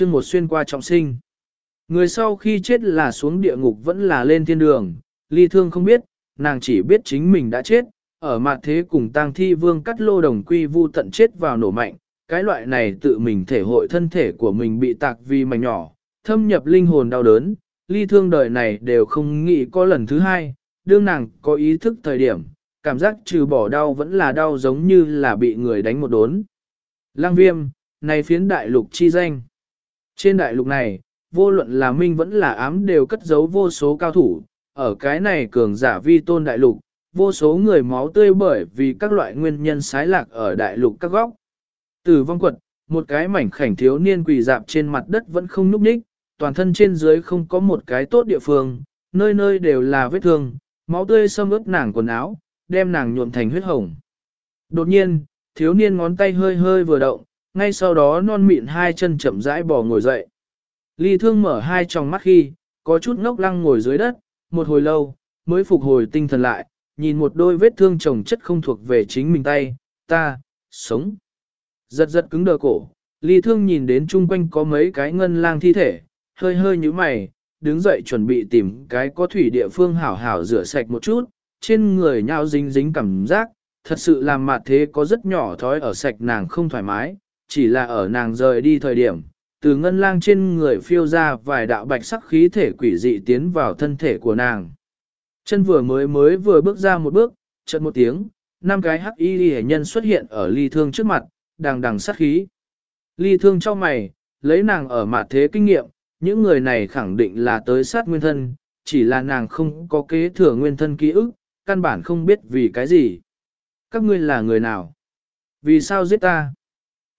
chương một xuyên qua trọng sinh. Người sau khi chết là xuống địa ngục vẫn là lên thiên đường, ly thương không biết, nàng chỉ biết chính mình đã chết, ở mặt thế cùng tang thi vương cắt lô đồng quy vu tận chết vào nổ mạnh, cái loại này tự mình thể hội thân thể của mình bị tạc vì mảnh nhỏ, thâm nhập linh hồn đau đớn, ly thương đời này đều không nghĩ có lần thứ hai, đương nàng có ý thức thời điểm, cảm giác trừ bỏ đau vẫn là đau giống như là bị người đánh một đốn. Lang viêm, này phiến đại lục chi danh. Trên đại lục này, vô luận là minh vẫn là ám đều cất giấu vô số cao thủ, ở cái này cường giả vi tôn đại lục, vô số người máu tươi bởi vì các loại nguyên nhân sái lạc ở đại lục các góc. Từ vong quật, một cái mảnh khảnh thiếu niên quỳ dạp trên mặt đất vẫn không núp ních, toàn thân trên dưới không có một cái tốt địa phương, nơi nơi đều là vết thương, máu tươi xâm ướt nàng quần áo, đem nàng nhuộm thành huyết hồng. Đột nhiên, thiếu niên ngón tay hơi hơi vừa động, ngay sau đó non mịn hai chân chậm rãi bò ngồi dậy. Ly thương mở hai tròng mắt khi, có chút ngốc lăng ngồi dưới đất, một hồi lâu, mới phục hồi tinh thần lại, nhìn một đôi vết thương chồng chất không thuộc về chính mình tay, ta, sống. Giật giật cứng đờ cổ, ly thương nhìn đến chung quanh có mấy cái ngân lang thi thể, hơi hơi như mày, đứng dậy chuẩn bị tìm cái có thủy địa phương hảo hảo rửa sạch một chút, trên người nhao dính dính cảm giác, thật sự làm mặt thế có rất nhỏ thói ở sạch nàng không thoải mái, chỉ là ở nàng rời đi thời điểm, từ ngân lang trên người phiêu ra vài đạo bạch sắc khí thể quỷ dị tiến vào thân thể của nàng. Chân vừa mới mới vừa bước ra một bước, chợt một tiếng, năm cái hắc y hệ nhân xuất hiện ở ly thương trước mặt, đằng đằng sát khí. Ly thương cho mày, lấy nàng ở mặt thế kinh nghiệm, những người này khẳng định là tới sát nguyên thân, chỉ là nàng không có kế thừa nguyên thân ký ức, căn bản không biết vì cái gì. Các ngươi là người nào? Vì sao giết ta?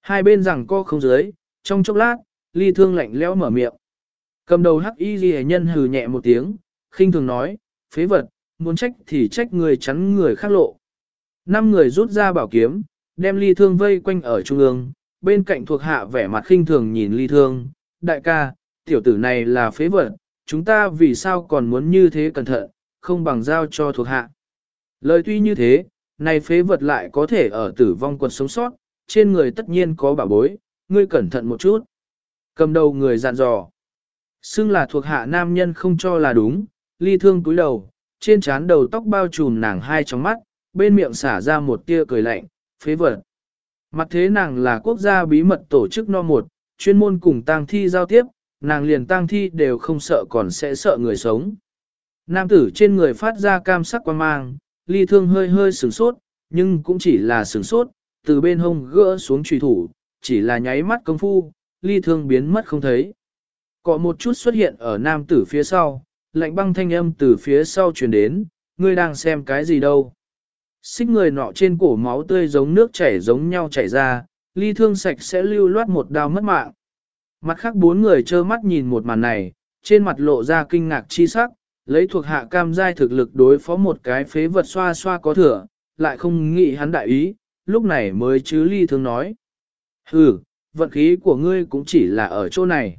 Hai bên rằng co không dưới, trong chốc lát, ly thương lạnh lẽo mở miệng. Cầm đầu hắc y ghi nhân hừ nhẹ một tiếng, khinh thường nói, phế vật, muốn trách thì trách người chắn người khác lộ. Năm người rút ra bảo kiếm, đem ly thương vây quanh ở trung ương, bên cạnh thuộc hạ vẻ mặt khinh thường nhìn ly thương, đại ca, tiểu tử này là phế vật, chúng ta vì sao còn muốn như thế cẩn thận, không bằng giao cho thuộc hạ. Lời tuy như thế, này phế vật lại có thể ở tử vong quần sống sót, trên người tất nhiên có bảo bối, ngươi cẩn thận một chút. Cầm đầu người dặn dò. Xưng là thuộc hạ nam nhân không cho là đúng, ly thương túi đầu, trên trán đầu tóc bao trùm nàng hai tróng mắt, bên miệng xả ra một tia cười lạnh, phế vật. Mặt thế nàng là quốc gia bí mật tổ chức no một, chuyên môn cùng tang thi giao tiếp, nàng liền tang thi đều không sợ còn sẽ sợ người sống. Nam tử trên người phát ra cam sắc quan mang, ly thương hơi hơi sửng sốt, nhưng cũng chỉ là sửng sốt, từ bên hông gỡ xuống trùy thủ, chỉ là nháy mắt công phu, ly thương biến mất không thấy. Có một chút xuất hiện ở nam tử phía sau, lạnh băng thanh âm từ phía sau truyền đến, ngươi đang xem cái gì đâu. Xích người nọ trên cổ máu tươi giống nước chảy giống nhau chảy ra, ly thương sạch sẽ lưu loát một đao mất mạng. Mặt khác bốn người trơ mắt nhìn một màn này, trên mặt lộ ra kinh ngạc chi sắc, lấy thuộc hạ cam giai thực lực đối phó một cái phế vật xoa xoa có thừa, lại không nghĩ hắn đại ý, lúc này mới chứ ly thương nói. Hừ, vận khí của ngươi cũng chỉ là ở chỗ này.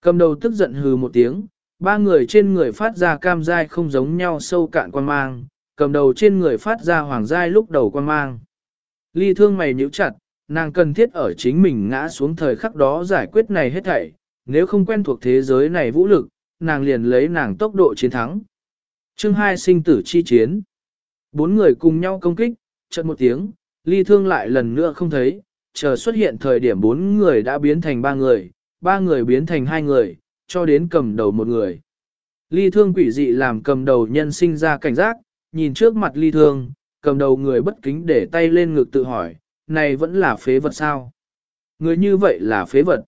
Cầm đầu tức giận hừ một tiếng, ba người trên người phát ra cam dai không giống nhau sâu cạn quan mang, cầm đầu trên người phát ra hoàng dai lúc đầu quan mang. Ly thương mày nhíu chặt, nàng cần thiết ở chính mình ngã xuống thời khắc đó giải quyết này hết thảy, nếu không quen thuộc thế giới này vũ lực, nàng liền lấy nàng tốc độ chiến thắng. Chương 2 sinh tử chi chiến. Bốn người cùng nhau công kích, chợt một tiếng, ly thương lại lần nữa không thấy, chờ xuất hiện thời điểm bốn người đã biến thành ba người, ba người biến thành hai người, cho đến cầm đầu một người. Ly thương quỷ dị làm cầm đầu nhân sinh ra cảnh giác, nhìn trước mặt ly thương, cầm đầu người bất kính để tay lên ngực tự hỏi, này vẫn là phế vật sao? Người như vậy là phế vật.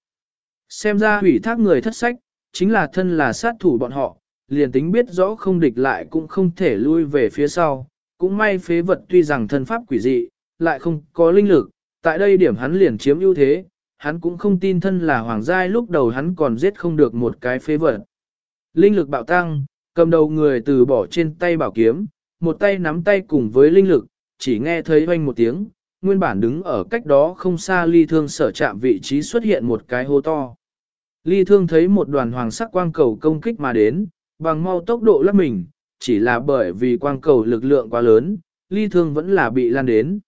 Xem ra hủy thác người thất sách, chính là thân là sát thủ bọn họ, liền tính biết rõ không địch lại cũng không thể lui về phía sau. Cũng may phế vật tuy rằng thân pháp quỷ dị, lại không có linh lực, tại đây điểm hắn liền chiếm ưu thế, hắn cũng không tin thân là hoàng giai lúc đầu hắn còn giết không được một cái phế vật. Linh lực bạo tăng, cầm đầu người từ bỏ trên tay bảo kiếm, một tay nắm tay cùng với linh lực, chỉ nghe thấy oanh một tiếng, nguyên bản đứng ở cách đó không xa ly thương sở chạm vị trí xuất hiện một cái hô to. Ly thương thấy một đoàn hoàng sắc quang cầu công kích mà đến, bằng mau tốc độ lắp mình, chỉ là bởi vì quang cầu lực lượng quá lớn, ly thương vẫn là bị lan đến.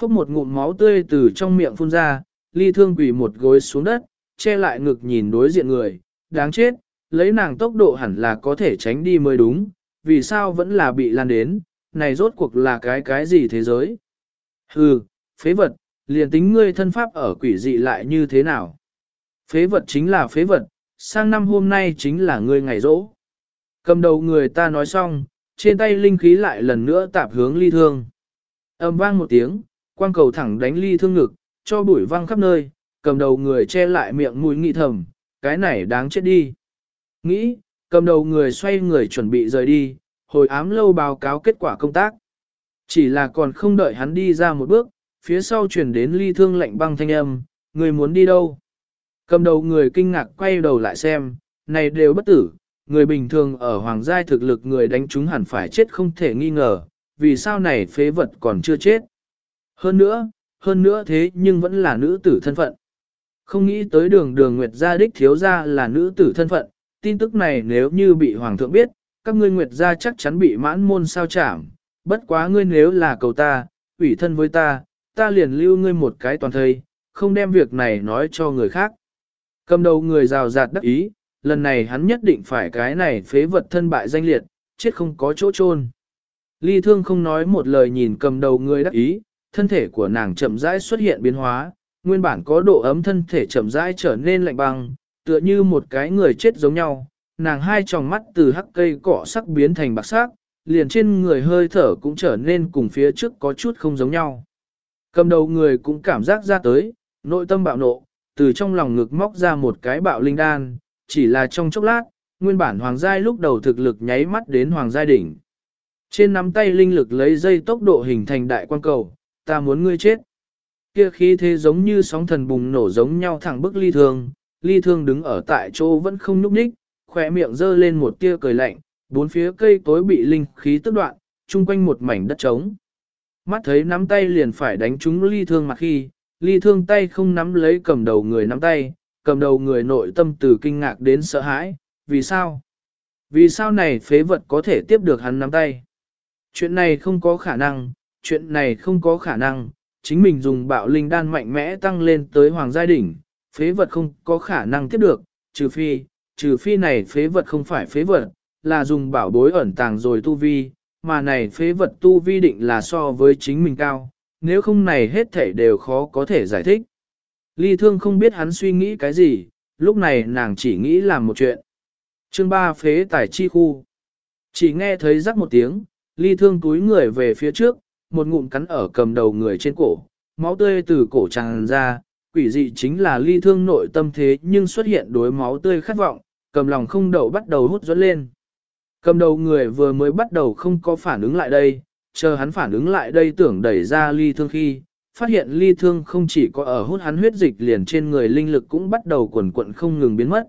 Phốc một ngụm máu tươi từ trong miệng phun ra, ly thương quỷ một gối xuống đất, che lại ngực nhìn đối diện người, đáng chết, lấy nàng tốc độ hẳn là có thể tránh đi mới đúng, vì sao vẫn là bị lan đến, này rốt cuộc là cái cái gì thế giới. Hừ, phế vật, liền tính ngươi thân pháp ở quỷ dị lại như thế nào. Phế vật chính là phế vật, sang năm hôm nay chính là ngươi ngày rỗ. Cầm đầu người ta nói xong, trên tay linh khí lại lần nữa tạp hướng ly thương. Âm vang một tiếng, quang cầu thẳng đánh ly thương ngực, cho bụi văng khắp nơi, cầm đầu người che lại miệng mũi nghị thầm, cái này đáng chết đi. Nghĩ, cầm đầu người xoay người chuẩn bị rời đi, hồi ám lâu báo cáo kết quả công tác. Chỉ là còn không đợi hắn đi ra một bước, phía sau chuyển đến ly thương lạnh băng thanh âm, người muốn đi đâu? Cầm đầu người kinh ngạc quay đầu lại xem, này đều bất tử, người bình thường ở hoàng giai thực lực người đánh chúng hẳn phải chết không thể nghi ngờ, vì sao này phế vật còn chưa chết. Hơn nữa, hơn nữa thế nhưng vẫn là nữ tử thân phận. Không nghĩ tới đường đường Nguyệt gia đích thiếu gia là nữ tử thân phận, tin tức này nếu như bị hoàng thượng biết, các ngươi Nguyệt gia chắc chắn bị mãn môn sao chảm, bất quá ngươi nếu là cầu ta, ủy thân với ta, ta liền lưu ngươi một cái toàn thây, không đem việc này nói cho người khác. Cầm đầu người rào rạt đắc ý, lần này hắn nhất định phải cái này phế vật thân bại danh liệt, chết không có chỗ chôn. Ly thương không nói một lời nhìn cầm đầu người đắc ý, thân thể của nàng chậm rãi xuất hiện biến hóa, nguyên bản có độ ấm thân thể chậm rãi trở nên lạnh băng, tựa như một cái người chết giống nhau. Nàng hai tròng mắt từ hắc cây cỏ sắc biến thành bạc sắc, liền trên người hơi thở cũng trở nên cùng phía trước có chút không giống nhau. Cầm đầu người cũng cảm giác ra tới, nội tâm bạo nộ, từ trong lòng ngực móc ra một cái bạo linh đan, chỉ là trong chốc lát, nguyên bản hoàng giai lúc đầu thực lực nháy mắt đến hoàng giai đỉnh. Trên nắm tay linh lực lấy dây tốc độ hình thành đại quan cầu, ta muốn ngươi chết. Kia khí thế giống như sóng thần bùng nổ giống nhau thẳng bức ly thương, ly thương đứng ở tại chỗ vẫn không nhúc nhích, khỏe miệng dơ lên một tia cười lạnh, bốn phía cây tối bị linh khí tức đoạn, chung quanh một mảnh đất trống. Mắt thấy nắm tay liền phải đánh trúng ly thương mặt khi, ly thương tay không nắm lấy cầm đầu người nắm tay, cầm đầu người nội tâm từ kinh ngạc đến sợ hãi, vì sao? Vì sao này phế vật có thể tiếp được hắn nắm tay? Chuyện này không có khả năng, chuyện này không có khả năng, chính mình dùng bạo linh đan mạnh mẽ tăng lên tới hoàng giai đỉnh, phế vật không có khả năng tiếp được, trừ phi, trừ phi này phế vật không phải phế vật, là dùng bảo bối ẩn tàng rồi tu vi, mà này phế vật tu vi định là so với chính mình cao, nếu không này hết thảy đều khó có thể giải thích. Ly thương không biết hắn suy nghĩ cái gì, lúc này nàng chỉ nghĩ làm một chuyện. Chương 3 phế tài chi khu. Chỉ nghe thấy rắc một tiếng, ly thương túi người về phía trước, một ngụm cắn ở cầm đầu người trên cổ, máu tươi từ cổ tràn ra, quỷ dị chính là ly thương nội tâm thế nhưng xuất hiện đối máu tươi khát vọng, cầm lòng không đậu bắt đầu hút dẫn lên. Cầm đầu người vừa mới bắt đầu không có phản ứng lại đây, chờ hắn phản ứng lại đây tưởng đẩy ra ly thương khi, phát hiện ly thương không chỉ có ở hút hắn huyết dịch liền trên người linh lực cũng bắt đầu quần quận không ngừng biến mất.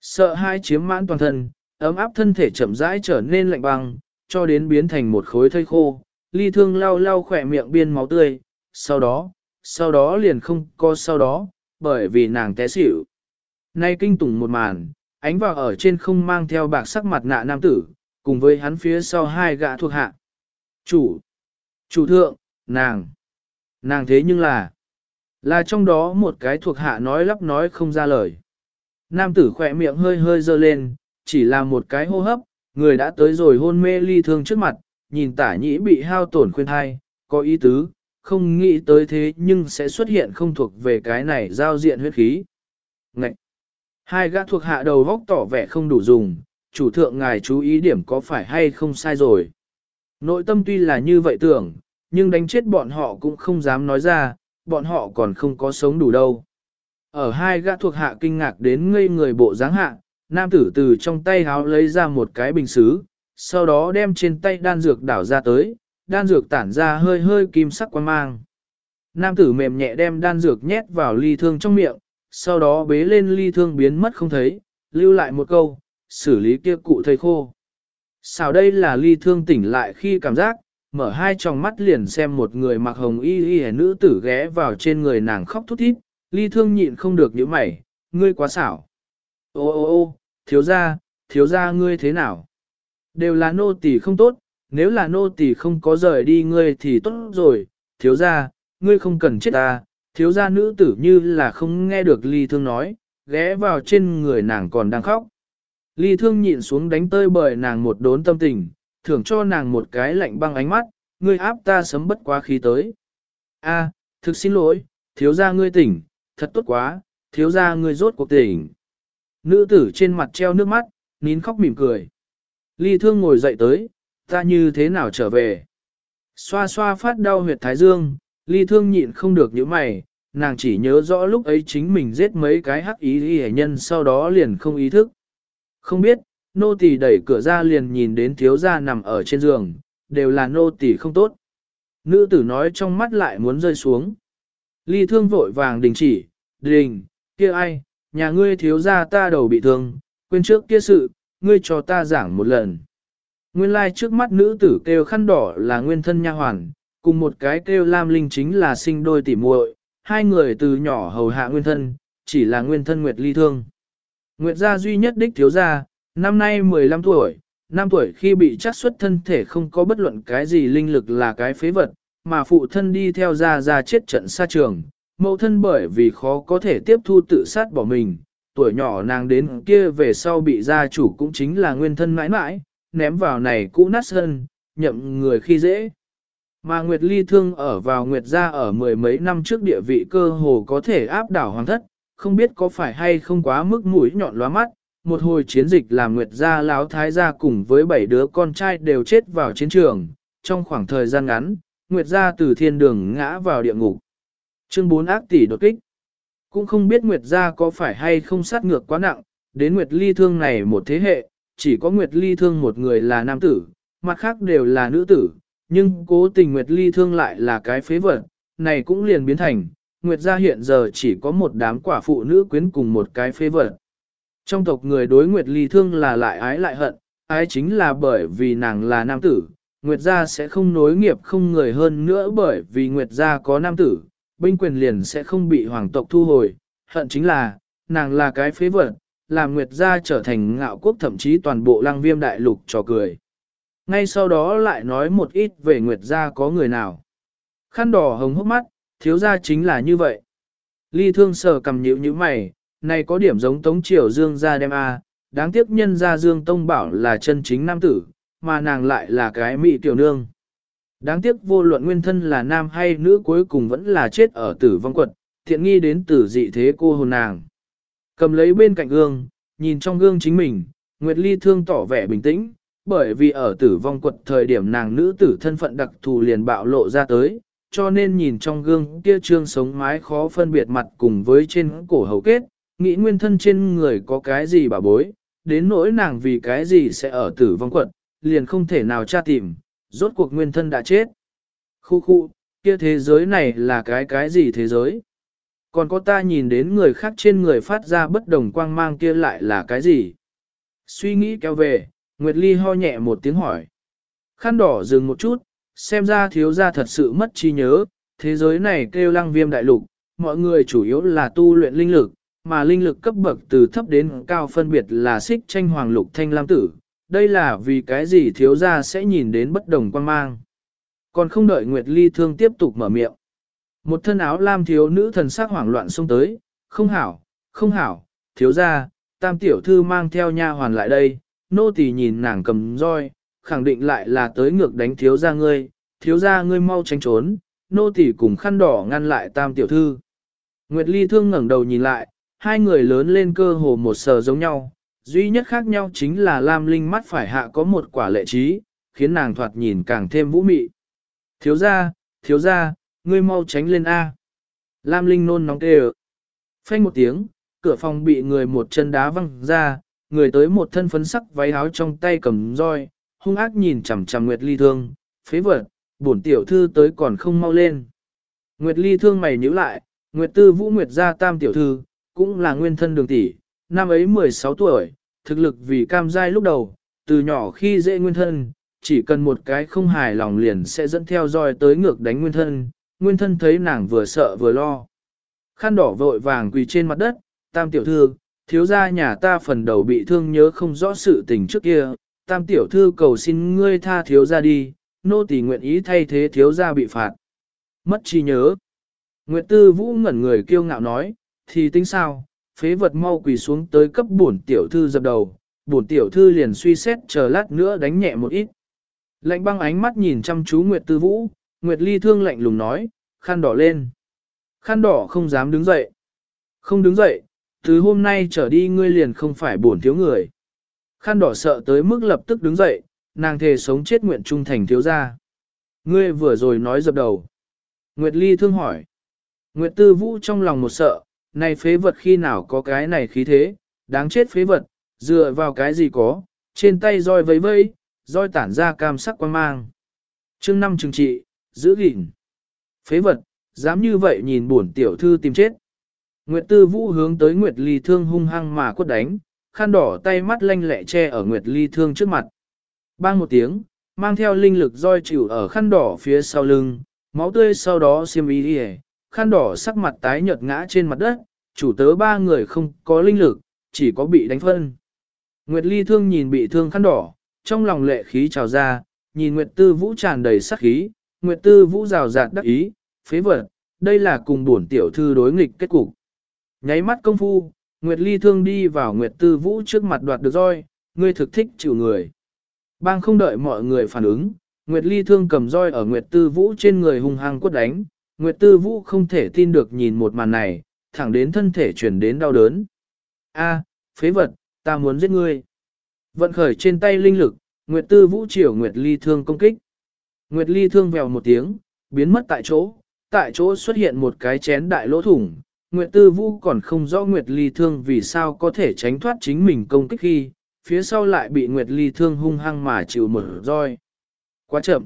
Sợ hai chiếm mãn toàn thân, ấm áp thân thể chậm rãi trở nên lạnh băng, cho đến biến thành một khối thây khô, ly thương lau lau khỏe miệng biên máu tươi, sau đó, sau đó liền không có sau đó, bởi vì nàng té xỉu. Nay kinh tủng một màn, ánh vào ở trên không mang theo bạc sắc mặt nạ nam tử, cùng với hắn phía sau hai gã thuộc hạ. Chủ, chủ thượng, nàng, nàng thế nhưng là, là trong đó một cái thuộc hạ nói lắp nói không ra lời. Nam tử khỏe miệng hơi hơi dơ lên, chỉ là một cái hô hấp, người đã tới rồi hôn mê ly thương trước mặt, nhìn tả nhĩ bị hao tổn khuyên thai, có ý tứ, không nghĩ tới thế nhưng sẽ xuất hiện không thuộc về cái này giao diện huyết khí. Ngậy! Hai gã thuộc hạ đầu vóc tỏ vẻ không đủ dùng, chủ thượng ngài chú ý điểm có phải hay không sai rồi. Nội tâm tuy là như vậy tưởng, nhưng đánh chết bọn họ cũng không dám nói ra, bọn họ còn không có sống đủ đâu. Ở hai gã thuộc hạ kinh ngạc đến ngây người bộ dáng hạ, nam tử từ trong tay háo lấy ra một cái bình xứ, sau đó đem trên tay đan dược đảo ra tới, đan dược tản ra hơi hơi kim sắc quan mang. Nam tử mềm nhẹ đem đan dược nhét vào ly thương trong miệng, sau đó bế lên ly thương biến mất không thấy, lưu lại một câu, xử lý kia cụ thầy khô. Sao đây là ly thương tỉnh lại khi cảm giác, mở hai tròng mắt liền xem một người mặc hồng y y nữ tử ghé vào trên người nàng khóc thút thít, ly thương nhịn không được những mày, ngươi quá xảo. Ô ô ô, thiếu gia, thiếu gia ngươi thế nào? Đều là nô tỳ không tốt, nếu là nô tỳ không có rời đi ngươi thì tốt rồi, thiếu gia, ngươi không cần chết ta, thiếu gia nữ tử như là không nghe được ly thương nói, ghé vào trên người nàng còn đang khóc. Ly thương nhịn xuống đánh tơi bởi nàng một đốn tâm tình, thưởng cho nàng một cái lạnh băng ánh mắt, ngươi áp ta sấm bất quá khí tới. A, thực xin lỗi, thiếu gia ngươi tỉnh, thật tốt quá, thiếu gia ngươi rốt cuộc tỉnh. Nữ tử trên mặt treo nước mắt, nín khóc mỉm cười. Ly thương ngồi dậy tới, ta như thế nào trở về? Xoa xoa phát đau huyệt thái dương, ly thương nhịn không được những mày, nàng chỉ nhớ rõ lúc ấy chính mình giết mấy cái hắc ý hệ nhân sau đó liền không ý thức. Không biết, nô tỳ đẩy cửa ra liền nhìn đến thiếu gia nằm ở trên giường, đều là nô tỳ không tốt. Nữ tử nói trong mắt lại muốn rơi xuống. Ly thương vội vàng đình chỉ, đình, kia ai, nhà ngươi thiếu gia ta đầu bị thương, quên trước kia sự, ngươi cho ta giảng một lần. Nguyên lai like trước mắt nữ tử kêu khăn đỏ là nguyên thân nha hoàn, cùng một cái kêu lam linh chính là sinh đôi tỉ muội, hai người từ nhỏ hầu hạ nguyên thân, chỉ là nguyên thân Nguyệt ly thương. Nguyệt gia duy nhất đích thiếu gia, năm nay 15 tuổi, năm tuổi khi bị chắc xuất thân thể không có bất luận cái gì linh lực là cái phế vật, mà phụ thân đi theo gia gia chết trận xa trường, mẫu thân bởi vì khó có thể tiếp thu tự sát bỏ mình, tuổi nhỏ nàng đến kia về sau bị gia chủ cũng chính là nguyên thân mãi mãi, ném vào này cũ nát sân, nhậm người khi dễ. Mà Nguyệt Ly Thương ở vào Nguyệt gia ở mười mấy năm trước địa vị cơ hồ có thể áp đảo hoàng thất, không biết có phải hay không quá mức mũi nhọn lóa mắt, một hồi chiến dịch làm Nguyệt gia láo thái gia cùng với bảy đứa con trai đều chết vào chiến trường, trong khoảng thời gian ngắn, Nguyệt gia từ thiên đường ngã vào địa ngục. Chương 4 ác tỷ đột kích. Cũng không biết Nguyệt gia có phải hay không sát ngược quá nặng, đến Nguyệt Ly Thương này một thế hệ, chỉ có Nguyệt Ly Thương một người là nam tử, mặt khác đều là nữ tử, nhưng cố tình Nguyệt Ly Thương lại là cái phế vật, này cũng liền biến thành, Nguyệt gia hiện giờ chỉ có một đám quả phụ nữ quyến cùng một cái phế vật. Trong tộc người đối Nguyệt Ly Thương là lại ái lại hận, ái chính là bởi vì nàng là nam tử, Nguyệt gia sẽ không nối nghiệp không người hơn nữa bởi vì Nguyệt gia có nam tử, binh quyền liền sẽ không bị hoàng tộc thu hồi, hận chính là, nàng là cái phế vật, làm Nguyệt gia trở thành ngạo quốc thậm chí toàn bộ lăng viêm đại lục trò cười. Ngay sau đó lại nói một ít về Nguyệt gia có người nào. Khăn đỏ hồng hốc mắt, thiếu gia chính là như vậy. Ly thương sờ cầm nhịu như mày, này có điểm giống tống triều dương gia đem a, đáng tiếc nhân gia dương tông bảo là chân chính nam tử, mà nàng lại là cái mỹ tiểu nương. Đáng tiếc vô luận nguyên thân là nam hay nữ cuối cùng vẫn là chết ở tử vong quật, thiện nghi đến tử dị thế cô hồn nàng. Cầm lấy bên cạnh gương, nhìn trong gương chính mình, Nguyệt Ly thương tỏ vẻ bình tĩnh, bởi vì ở tử vong quật thời điểm nàng nữ tử thân phận đặc thù liền bạo lộ ra tới, cho nên nhìn trong gương kia trương sống mái khó phân biệt mặt cùng với trên cổ hầu kết, nghĩ nguyên thân trên người có cái gì bà bối, đến nỗi nàng vì cái gì sẽ ở tử vong quật, liền không thể nào tra tìm, rốt cuộc nguyên thân đã chết. Khu khu, kia thế giới này là cái cái gì thế giới? Còn có ta nhìn đến người khác trên người phát ra bất đồng quang mang kia lại là cái gì? Suy nghĩ kéo về, Nguyệt Ly ho nhẹ một tiếng hỏi. Khăn đỏ dừng một chút, xem ra thiếu gia thật sự mất trí nhớ, thế giới này kêu lăng viêm đại lục, mọi người chủ yếu là tu luyện linh lực, mà linh lực cấp bậc từ thấp đến cao phân biệt là xích tranh hoàng lục thanh lam tử. Đây là vì cái gì thiếu gia sẽ nhìn đến bất đồng quan mang. Còn không đợi Nguyệt Ly thương tiếp tục mở miệng. Một thân áo lam thiếu nữ thần sắc hoảng loạn xông tới, không hảo, không hảo, thiếu gia, tam tiểu thư mang theo nha hoàn lại đây, nô tỳ nhìn nàng cầm roi, khẳng định lại là tới ngược đánh thiếu gia ngươi, thiếu gia ngươi mau tránh trốn, nô tỳ cùng khăn đỏ ngăn lại tam tiểu thư. Nguyệt Ly thương ngẩng đầu nhìn lại, hai người lớn lên cơ hồ một sờ giống nhau, duy nhất khác nhau chính là Lam Linh mắt phải hạ có một quả lệ trí, khiến nàng thoạt nhìn càng thêm vũ mị. Thiếu gia, thiếu gia, ngươi mau tránh lên A. Lam Linh nôn nóng kêu. Phanh một tiếng, cửa phòng bị người một chân đá văng ra, người tới một thân phấn sắc váy áo trong tay cầm roi, hung ác nhìn chằm chằm Nguyệt Ly Thương, phế vật, bổn tiểu thư tới còn không mau lên. Nguyệt Ly Thương mày nhíu lại, Nguyệt Tư Vũ Nguyệt gia tam tiểu thư, cũng là nguyên thân đường tỷ, năm ấy 16 tuổi, thực lực vì cam giai lúc đầu, từ nhỏ khi dễ nguyên thân, chỉ cần một cái không hài lòng liền sẽ dẫn theo roi tới ngược đánh nguyên thân, nguyên thân thấy nàng vừa sợ vừa lo. Khăn đỏ vội vàng quỳ trên mặt đất, tam tiểu thư, thiếu gia nhà ta phần đầu bị thương nhớ không rõ sự tình trước kia, tam tiểu thư cầu xin ngươi tha thiếu gia đi, nô tỳ nguyện ý thay thế thiếu gia bị phạt. Mất trí nhớ. Nguyệt tư vũ ngẩn người kiêu ngạo nói, thì tính sao, phế vật mau quỳ xuống tới cấp bổn tiểu thư dập đầu, bổn tiểu thư liền suy xét chờ lát nữa đánh nhẹ một ít. Lạnh băng ánh mắt nhìn chăm chú Nguyệt Tư Vũ, Nguyệt Ly thương lạnh lùng nói, khăn đỏ lên. Khăn đỏ không dám đứng dậy. Không đứng dậy, từ hôm nay trở đi ngươi liền không phải bổn thiếu người. Khăn đỏ sợ tới mức lập tức đứng dậy, nàng thề sống chết nguyện trung thành thiếu gia. Ngươi vừa rồi nói dập đầu. Nguyệt Ly thương hỏi. Nguyệt Tư Vũ trong lòng một sợ, này phế vật khi nào có cái này khí thế, đáng chết phế vật, dựa vào cái gì có, trên tay roi vấy vây, roi tản ra cam sắc quan mang. chương năm trừng trị, giữ gìn. Phế vật, dám như vậy nhìn buồn tiểu thư tìm chết. Nguyệt Tư Vũ hướng tới Nguyệt Ly Thương hung hăng mà quất đánh, khăn đỏ tay mắt lanh lẹ che ở Nguyệt Ly Thương trước mặt. Bang một tiếng, mang theo linh lực roi chịu ở khăn đỏ phía sau lưng, máu tươi sau đó xiêm y đi khăn đỏ sắc mặt tái nhợt ngã trên mặt đất, chủ tớ ba người không có linh lực, chỉ có bị đánh phân. Nguyệt Ly Thương nhìn bị thương khăn đỏ, trong lòng lệ khí trào ra, nhìn Nguyệt Tư Vũ tràn đầy sát khí, Nguyệt Tư Vũ rào rạt đắc ý, phế vật, đây là cùng bổn tiểu thư đối nghịch kết cục. Nháy mắt công phu, Nguyệt Ly thương đi vào Nguyệt Tư Vũ trước mặt đoạt được roi, ngươi thực thích chịu người. Bang không đợi mọi người phản ứng, Nguyệt Ly thương cầm roi ở Nguyệt Tư Vũ trên người hung hăng quất đánh, Nguyệt Tư Vũ không thể tin được nhìn một màn này, thẳng đến thân thể chuyển đến đau đớn. A, phế vật, ta muốn giết ngươi. Vận khởi trên tay linh lực, Nguyệt Tư Vũ chiều Nguyệt Ly thương công kích. Nguyệt Ly thương vèo một tiếng, biến mất tại chỗ, tại chỗ xuất hiện một cái chén đại lỗ thủng. Nguyệt Tư Vũ còn không rõ Nguyệt Ly thương vì sao có thể tránh thoát chính mình công kích khi, phía sau lại bị Nguyệt Ly thương hung hăng mà chịu mở roi. Quá chậm.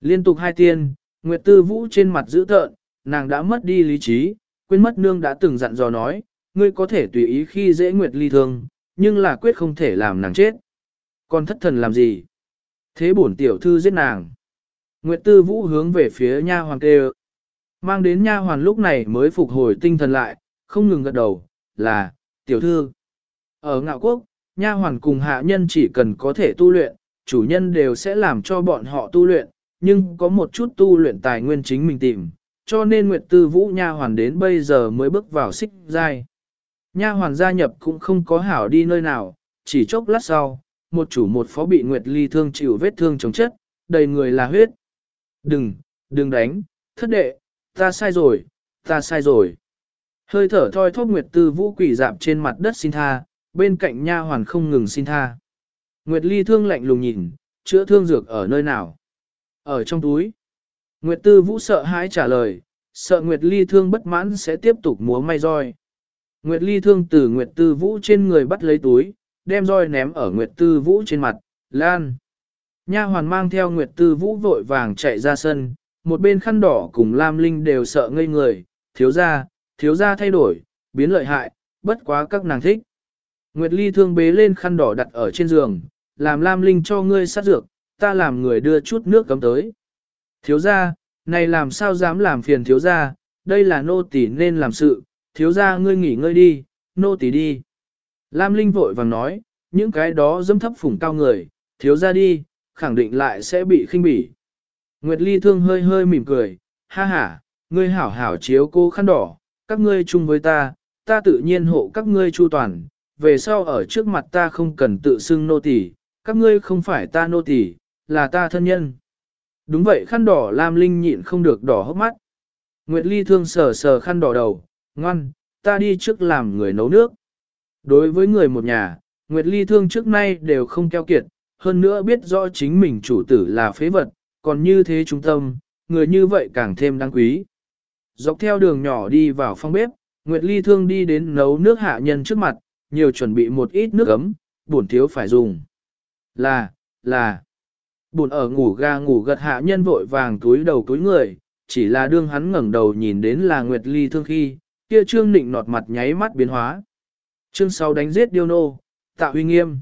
Liên tục hai tiên, Nguyệt Tư Vũ trên mặt dữ tợn, nàng đã mất đi lý trí, quên mất nương đã từng dặn dò nói, ngươi có thể tùy ý khi dễ Nguyệt Ly thương, nhưng là quyết không thể làm nàng chết. Còn thất thần làm gì? Thế bổn tiểu thư giết nàng. Nguyệt Tư Vũ hướng về phía nha hoàn kêu. Mang đến nha hoàn lúc này mới phục hồi tinh thần lại, không ngừng gật đầu, là, tiểu thư. Ở ngạo quốc, nha hoàn cùng hạ nhân chỉ cần có thể tu luyện, chủ nhân đều sẽ làm cho bọn họ tu luyện, nhưng có một chút tu luyện tài nguyên chính mình tìm, cho nên Nguyệt Tư Vũ nha hoàn đến bây giờ mới bước vào xích giai. Nha hoàn gia nhập cũng không có hảo đi nơi nào, chỉ chốc lát sau, một chủ một phó bị Nguyệt Ly thương chịu vết thương chống chất, đầy người là huyết. Đừng, đừng đánh, thất đệ, ta sai rồi, ta sai rồi. Hơi thở thoi thóp Nguyệt Tư Vũ quỷ dạp trên mặt đất xin tha, bên cạnh nha hoàn không ngừng xin tha. Nguyệt Ly thương lạnh lùng nhìn, chữa thương dược ở nơi nào? Ở trong túi. Nguyệt Tư Vũ sợ hãi trả lời, sợ Nguyệt Ly thương bất mãn sẽ tiếp tục múa may roi. Nguyệt Ly thương từ Nguyệt Tư Vũ trên người bắt lấy túi, đem roi ném ở Nguyệt Tư Vũ trên mặt, lan. Nha hoàn mang theo Nguyệt Tư Vũ vội vàng chạy ra sân, một bên khăn đỏ cùng Lam Linh đều sợ ngây người, thiếu ra, thiếu ra thay đổi, biến lợi hại, bất quá các nàng thích. Nguyệt Ly thương bế lên khăn đỏ đặt ở trên giường, làm Lam Linh cho ngươi sát dược, ta làm người đưa chút nước cấm tới. Thiếu gia, này làm sao dám làm phiền thiếu gia. đây là nô tỳ nên làm sự, thiếu gia ngươi nghỉ ngơi đi, nô tỳ đi. Lam Linh vội vàng nói, những cái đó dâm thấp phủng cao người, thiếu gia đi, khẳng định lại sẽ bị khinh bỉ. Nguyệt Ly thương hơi hơi mỉm cười, ha ha, ngươi hảo hảo chiếu cô khăn đỏ, các ngươi chung với ta, ta tự nhiên hộ các ngươi chu toàn, về sau ở trước mặt ta không cần tự xưng nô tỳ, các ngươi không phải ta nô tỳ, là ta thân nhân. Đúng vậy khăn đỏ Lam Linh nhịn không được đỏ hốc mắt. Nguyệt Ly thương sờ sờ khăn đỏ đầu, ngoan, ta đi trước làm người nấu nước. Đối với người một nhà, Nguyệt Ly thương trước nay đều không keo kiệt, hơn nữa biết rõ chính mình chủ tử là phế vật, còn như thế trung tâm, người như vậy càng thêm đáng quý. Dọc theo đường nhỏ đi vào phòng bếp, Nguyệt Ly thương đi đến nấu nước hạ nhân trước mặt, nhiều chuẩn bị một ít nước ấm, buồn thiếu phải dùng. Là, là, buồn ở ngủ ga ngủ gật hạ nhân vội vàng túi đầu túi người, chỉ là đương hắn ngẩng đầu nhìn đến là Nguyệt Ly thương khi, kia trương nịnh nọt mặt nháy mắt biến hóa. Trương sau đánh giết điêu nô, Tạ huy nghiêm.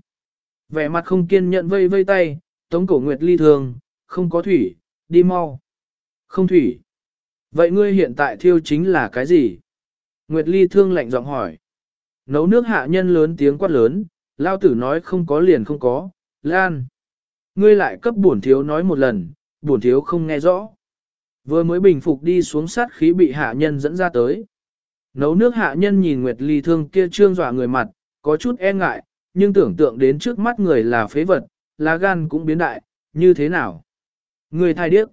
Vẻ mặt không kiên nhận vây vây tay, tống cổ Nguyệt Ly thường, không có thủy, đi mau. Không thủy. Vậy ngươi hiện tại thiêu chính là cái gì? Nguyệt Ly thương lạnh giọng hỏi. Nấu nước hạ nhân lớn tiếng quát lớn, lao tử nói không có liền không có, lan. Ngươi lại cấp bổn thiếu nói một lần, bổn thiếu không nghe rõ. Vừa mới bình phục đi xuống sát khí bị hạ nhân dẫn ra tới. Nấu nước hạ nhân nhìn Nguyệt Ly thương kia trương dọa người mặt, có chút e ngại, nhưng tưởng tượng đến trước mắt người là phế vật, lá gan cũng biến đại, như thế nào? Người thai điếc.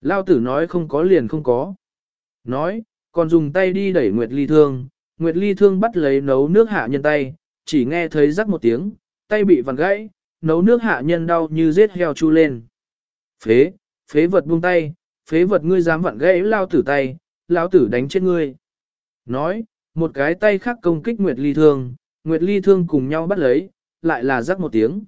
Lao tử nói không có liền không có. Nói, còn dùng tay đi đẩy Nguyệt Ly thương, Nguyệt Ly thương bắt lấy nấu nước hạ nhân tay, chỉ nghe thấy rắc một tiếng, tay bị vặn gãy, nấu nước hạ nhân đau như giết heo chu lên. Phế, phế vật buông tay, phế vật ngươi dám vặn gãy lao tử tay, lao tử đánh chết ngươi. Nói, một cái tay khác công kích Nguyệt Ly thương, Nguyệt Ly thương cùng nhau bắt lấy, lại là rắc một tiếng.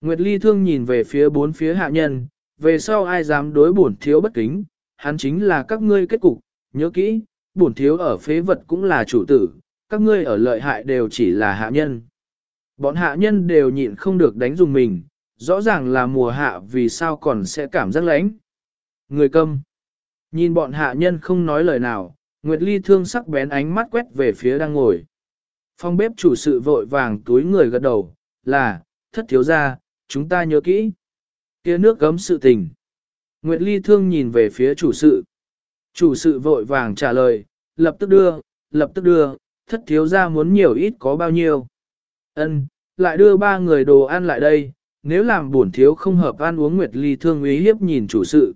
Nguyệt Ly thương nhìn về phía bốn phía hạ nhân, về sau ai dám đối bổn thiếu bất kính, hắn chính là các ngươi kết cục, nhớ kỹ, bổn thiếu ở phế vật cũng là chủ tử, các ngươi ở lợi hại đều chỉ là hạ nhân. Bọn hạ nhân đều nhịn không được đánh dùng mình, rõ ràng là mùa hạ vì sao còn sẽ cảm giác lạnh. Người câm. Nhìn bọn hạ nhân không nói lời nào, Nguyệt Ly thương sắc bén ánh mắt quét về phía đang ngồi. Phong bếp chủ sự vội vàng túi người gật đầu, là, thất thiếu ra, chúng ta nhớ kỹ. kia nước gấm sự tình. Nguyệt Ly thương nhìn về phía chủ sự. Chủ sự vội vàng trả lời, lập tức đưa, lập tức đưa, thất thiếu ra muốn nhiều ít có bao nhiêu. Ân, lại đưa ba người đồ ăn lại đây, nếu làm buồn thiếu không hợp ăn uống Nguyệt Ly thương ý hiếp nhìn chủ sự.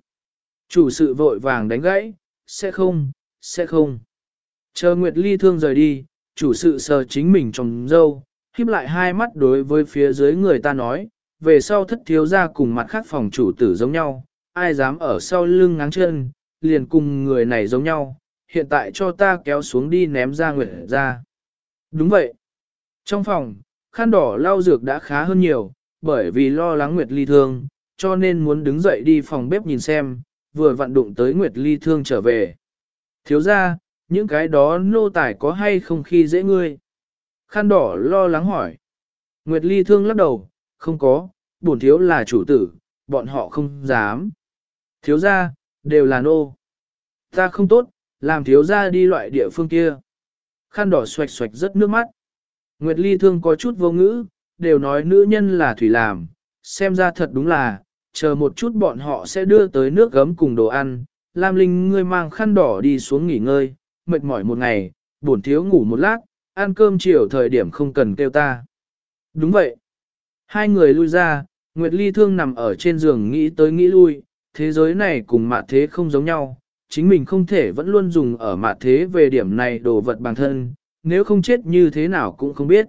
Chủ sự vội vàng đánh gãy, sẽ không, sẽ không. Chờ Nguyệt Ly thương rời đi, chủ sự sờ chính mình trong dâu, khiếp lại hai mắt đối với phía dưới người ta nói, về sau thất thiếu ra cùng mặt khác phòng chủ tử giống nhau, ai dám ở sau lưng ngáng chân, liền cùng người này giống nhau, hiện tại cho ta kéo xuống đi ném ra Nguyệt ra. Đúng vậy. Trong phòng, khăn đỏ lau dược đã khá hơn nhiều, bởi vì lo lắng Nguyệt Ly thương, cho nên muốn đứng dậy đi phòng bếp nhìn xem, vừa vặn đụng tới Nguyệt Ly thương trở về. Thiếu ra, những cái đó nô tài có hay không khi dễ ngươi? Khăn đỏ lo lắng hỏi. Nguyệt Ly thương lắc đầu, không có, bổn thiếu là chủ tử, bọn họ không dám. Thiếu ra, đều là nô. Ta không tốt, làm thiếu ra đi loại địa phương kia. Khăn đỏ xoạch xoạch rất nước mắt. Nguyệt Ly thương có chút vô ngữ, đều nói nữ nhân là thủy làm, xem ra thật đúng là, chờ một chút bọn họ sẽ đưa tới nước gấm cùng đồ ăn. Lam Linh ngươi mang khăn đỏ đi xuống nghỉ ngơi, mệt mỏi một ngày, buồn thiếu ngủ một lát, ăn cơm chiều thời điểm không cần kêu ta. Đúng vậy. Hai người lui ra, Nguyệt Ly thương nằm ở trên giường nghĩ tới nghĩ lui, thế giới này cùng mạ thế không giống nhau, chính mình không thể vẫn luôn dùng ở mạ thế về điểm này đồ vật bằng thân, nếu không chết như thế nào cũng không biết.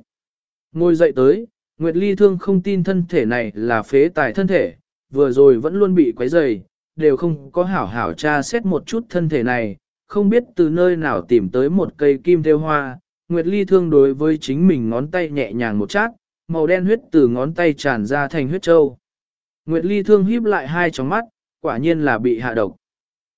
Ngồi dậy tới, Nguyệt Ly thương không tin thân thể này là phế tài thân thể, vừa rồi vẫn luôn bị quấy rầy, đều không có hảo hảo tra xét một chút thân thể này, không biết từ nơi nào tìm tới một cây kim thêu hoa, Nguyệt Ly thương đối với chính mình ngón tay nhẹ nhàng một chát, màu đen huyết từ ngón tay tràn ra thành huyết châu. Nguyệt Ly thương híp lại hai tròng mắt, quả nhiên là bị hạ độc.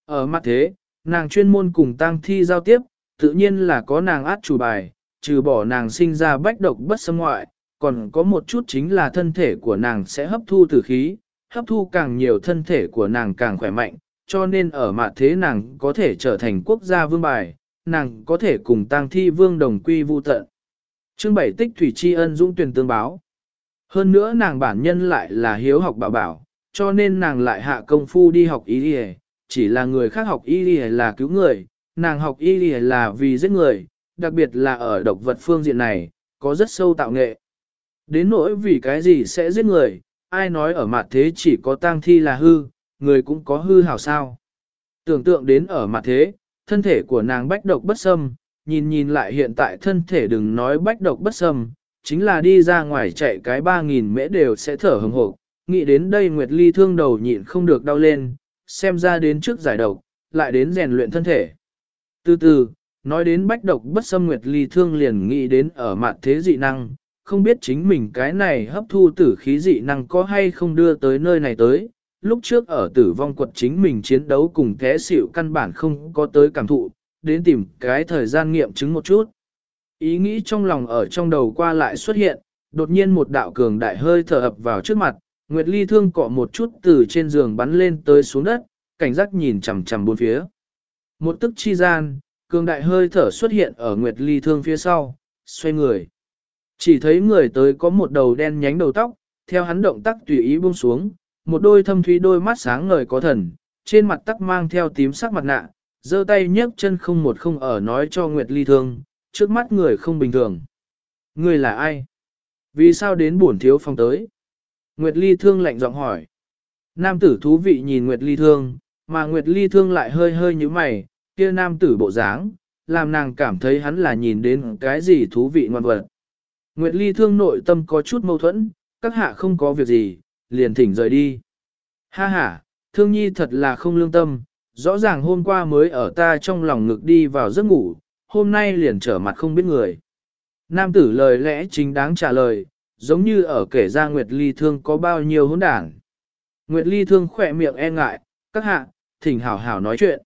Ở mặt thế, nàng chuyên môn cùng tang thi giao tiếp, tự nhiên là có nàng át chủ bài, trừ bỏ nàng sinh ra bách độc bất xâm ngoại, còn có một chút chính là thân thể của nàng sẽ hấp thu tử khí, hấp thu càng nhiều thân thể của nàng càng khỏe mạnh, cho nên ở mặt thế nàng có thể trở thành quốc gia vương bài, nàng có thể cùng tang thi vương đồng quy vu tận. Chương bảy tích thủy tri ân dũng tuyển tương báo. Hơn nữa nàng bản nhân lại là hiếu học bảo bảo, cho nên nàng lại hạ công phu đi học y chỉ là người khác học y là cứu người, nàng học y là vì giết người, đặc biệt là ở độc vật phương diện này, có rất sâu tạo nghệ. Đến nỗi vì cái gì sẽ giết người, ai nói ở mặt thế chỉ có tang thi là hư, người cũng có hư hảo sao. Tưởng tượng đến ở mặt thế, thân thể của nàng bách độc bất xâm, nhìn nhìn lại hiện tại thân thể đừng nói bách độc bất xâm, chính là đi ra ngoài chạy cái 3.000 mễ đều sẽ thở hừng hộp. Nghĩ đến đây Nguyệt Ly thương đầu nhịn không được đau lên, xem ra đến trước giải độc, lại đến rèn luyện thân thể. Từ từ, nói đến bách độc bất xâm Nguyệt Ly thương liền nghĩ đến ở mặt thế dị năng, không biết chính mình cái này hấp thu tử khí dị năng có hay không đưa tới nơi này tới. Lúc trước ở tử vong quật chính mình chiến đấu cùng thế xịu căn bản không có tới cảm thụ, đến tìm cái thời gian nghiệm chứng một chút. Ý nghĩ trong lòng ở trong đầu qua lại xuất hiện, đột nhiên một đạo cường đại hơi thở ập vào trước mặt, Nguyệt Ly thương cọ một chút từ trên giường bắn lên tới xuống đất, cảnh giác nhìn chằm chằm bốn phía. Một tức chi gian, cường đại hơi thở xuất hiện ở Nguyệt Ly thương phía sau, xoay người. Chỉ thấy người tới có một đầu đen nhánh đầu tóc, theo hắn động tác tùy ý buông xuống, một đôi thâm thúy đôi mắt sáng ngời có thần, trên mặt tắc mang theo tím sắc mặt nạ, giơ tay nhấc chân không một không ở nói cho Nguyệt Ly thương, trước mắt người không bình thường. Người là ai? Vì sao đến buồn thiếu phong tới? Nguyệt Ly thương lạnh giọng hỏi. Nam tử thú vị nhìn Nguyệt Ly thương, mà Nguyệt Ly thương lại hơi hơi như mày, kia nam tử bộ dáng, làm nàng cảm thấy hắn là nhìn đến cái gì thú vị ngoan vật. Nguyệt Ly thương nội tâm có chút mâu thuẫn, các hạ không có việc gì, liền thỉnh rời đi. Ha ha, thương nhi thật là không lương tâm, rõ ràng hôm qua mới ở ta trong lòng ngực đi vào giấc ngủ, hôm nay liền trở mặt không biết người. Nam tử lời lẽ chính đáng trả lời, giống như ở kể ra Nguyệt Ly Thương có bao nhiêu hỗn đảng. Nguyệt Ly Thương khỏe miệng e ngại, các hạ, thỉnh hảo hảo nói chuyện.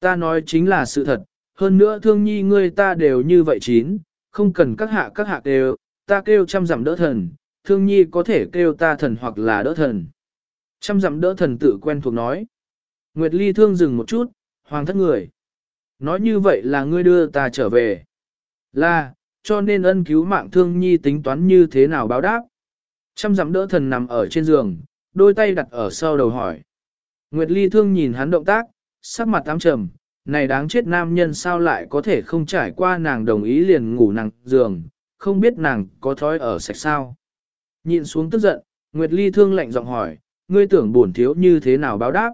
Ta nói chính là sự thật, hơn nữa thương nhi ngươi ta đều như vậy chín, không cần các hạ các hạ kêu, ta kêu trăm dặm đỡ thần, thương nhi có thể kêu ta thần hoặc là đỡ thần. Chăm dặm đỡ thần tự quen thuộc nói. Nguyệt Ly thương dừng một chút, hoàng thất người. Nói như vậy là ngươi đưa ta trở về. Là, cho nên ân cứu mạng thương nhi tính toán như thế nào báo đáp. Chăm dặm đỡ thần nằm ở trên giường, đôi tay đặt ở sau đầu hỏi. Nguyệt Ly thương nhìn hắn động tác, sắc mặt tám trầm, này đáng chết nam nhân sao lại có thể không trải qua nàng đồng ý liền ngủ nàng giường, không biết nàng có thói ở sạch sao. Nhìn xuống tức giận, Nguyệt Ly thương lạnh giọng hỏi, ngươi tưởng buồn thiếu như thế nào báo đáp.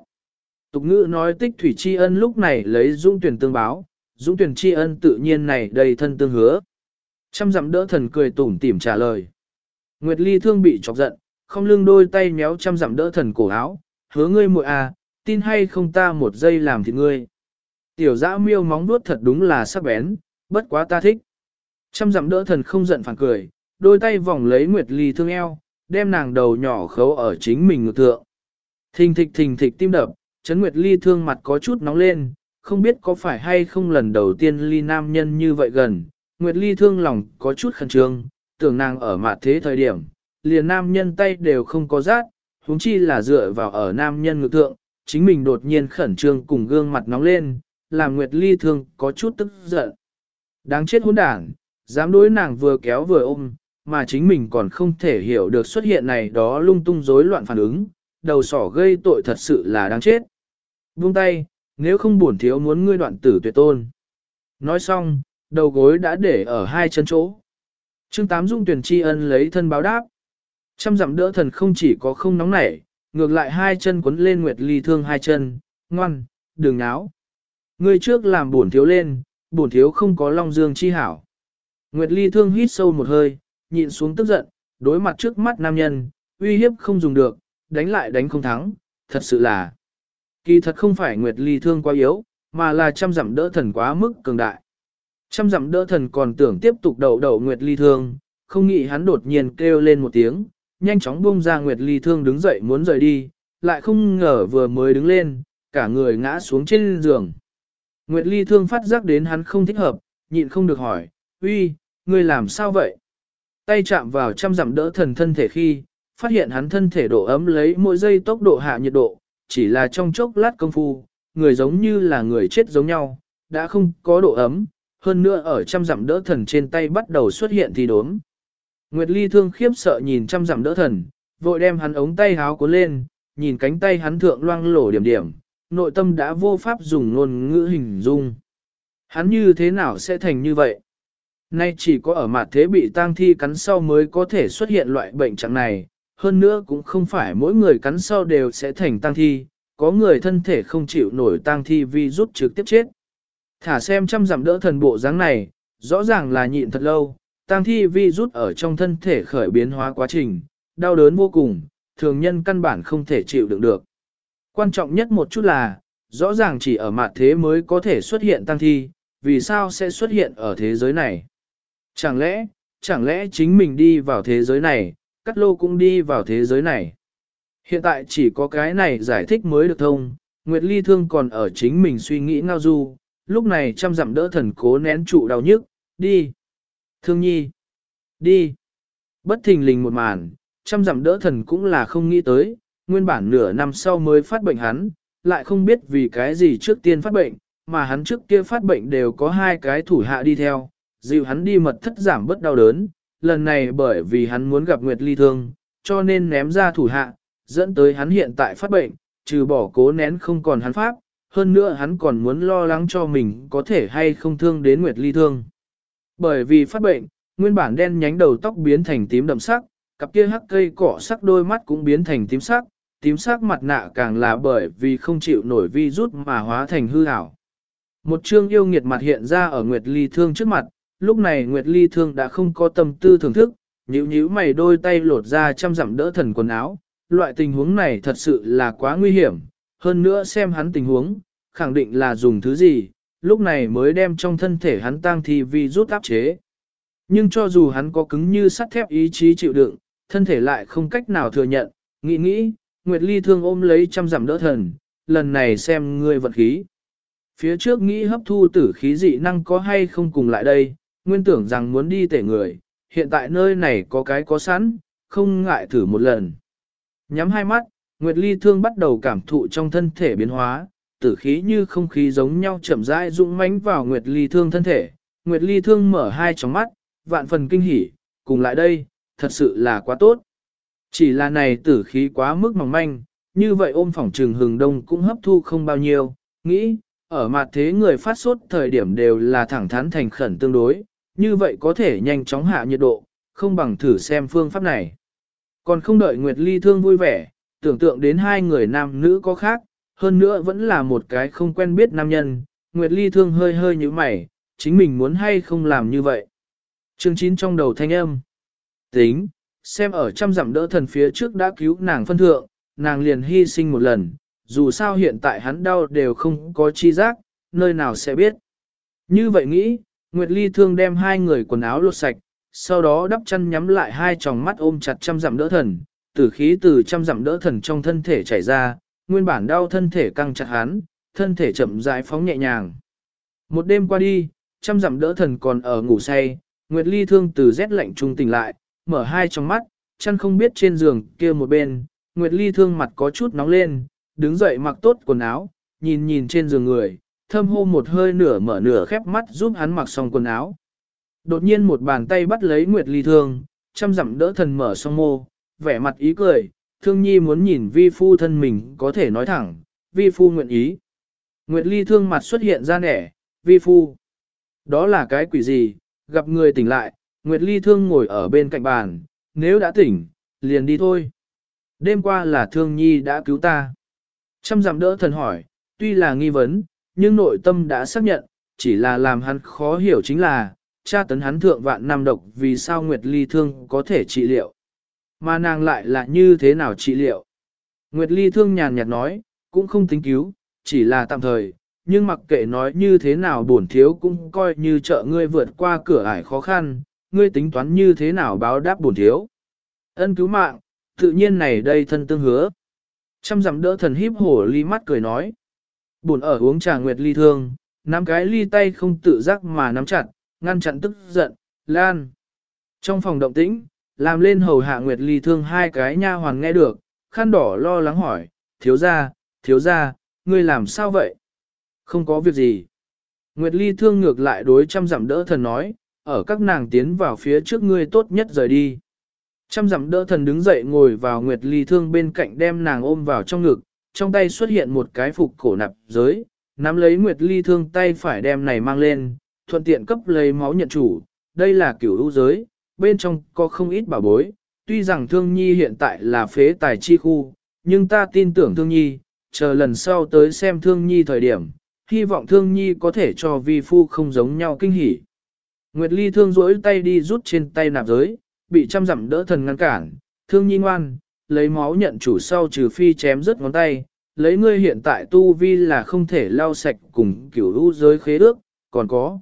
Tục ngữ nói tích thủy tri ân lúc này lấy dũng tuyển tương báo, dũng tuyển tri ân tự nhiên này đầy thân tương hứa. Trăm dặm đỡ thần cười tủm tỉm trả lời. Nguyệt Ly thương bị chọc giận, không lưng đôi tay méo trăm dặm đỡ thần cổ áo, hứa ngươi muội à, tin hay không ta một giây làm thì ngươi. Tiểu dã miêu móng vuốt thật đúng là sắc bén, bất quá ta thích. Trăm dặm đỡ thần không giận phản cười, đôi tay vòng lấy Nguyệt Ly thương eo, đem nàng đầu nhỏ khấu ở chính mình ngược thượng. Thình thịch thình thịch tim đập, Trấn Nguyệt Ly thương mặt có chút nóng lên, không biết có phải hay không lần đầu tiên Ly nam nhân như vậy gần. Nguyệt Ly thương lòng có chút khẩn trương, tưởng nàng ở mặt thế thời điểm, liền nam nhân tay đều không có rát, huống chi là dựa vào ở nam nhân ngực thượng, chính mình đột nhiên khẩn trương cùng gương mặt nóng lên, làm Nguyệt Ly thương có chút tức giận. Đáng chết hỗn đảng, dám đối nàng vừa kéo vừa ôm, mà chính mình còn không thể hiểu được xuất hiện này đó lung tung rối loạn phản ứng, đầu sỏ gây tội thật sự là đáng chết. Buông tay, nếu không buồn thiếu muốn ngươi đoạn tử tuyệt tôn. Nói xong, đầu gối đã để ở hai chân chỗ. Trương Tám Dung tuyển tri ân lấy thân báo đáp. Trăm dặm đỡ thần không chỉ có không nóng nảy, ngược lại hai chân quấn lên Nguyệt Ly thương hai chân, ngoan, đừng náo. Ngươi trước làm bổn thiếu lên, bổn thiếu không có long dương chi hảo. Nguyệt Ly thương hít sâu một hơi, nhịn xuống tức giận, đối mặt trước mắt nam nhân, uy hiếp không dùng được, đánh lại đánh không thắng, thật sự là. Kỳ thật không phải Nguyệt Ly thương quá yếu, mà là trăm dặm đỡ thần quá mức cường đại. Trăm dặm đỡ thần còn tưởng tiếp tục đầu đầu Nguyệt Ly thương, không nghĩ hắn đột nhiên kêu lên một tiếng, nhanh chóng buông ra Nguyệt Ly thương đứng dậy muốn rời đi, lại không ngờ vừa mới đứng lên, cả người ngã xuống trên giường. Nguyệt Ly thương phát giác đến hắn không thích hợp, nhịn không được hỏi, uy, ngươi làm sao vậy? Tay chạm vào trăm dặm đỡ thần thân thể khi, phát hiện hắn thân thể độ ấm lấy mỗi giây tốc độ hạ nhiệt độ, chỉ là trong chốc lát công phu, người giống như là người chết giống nhau, đã không có độ ấm, hơn nữa ở trăm dặm đỡ thần trên tay bắt đầu xuất hiện thì đốm. Nguyệt Ly thương khiếp sợ nhìn trăm dặm đỡ thần, vội đem hắn ống tay háo cuốn lên, nhìn cánh tay hắn thượng loang lổ điểm điểm, nội tâm đã vô pháp dùng ngôn ngữ hình dung. Hắn như thế nào sẽ thành như vậy? Nay chỉ có ở mặt thế bị tang thi cắn sau mới có thể xuất hiện loại bệnh trạng này, hơn nữa cũng không phải mỗi người cắn sau đều sẽ thành tang thi, có người thân thể không chịu nổi tang thi vì rút trực tiếp chết. Thả xem trăm giảm đỡ thần bộ dáng này, rõ ràng là nhịn thật lâu, tang thi vi rút ở trong thân thể khởi biến hóa quá trình, đau đớn vô cùng, thường nhân căn bản không thể chịu đựng được. Quan trọng nhất một chút là, rõ ràng chỉ ở mặt thế mới có thể xuất hiện tăng thi, vì sao sẽ xuất hiện ở thế giới này? Chẳng lẽ, chẳng lẽ chính mình đi vào thế giới này, cắt lô cũng đi vào thế giới này? Hiện tại chỉ có cái này giải thích mới được thông, Nguyệt Ly Thương còn ở chính mình suy nghĩ ngao du, lúc này chăm dặm đỡ thần cố nén trụ đau nhức, đi. Thương nhi, đi. Bất thình lình một màn, chăm dặm đỡ thần cũng là không nghĩ tới, nguyên bản nửa năm sau mới phát bệnh hắn, lại không biết vì cái gì trước tiên phát bệnh, mà hắn trước kia phát bệnh đều có hai cái thủ hạ đi theo, dịu hắn đi mật thất giảm bớt đau đớn, lần này bởi vì hắn muốn gặp Nguyệt Ly Thương, cho nên ném ra thủ hạ, dẫn tới hắn hiện tại phát bệnh, trừ bỏ cố nén không còn hắn pháp, hơn nữa hắn còn muốn lo lắng cho mình có thể hay không thương đến Nguyệt Ly thương. Bởi vì phát bệnh, nguyên bản đen nhánh đầu tóc biến thành tím đậm sắc, cặp kia hắc cây cỏ sắc đôi mắt cũng biến thành tím sắc, tím sắc mặt nạ càng là bởi vì không chịu nổi vi rút mà hóa thành hư ảo. Một chương yêu nghiệt mặt hiện ra ở Nguyệt Ly Thương trước mặt, lúc này Nguyệt Ly Thương đã không có tâm tư thưởng thức, nhíu nhíu mày đôi tay lột ra chăm dặm đỡ thần quần áo, loại tình huống này thật sự là quá nguy hiểm, hơn nữa xem hắn tình huống, khẳng định là dùng thứ gì, lúc này mới đem trong thân thể hắn tăng thi vi rút áp chế. Nhưng cho dù hắn có cứng như sắt thép ý chí chịu đựng, thân thể lại không cách nào thừa nhận, nghĩ nghĩ, Nguyệt Ly thương ôm lấy trăm giảm đỡ thần, lần này xem ngươi vật khí. Phía trước nghĩ hấp thu tử khí dị năng có hay không cùng lại đây, nguyên tưởng rằng muốn đi tể người, hiện tại nơi này có cái có sẵn, không ngại thử một lần. Nhắm hai mắt, Nguyệt Ly thương bắt đầu cảm thụ trong thân thể biến hóa, tử khí như không khí giống nhau chậm rãi dũng mãnh vào Nguyệt Ly thương thân thể. Nguyệt Ly thương mở hai tròng mắt, vạn phần kinh hỉ, cùng lại đây, thật sự là quá tốt. Chỉ là này tử khí quá mức mỏng manh, như vậy ôm phỏng trừng hừng đông cũng hấp thu không bao nhiêu, nghĩ, ở mặt thế người phát sốt thời điểm đều là thẳng thắn thành khẩn tương đối, như vậy có thể nhanh chóng hạ nhiệt độ, không bằng thử xem phương pháp này. Còn không đợi Nguyệt Ly thương vui vẻ, tưởng tượng đến hai người nam nữ có khác, hơn nữa vẫn là một cái không quen biết nam nhân, Nguyệt Ly thương hơi hơi như mày, chính mình muốn hay không làm như vậy. Chương 9 trong đầu thanh âm. Tính, xem ở trăm dặm đỡ thần phía trước đã cứu nàng phân thượng, nàng liền hy sinh một lần, dù sao hiện tại hắn đau đều không có chi giác, nơi nào sẽ biết. Như vậy nghĩ, Nguyệt Ly thương đem hai người quần áo lột sạch, sau đó đắp chân nhắm lại hai tròng mắt ôm chặt trăm dặm đỡ thần, tử khí từ trăm dặm đỡ thần trong thân thể chảy ra, nguyên bản đau thân thể căng chặt hắn, thân thể chậm rãi phóng nhẹ nhàng. Một đêm qua đi, trăm dặm đỡ thần còn ở ngủ say, Nguyệt Ly thương từ rét lạnh trung tỉnh lại, mở hai trong mắt, chăn không biết trên giường kia một bên, Nguyệt Ly thương mặt có chút nóng lên, đứng dậy mặc tốt quần áo, nhìn nhìn trên giường người, thâm hô một hơi nửa mở nửa khép mắt giúp hắn mặc xong quần áo. Đột nhiên một bàn tay bắt lấy Nguyệt Ly thương, chăm dặm đỡ thần mở song mô, vẻ mặt ý cười, thương nhi muốn nhìn vi phu thân mình có thể nói thẳng, vi phu nguyện ý. Nguyệt Ly thương mặt xuất hiện ra nẻ, vi phu. Đó là cái quỷ gì, gặp người tỉnh lại, Nguyệt Ly thương ngồi ở bên cạnh bàn, nếu đã tỉnh, liền đi thôi. Đêm qua là thương nhi đã cứu ta. Trăm giảm đỡ thần hỏi, tuy là nghi vấn, nhưng nội tâm đã xác nhận, chỉ là làm hắn khó hiểu chính là, cha tấn hắn thượng vạn năm độc vì sao Nguyệt Ly thương có thể trị liệu. Mà nàng lại là như thế nào trị liệu? Nguyệt Ly thương nhàn nhạt nói, cũng không tính cứu, chỉ là tạm thời, nhưng mặc kệ nói như thế nào bổn thiếu cũng coi như trợ ngươi vượt qua cửa ải khó khăn, ngươi tính toán như thế nào báo đáp bổn thiếu. Ân cứu mạng, tự nhiên này đây thân tương hứa. Trăm dặm đỡ thần híp hổ ly mắt cười nói. Bổn ở uống trà nguyệt ly thương, nắm cái ly tay không tự giác mà nắm chặt, ngăn chặn tức giận, lan. Trong phòng động tĩnh, làm lên hầu hạ nguyệt ly thương hai cái nha hoàn nghe được, khăn đỏ lo lắng hỏi, thiếu ra, thiếu ra, ngươi làm sao vậy? Không có việc gì. Nguyệt ly thương ngược lại đối trăm dặm đỡ thần nói, ở các nàng tiến vào phía trước ngươi tốt nhất rời đi. Trăm dặm đỡ thần đứng dậy ngồi vào Nguyệt Ly Thương bên cạnh đem nàng ôm vào trong ngực, trong tay xuất hiện một cái phục cổ nạp giới, nắm lấy Nguyệt Ly Thương tay phải đem này mang lên, thuận tiện cấp lấy máu nhận chủ, đây là kiểu ưu giới, bên trong có không ít bảo bối, tuy rằng Thương Nhi hiện tại là phế tài chi khu, nhưng ta tin tưởng Thương Nhi, chờ lần sau tới xem Thương Nhi thời điểm, hy vọng Thương Nhi có thể cho vi phu không giống nhau kinh hỉ. Nguyệt Ly thương rỗi tay đi rút trên tay nạp giới, bị trăm dặm đỡ thần ngăn cản, thương nhi ngoan, lấy máu nhận chủ sau trừ phi chém rớt ngón tay, lấy ngươi hiện tại tu vi là không thể lau sạch cùng kiểu u giới khế ước, còn có.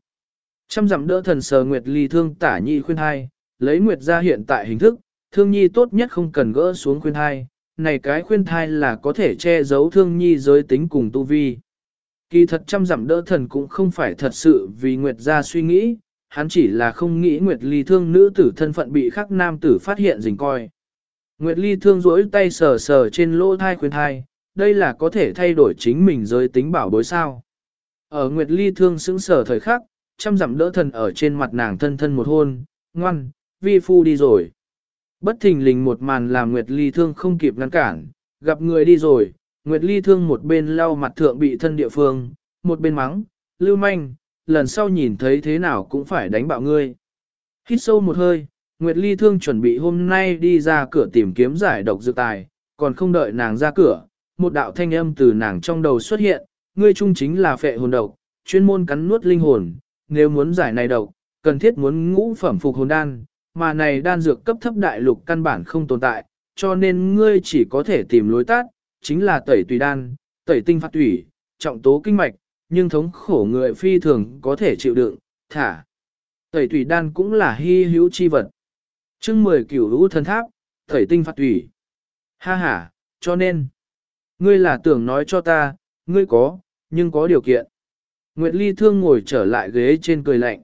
Trăm dặm đỡ thần sờ Nguyệt Ly thương tả nhi khuyên hai, lấy Nguyệt ra hiện tại hình thức, thương nhi tốt nhất không cần gỡ xuống khuyên thai này cái khuyên thai là có thể che giấu thương nhi giới tính cùng tu vi. Kỳ thật trăm dặm đỡ thần cũng không phải thật sự vì Nguyệt ra suy nghĩ, hắn chỉ là không nghĩ Nguyệt Ly thương nữ tử thân phận bị khắc nam tử phát hiện rình coi. Nguyệt Ly thương rỗi tay sờ sờ trên lỗ thai khuyên thai, đây là có thể thay đổi chính mình giới tính bảo bối sao. Ở Nguyệt Ly thương sững sờ thời khắc, chăm dặm đỡ thần ở trên mặt nàng thân thân một hôn, ngoan, vi phu đi rồi. Bất thình lình một màn làm Nguyệt Ly thương không kịp ngăn cản, gặp người đi rồi, Nguyệt Ly thương một bên lau mặt thượng bị thân địa phương, một bên mắng, lưu manh, lần sau nhìn thấy thế nào cũng phải đánh bạo ngươi. Hít sâu một hơi, Nguyệt Ly thương chuẩn bị hôm nay đi ra cửa tìm kiếm giải độc dược tài, còn không đợi nàng ra cửa, một đạo thanh âm từ nàng trong đầu xuất hiện, ngươi trung chính là phệ hồn độc, chuyên môn cắn nuốt linh hồn, nếu muốn giải này độc, cần thiết muốn ngũ phẩm phục hồn đan, mà này đan dược cấp thấp đại lục căn bản không tồn tại, cho nên ngươi chỉ có thể tìm lối tát, chính là tẩy tùy đan, tẩy tinh phát tủy, trọng tố kinh mạch, nhưng thống khổ người phi thường có thể chịu đựng, thả. Tẩy tùy đan cũng là hy hữu chi vật. chương 10 cửu lũ thần tháp, tẩy tinh phát tủy. Ha ha, cho nên, ngươi là tưởng nói cho ta, ngươi có, nhưng có điều kiện. Nguyệt Ly thương ngồi trở lại ghế trên cười lạnh.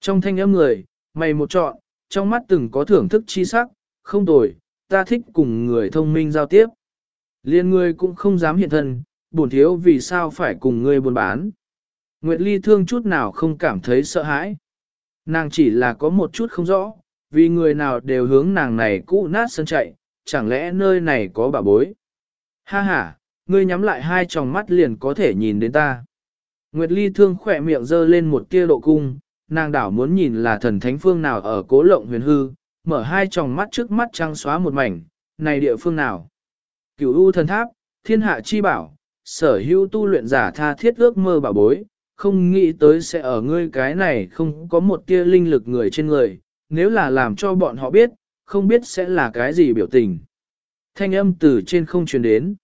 Trong thanh âm người, mày một chọn, trong mắt từng có thưởng thức chi sắc, không tồi, ta thích cùng người thông minh giao tiếp. Liên ngươi cũng không dám hiện thân, bổn thiếu vì sao phải cùng ngươi buôn bán. Nguyệt Ly thương chút nào không cảm thấy sợ hãi. Nàng chỉ là có một chút không rõ, vì người nào đều hướng nàng này cũ nát sân chạy, chẳng lẽ nơi này có bà bối. Ha ha, ngươi nhắm lại hai tròng mắt liền có thể nhìn đến ta. Nguyệt Ly thương khỏe miệng dơ lên một tia độ cung, nàng đảo muốn nhìn là thần thánh phương nào ở cố lộng huyền hư, mở hai tròng mắt trước mắt trăng xóa một mảnh, này địa phương nào. Cửu U thần tháp, thiên hạ chi bảo, sở hữu tu luyện giả tha thiết ước mơ bảo bối, không nghĩ tới sẽ ở ngươi cái này không có một tia linh lực người trên người, nếu là làm cho bọn họ biết, không biết sẽ là cái gì biểu tình. Thanh âm từ trên không truyền đến.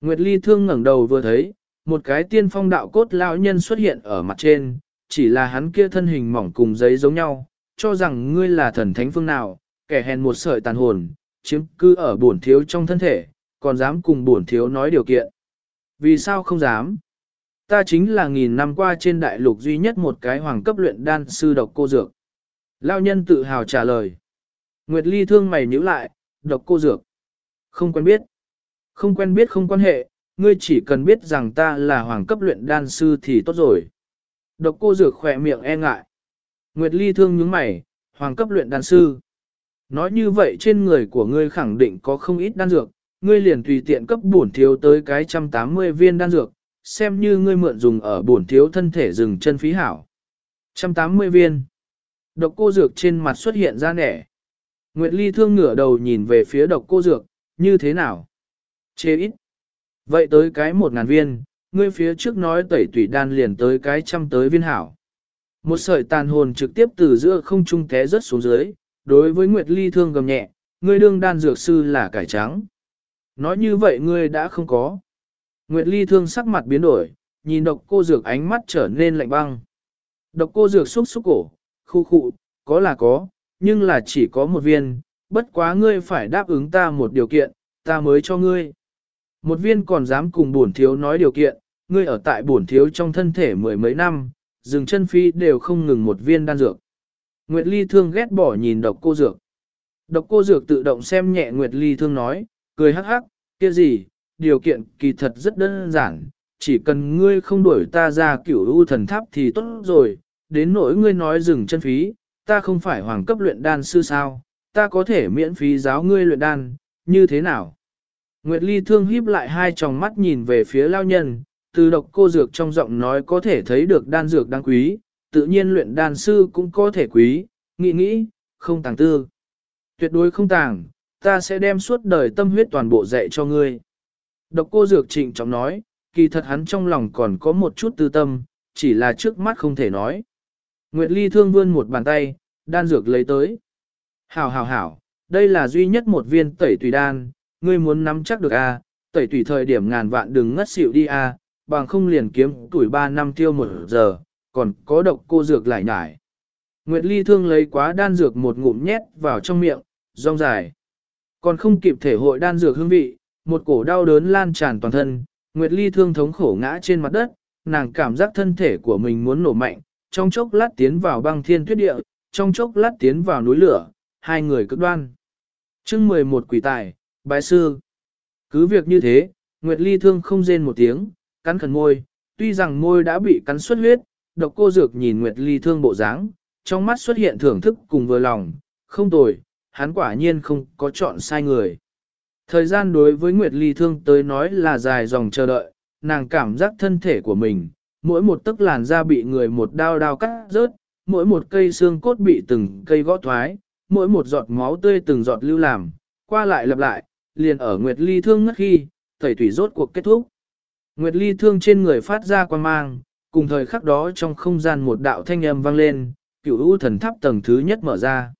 Nguyệt Ly thương ngẩng đầu vừa thấy, một cái tiên phong đạo cốt lão nhân xuất hiện ở mặt trên, chỉ là hắn kia thân hình mỏng cùng giấy giống nhau, cho rằng ngươi là thần thánh phương nào, kẻ hèn một sợi tàn hồn, chiếm cư ở bổn thiếu trong thân thể, còn dám cùng bổn thiếu nói điều kiện. Vì sao không dám? Ta chính là nghìn năm qua trên đại lục duy nhất một cái hoàng cấp luyện đan sư độc cô dược. Lao nhân tự hào trả lời. Nguyệt Ly thương mày nhíu lại, độc cô dược. Không quen biết. Không quen biết không quan hệ, ngươi chỉ cần biết rằng ta là hoàng cấp luyện đan sư thì tốt rồi. Độc cô dược khỏe miệng e ngại. Nguyệt Ly thương nhướng mày, hoàng cấp luyện đan sư. Nói như vậy trên người của ngươi khẳng định có không ít đan dược, ngươi liền tùy tiện cấp bổn thiếu tới cái trăm tám mươi viên đan dược, xem như ngươi mượn dùng ở bổn thiếu thân thể rừng chân phí hảo. Trăm tám mươi viên. Độc cô dược trên mặt xuất hiện ra nẻ. Nguyệt Ly thương ngửa đầu nhìn về phía độc cô dược, như thế nào? Chê ít. Vậy tới cái một ngàn viên, ngươi phía trước nói tẩy tủy đan liền tới cái trăm tới viên hảo. Một sợi tàn hồn trực tiếp từ giữa không trung té rớt xuống dưới, đối với Nguyệt Ly thương gầm nhẹ, ngươi đương đan dược sư là cải trắng. Nói như vậy ngươi đã không có. Nguyệt Ly thương sắc mặt biến đổi, nhìn độc cô dược ánh mắt trở nên lạnh băng. Độc cô dược xúc xúc cổ, khu khụ, có là có, nhưng là chỉ có một viên, bất quá ngươi phải đáp ứng ta một điều kiện, ta mới cho ngươi. Một viên còn dám cùng bổn thiếu nói điều kiện, ngươi ở tại bổn thiếu trong thân thể mười mấy năm, dừng chân phi đều không ngừng một viên đan dược. Nguyệt Ly thương ghét bỏ nhìn độc cô dược. Độc cô dược tự động xem nhẹ Nguyệt Ly thương nói, cười hắc hắc, kia gì, điều kiện kỳ thật rất đơn giản, chỉ cần ngươi không đuổi ta ra cửu u thần tháp thì tốt rồi, đến nỗi ngươi nói dừng chân phí, ta không phải hoàng cấp luyện đan sư sao, ta có thể miễn phí giáo ngươi luyện đan, như thế nào? Nguyệt Ly thương híp lại hai tròng mắt nhìn về phía lao nhân, từ độc cô dược trong giọng nói có thể thấy được đan dược đáng quý, tự nhiên luyện đan sư cũng có thể quý, nghĩ nghĩ, không tàng tư. Tuyệt đối không tàng, ta sẽ đem suốt đời tâm huyết toàn bộ dạy cho ngươi. Độc cô dược trịnh trọng nói, kỳ thật hắn trong lòng còn có một chút tư tâm, chỉ là trước mắt không thể nói. Nguyệt Ly thương vươn một bàn tay, đan dược lấy tới. Hảo hảo hảo, đây là duy nhất một viên tẩy tùy đan, ngươi muốn nắm chắc được a, à, tẩy tùy thời điểm ngàn vạn đừng ngất xỉu đi a, à, bằng không liền kiếm tuổi 3 năm tiêu một giờ, còn có độc cô dược lại nhải. Nguyệt Ly thương lấy quá đan dược một ngụm nhét vào trong miệng, rong dài. Còn không kịp thể hội đan dược hương vị, một cổ đau đớn lan tràn toàn thân, Nguyệt Ly thương thống khổ ngã trên mặt đất, nàng cảm giác thân thể của mình muốn nổ mạnh, trong chốc lát tiến vào băng thiên tuyết địa, trong chốc lát tiến vào núi lửa, hai người cực đoan. chương 11 quỷ tài, bái sư. Cứ việc như thế, Nguyệt Ly thương không rên một tiếng, cắn khẩn môi, tuy rằng môi đã bị cắn xuất huyết, độc cô dược nhìn Nguyệt Ly thương bộ dáng, trong mắt xuất hiện thưởng thức cùng vừa lòng, không tồi, hắn quả nhiên không có chọn sai người. Thời gian đối với Nguyệt Ly Thương tới nói là dài dòng chờ đợi, nàng cảm giác thân thể của mình, mỗi một tấc làn da bị người một đao đao cắt rớt, mỗi một cây xương cốt bị từng cây gõ thoái, mỗi một giọt máu tươi từng giọt lưu làm, qua lại lặp lại, liền ở Nguyệt Ly Thương ngất khi, tẩy thủy rốt cuộc kết thúc. Nguyệt Ly Thương trên người phát ra quan mang, cùng thời khắc đó trong không gian một đạo thanh âm vang lên, cửu u thần tháp tầng thứ nhất mở ra.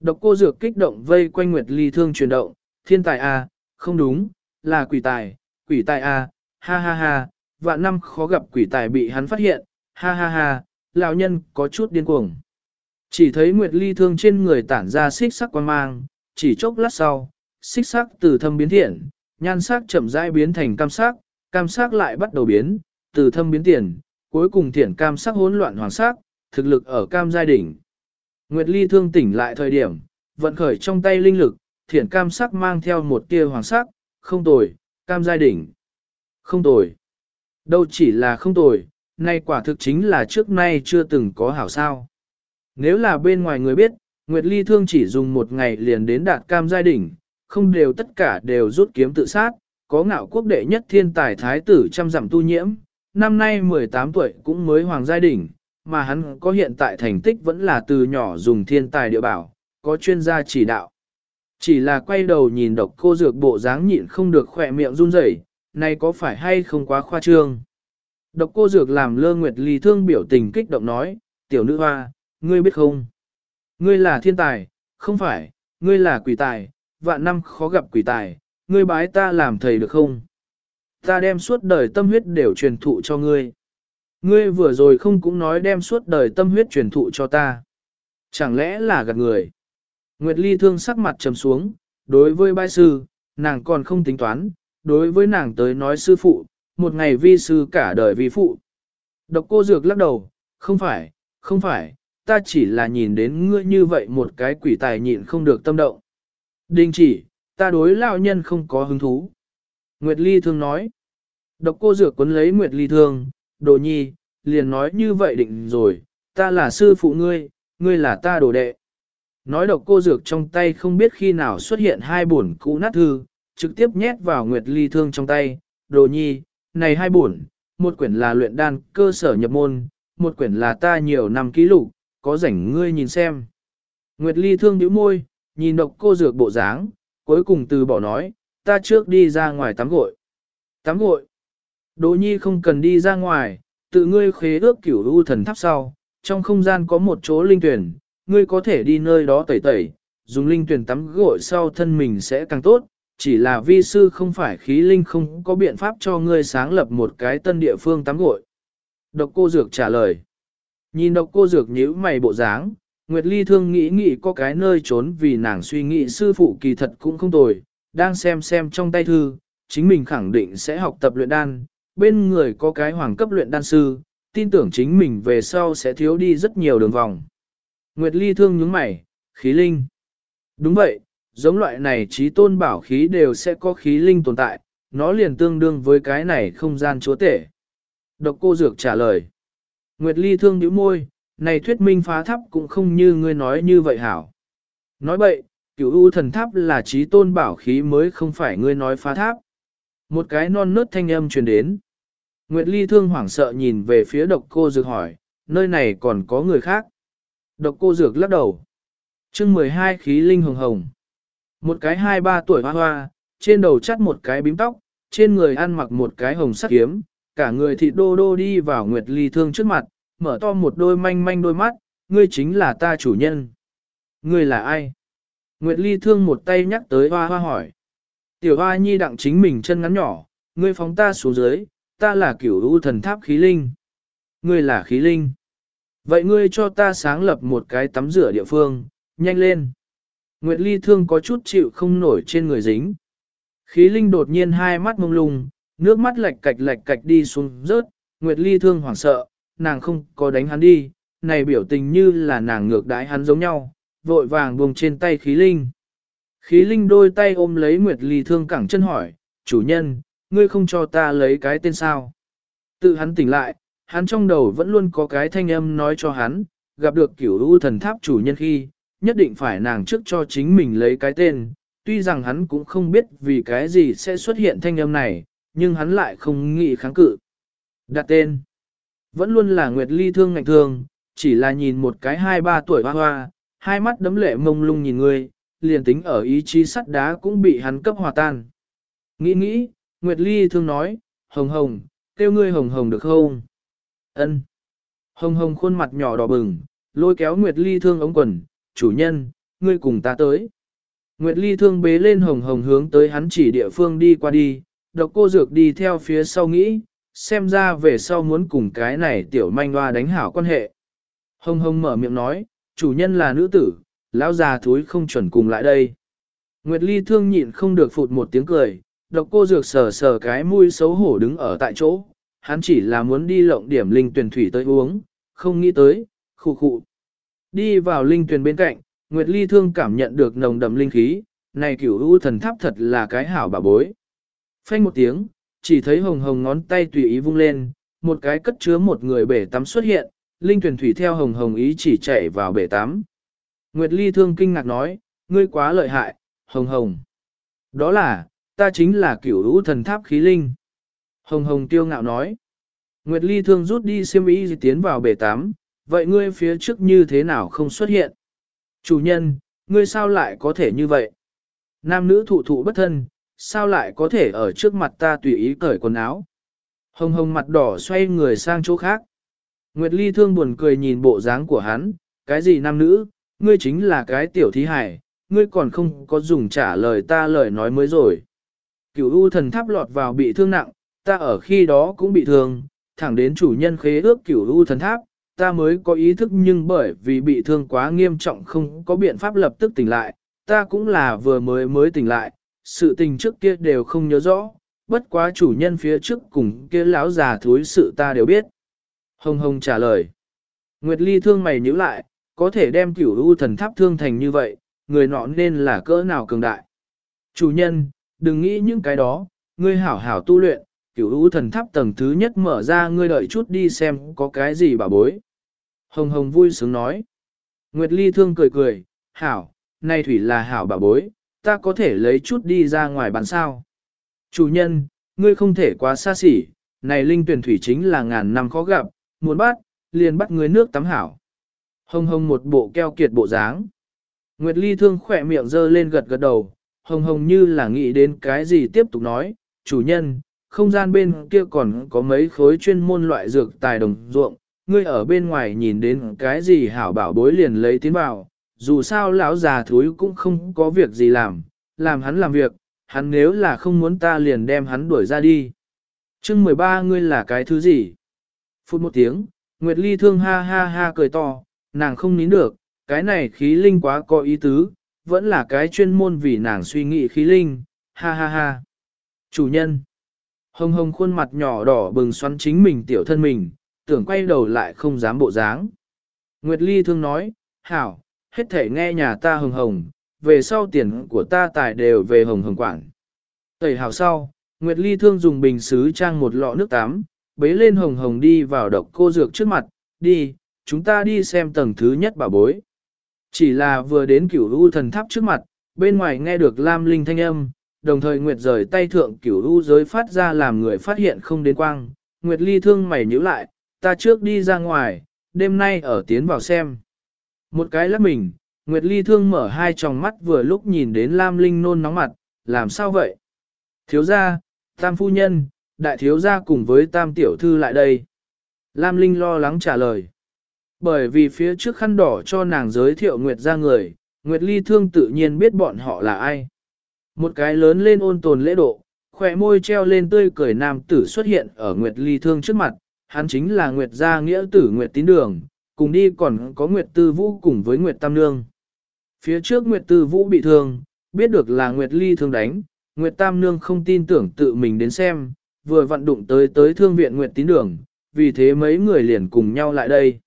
Độc cô dược kích động vây quanh Nguyệt Ly Thương chuyển động, thiên tài A, à, không đúng, là quỷ tài, quỷ tài A, à, ha ha ha, vạn năm khó gặp quỷ tài bị hắn phát hiện, ha ha ha, lão nhân có chút điên cuồng. Chỉ thấy Nguyệt Ly Thương trên người tản ra xích sắc quan mang, chỉ chốc lát sau, xích sắc từ thâm biến thiện, nhan sắc chậm rãi biến thành cam sắc, cam sắc lại bắt đầu biến, từ thâm biến tiền, cuối cùng thiện cam sắc hỗn loạn hoàng sắc, thực lực ở cam giai đỉnh. Nguyệt Ly thương tỉnh lại thời điểm, vận khởi trong tay linh lực, thiện cam sắc mang theo một tia hoàng sắc, không tồi, cam giai đỉnh. Không tồi. Đâu chỉ là không tồi, nay quả thực chính là trước nay chưa từng có hảo sao. Nếu là bên ngoài người biết, Nguyệt Ly thương chỉ dùng một ngày liền đến đạt cam giai đỉnh, không đều tất cả đều rút kiếm tự sát, có ngạo quốc đệ nhất thiên tài thái tử trăm dặm tu nhiễm, năm nay 18 tuổi cũng mới hoàng giai đỉnh, mà hắn có hiện tại thành tích vẫn là từ nhỏ dùng thiên tài địa bảo, có chuyên gia chỉ đạo. Chỉ là quay đầu nhìn độc cô dược bộ dáng nhịn không được khỏe miệng run rẩy, này có phải hay không quá khoa trương. Độc cô dược làm lơ nguyệt ly thương biểu tình kích động nói, tiểu nữ hoa, ngươi biết không? Ngươi là thiên tài, không phải, ngươi là quỷ tài, vạn năm khó gặp quỷ tài, ngươi bái ta làm thầy được không? Ta đem suốt đời tâm huyết đều truyền thụ cho ngươi. Ngươi vừa rồi không cũng nói đem suốt đời tâm huyết truyền thụ cho ta. Chẳng lẽ là gạt người? Nguyệt Ly thương sắc mặt trầm xuống, đối với bái sư, nàng còn không tính toán, đối với nàng tới nói sư phụ, một ngày vi sư cả đời vi phụ. Độc cô dược lắc đầu, không phải, không phải, ta chỉ là nhìn đến ngươi như vậy một cái quỷ tài nhịn không được tâm động. Đình chỉ, ta đối lão nhân không có hứng thú. Nguyệt Ly thương nói. Độc cô dược cuốn lấy Nguyệt Ly thương, đồ nhi, liền nói như vậy định rồi, ta là sư phụ ngươi, ngươi là ta đồ đệ. Nói độc cô dược trong tay không biết khi nào xuất hiện hai bổn cũ nát thư, trực tiếp nhét vào Nguyệt Ly thương trong tay, đồ nhi, này hai bổn, một quyển là luyện đan cơ sở nhập môn, một quyển là ta nhiều năm ký lục, có rảnh ngươi nhìn xem. Nguyệt Ly thương nhíu môi, nhìn độc cô dược bộ dáng, cuối cùng từ bỏ nói, ta trước đi ra ngoài tắm gội. Tắm gội. Đỗ nhi không cần đi ra ngoài, tự ngươi khế ước cửu u thần tháp sau, trong không gian có một chỗ linh tuyển, ngươi có thể đi nơi đó tẩy tẩy, dùng linh tuyển tắm gội sau thân mình sẽ càng tốt, chỉ là vi sư không phải khí linh không có biện pháp cho ngươi sáng lập một cái tân địa phương tắm gội. Độc cô dược trả lời. Nhìn độc cô dược nhíu mày bộ dáng, Nguyệt Ly thương nghĩ nghĩ có cái nơi trốn vì nàng suy nghĩ sư phụ kỳ thật cũng không tồi, đang xem xem trong tay thư, chính mình khẳng định sẽ học tập luyện đan, bên người có cái hoàng cấp luyện đan sư, tin tưởng chính mình về sau sẽ thiếu đi rất nhiều đường vòng. Nguyệt Ly thương nhướng mày, khí linh. Đúng vậy, giống loại này trí tôn bảo khí đều sẽ có khí linh tồn tại, nó liền tương đương với cái này không gian chúa tể. Độc cô dược trả lời. Nguyệt Ly thương nhíu môi, này thuyết minh phá tháp cũng không như ngươi nói như vậy hảo. Nói vậy cửu u thần tháp là trí tôn bảo khí mới không phải ngươi nói phá tháp. Một cái non nớt thanh âm truyền đến. Nguyệt Ly thương hoảng sợ nhìn về phía độc cô dược hỏi, nơi này còn có người khác. Độc cô dược lắc đầu. chương 12 khí linh hồng hồng. Một cái hai ba tuổi hoa hoa, trên đầu chắt một cái bím tóc, trên người ăn mặc một cái hồng sắc kiếm, cả người thịt đô đô đi vào Nguyệt Ly thương trước mặt, mở to một đôi manh manh đôi mắt, ngươi chính là ta chủ nhân. Ngươi là ai? Nguyệt Ly thương một tay nhắc tới hoa hoa hỏi. Tiểu hoa nhi đặng chính mình chân ngắn nhỏ, ngươi phóng ta xuống dưới, ta là cửu u thần tháp khí linh. Ngươi là khí linh. Vậy ngươi cho ta sáng lập một cái tắm rửa địa phương, nhanh lên. Nguyệt Ly thương có chút chịu không nổi trên người dính. Khí linh đột nhiên hai mắt mông lung, nước mắt lệch cạch lệch cạch đi xuống rớt, Nguyệt Ly thương hoảng sợ, nàng không có đánh hắn đi, này biểu tình như là nàng ngược đãi hắn giống nhau, vội vàng buông trên tay khí linh. Khí linh đôi tay ôm lấy Nguyệt Ly thương cẳng chân hỏi, chủ nhân, ngươi không cho ta lấy cái tên sao. Tự hắn tỉnh lại, hắn trong đầu vẫn luôn có cái thanh âm nói cho hắn, gặp được kiểu u thần tháp chủ nhân khi, nhất định phải nàng trước cho chính mình lấy cái tên, tuy rằng hắn cũng không biết vì cái gì sẽ xuất hiện thanh âm này, nhưng hắn lại không nghĩ kháng cự. Đặt tên. Vẫn luôn là Nguyệt Ly thương ngạnh thương, chỉ là nhìn một cái hai ba tuổi hoa hoa, hai mắt đấm lệ mông lung nhìn ngươi, liền tính ở ý chí sắt đá cũng bị hắn cấp hòa tan. Nghĩ nghĩ, Nguyệt Ly thương nói, hồng hồng, kêu ngươi hồng hồng được không? Ân. Hồng hồng khuôn mặt nhỏ đỏ bừng, lôi kéo Nguyệt Ly thương ống quần, chủ nhân, ngươi cùng ta tới. Nguyệt Ly thương bế lên hồng hồng hướng tới hắn chỉ địa phương đi qua đi, độc cô dược đi theo phía sau nghĩ, xem ra về sau muốn cùng cái này tiểu manh hoa đánh hảo quan hệ. Hồng hồng mở miệng nói, chủ nhân là nữ tử, lão già thúi không chuẩn cùng lại đây. Nguyệt Ly thương nhịn không được phụt một tiếng cười, độc cô dược sờ sờ cái mũi xấu hổ đứng ở tại chỗ, hắn chỉ là muốn đi lộng điểm linh tuyển thủy tới uống, không nghĩ tới, khụ khụ. Đi vào linh tuyển bên cạnh, Nguyệt Ly thương cảm nhận được nồng đậm linh khí, này cửu u thần tháp thật là cái hảo bà bối. Phanh một tiếng, chỉ thấy hồng hồng ngón tay tùy ý vung lên, một cái cất chứa một người bể tắm xuất hiện, linh tuyển thủy theo hồng hồng ý chỉ chạy vào bể tắm. Nguyệt Ly thương kinh ngạc nói, ngươi quá lợi hại, hồng hồng. Đó là, ta chính là cửu lũ thần tháp khí linh. Hồng hồng tiêu ngạo nói. Nguyệt Ly thương rút đi xiêm y tiến vào bể tắm, vậy ngươi phía trước như thế nào không xuất hiện? Chủ nhân, ngươi sao lại có thể như vậy? Nam nữ thụ thụ bất thân, sao lại có thể ở trước mặt ta tùy ý cởi quần áo? Hồng hồng mặt đỏ xoay người sang chỗ khác. Nguyệt Ly thương buồn cười nhìn bộ dáng của hắn, cái gì nam nữ, ngươi chính là cái tiểu thí hải, ngươi còn không có dùng trả lời ta lời nói mới rồi. Cửu U thần tháp lọt vào bị thương nặng, ta ở khi đó cũng bị thương, thẳng đến chủ nhân khế ước Cửu U thần tháp, ta mới có ý thức nhưng bởi vì bị thương quá nghiêm trọng không có biện pháp lập tức tỉnh lại, ta cũng là vừa mới mới tỉnh lại, sự tình trước kia đều không nhớ rõ, bất quá chủ nhân phía trước cùng kia lão già thúi sự ta đều biết. Hồng Hồng trả lời. Nguyệt Ly thương mày nhíu lại, có thể đem cửu u thần tháp thương thành như vậy, người nọ nên là cỡ nào cường đại. Chủ nhân, đừng nghĩ những cái đó, ngươi hảo hảo tu luyện, cửu u thần tháp tầng thứ nhất mở ra ngươi đợi chút đi xem có cái gì bà bối. Hồng Hồng vui sướng nói. Nguyệt Ly thương cười cười, hảo, nay thủy là hảo bà bối, ta có thể lấy chút đi ra ngoài bán sao. Chủ nhân, ngươi không thể quá xa xỉ, này linh tuyển thủy chính là ngàn năm khó gặp, muốn bắt, liền bắt ngươi nước tắm hảo. Hồng hồng một bộ keo kiệt bộ dáng. Nguyệt Ly thương khỏe miệng dơ lên gật gật đầu, hồng hồng như là nghĩ đến cái gì tiếp tục nói, chủ nhân, không gian bên kia còn có mấy khối chuyên môn loại dược tài đồng ruộng, ngươi ở bên ngoài nhìn đến cái gì hảo bảo bối liền lấy tiến vào, dù sao lão già thúi cũng không có việc gì làm, làm hắn làm việc, hắn nếu là không muốn ta liền đem hắn đuổi ra đi. chương 13 ngươi là cái thứ gì? Phút một tiếng, Nguyệt Ly thương ha ha ha cười to, nàng không nín được, cái này khí linh quá có ý tứ, vẫn là cái chuyên môn vì nàng suy nghĩ khí linh, ha ha ha. Chủ nhân, hồng hồng khuôn mặt nhỏ đỏ bừng xoắn chính mình tiểu thân mình, tưởng quay đầu lại không dám bộ dáng. Nguyệt Ly thương nói, hảo, hết thể nghe nhà ta hồng hồng, về sau tiền của ta tài đều về hồng hồng quản. Tẩy hảo sau, Nguyệt Ly thương dùng bình xứ trang một lọ nước tắm, bế lên hồng hồng đi vào độc cô dược trước mặt, đi, chúng ta đi xem tầng thứ nhất bà bối. Chỉ là vừa đến cửu u thần tháp trước mặt, bên ngoài nghe được lam linh thanh âm, đồng thời Nguyệt rời tay thượng cửu u giới phát ra làm người phát hiện không đến quang. Nguyệt ly thương mày nhíu lại, ta trước đi ra ngoài, đêm nay ở tiến vào xem. Một cái lắc mình, Nguyệt ly thương mở hai tròng mắt vừa lúc nhìn đến lam linh nôn nóng mặt, làm sao vậy? Thiếu gia, tam phu nhân, đại thiếu gia cùng với tam tiểu thư lại đây. Lam Linh lo lắng trả lời. Bởi vì phía trước khăn đỏ cho nàng giới thiệu Nguyệt ra người, Nguyệt Ly Thương tự nhiên biết bọn họ là ai. Một cái lớn lên ôn tồn lễ độ, khỏe môi treo lên tươi cười nam tử xuất hiện ở Nguyệt Ly Thương trước mặt, hắn chính là Nguyệt gia nghĩa tử Nguyệt Tín Đường, cùng đi còn có Nguyệt Tư Vũ cùng với Nguyệt Tam Nương. Phía trước Nguyệt Tư Vũ bị thương, biết được là Nguyệt Ly Thương đánh, Nguyệt Tam Nương không tin tưởng tự mình đến xem, vừa vận đụng tới tới thương viện Nguyệt Tín Đường, vì thế mấy người liền cùng nhau lại đây.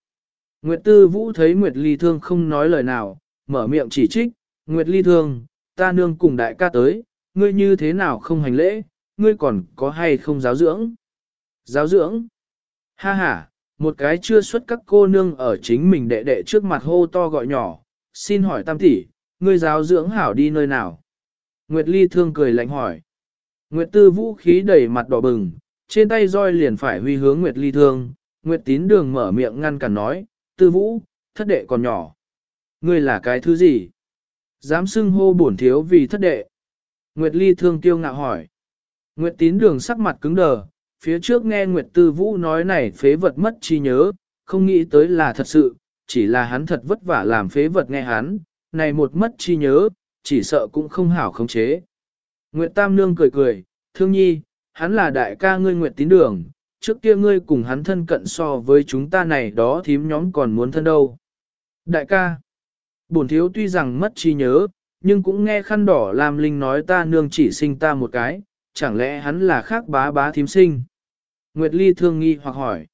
Nguyệt Tư Vũ thấy Nguyệt Ly Thương không nói lời nào, mở miệng chỉ trích, Nguyệt Ly Thương, ta nương cùng đại ca tới, ngươi như thế nào không hành lễ, ngươi còn có hay không giáo dưỡng? Giáo dưỡng? Ha ha, một cái chưa xuất các cô nương ở chính mình đệ đệ trước mặt hô to gọi nhỏ, xin hỏi tam tỷ, ngươi giáo dưỡng hảo đi nơi nào? Nguyệt Ly thương cười lạnh hỏi. Nguyệt Tư vũ khí đầy mặt đỏ bừng, trên tay roi liền phải huy hướng Nguyệt Ly thương. Nguyệt tín đường mở miệng ngăn cản nói, Tư vũ, thất đệ còn nhỏ. Ngươi là cái thứ gì? Dám xưng hô bổn thiếu vì thất đệ. Nguyệt Ly thương tiêu ngạo hỏi. Nguyệt tín đường sắc mặt cứng đờ, phía trước nghe Nguyệt Tư Vũ nói này phế vật mất chi nhớ, không nghĩ tới là thật sự, chỉ là hắn thật vất vả làm phế vật nghe hắn, này một mất chi nhớ, chỉ sợ cũng không hảo khống chế. Nguyệt Tam Nương cười cười, thương nhi, hắn là đại ca ngươi Nguyệt tín đường, trước kia ngươi cùng hắn thân cận so với chúng ta này đó thím nhóm còn muốn thân đâu. Đại ca, bổn thiếu tuy rằng mất chi nhớ, nhưng cũng nghe khăn đỏ làm linh nói ta nương chỉ sinh ta một cái, chẳng lẽ hắn là khác bá bá thím sinh. Nguyệt Ly thương nghi hoặc hỏi.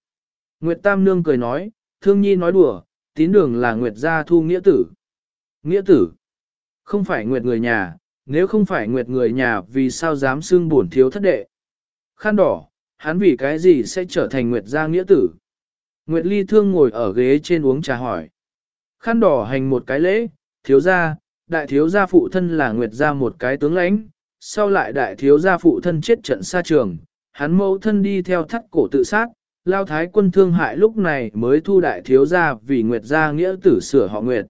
Nguyệt Tam Nương cười nói, thương nhi nói đùa, tín đường là Nguyệt gia thu nghĩa tử. Nghĩa tử, không phải Nguyệt người nhà, nếu không phải Nguyệt người nhà vì sao dám xưng bổn thiếu thất đệ. Khăn đỏ, hắn vì cái gì sẽ trở thành Nguyệt gia nghĩa tử. Nguyệt Ly thương ngồi ở ghế trên uống trà hỏi. Khăn đỏ hành một cái lễ, thiếu gia, đại thiếu gia phụ thân là Nguyệt gia một cái tướng lãnh, sau lại đại thiếu gia phụ thân chết trận xa trường, hắn mẫu thân đi theo thắt cổ tự sát, lao thái quân thương hại lúc này mới thu đại thiếu gia vì Nguyệt gia nghĩa tử sửa họ Nguyệt.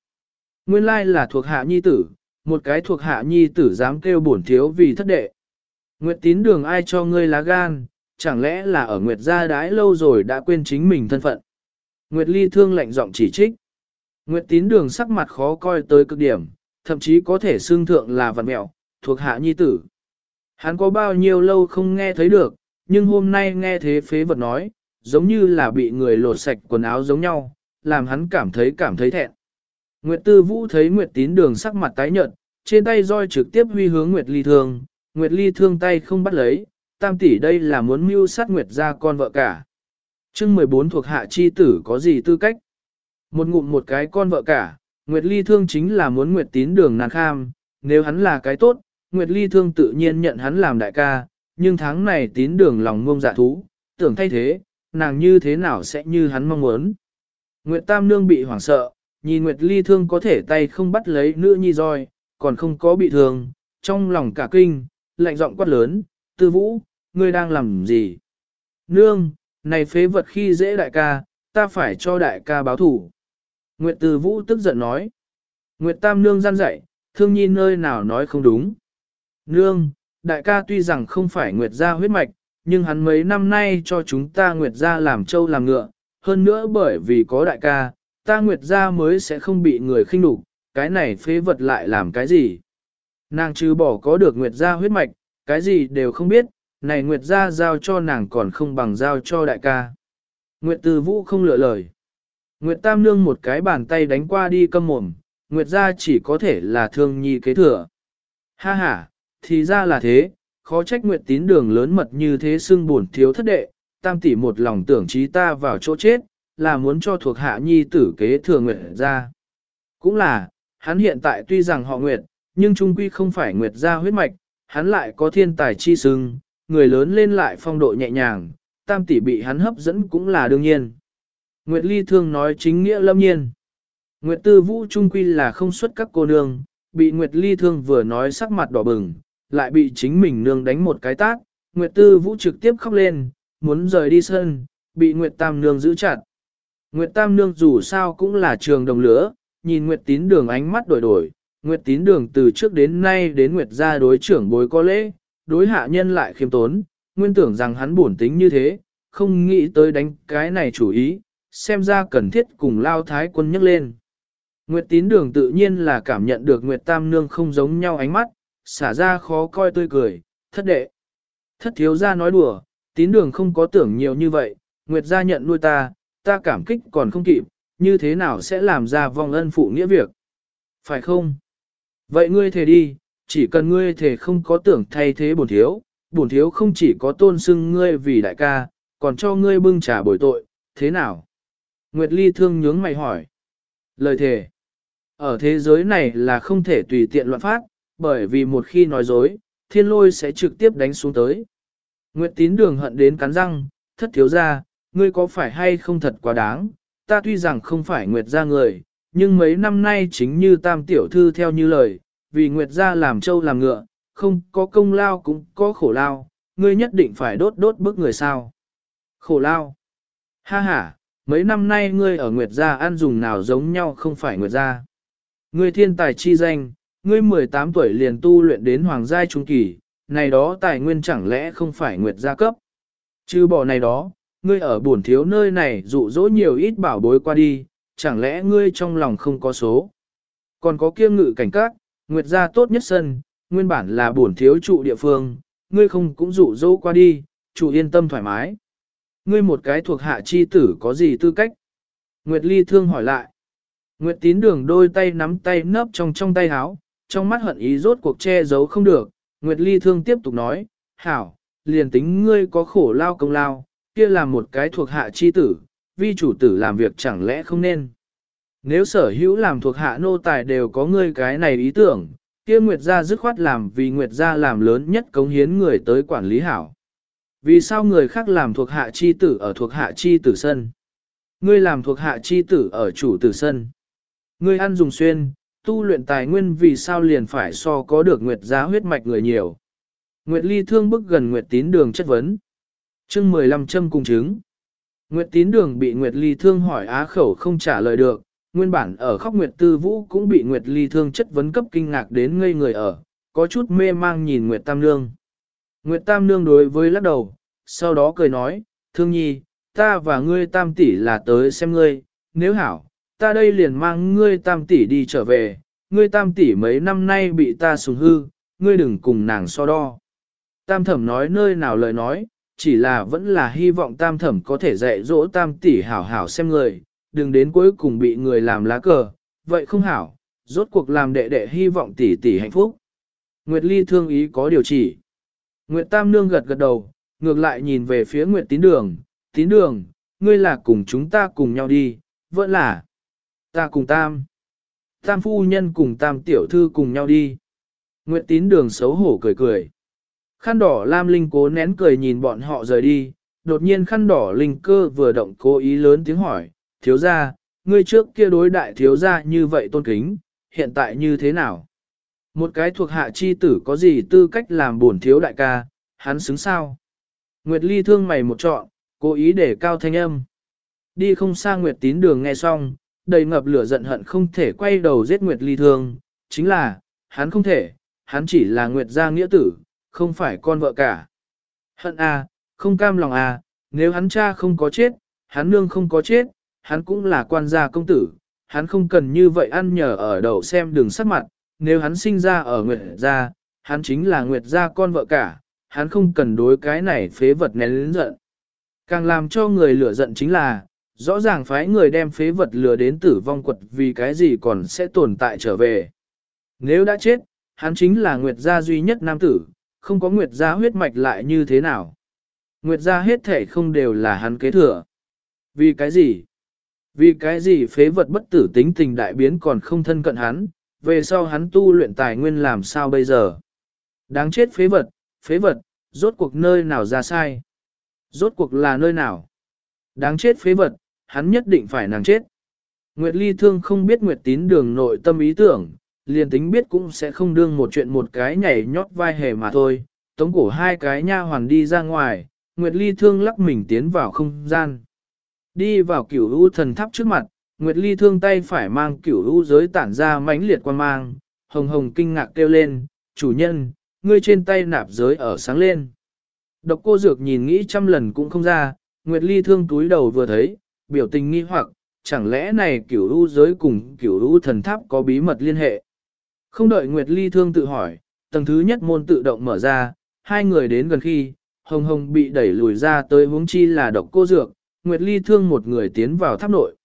Nguyên lai là thuộc hạ nhi tử, một cái thuộc hạ nhi tử dám kêu bổn thiếu vì thất đệ. Nguyệt tín đường ai cho ngươi lá gan, chẳng lẽ là ở Nguyệt gia đái lâu rồi đã quên chính mình thân phận. Nguyệt ly thương lạnh giọng chỉ trích. Nguyệt tín đường sắc mặt khó coi tới cực điểm, thậm chí có thể xương thượng là vật mẹo, thuộc hạ nhi tử. Hắn có bao nhiêu lâu không nghe thấy được, nhưng hôm nay nghe thế phế vật nói, giống như là bị người lột sạch quần áo giống nhau, làm hắn cảm thấy cảm thấy thẹn. Nguyệt Tư Vũ thấy Nguyệt Tín Đường sắc mặt tái nhợt, trên tay roi trực tiếp huy hướng Nguyệt Ly Thương, Nguyệt Ly Thương tay không bắt lấy, tam tỷ đây là muốn mưu sát Nguyệt gia con vợ cả. chương 14 thuộc hạ chi tử có gì tư cách? Một ngụm một cái con vợ cả, Nguyệt Ly Thương chính là muốn Nguyệt Tín Đường nàng kham, nếu hắn là cái tốt, Nguyệt Ly Thương tự nhiên nhận hắn làm đại ca, nhưng tháng này Tín Đường lòng ngông dạ thú, tưởng thay thế, nàng như thế nào sẽ như hắn mong muốn. Nguyệt Tam Nương bị hoảng sợ, nhìn Nguyệt Ly Thương có thể tay không bắt lấy nữ nhi roi, còn không có bị thương, trong lòng cả kinh, lạnh giọng quát lớn, tư vũ, ngươi đang làm gì? Nương, này phế vật khi dễ đại ca, ta phải cho đại ca báo thủ. Nguyệt Tư Vũ tức giận nói. Nguyệt Tam Nương gian dạy, thương nhi nơi nào nói không đúng. Nương, đại ca tuy rằng không phải Nguyệt gia huyết mạch, nhưng hắn mấy năm nay cho chúng ta Nguyệt gia làm trâu làm ngựa, hơn nữa bởi vì có đại ca, ta Nguyệt gia mới sẽ không bị người khinh đục, cái này phế vật lại làm cái gì? Nàng trừ bỏ có được Nguyệt gia huyết mạch, cái gì đều không biết, này Nguyệt gia giao cho nàng còn không bằng giao cho đại ca. Nguyệt Từ Vũ không lựa lời. Nguyệt Tam Nương một cái bàn tay đánh qua đi câm mồm, Nguyệt gia chỉ có thể là thương nhi kế thừa. Ha ha, thì ra là thế, khó trách nguyện tín đường lớn mật như thế xưng buồn thiếu thất đệ, tam tỷ một lòng tưởng trí ta vào chỗ chết, là muốn cho thuộc hạ nhi tử kế thừa Nguyệt gia. Cũng là, hắn hiện tại tuy rằng họ Nguyệt, nhưng trung quy không phải Nguyệt gia huyết mạch, hắn lại có thiên tài chi sưng, người lớn lên lại phong độ nhẹ nhàng, tam tỷ bị hắn hấp dẫn cũng là đương nhiên. Nguyệt Ly thương nói chính nghĩa lâm nhiên. Nguyệt Tư Vũ trung quy là không xuất các cô nương, bị Nguyệt Ly thương vừa nói sắc mặt đỏ bừng, lại bị chính mình nương đánh một cái tát, Nguyệt Tư Vũ trực tiếp khóc lên, muốn rời đi sân, bị Nguyệt Tam nương giữ chặt. Nguyệt Tam nương dù sao cũng là trường đồng lửa, nhìn Nguyệt Tín Đường ánh mắt đổi đổi, Nguyệt Tín Đường từ trước đến nay đến Nguyệt gia đối trưởng bối có lễ, đối hạ nhân lại khiêm tốn, nguyên tưởng rằng hắn buồn tính như thế, không nghĩ tới đánh cái này chủ ý, xem ra cần thiết cùng lao thái quân nhắc lên. Nguyệt tín đường tự nhiên là cảm nhận được Nguyệt Tam Nương không giống nhau ánh mắt, xả ra khó coi tươi cười, thất đệ. Thất thiếu ra nói đùa, tín đường không có tưởng nhiều như vậy, Nguyệt gia nhận nuôi ta, ta cảm kích còn không kịp, như thế nào sẽ làm ra vong ân phụ nghĩa việc. Phải không? Vậy ngươi thề đi, chỉ cần ngươi thề không có tưởng thay thế bổn thiếu, bổn thiếu không chỉ có tôn xưng ngươi vì đại ca, còn cho ngươi bưng trả bồi tội, thế nào? Nguyệt Ly thương nhướng mày hỏi. Lời thề. Ở thế giới này là không thể tùy tiện loạn phát, bởi vì một khi nói dối, thiên lôi sẽ trực tiếp đánh xuống tới. Nguyệt tín đường hận đến cắn răng, thất thiếu ra, ngươi có phải hay không thật quá đáng, ta tuy rằng không phải Nguyệt gia người, nhưng mấy năm nay chính như tam tiểu thư theo như lời, vì Nguyệt gia làm trâu làm ngựa, không có công lao cũng có khổ lao, ngươi nhất định phải đốt đốt bức người sao. Khổ lao. Ha ha, mấy năm nay ngươi ở Nguyệt Gia ăn dùng nào giống nhau không phải Nguyệt Gia. Ngươi thiên tài chi danh, ngươi 18 tuổi liền tu luyện đến hoàng giai trung kỳ, này đó tài nguyên chẳng lẽ không phải Nguyệt Gia cấp. Chứ bỏ này đó, ngươi ở buồn thiếu nơi này dụ dỗ nhiều ít bảo bối qua đi, chẳng lẽ ngươi trong lòng không có số. Còn có kiêng ngự cảnh các, Nguyệt Gia tốt nhất sân, nguyên bản là buồn thiếu trụ địa phương, ngươi không cũng dụ dỗ qua đi, chủ yên tâm thoải mái. Ngươi một cái thuộc hạ chi tử có gì tư cách? Nguyệt Ly thương hỏi lại. Nguyệt tín đường đôi tay nắm tay nấp trong trong tay háo, trong mắt hận ý rốt cuộc che giấu không được. Nguyệt Ly thương tiếp tục nói, hảo, liền tính ngươi có khổ lao công lao, kia là một cái thuộc hạ chi tử, vi chủ tử làm việc chẳng lẽ không nên. Nếu sở hữu làm thuộc hạ nô tài đều có ngươi cái này ý tưởng, kia Nguyệt gia dứt khoát làm vì Nguyệt gia làm lớn nhất cống hiến người tới quản lý hảo. Vì sao người khác làm thuộc hạ chi tử ở thuộc hạ chi tử sân? Ngươi làm thuộc hạ chi tử ở chủ tử sân. Ngươi ăn dùng xuyên, tu luyện tài nguyên vì sao liền phải so có được Nguyệt giá huyết mạch người nhiều. Nguyệt Ly thương bức gần Nguyệt tín đường chất vấn. chương 15 châm cùng chứng. Nguyệt tín đường bị Nguyệt Ly thương hỏi á khẩu không trả lời được, nguyên bản ở khóc Nguyệt Tư Vũ cũng bị Nguyệt Ly thương chất vấn cấp kinh ngạc đến ngây người ở, có chút mê mang nhìn Nguyệt Tam Nương. Nguyệt Tam Nương đối với lắc đầu, sau đó cười nói, thương nhi, ta và ngươi Tam tỷ là tới xem ngươi, nếu hảo, ta đây liền mang ngươi Tam tỷ đi trở về, ngươi Tam tỷ mấy năm nay bị ta sùng hư, ngươi đừng cùng nàng so đo. Tam thẩm nói nơi nào lời nói, chỉ là vẫn là hy vọng tam thẩm có thể dạy dỗ tam tỷ hảo hảo xem người, đừng đến cuối cùng bị người làm lá cờ, vậy không hảo, rốt cuộc làm đệ đệ hy vọng tỷ tỷ hạnh phúc. Nguyệt Ly thương ý có điều chỉ. Nguyệt Tam Nương gật gật đầu, ngược lại nhìn về phía Nguyệt Tín Đường, Tín Đường, ngươi là cùng chúng ta cùng nhau đi, vẫn là ta cùng Tam. Tam phu nhân cùng Tam tiểu thư cùng nhau đi. Nguyệt Tín Đường xấu hổ cười cười. Khăn đỏ Lam Linh cố nén cười nhìn bọn họ rời đi, đột nhiên khăn đỏ Linh cơ vừa động cố ý lớn tiếng hỏi, thiếu gia, ngươi trước kia đối đại thiếu gia như vậy tôn kính, hiện tại như thế nào? Một cái thuộc hạ chi tử có gì tư cách làm buồn thiếu đại ca, hắn xứng sao? Nguyệt Ly thương mày một trọn, cố ý để cao thanh âm. Đi không xa Nguyệt tín đường nghe xong, đầy ngập lửa giận hận không thể quay đầu giết Nguyệt Ly thương, chính là, hắn không thể, hắn chỉ là Nguyệt gia nghĩa tử, không phải con vợ cả. Hận à, không cam lòng à, nếu hắn cha không có chết, hắn nương không có chết, hắn cũng là quan gia công tử, hắn không cần như vậy ăn nhờ ở đầu xem đường sắc mặt, nếu hắn sinh ra ở Nguyệt gia, hắn chính là Nguyệt gia con vợ cả, hắn không cần đối cái này phế vật nén lĩnh giận. Càng làm cho người lửa giận chính là, rõ ràng phái người đem phế vật lừa đến tử vong quật vì cái gì còn sẽ tồn tại trở về. Nếu đã chết, hắn chính là Nguyệt gia duy nhất nam tử, không có Nguyệt gia huyết mạch lại như thế nào. Nguyệt gia hết thể không đều là hắn kế thừa. Vì cái gì? Vì cái gì phế vật bất tử tính tình đại biến còn không thân cận hắn, về sau hắn tu luyện tài nguyên làm sao bây giờ? Đáng chết phế vật, phế vật, rốt cuộc nơi nào ra sai? Rốt cuộc là nơi nào? Đáng chết phế vật, hắn nhất định phải nàng chết. Nguyệt Ly Thương không biết Nguyệt Tín đường nội tâm ý tưởng, liền tính biết cũng sẽ không đương một chuyện một cái nhảy nhót vai hề mà thôi. Tống cổ hai cái nha hoàn đi ra ngoài, Nguyệt Ly Thương lắc mình tiến vào không gian. Đi vào cửu u thần tháp trước mặt, Nguyệt Ly thương tay phải mang cửu u giới tản ra mãnh liệt quan mang, hồng hồng kinh ngạc kêu lên, chủ nhân, ngươi trên tay nạp giới ở sáng lên. Độc cô dược nhìn nghĩ trăm lần cũng không ra, Nguyệt Ly thương túi đầu vừa thấy, biểu tình nghi hoặc, chẳng lẽ này cửu u giới cùng cửu u thần tháp có bí mật liên hệ. Không đợi Nguyệt Ly thương tự hỏi, tầng thứ nhất môn tự động mở ra, hai người đến gần khi, hồng hồng bị đẩy lùi ra tới hướng chi là độc cô dược, Nguyệt Ly thương một người tiến vào tháp nội.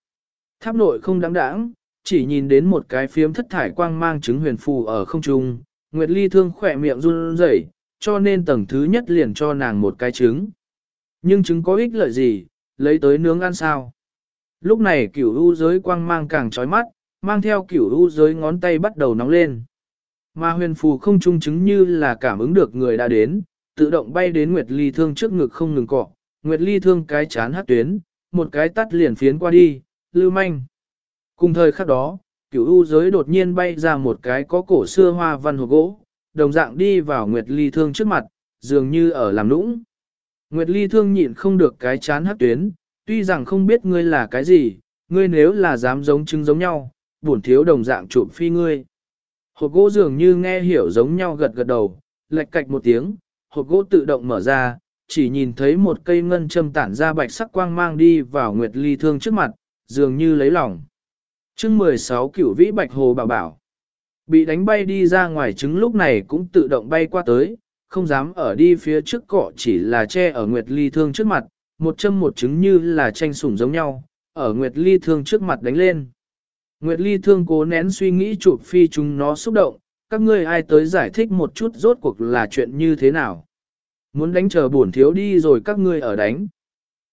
Tháp nội không đáng đáng, chỉ nhìn đến một cái phiếm thất thải quang mang chứng huyền phù ở không trung. Nguyệt Ly thương khỏe miệng run rẩy, cho nên tầng thứ nhất liền cho nàng một cái trứng. Nhưng trứng có ích lợi gì, lấy tới nướng ăn sao? Lúc này cửu u giới quang mang càng trói mắt, mang theo cửu u giới ngón tay bắt đầu nóng lên. Mà huyền phù không trung chứng như là cảm ứng được người đã đến, tự động bay đến Nguyệt Ly thương trước ngực không ngừng cọ, Nguyệt Ly thương cái chán hát tuyến, một cái tắt liền phiến qua đi, lưu manh. Cùng thời khắc đó, cửu u giới đột nhiên bay ra một cái có cổ xưa hoa văn hộp gỗ, đồng dạng đi vào Nguyệt Ly Thương trước mặt, dường như ở làm nũng. Nguyệt Ly Thương nhịn không được cái chán hắc tuyến, tuy rằng không biết ngươi là cái gì, ngươi nếu là dám giống chứng giống nhau, bổn thiếu đồng dạng trụm phi ngươi. Hộp gỗ dường như nghe hiểu giống nhau gật gật đầu, lệch cạch một tiếng, hộp gỗ tự động mở ra, chỉ nhìn thấy một cây ngân châm tản ra bạch sắc quang mang đi vào Nguyệt Ly Thương trước mặt, dường như lấy lòng. chương 16 cửu vĩ bạch hồ bảo bảo. Bị đánh bay đi ra ngoài trứng lúc này cũng tự động bay qua tới, không dám ở đi phía trước cọ chỉ là che ở Nguyệt Ly Thương trước mặt, một châm một trứng như là tranh sủng giống nhau, ở Nguyệt Ly Thương trước mặt đánh lên. Nguyệt Ly Thương cố nén suy nghĩ chụp phi chúng nó xúc động, các ngươi ai tới giải thích một chút rốt cuộc là chuyện như thế nào. Muốn đánh chờ bổn thiếu đi rồi các ngươi ở đánh.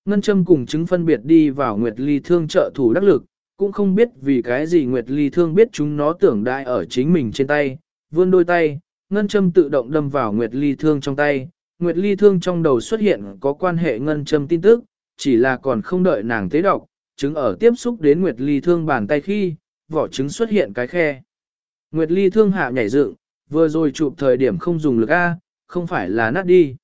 Ngân châm cùng chứng phân biệt đi vào Nguyệt Ly Thương trợ thủ đắc lực, cũng không biết vì cái gì Nguyệt Ly Thương biết chúng nó tưởng đại ở chính mình trên tay, vươn đôi tay, ngân châm tự động đâm vào Nguyệt Ly Thương trong tay. Nguyệt Ly Thương trong đầu xuất hiện có quan hệ ngân châm tin tức, chỉ là còn không đợi nàng tế đọc, trứng ở tiếp xúc đến Nguyệt Ly Thương bàn tay khi, vỏ trứng xuất hiện cái khe. Nguyệt Ly Thương hạ nhảy dựng, vừa rồi chụp thời điểm không dùng lực A, không phải là nát đi.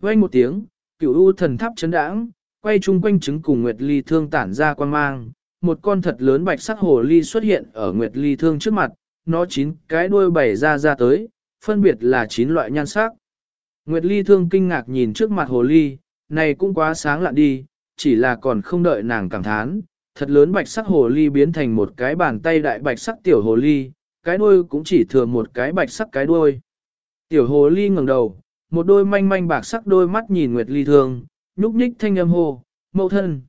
Quay một tiếng, cửu u thần tháp chấn đãng, quay chung quanh trứng cùng Nguyệt Ly Thương tản ra quan mang, một con thật lớn bạch sắc hồ ly xuất hiện ở Nguyệt Ly Thương trước mặt, nó chín cái đuôi bảy ra ra tới, phân biệt là chín loại nhan sắc. Nguyệt Ly Thương kinh ngạc nhìn trước mặt hồ ly, này cũng quá sáng lạ đi, chỉ là còn không đợi nàng cảm thán, thật lớn bạch sắc hồ ly biến thành một cái bàn tay đại bạch sắc tiểu hồ ly, cái đuôi cũng chỉ thừa một cái bạch sắc cái đuôi. Tiểu hồ ly ngẩng đầu, một đôi manh manh bạc sắc đôi mắt nhìn Nguyệt Ly Thương, nhúc nhích thanh âm hồ, mẫu thân.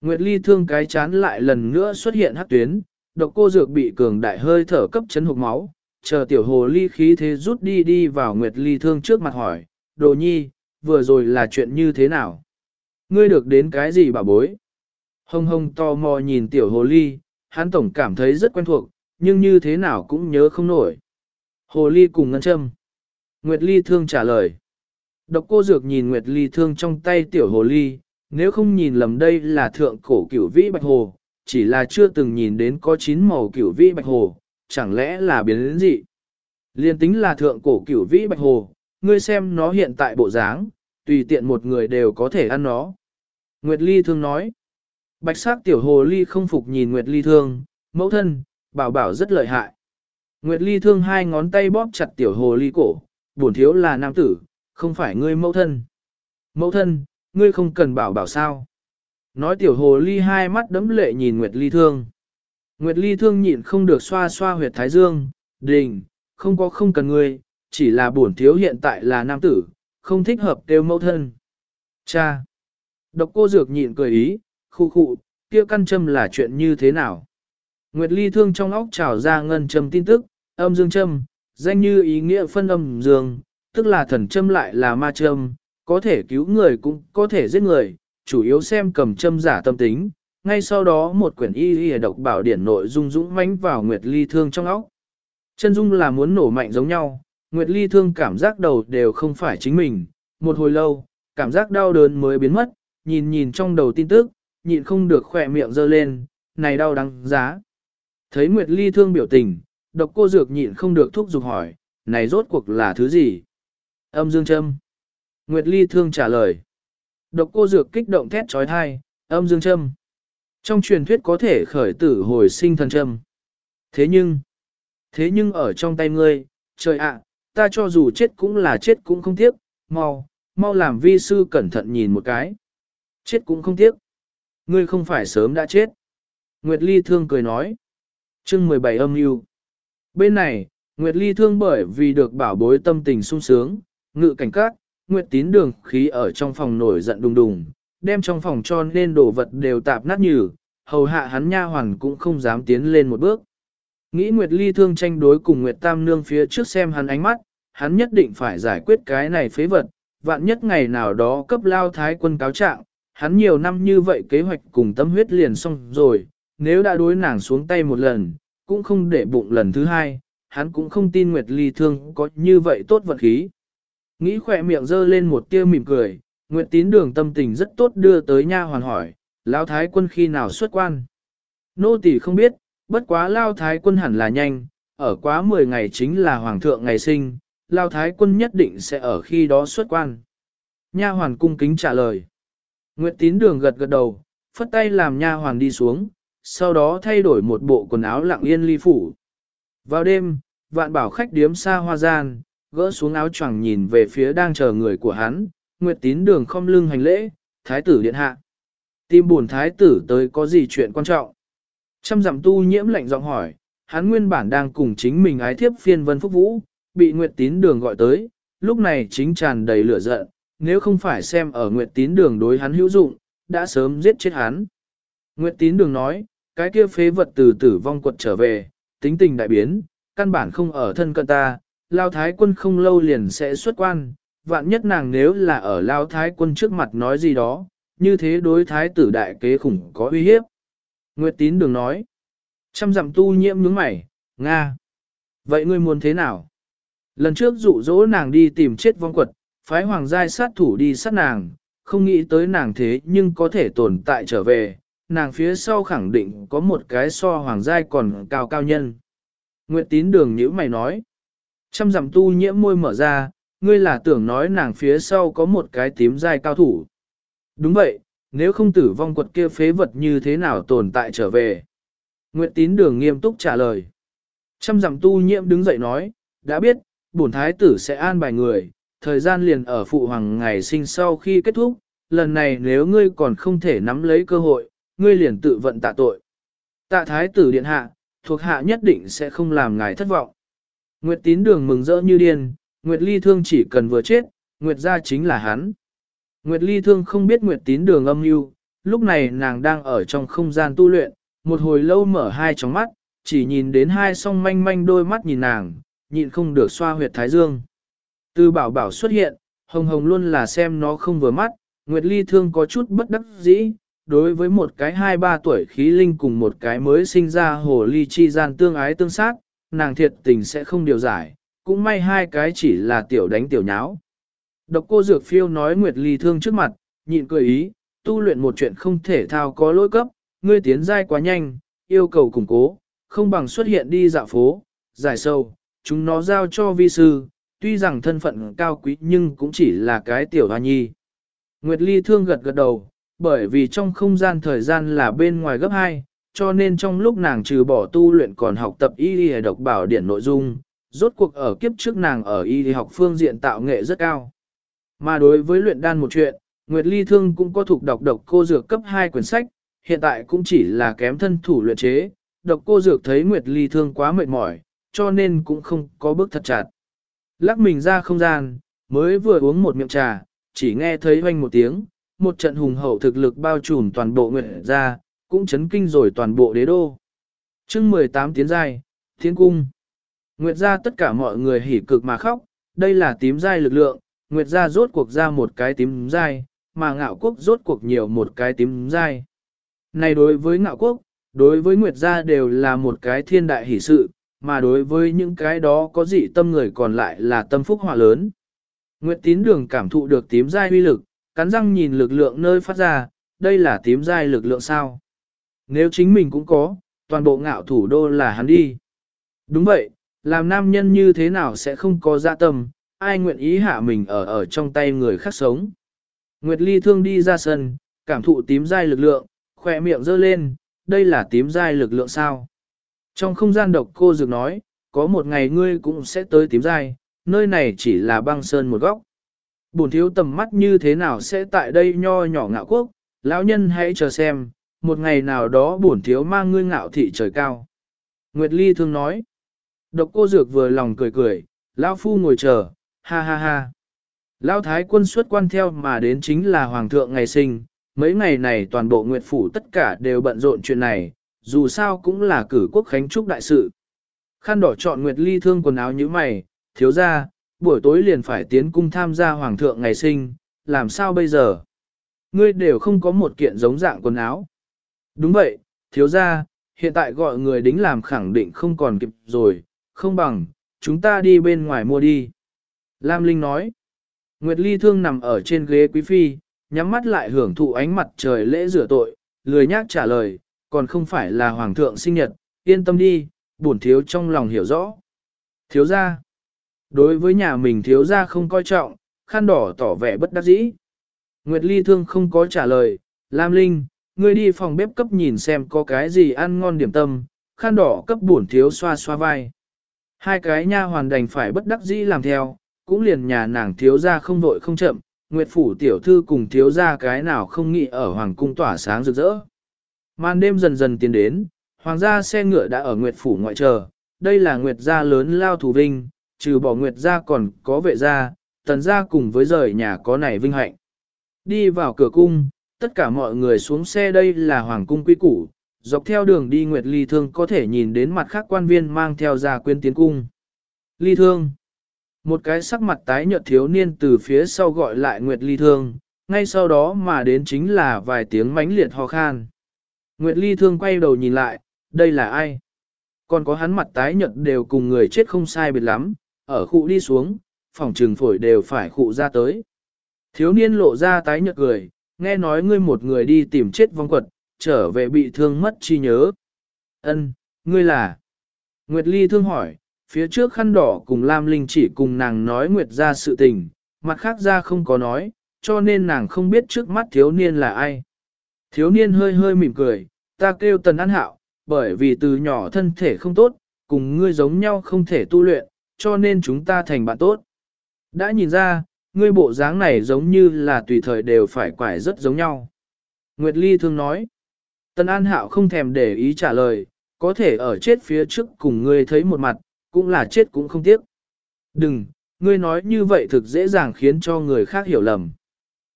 Nguyệt Ly Thương cái chán lại lần nữa xuất hiện hắc tuyến, độc cô dược bị cường đại hơi thở cấp chấn hụt máu, chờ tiểu hồ ly khí thế rút đi đi vào Nguyệt Ly Thương trước mặt hỏi, đồ nhi, vừa rồi là chuyện như thế nào? Ngươi được đến cái gì bà bối? Hồng hồng to mò nhìn tiểu hồ ly, hắn tổng cảm thấy rất quen thuộc, nhưng như thế nào cũng nhớ không nổi. Hồ ly cùng ngân châm. Nguyệt ly thương trả lời. Độc cô dược nhìn Nguyệt ly thương trong tay tiểu hồ ly, nếu không nhìn lầm đây là thượng cổ cửu vĩ bạch hồ, chỉ là chưa từng nhìn đến có chín màu cửu vĩ bạch hồ, chẳng lẽ là biến đến gì? Liên tính là thượng cổ cửu vĩ bạch hồ, ngươi xem nó hiện tại bộ dáng, tùy tiện một người đều có thể ăn nó. Nguyệt Ly thương nói, bạch sắc tiểu hồ ly không phục nhìn Nguyệt Ly thương, mẫu thân, bảo bảo rất lợi hại. Nguyệt Ly thương hai ngón tay bóp chặt tiểu hồ ly cổ, bổn thiếu là nam tử, không phải ngươi mẫu thân. Mẫu thân, ngươi không cần bảo bảo sao. Nói tiểu hồ ly hai mắt đấm lệ nhìn Nguyệt Ly thương. Nguyệt Ly thương nhịn không được xoa xoa huyệt thái dương, đình, không có không cần ngươi, chỉ là bổn thiếu hiện tại là nam tử, không thích hợp kêu mẫu thân. Cha! Độc cô dược nhịn cười ý, khu khu, kia căn châm là chuyện như thế nào? Nguyệt Ly thương trong óc trào ra ngân châm tin tức, âm dương châm, danh như ý nghĩa phân âm dương, tức là thần châm lại là ma châm, có thể cứu người cũng có thể giết người, chủ yếu xem cầm châm giả tâm tính. Ngay sau đó một quyển y y độc bảo điển nội dung dũng mãnh vào Nguyệt Ly thương trong óc. Chân dung là muốn nổ mạnh giống nhau, Nguyệt Ly thương cảm giác đầu đều không phải chính mình, một hồi lâu, cảm giác đau đớn mới biến mất, nhìn nhìn trong đầu tin tức, nhịn không được khỏe miệng dơ lên, này đau đắng giá. Thấy Nguyệt Ly thương biểu tình, độc cô dược nhịn không được thúc giục hỏi, này rốt cuộc là thứ gì? Âm dương châm. Nguyệt Ly thương trả lời. Độc cô dược kích động thét trói thai, âm dương châm. Trong truyền thuyết có thể khởi tử hồi sinh thần châm. Thế nhưng, thế nhưng ở trong tay ngươi, trời ạ, ta cho dù chết cũng là chết cũng không tiếc, mau, mau làm vi sư cẩn thận nhìn một cái. Chết cũng không tiếc. Ngươi không phải sớm đã chết. Nguyệt Ly thương cười nói. chương 17 âm yêu. Bên này, Nguyệt Ly thương bởi vì được bảo bối tâm tình sung sướng, ngự cảnh các, Nguyệt tín đường khí ở trong phòng nổi giận đùng đùng, đem trong phòng cho nên đồ vật đều tạp nát nhừ, hầu hạ hắn nha hoàn cũng không dám tiến lên một bước. Nghĩ Nguyệt Ly thương tranh đối cùng Nguyệt Tam Nương phía trước xem hắn ánh mắt, hắn nhất định phải giải quyết cái này phế vật, vạn nhất ngày nào đó cấp lao thái quân cáo trạng, hắn nhiều năm như vậy kế hoạch cùng tâm huyết liền xong rồi, nếu đã đối nàng xuống tay một lần, cũng không để bụng lần thứ hai, hắn cũng không tin Nguyệt Ly Thương có như vậy tốt vận khí. Nghĩ khỏe miệng dơ lên một tia mỉm cười, Nguyệt Tín Đường tâm tình rất tốt đưa tới nha hoàn hỏi, Lao Thái quân khi nào xuất quan? Nô tỳ không biết, bất quá Lao Thái quân hẳn là nhanh, ở quá 10 ngày chính là Hoàng thượng ngày sinh, Lao Thái quân nhất định sẽ ở khi đó xuất quan. Nha hoàn cung kính trả lời. Nguyệt tín đường gật gật đầu, phất tay làm nha hoàn đi xuống, sau đó thay đổi một bộ quần áo lặng yên ly phủ. Vào đêm, vạn bảo khách điếm xa hoa gian, gỡ xuống áo choàng nhìn về phía đang chờ người của hắn, Nguyệt tín đường không lưng hành lễ, thái tử điện hạ tìm buồn thái tử tới có gì chuyện quan trọng? Trăm dặm tu nhiễm lạnh giọng hỏi, hắn nguyên bản đang cùng chính mình ái thiếp phiên vân phúc vũ, bị Nguyệt tín đường gọi tới, lúc này chính tràn đầy lửa giận, nếu không phải xem ở Nguyệt tín đường đối hắn hữu dụng, đã sớm giết chết hắn. Nguyệt tín đường nói, cái kia phế vật từ tử vong quật trở về, tính tình đại biến, căn bản không ở thân cận ta, lao thái quân không lâu liền sẽ xuất quan, vạn nhất nàng nếu là ở lao thái quân trước mặt nói gì đó, như thế đối thái tử đại kế khủng có uy hiếp. Nguyệt tín đường nói, trăm dặm tu nhiễm nhướng mày, Nga. Vậy ngươi muốn thế nào? Lần trước dụ dỗ nàng đi tìm chết vong quật, phái hoàng giai sát thủ đi sát nàng, không nghĩ tới nàng thế nhưng có thể tồn tại trở về, nàng phía sau khẳng định có một cái so hoàng giai còn cao cao nhân. Nguyệt tín đường nhữ mày nói, trăm dặm tu nhiễm môi mở ra, ngươi là tưởng nói nàng phía sau có một cái tím giai cao thủ. Đúng vậy, nếu không tử vong quật kia phế vật như thế nào tồn tại trở về. Nguyệt tín đường nghiêm túc trả lời. Trăm dặm tu nhiễm đứng dậy nói, đã biết, bổn thái tử sẽ an bài người, thời gian liền ở phụ hoàng ngày sinh sau khi kết thúc, lần này nếu ngươi còn không thể nắm lấy cơ hội, ngươi liền tự vận tạ tội. Tạ thái tử điện hạ, thuộc hạ nhất định sẽ không làm ngài thất vọng. Nguyệt tín đường mừng rỡ như điên, Nguyệt ly thương chỉ cần vừa chết, Nguyệt gia chính là hắn. Nguyệt ly thương không biết Nguyệt tín đường âm mưu, lúc này nàng đang ở trong không gian tu luyện, một hồi lâu mở hai tròng mắt, chỉ nhìn đến hai song manh manh đôi mắt nhìn nàng, nhịn không được xoa huyệt thái dương. Từ bảo bảo xuất hiện, hồng hồng luôn là xem nó không vừa mắt, Nguyệt ly thương có chút bất đắc dĩ, đối với một cái hai ba tuổi khí linh cùng một cái mới sinh ra hồ ly chi gian tương ái tương sát, nàng thiệt tình sẽ không điều giải, cũng may hai cái chỉ là tiểu đánh tiểu nháo. Độc cô Dược Phiêu nói Nguyệt Ly thương trước mặt, nhịn cười ý, tu luyện một chuyện không thể thao có lỗi cấp, ngươi tiến giai quá nhanh, yêu cầu củng cố, không bằng xuất hiện đi dạo phố, giải sâu, chúng nó giao cho vi sư, tuy rằng thân phận cao quý nhưng cũng chỉ là cái tiểu hoa nhi. Nguyệt Ly thương gật gật đầu, bởi vì trong không gian thời gian là bên ngoài gấp 2, cho nên trong lúc nàng trừ bỏ tu luyện còn học tập y y độc bảo điển nội dung, rốt cuộc ở kiếp trước nàng ở y học phương diện tạo nghệ rất cao. Mà đối với luyện đan một chuyện, Nguyệt Ly Thương cũng có thuộc đọc độc cô dược cấp 2 quyển sách, hiện tại cũng chỉ là kém thân thủ luyện chế, độc cô dược thấy Nguyệt Ly Thương quá mệt mỏi, cho nên cũng không có bước thật chặt. Lắc mình ra không gian, mới vừa uống một miệng trà, chỉ nghe thấy hoanh một tiếng, một trận hùng hậu thực lực bao trùm toàn bộ Nguyệt ra, cũng chấn kinh rồi toàn bộ đế đô. chương 18 tiến giai, thiên cung. Nguyệt ra tất cả mọi người hỉ cực mà khóc, đây là tím giai lực lượng, Nguyệt gia rốt cuộc ra một cái tím dai, mà ngạo quốc rốt cuộc nhiều một cái tím dai. Này đối với ngạo quốc, đối với Nguyệt gia đều là một cái thiên đại hỷ sự, mà đối với những cái đó có dị tâm người còn lại là tâm phúc hòa lớn. Nguyệt tín đường cảm thụ được tím dai uy lực, cắn răng nhìn lực lượng nơi phát ra, đây là tím dai lực lượng sao. Nếu chính mình cũng có, toàn bộ ngạo thủ đô là hắn đi. Đúng vậy, làm nam nhân như thế nào sẽ không có dạ tâm, ai nguyện ý hạ mình ở ở trong tay người khác sống. Nguyệt Ly thương đi ra sân, cảm thụ tím dai lực lượng, khỏe miệng giơ lên, đây là tím dai lực lượng sao. Trong không gian độc cô dược nói, có một ngày ngươi cũng sẽ tới tím dai, nơi này chỉ là băng sơn một góc. Bổn thiếu tầm mắt như thế nào sẽ tại đây nho nhỏ ngạo quốc, lão nhân hãy chờ xem, một ngày nào đó bổn thiếu mang ngươi ngạo thị trời cao. Nguyệt Ly thương nói, độc cô dược vừa lòng cười cười, lão phu ngồi chờ, Ha ha ha. Lao thái quân xuất quan theo mà đến chính là hoàng thượng ngày sinh, mấy ngày này toàn bộ nguyệt phủ tất cả đều bận rộn chuyện này, dù sao cũng là cử quốc khánh trúc đại sự. Khăn đỏ chọn nguyệt ly thương quần áo như mày, thiếu ra, buổi tối liền phải tiến cung tham gia hoàng thượng ngày sinh, làm sao bây giờ? Ngươi đều không có một kiện giống dạng quần áo. Đúng vậy, thiếu ra, hiện tại gọi người đính làm khẳng định không còn kịp rồi, không bằng, chúng ta đi bên ngoài mua đi. Lam Linh nói, Nguyệt Ly Thương nằm ở trên ghế quý phi, nhắm mắt lại hưởng thụ ánh mặt trời lễ rửa tội, lười nhác trả lời, còn không phải là hoàng thượng sinh nhật, yên tâm đi, bổn thiếu trong lòng hiểu rõ. Thiếu gia, Đối với nhà mình thiếu gia không coi trọng, khăn đỏ tỏ vẻ bất đắc dĩ. Nguyệt Ly Thương không có trả lời, Lam Linh, ngươi đi phòng bếp cấp nhìn xem có cái gì ăn ngon điểm tâm, khăn đỏ cấp bổn thiếu xoa xoa vai. Hai cái nha hoàn đành phải bất đắc dĩ làm theo, cũng liền nhà nàng thiếu ra không vội không chậm, Nguyệt Phủ tiểu thư cùng thiếu ra cái nào không nghĩ ở Hoàng cung tỏa sáng rực rỡ. Màn đêm dần dần tiến đến, Hoàng gia xe ngựa đã ở Nguyệt Phủ ngoại chờ, đây là Nguyệt gia lớn lao thủ vinh, trừ bỏ Nguyệt gia còn có vệ gia, tần gia cùng với rời nhà có này vinh hạnh. Đi vào cửa cung, tất cả mọi người xuống xe đây là Hoàng cung quý củ, dọc theo đường đi Nguyệt Ly Thương có thể nhìn đến mặt khác quan viên mang theo gia quyến tiến cung. Ly Thương một cái sắc mặt tái nhợt thiếu niên từ phía sau gọi lại Nguyệt Ly Thương, ngay sau đó mà đến chính là vài tiếng mãnh liệt ho khan. Nguyệt Ly Thương quay đầu nhìn lại, đây là ai? Còn có hắn mặt tái nhợt đều cùng người chết không sai biệt lắm, ở khu đi xuống, phòng trường phổi đều phải khu ra tới. Thiếu niên lộ ra tái nhợt cười, nghe nói ngươi một người đi tìm chết vong quật, trở về bị thương mất chi nhớ. Ân, ngươi là? Nguyệt Ly thương hỏi, phía trước khăn đỏ cùng Lam Linh chỉ cùng nàng nói Nguyệt ra sự tình, mặt khác ra không có nói, cho nên nàng không biết trước mắt thiếu niên là ai. Thiếu niên hơi hơi mỉm cười, ta kêu tần an hạo, bởi vì từ nhỏ thân thể không tốt, cùng ngươi giống nhau không thể tu luyện, cho nên chúng ta thành bạn tốt. Đã nhìn ra, ngươi bộ dáng này giống như là tùy thời đều phải quải rất giống nhau. Nguyệt Ly thường nói, Tần An Hạo không thèm để ý trả lời, có thể ở chết phía trước cùng ngươi thấy một mặt, cũng là chết cũng không tiếc. Đừng, ngươi nói như vậy thực dễ dàng khiến cho người khác hiểu lầm.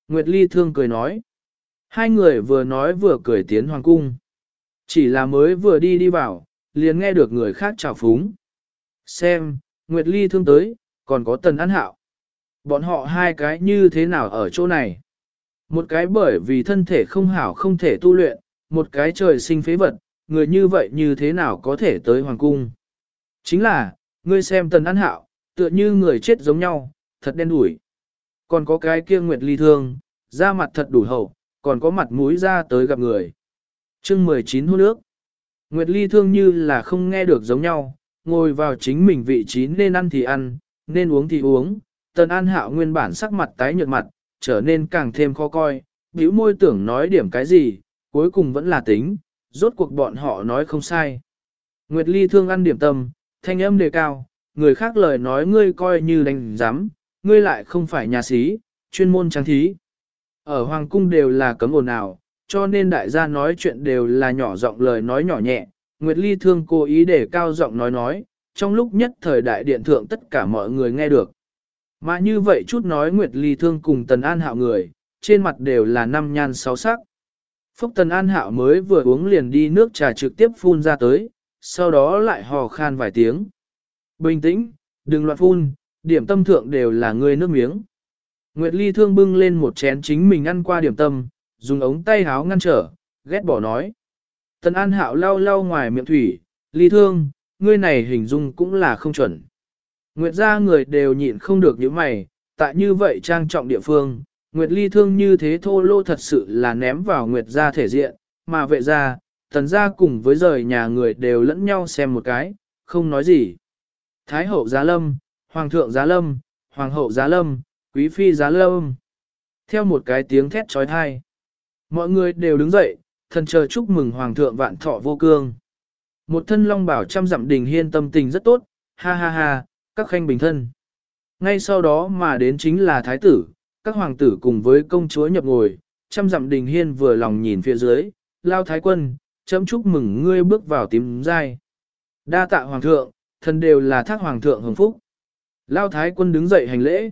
Nguyệt Ly thương cười nói. Hai người vừa nói vừa cười tiến hoàng cung. Chỉ là mới vừa đi đi vào, liền nghe được người khác chào phúng. Xem, Nguyệt Ly thương tới, còn có Tần An Hạo. Bọn họ hai cái như thế nào ở chỗ này? Một cái bởi vì thân thể không hảo không thể tu luyện, một cái trời sinh phế vật, người như vậy như thế nào có thể tới hoàng cung? Chính là, ngươi xem Tần An Hạo, tựa như người chết giống nhau, thật đen đủi. Còn có cái kia Nguyệt Ly thương, da mặt thật đủ hậu, còn có mặt mũi ra tới gặp người. chương 19 hôn nước. Nguyệt Ly thương như là không nghe được giống nhau, ngồi vào chính mình vị trí nên ăn thì ăn, nên uống thì uống. Tần An Hạo nguyên bản sắc mặt tái nhợt mặt, trở nên càng thêm khó coi, bĩu môi tưởng nói điểm cái gì, cuối cùng vẫn là tính, rốt cuộc bọn họ nói không sai. Nguyệt Ly thương ăn điểm tâm, thanh âm đề cao, người khác lời nói ngươi coi như đánh giám, ngươi lại không phải nhà sĩ, chuyên môn trang thí. Ở Hoàng cung đều là cấm ồn ào, cho nên đại gia nói chuyện đều là nhỏ giọng lời nói nhỏ nhẹ. Nguyệt Ly thương cố ý để cao giọng nói nói, trong lúc nhất thời đại điện thượng tất cả mọi người nghe được. Mà như vậy chút nói Nguyệt Ly thương cùng Tần An Hạo người, trên mặt đều là năm nhan sáu sắc. Phúc Tần An Hạo mới vừa uống liền đi nước trà trực tiếp phun ra tới, sau đó lại hò khan vài tiếng. Bình tĩnh, đừng loạn phun, điểm tâm thượng đều là người nước miếng. Nguyệt Ly thương bưng lên một chén chính mình ăn qua điểm tâm, dùng ống tay háo ngăn trở, ghét bỏ nói. Tần An Hạo lau lau ngoài miệng thủy, Ly thương, ngươi này hình dung cũng là không chuẩn. Nguyệt gia người đều nhịn không được những mày, tại như vậy trang trọng địa phương, Nguyệt Ly thương như thế thô lô thật sự là ném vào Nguyệt gia thể diện, mà vệ gia, tần gia cùng với rời nhà người đều lẫn nhau xem một cái, không nói gì. Thái hậu giá lâm, hoàng thượng giá lâm, hoàng hậu giá lâm, quý phi giá lâm. Theo một cái tiếng thét trói thai. Mọi người đều đứng dậy, thần chờ chúc mừng hoàng thượng vạn thọ vô cương. Một thân long bảo trăm dặm đình hiên tâm tình rất tốt, ha ha ha, các khanh bình thân. Ngay sau đó mà đến chính là thái tử, các hoàng tử cùng với công chúa nhập ngồi, trăm dặm đình hiên vừa lòng nhìn phía dưới, lao thái quân, chấm chúc mừng ngươi bước vào tím giai. Đa tạ hoàng thượng, thần đều là thác hoàng thượng hưởng phúc. Lao thái quân đứng dậy hành lễ.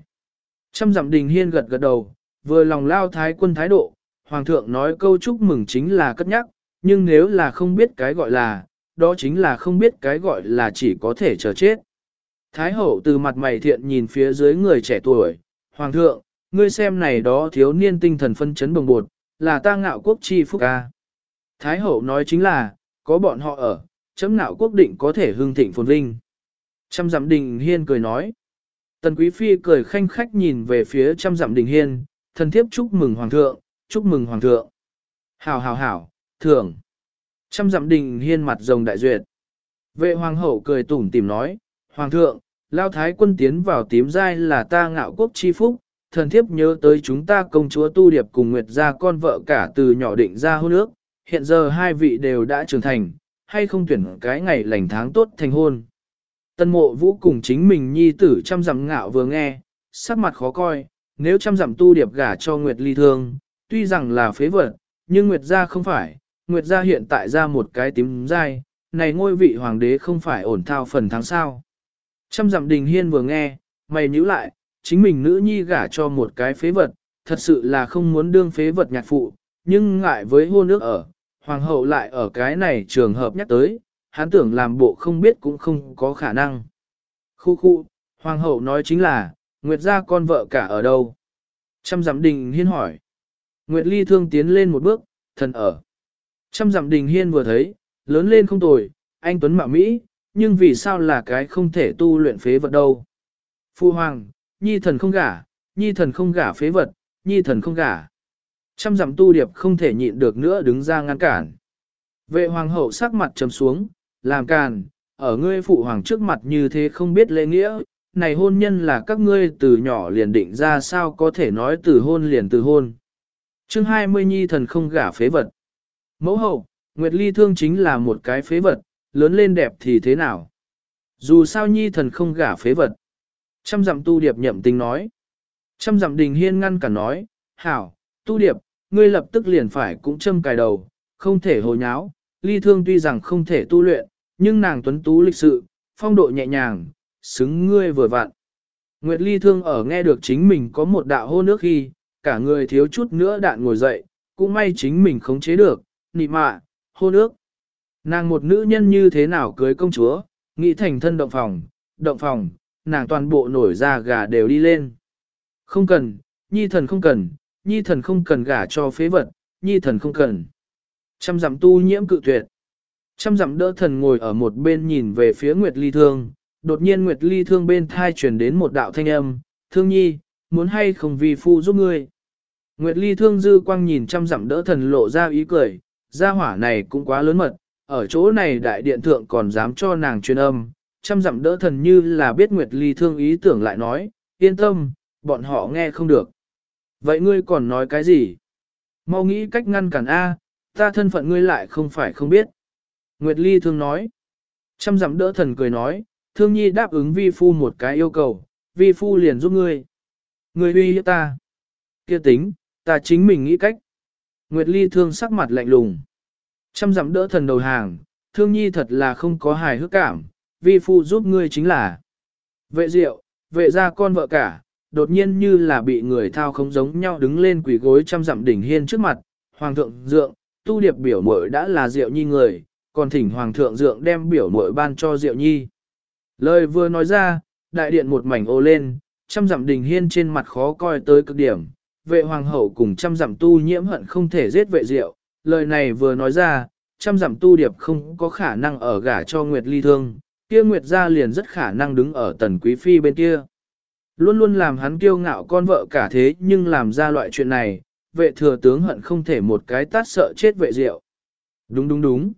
Trăm dặm đình hiên gật gật đầu, vừa lòng lao thái quân thái độ, hoàng thượng nói câu chúc mừng chính là cất nhắc, nhưng nếu là không biết cái gọi là, đó chính là không biết cái gọi là chỉ có thể chờ chết. Thái hậu từ mặt mày thiện nhìn phía dưới người trẻ tuổi, hoàng thượng, ngươi xem này đó thiếu niên tinh thần phân chấn bồng bột, là ta ngạo quốc chi phúc ca. Thái hậu nói chính là, có bọn họ ở, chấm nạo quốc định có thể hương thịnh phồn vinh. Trăm dặm đình hiên cười nói. Tần quý phi cười khanh khách nhìn về phía trăm dặm đình hiên, thần thiếp chúc mừng hoàng thượng, chúc mừng hoàng thượng. Hảo hảo hảo, thưởng. Trăm dặm đình hiên mặt rồng đại duyệt. Vệ hoàng hậu cười tủm tìm nói, hoàng thượng, lao thái quân tiến vào tím giai là ta ngạo quốc chi phúc, thần thiếp nhớ tới chúng ta công chúa tu điệp cùng Nguyệt gia con vợ cả từ nhỏ định ra hôn ước, hiện giờ hai vị đều đã trưởng thành, hay không tuyển cái ngày lành tháng tốt thành hôn. Tân mộ vũ cùng chính mình nhi tử chăm dặm ngạo vừa nghe, sắc mặt khó coi, nếu chăm dặm tu điệp gả cho Nguyệt ly thương, tuy rằng là phế vật, nhưng Nguyệt gia không phải, Nguyệt gia hiện tại ra một cái tím dai, này ngôi vị hoàng đế không phải ổn thao phần tháng sao. Trăm dặm đình hiên vừa nghe, mày nhữ lại, chính mình nữ nhi gả cho một cái phế vật, thật sự là không muốn đương phế vật nhạc phụ, nhưng ngại với hôn nước ở, hoàng hậu lại ở cái này trường hợp nhắc tới, hắn tưởng làm bộ không biết cũng không có khả năng. Khu khu, hoàng hậu nói chính là, Nguyệt gia con vợ cả ở đâu? Trăm dặm đình hiên hỏi. Nguyệt ly thương tiến lên một bước, thần ở. Trăm dặm đình hiên vừa thấy, lớn lên không tồi, anh Tuấn mạo Mỹ, nhưng vì sao là cái không thể tu luyện phế vật đâu? Phu hoàng, nhi thần không gả, nhi thần không gả phế vật, nhi thần không gả. Trăm dặm tu điệp không thể nhịn được nữa đứng ra ngăn cản. Vệ hoàng hậu sắc mặt trầm xuống, làm càn, ở ngươi phụ hoàng trước mặt như thế không biết lễ nghĩa, này hôn nhân là các ngươi từ nhỏ liền định ra sao có thể nói từ hôn liền từ hôn. chương 20 nhi thần không gả phế vật. Mẫu hậu, Nguyệt Ly thương chính là một cái phế vật, lớn lên đẹp thì thế nào? Dù sao nhi thần không gả phế vật. Trăm dặm tu điệp nhậm tình nói. Trăm dặm đình hiên ngăn cả nói, hảo, tu điệp, ngươi lập tức liền phải cũng châm cài đầu, không thể hồ nháo. Ly thương tuy rằng không thể tu luyện, nhưng nàng tuấn tú lịch sự, phong độ nhẹ nhàng, xứng ngươi vừa vặn. Nguyệt Ly thương ở nghe được chính mình có một đạo hôn nước khi, cả người thiếu chút nữa đạn ngồi dậy, cũng may chính mình khống chế được, nị mạ, hôn nước. Nàng một nữ nhân như thế nào cưới công chúa, nghĩ thành thân động phòng, động phòng, nàng toàn bộ nổi ra gà đều đi lên. Không cần, nhi thần không cần, nhi thần không cần gả cho phế vật, nhi thần không cần. Trăm dặm tu nhiễm cự tuyệt. Trăm dặm đỡ thần ngồi ở một bên nhìn về phía Nguyệt Ly Thương, đột nhiên Nguyệt Ly Thương bên thai truyền đến một đạo thanh âm, thương nhi, muốn hay không vì phu giúp ngươi. Nguyệt Ly Thương dư quang nhìn trăm dặm đỡ thần lộ ra ý cười, gia hỏa này cũng quá lớn mật, ở chỗ này đại điện thượng còn dám cho nàng truyền âm, trăm dặm đỡ thần như là biết Nguyệt Ly thương ý tưởng lại nói, yên tâm, bọn họ nghe không được. Vậy ngươi còn nói cái gì? Mau nghĩ cách ngăn cản A, ta thân phận ngươi lại không phải không biết. Nguyệt Ly thương nói. Trăm dặm đỡ thần cười nói, thương nhi đáp ứng vi phu một cái yêu cầu, vi phu liền giúp ngươi. Ngươi uy hiếp ta. kia tính, ta chính mình nghĩ cách. Nguyệt Ly thương sắc mặt lạnh lùng. Trăm dặm đỡ thần đầu hàng, thương nhi thật là không có hài hước cảm, vi phu giúp ngươi chính là. Vệ diệu, vệ ra con vợ cả, đột nhiên như là bị người thao không giống nhau đứng lên quỷ gối trăm dặm đỉnh hiên trước mặt, hoàng thượng dượng, tu điệp biểu muội đã là diệu nhi người, còn thỉnh hoàng thượng dượng đem biểu muội ban cho diệu nhi. Lời vừa nói ra, đại điện một mảnh ô lên, trăm dặm đỉnh hiên trên mặt khó coi tới cực điểm, vệ hoàng hậu cùng trăm dặm tu nhiễm hận không thể giết vệ diệu, lời này vừa nói ra, trăm dặm tu điệp không có khả năng ở gả cho Nguyệt Ly Thương, kia Nguyệt gia liền rất khả năng đứng ở tần quý phi bên kia. Luôn luôn làm hắn kiêu ngạo con vợ cả thế nhưng làm ra loại chuyện này, vệ thừa tướng hận không thể một cái tát sợ chết vệ diệu. Đúng đúng đúng.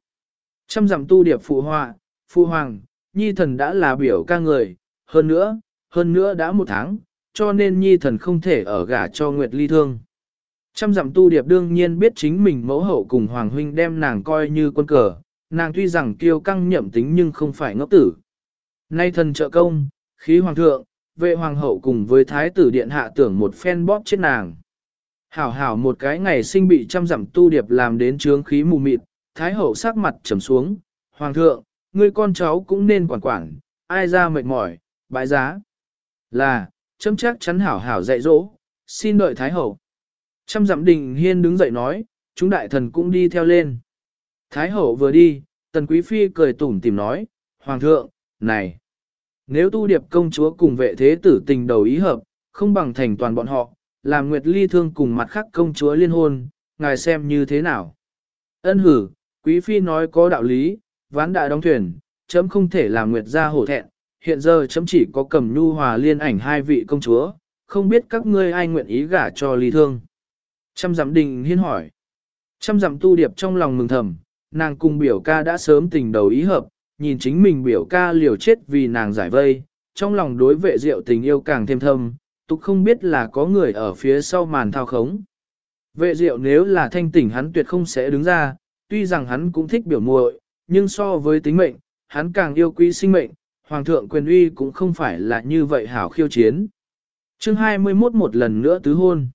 Trăm dặm tu điệp phụ họa, phụ hoàng, nhi thần đã là biểu ca người, hơn nữa, hơn nữa đã một tháng, cho nên nhi thần không thể ở gả cho Nguyệt Ly Thương. Trăm dặm tu điệp đương nhiên biết chính mình mẫu hậu cùng Hoàng Huynh đem nàng coi như quân cờ, nàng tuy rằng kiêu căng nhậm tính nhưng không phải ngốc tử. Nay thần trợ công, khí hoàng thượng, vệ hoàng hậu cùng với thái tử điện hạ tưởng một phen bóp chết nàng. Hảo hảo một cái ngày sinh bị trăm dặm tu điệp làm đến trướng khí mù mịt, thái hậu sắc mặt trầm xuống, hoàng thượng, người con cháu cũng nên quản quản, ai ra mệt mỏi, bãi giá. Là, chấm chắc chắn hảo hảo dạy dỗ, xin đợi thái hậu. Trăm dặm đình hiên đứng dậy nói, chúng đại thần cũng đi theo lên. Thái hậu vừa đi, tần quý phi cười tủm tìm nói, Hoàng thượng, này, nếu tu điệp công chúa cùng vệ thế tử tình đầu ý hợp, không bằng thành toàn bọn họ, làm nguyệt ly thương cùng mặt khác công chúa liên hôn, ngài xem như thế nào. Ân hử, quý phi nói có đạo lý, ván đại đóng thuyền, chấm không thể làm nguyệt ra hổ thẹn, hiện giờ chấm chỉ có cầm nhu hòa liên ảnh hai vị công chúa, không biết các ngươi ai nguyện ý gả cho ly thương. Trăm dặm đình hiên hỏi. Trăm dặm tu điệp trong lòng mừng thầm, nàng cùng biểu ca đã sớm tình đầu ý hợp, nhìn chính mình biểu ca liều chết vì nàng giải vây, trong lòng đối vệ diệu tình yêu càng thêm thâm, tục không biết là có người ở phía sau màn thao khống. Vệ diệu nếu là thanh tỉnh hắn tuyệt không sẽ đứng ra, tuy rằng hắn cũng thích biểu muội, nhưng so với tính mệnh, hắn càng yêu quý sinh mệnh, hoàng thượng quyền uy cũng không phải là như vậy hảo khiêu chiến. chương 21 một lần nữa tứ hôn.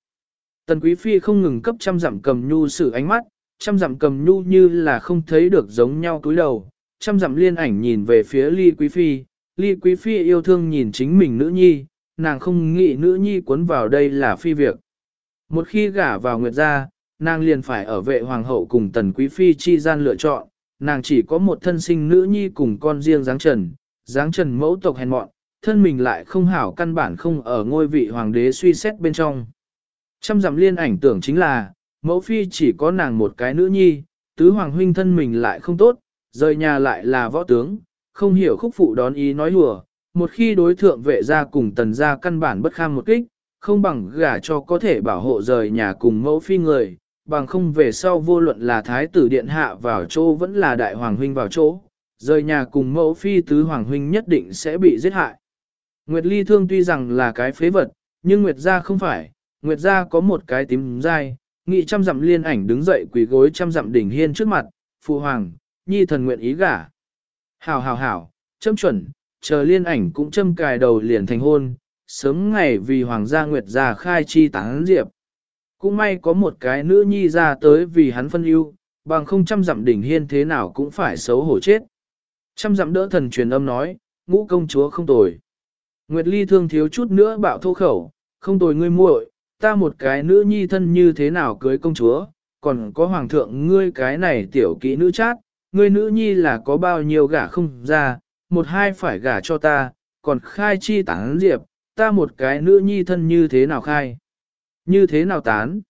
Tần Quý Phi không ngừng cấp trăm dặm cầm nhu sự ánh mắt, trăm dặm cầm nhu như là không thấy được giống nhau túi đầu, trăm dặm liên ảnh nhìn về phía ly Quý Phi, ly Quý Phi yêu thương nhìn chính mình nữ nhi, nàng không nghĩ nữ nhi cuốn vào đây là phi việc. Một khi gả vào nguyệt gia, nàng liền phải ở vệ hoàng hậu cùng tần quý phi chi gian lựa chọn, nàng chỉ có một thân sinh nữ nhi cùng con riêng dáng trần, dáng trần mẫu tộc hèn mọn, thân mình lại không hảo căn bản không ở ngôi vị hoàng đế suy xét bên trong. Trăm dặm liên ảnh tưởng chính là, mẫu phi chỉ có nàng một cái nữ nhi, tứ hoàng huynh thân mình lại không tốt, rời nhà lại là võ tướng, không hiểu khúc phụ đón ý nói hùa, một khi đối thượng vệ gia cùng tần gia căn bản bất kham một kích, không bằng gả cho có thể bảo hộ rời nhà cùng mẫu phi người, bằng không về sau vô luận là thái tử điện hạ vào chỗ vẫn là đại hoàng huynh vào chỗ, rời nhà cùng mẫu phi tứ hoàng huynh nhất định sẽ bị giết hại. Nguyệt Ly thương tuy rằng là cái phế vật, nhưng Nguyệt gia không phải, Nguyệt gia có một cái tím dai, nghị trăm dặm liên ảnh đứng dậy quỳ gối trăm dặm đỉnh hiên trước mặt, phụ hoàng, nhi thần nguyện ý gả. Hảo hảo hảo, châm chuẩn, chờ liên ảnh cũng châm cài đầu liền thành hôn, sớm ngày vì hoàng gia Nguyệt gia khai chi tán diệp. Cũng may có một cái nữ nhi ra tới vì hắn phân ưu, bằng không trăm dặm đỉnh hiên thế nào cũng phải xấu hổ chết. Trăm dặm đỡ thần truyền âm nói, ngũ công chúa không tồi. Nguyệt Ly thương thiếu chút nữa bạo thô khẩu, không tồi ngươi muội, ta một cái nữ nhi thân như thế nào cưới công chúa, còn có hoàng thượng ngươi cái này tiểu kỹ nữ chát, ngươi nữ nhi là có bao nhiêu gả không ra, một hai phải gả cho ta, còn khai chi tán diệp, ta một cái nữ nhi thân như thế nào khai. Như thế nào tán?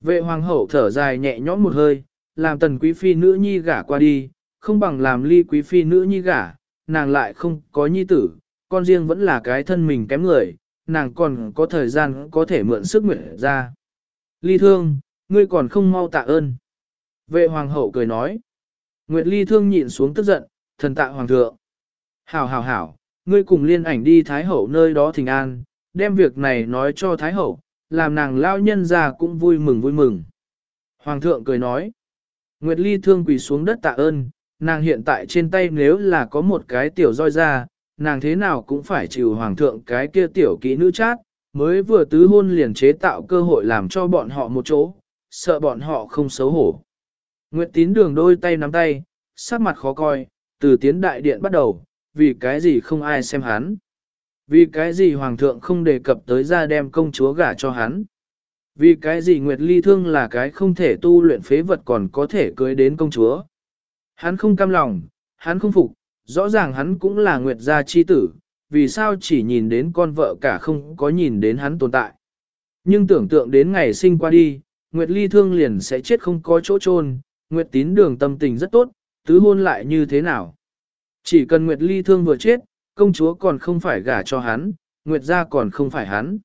Vệ hoàng hậu thở dài nhẹ nhõm một hơi, làm tần quý phi nữ nhi gả qua đi, không bằng làm ly quý phi nữ nhi gả, nàng lại không có nhi tử, con riêng vẫn là cái thân mình kém người, nàng còn có thời gian có thể mượn sức nguyện ra. Ly thương, ngươi còn không mau tạ ơn. Vệ hoàng hậu cười nói. Nguyệt ly thương nhịn xuống tức giận, thần tạ hoàng thượng. Hảo hảo hảo, ngươi cùng liên ảnh đi Thái hậu nơi đó thình an, đem việc này nói cho Thái hậu, làm nàng lao nhân ra cũng vui mừng vui mừng. Hoàng thượng cười nói, Nguyệt Ly thương quỳ xuống đất tạ ơn, nàng hiện tại trên tay nếu là có một cái tiểu roi ra, nàng thế nào cũng phải chịu hoàng thượng cái kia tiểu kỹ nữ chát, mới vừa tứ hôn liền chế tạo cơ hội làm cho bọn họ một chỗ, sợ bọn họ không xấu hổ. Nguyệt tín đường đôi tay nắm tay, sắc mặt khó coi, từ tiến đại điện bắt đầu, vì cái gì không ai xem hắn. Vì cái gì hoàng thượng không đề cập tới ra đem công chúa gả cho hắn? Vì cái gì Nguyệt Ly Thương là cái không thể tu luyện phế vật còn có thể cưới đến công chúa? Hắn không cam lòng, hắn không phục, rõ ràng hắn cũng là Nguyệt gia chi tử, vì sao chỉ nhìn đến con vợ cả không có nhìn đến hắn tồn tại? Nhưng tưởng tượng đến ngày sinh qua đi, Nguyệt Ly Thương liền sẽ chết không có chỗ chôn, Nguyệt Tín Đường tâm tình rất tốt, tứ hôn lại như thế nào? Chỉ cần Nguyệt Ly Thương vừa chết, công chúa còn không phải gả cho hắn, Nguyệt gia còn không phải hắn.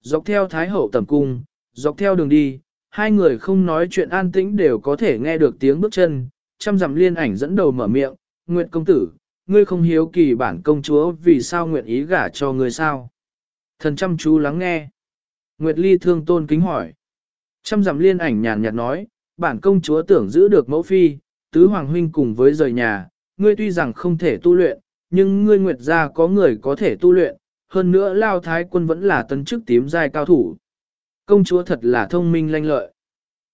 Dọc theo Thái Hậu tầm cung, dọc theo đường đi, hai người không nói chuyện an tĩnh đều có thể nghe được tiếng bước chân, chăm dặm liên ảnh dẫn đầu mở miệng, Nguyệt công tử, ngươi không hiếu kỳ bản công chúa vì sao nguyện ý gả cho ngươi sao? Thần chăm chú lắng nghe. Nguyệt ly thương tôn kính hỏi. Chăm dặm liên ảnh nhàn nhạt nói, bản công chúa tưởng giữ được mẫu phi, tứ hoàng huynh cùng với rời nhà, ngươi tuy rằng không thể tu luyện, nhưng ngươi nguyệt gia có người có thể tu luyện, hơn nữa lao thái quân vẫn là tân chức tím giai cao thủ. Công chúa thật là thông minh lanh lợi.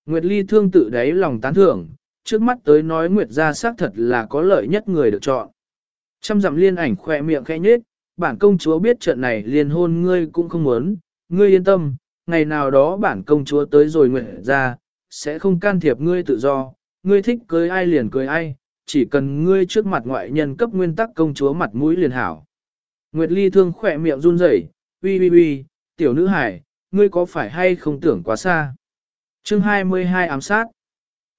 Nguyệt ly thương tự đáy lòng tán thưởng, trước mắt tới nói nguyệt gia xác thật là có lợi nhất người được chọn. Trăm dặm liên ảnh khỏe miệng khẽ nhết, bản công chúa biết trận này liên hôn ngươi cũng không muốn, ngươi yên tâm, ngày nào đó bản công chúa tới rồi nguyệt gia, sẽ không can thiệp ngươi tự do, ngươi thích cưới ai liền cưới ai, chỉ cần ngươi trước mặt ngoại nhân cấp nguyên tắc công chúa mặt mũi liền hảo. Nguyệt Ly thương khỏe miệng run rẩy, uy uy uy, tiểu nữ hải, ngươi có phải hay không tưởng quá xa. chương 22 ám sát.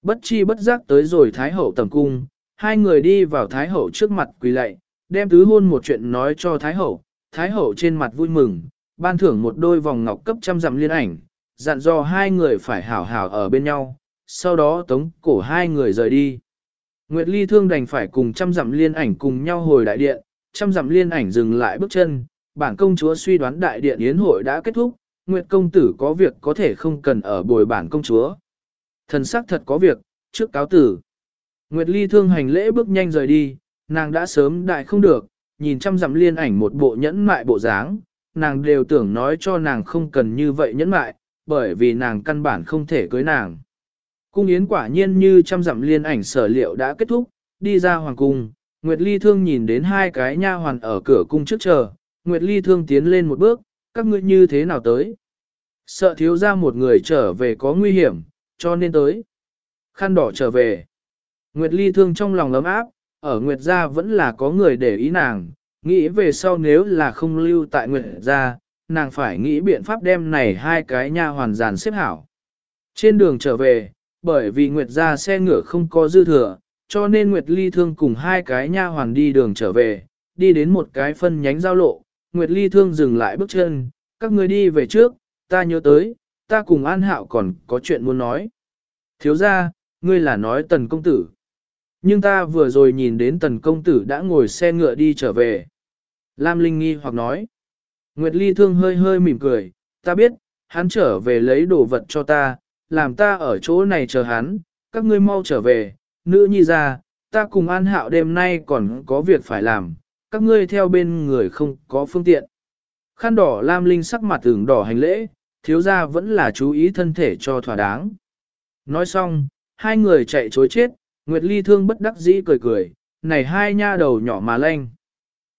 Bất chi bất giác tới rồi Thái Hậu tầm cung, hai người đi vào Thái Hậu trước mặt quỳ lạy, đem tứ hôn một chuyện nói cho Thái Hậu. Thái Hậu trên mặt vui mừng, ban thưởng một đôi vòng ngọc cấp trăm dặm liên ảnh, dặn dò hai người phải hảo hảo ở bên nhau, sau đó tống cổ hai người rời đi. Nguyệt Ly Thương đành phải cùng trăm dặm liên ảnh cùng nhau hồi đại điện, trăm dặm liên ảnh dừng lại bước chân, bản công chúa suy đoán đại điện yến hội đã kết thúc, Nguyệt công tử có việc có thể không cần ở bồi bản công chúa. Thần sắc thật có việc, trước cáo tử. Nguyệt Ly thương hành lễ bước nhanh rời đi, nàng đã sớm đại không được, nhìn trăm dặm liên ảnh một bộ nhẫn mại bộ dáng, nàng đều tưởng nói cho nàng không cần như vậy nhẫn mại, bởi vì nàng căn bản không thể cưới nàng. Cung yến quả nhiên như trăm dặm liên ảnh sở liệu đã kết thúc, đi ra hoàng cung, Nguyệt Ly thương nhìn đến hai cái nha hoàn ở cửa cung trước chờ, Nguyệt Ly thương tiến lên một bước, các ngươi như thế nào tới? Sợ thiếu ra một người trở về có nguy hiểm, cho nên tới. Khăn đỏ trở về. Nguyệt Ly thương trong lòng ấm áp, ở Nguyệt gia vẫn là có người để ý nàng, nghĩ về sau nếu là không lưu tại Nguyệt gia, nàng phải nghĩ biện pháp đem này hai cái nha hoàn giàn xếp hảo. Trên đường trở về, bởi vì Nguyệt gia xe ngựa không có dư thừa, cho nên Nguyệt Ly thương cùng hai cái nha hoàn đi đường trở về, đi đến một cái phân nhánh giao lộ, Nguyệt Ly thương dừng lại bước chân, các người đi về trước, ta nhớ tới, ta cùng An Hạo còn có chuyện muốn nói. Thiếu ra, ngươi là nói tần công tử. Nhưng ta vừa rồi nhìn đến tần công tử đã ngồi xe ngựa đi trở về. Lam Linh nghi hoặc nói. Nguyệt Ly thương hơi hơi mỉm cười, ta biết, hắn trở về lấy đồ vật cho ta, làm ta ở chỗ này chờ hắn, các ngươi mau trở về, nữ nhi ra, ta cùng An Hạo đêm nay còn có việc phải làm, các ngươi theo bên người không có phương tiện. Khăn đỏ Lam Linh sắc mặt tưởng đỏ hành lễ, thiếu gia vẫn là chú ý thân thể cho thỏa đáng. Nói xong, hai người chạy chối chết, Nguyệt Ly thương bất đắc dĩ cười cười, này hai nha đầu nhỏ mà lanh.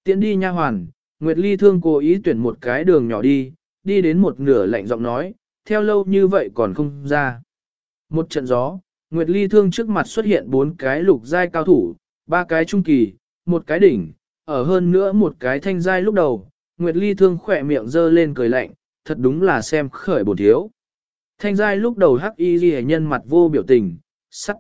Tiến đi nha hoàn, Nguyệt Ly thương cố ý tuyển một cái đường nhỏ đi, đi đến một nửa lạnh giọng nói, theo lâu như vậy còn không ra. Một trận gió, Nguyệt Ly thương trước mặt xuất hiện bốn cái lục giai cao thủ, ba cái trung kỳ, một cái đỉnh, ở hơn nữa một cái thanh giai lúc đầu, Nguyệt Ly thương khỏe miệng dơ lên cười lạnh, thật đúng là xem khởi bổn thiếu. Thanh giai lúc đầu hắc y ghi nhân mặt vô biểu tình, sắc.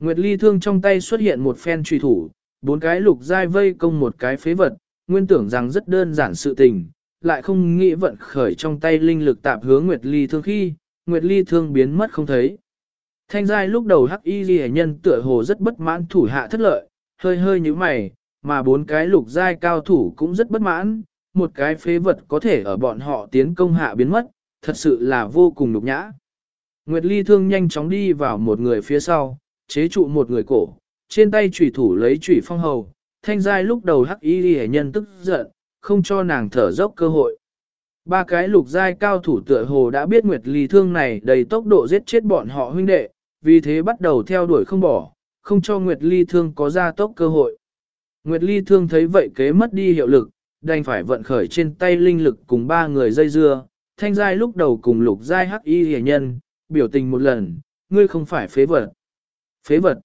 Nguyệt Ly thương trong tay xuất hiện một phen truy thủ, bốn cái lục giai vây công một cái phế vật, nguyên tưởng rằng rất đơn giản sự tình, lại không nghĩ vận khởi trong tay linh lực tạp hướng Nguyệt Ly thương khi, Nguyệt Ly thương biến mất không thấy. Thanh giai lúc đầu hắc y ghi nhân tựa hồ rất bất mãn thủ hạ thất lợi, hơi hơi như mày, mà bốn cái lục giai cao thủ cũng rất bất mãn, một cái phế vật có thể ở bọn họ tiến công hạ biến mất, thật sự là vô cùng nhục nhã. Nguyệt Ly thương nhanh chóng đi vào một người phía sau, chế trụ một người cổ, trên tay chủy thủ lấy chủy phong hầu, thanh giai lúc đầu hắc y hệ nhân tức giận, không cho nàng thở dốc cơ hội. Ba cái lục giai cao thủ tựa hồ đã biết Nguyệt Ly thương này đầy tốc độ giết chết bọn họ huynh đệ, vì thế bắt đầu theo đuổi không bỏ, không cho Nguyệt Ly thương có ra tốc cơ hội. Nguyệt Ly thương thấy vậy kế mất đi hiệu lực, đành phải vận khởi trên tay linh lực cùng ba người dây dưa, thanh giai lúc đầu cùng lục giai hắc y hề nhân, biểu tình một lần, ngươi không phải phế vật. Phế vật.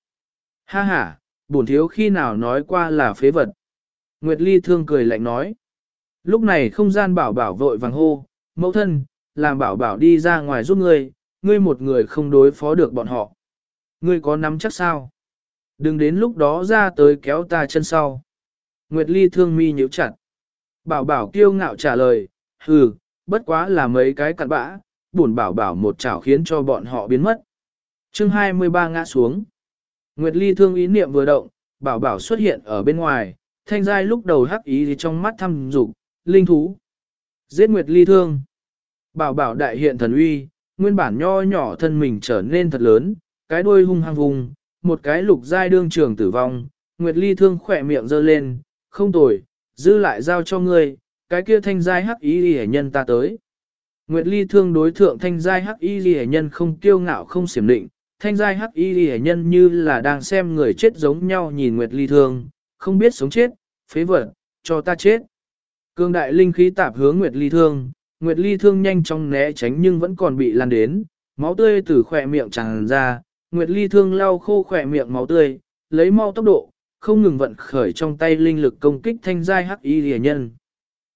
Ha ha, bổn thiếu khi nào nói qua là phế vật. Nguyệt Ly thương cười lạnh nói. Lúc này không gian bảo bảo vội vàng hô, mẫu thân, làm bảo bảo đi ra ngoài giúp ngươi, ngươi một người không đối phó được bọn họ. Ngươi có nắm chắc sao? Đừng đến lúc đó ra tới kéo ta chân sau. Nguyệt Ly thương mi nhíu chặt. Bảo bảo kiêu ngạo trả lời, hừ, bất quá là mấy cái cặn bã, buồn bảo bảo một chảo khiến cho bọn họ biến mất. chương 23 ngã xuống. Nguyệt Ly thương ý niệm vừa động, bảo bảo xuất hiện ở bên ngoài, thanh giai lúc đầu hắc ý thì trong mắt thăm dục linh thú. Giết Nguyệt Ly thương. Bảo bảo đại hiện thần uy, nguyên bản nho nhỏ thân mình trở nên thật lớn, cái đuôi hung hăng vùng, một cái lục giai đương trường tử vong, Nguyệt Ly thương khỏe miệng giơ lên, không tồi, dư lại giao cho ngươi, cái kia thanh giai hắc ý ghi nhân ta tới. Nguyệt Ly thương đối thượng thanh giai hắc y ghi nhân không kiêu ngạo không xiểm định, thanh giai hắc y hệ nhân như là đang xem người chết giống nhau nhìn Nguyệt Ly thương, không biết sống chết, phế vật, cho ta chết. Cương đại linh khí tạp hướng Nguyệt Ly thương, Nguyệt Ly thương nhanh chóng né tránh nhưng vẫn còn bị lan đến, máu tươi từ khỏe miệng tràn ra, Nguyệt Ly thương lau khô khỏe miệng máu tươi, lấy mau tốc độ, không ngừng vận khởi trong tay linh lực công kích thanh giai hắc y hệ nhân.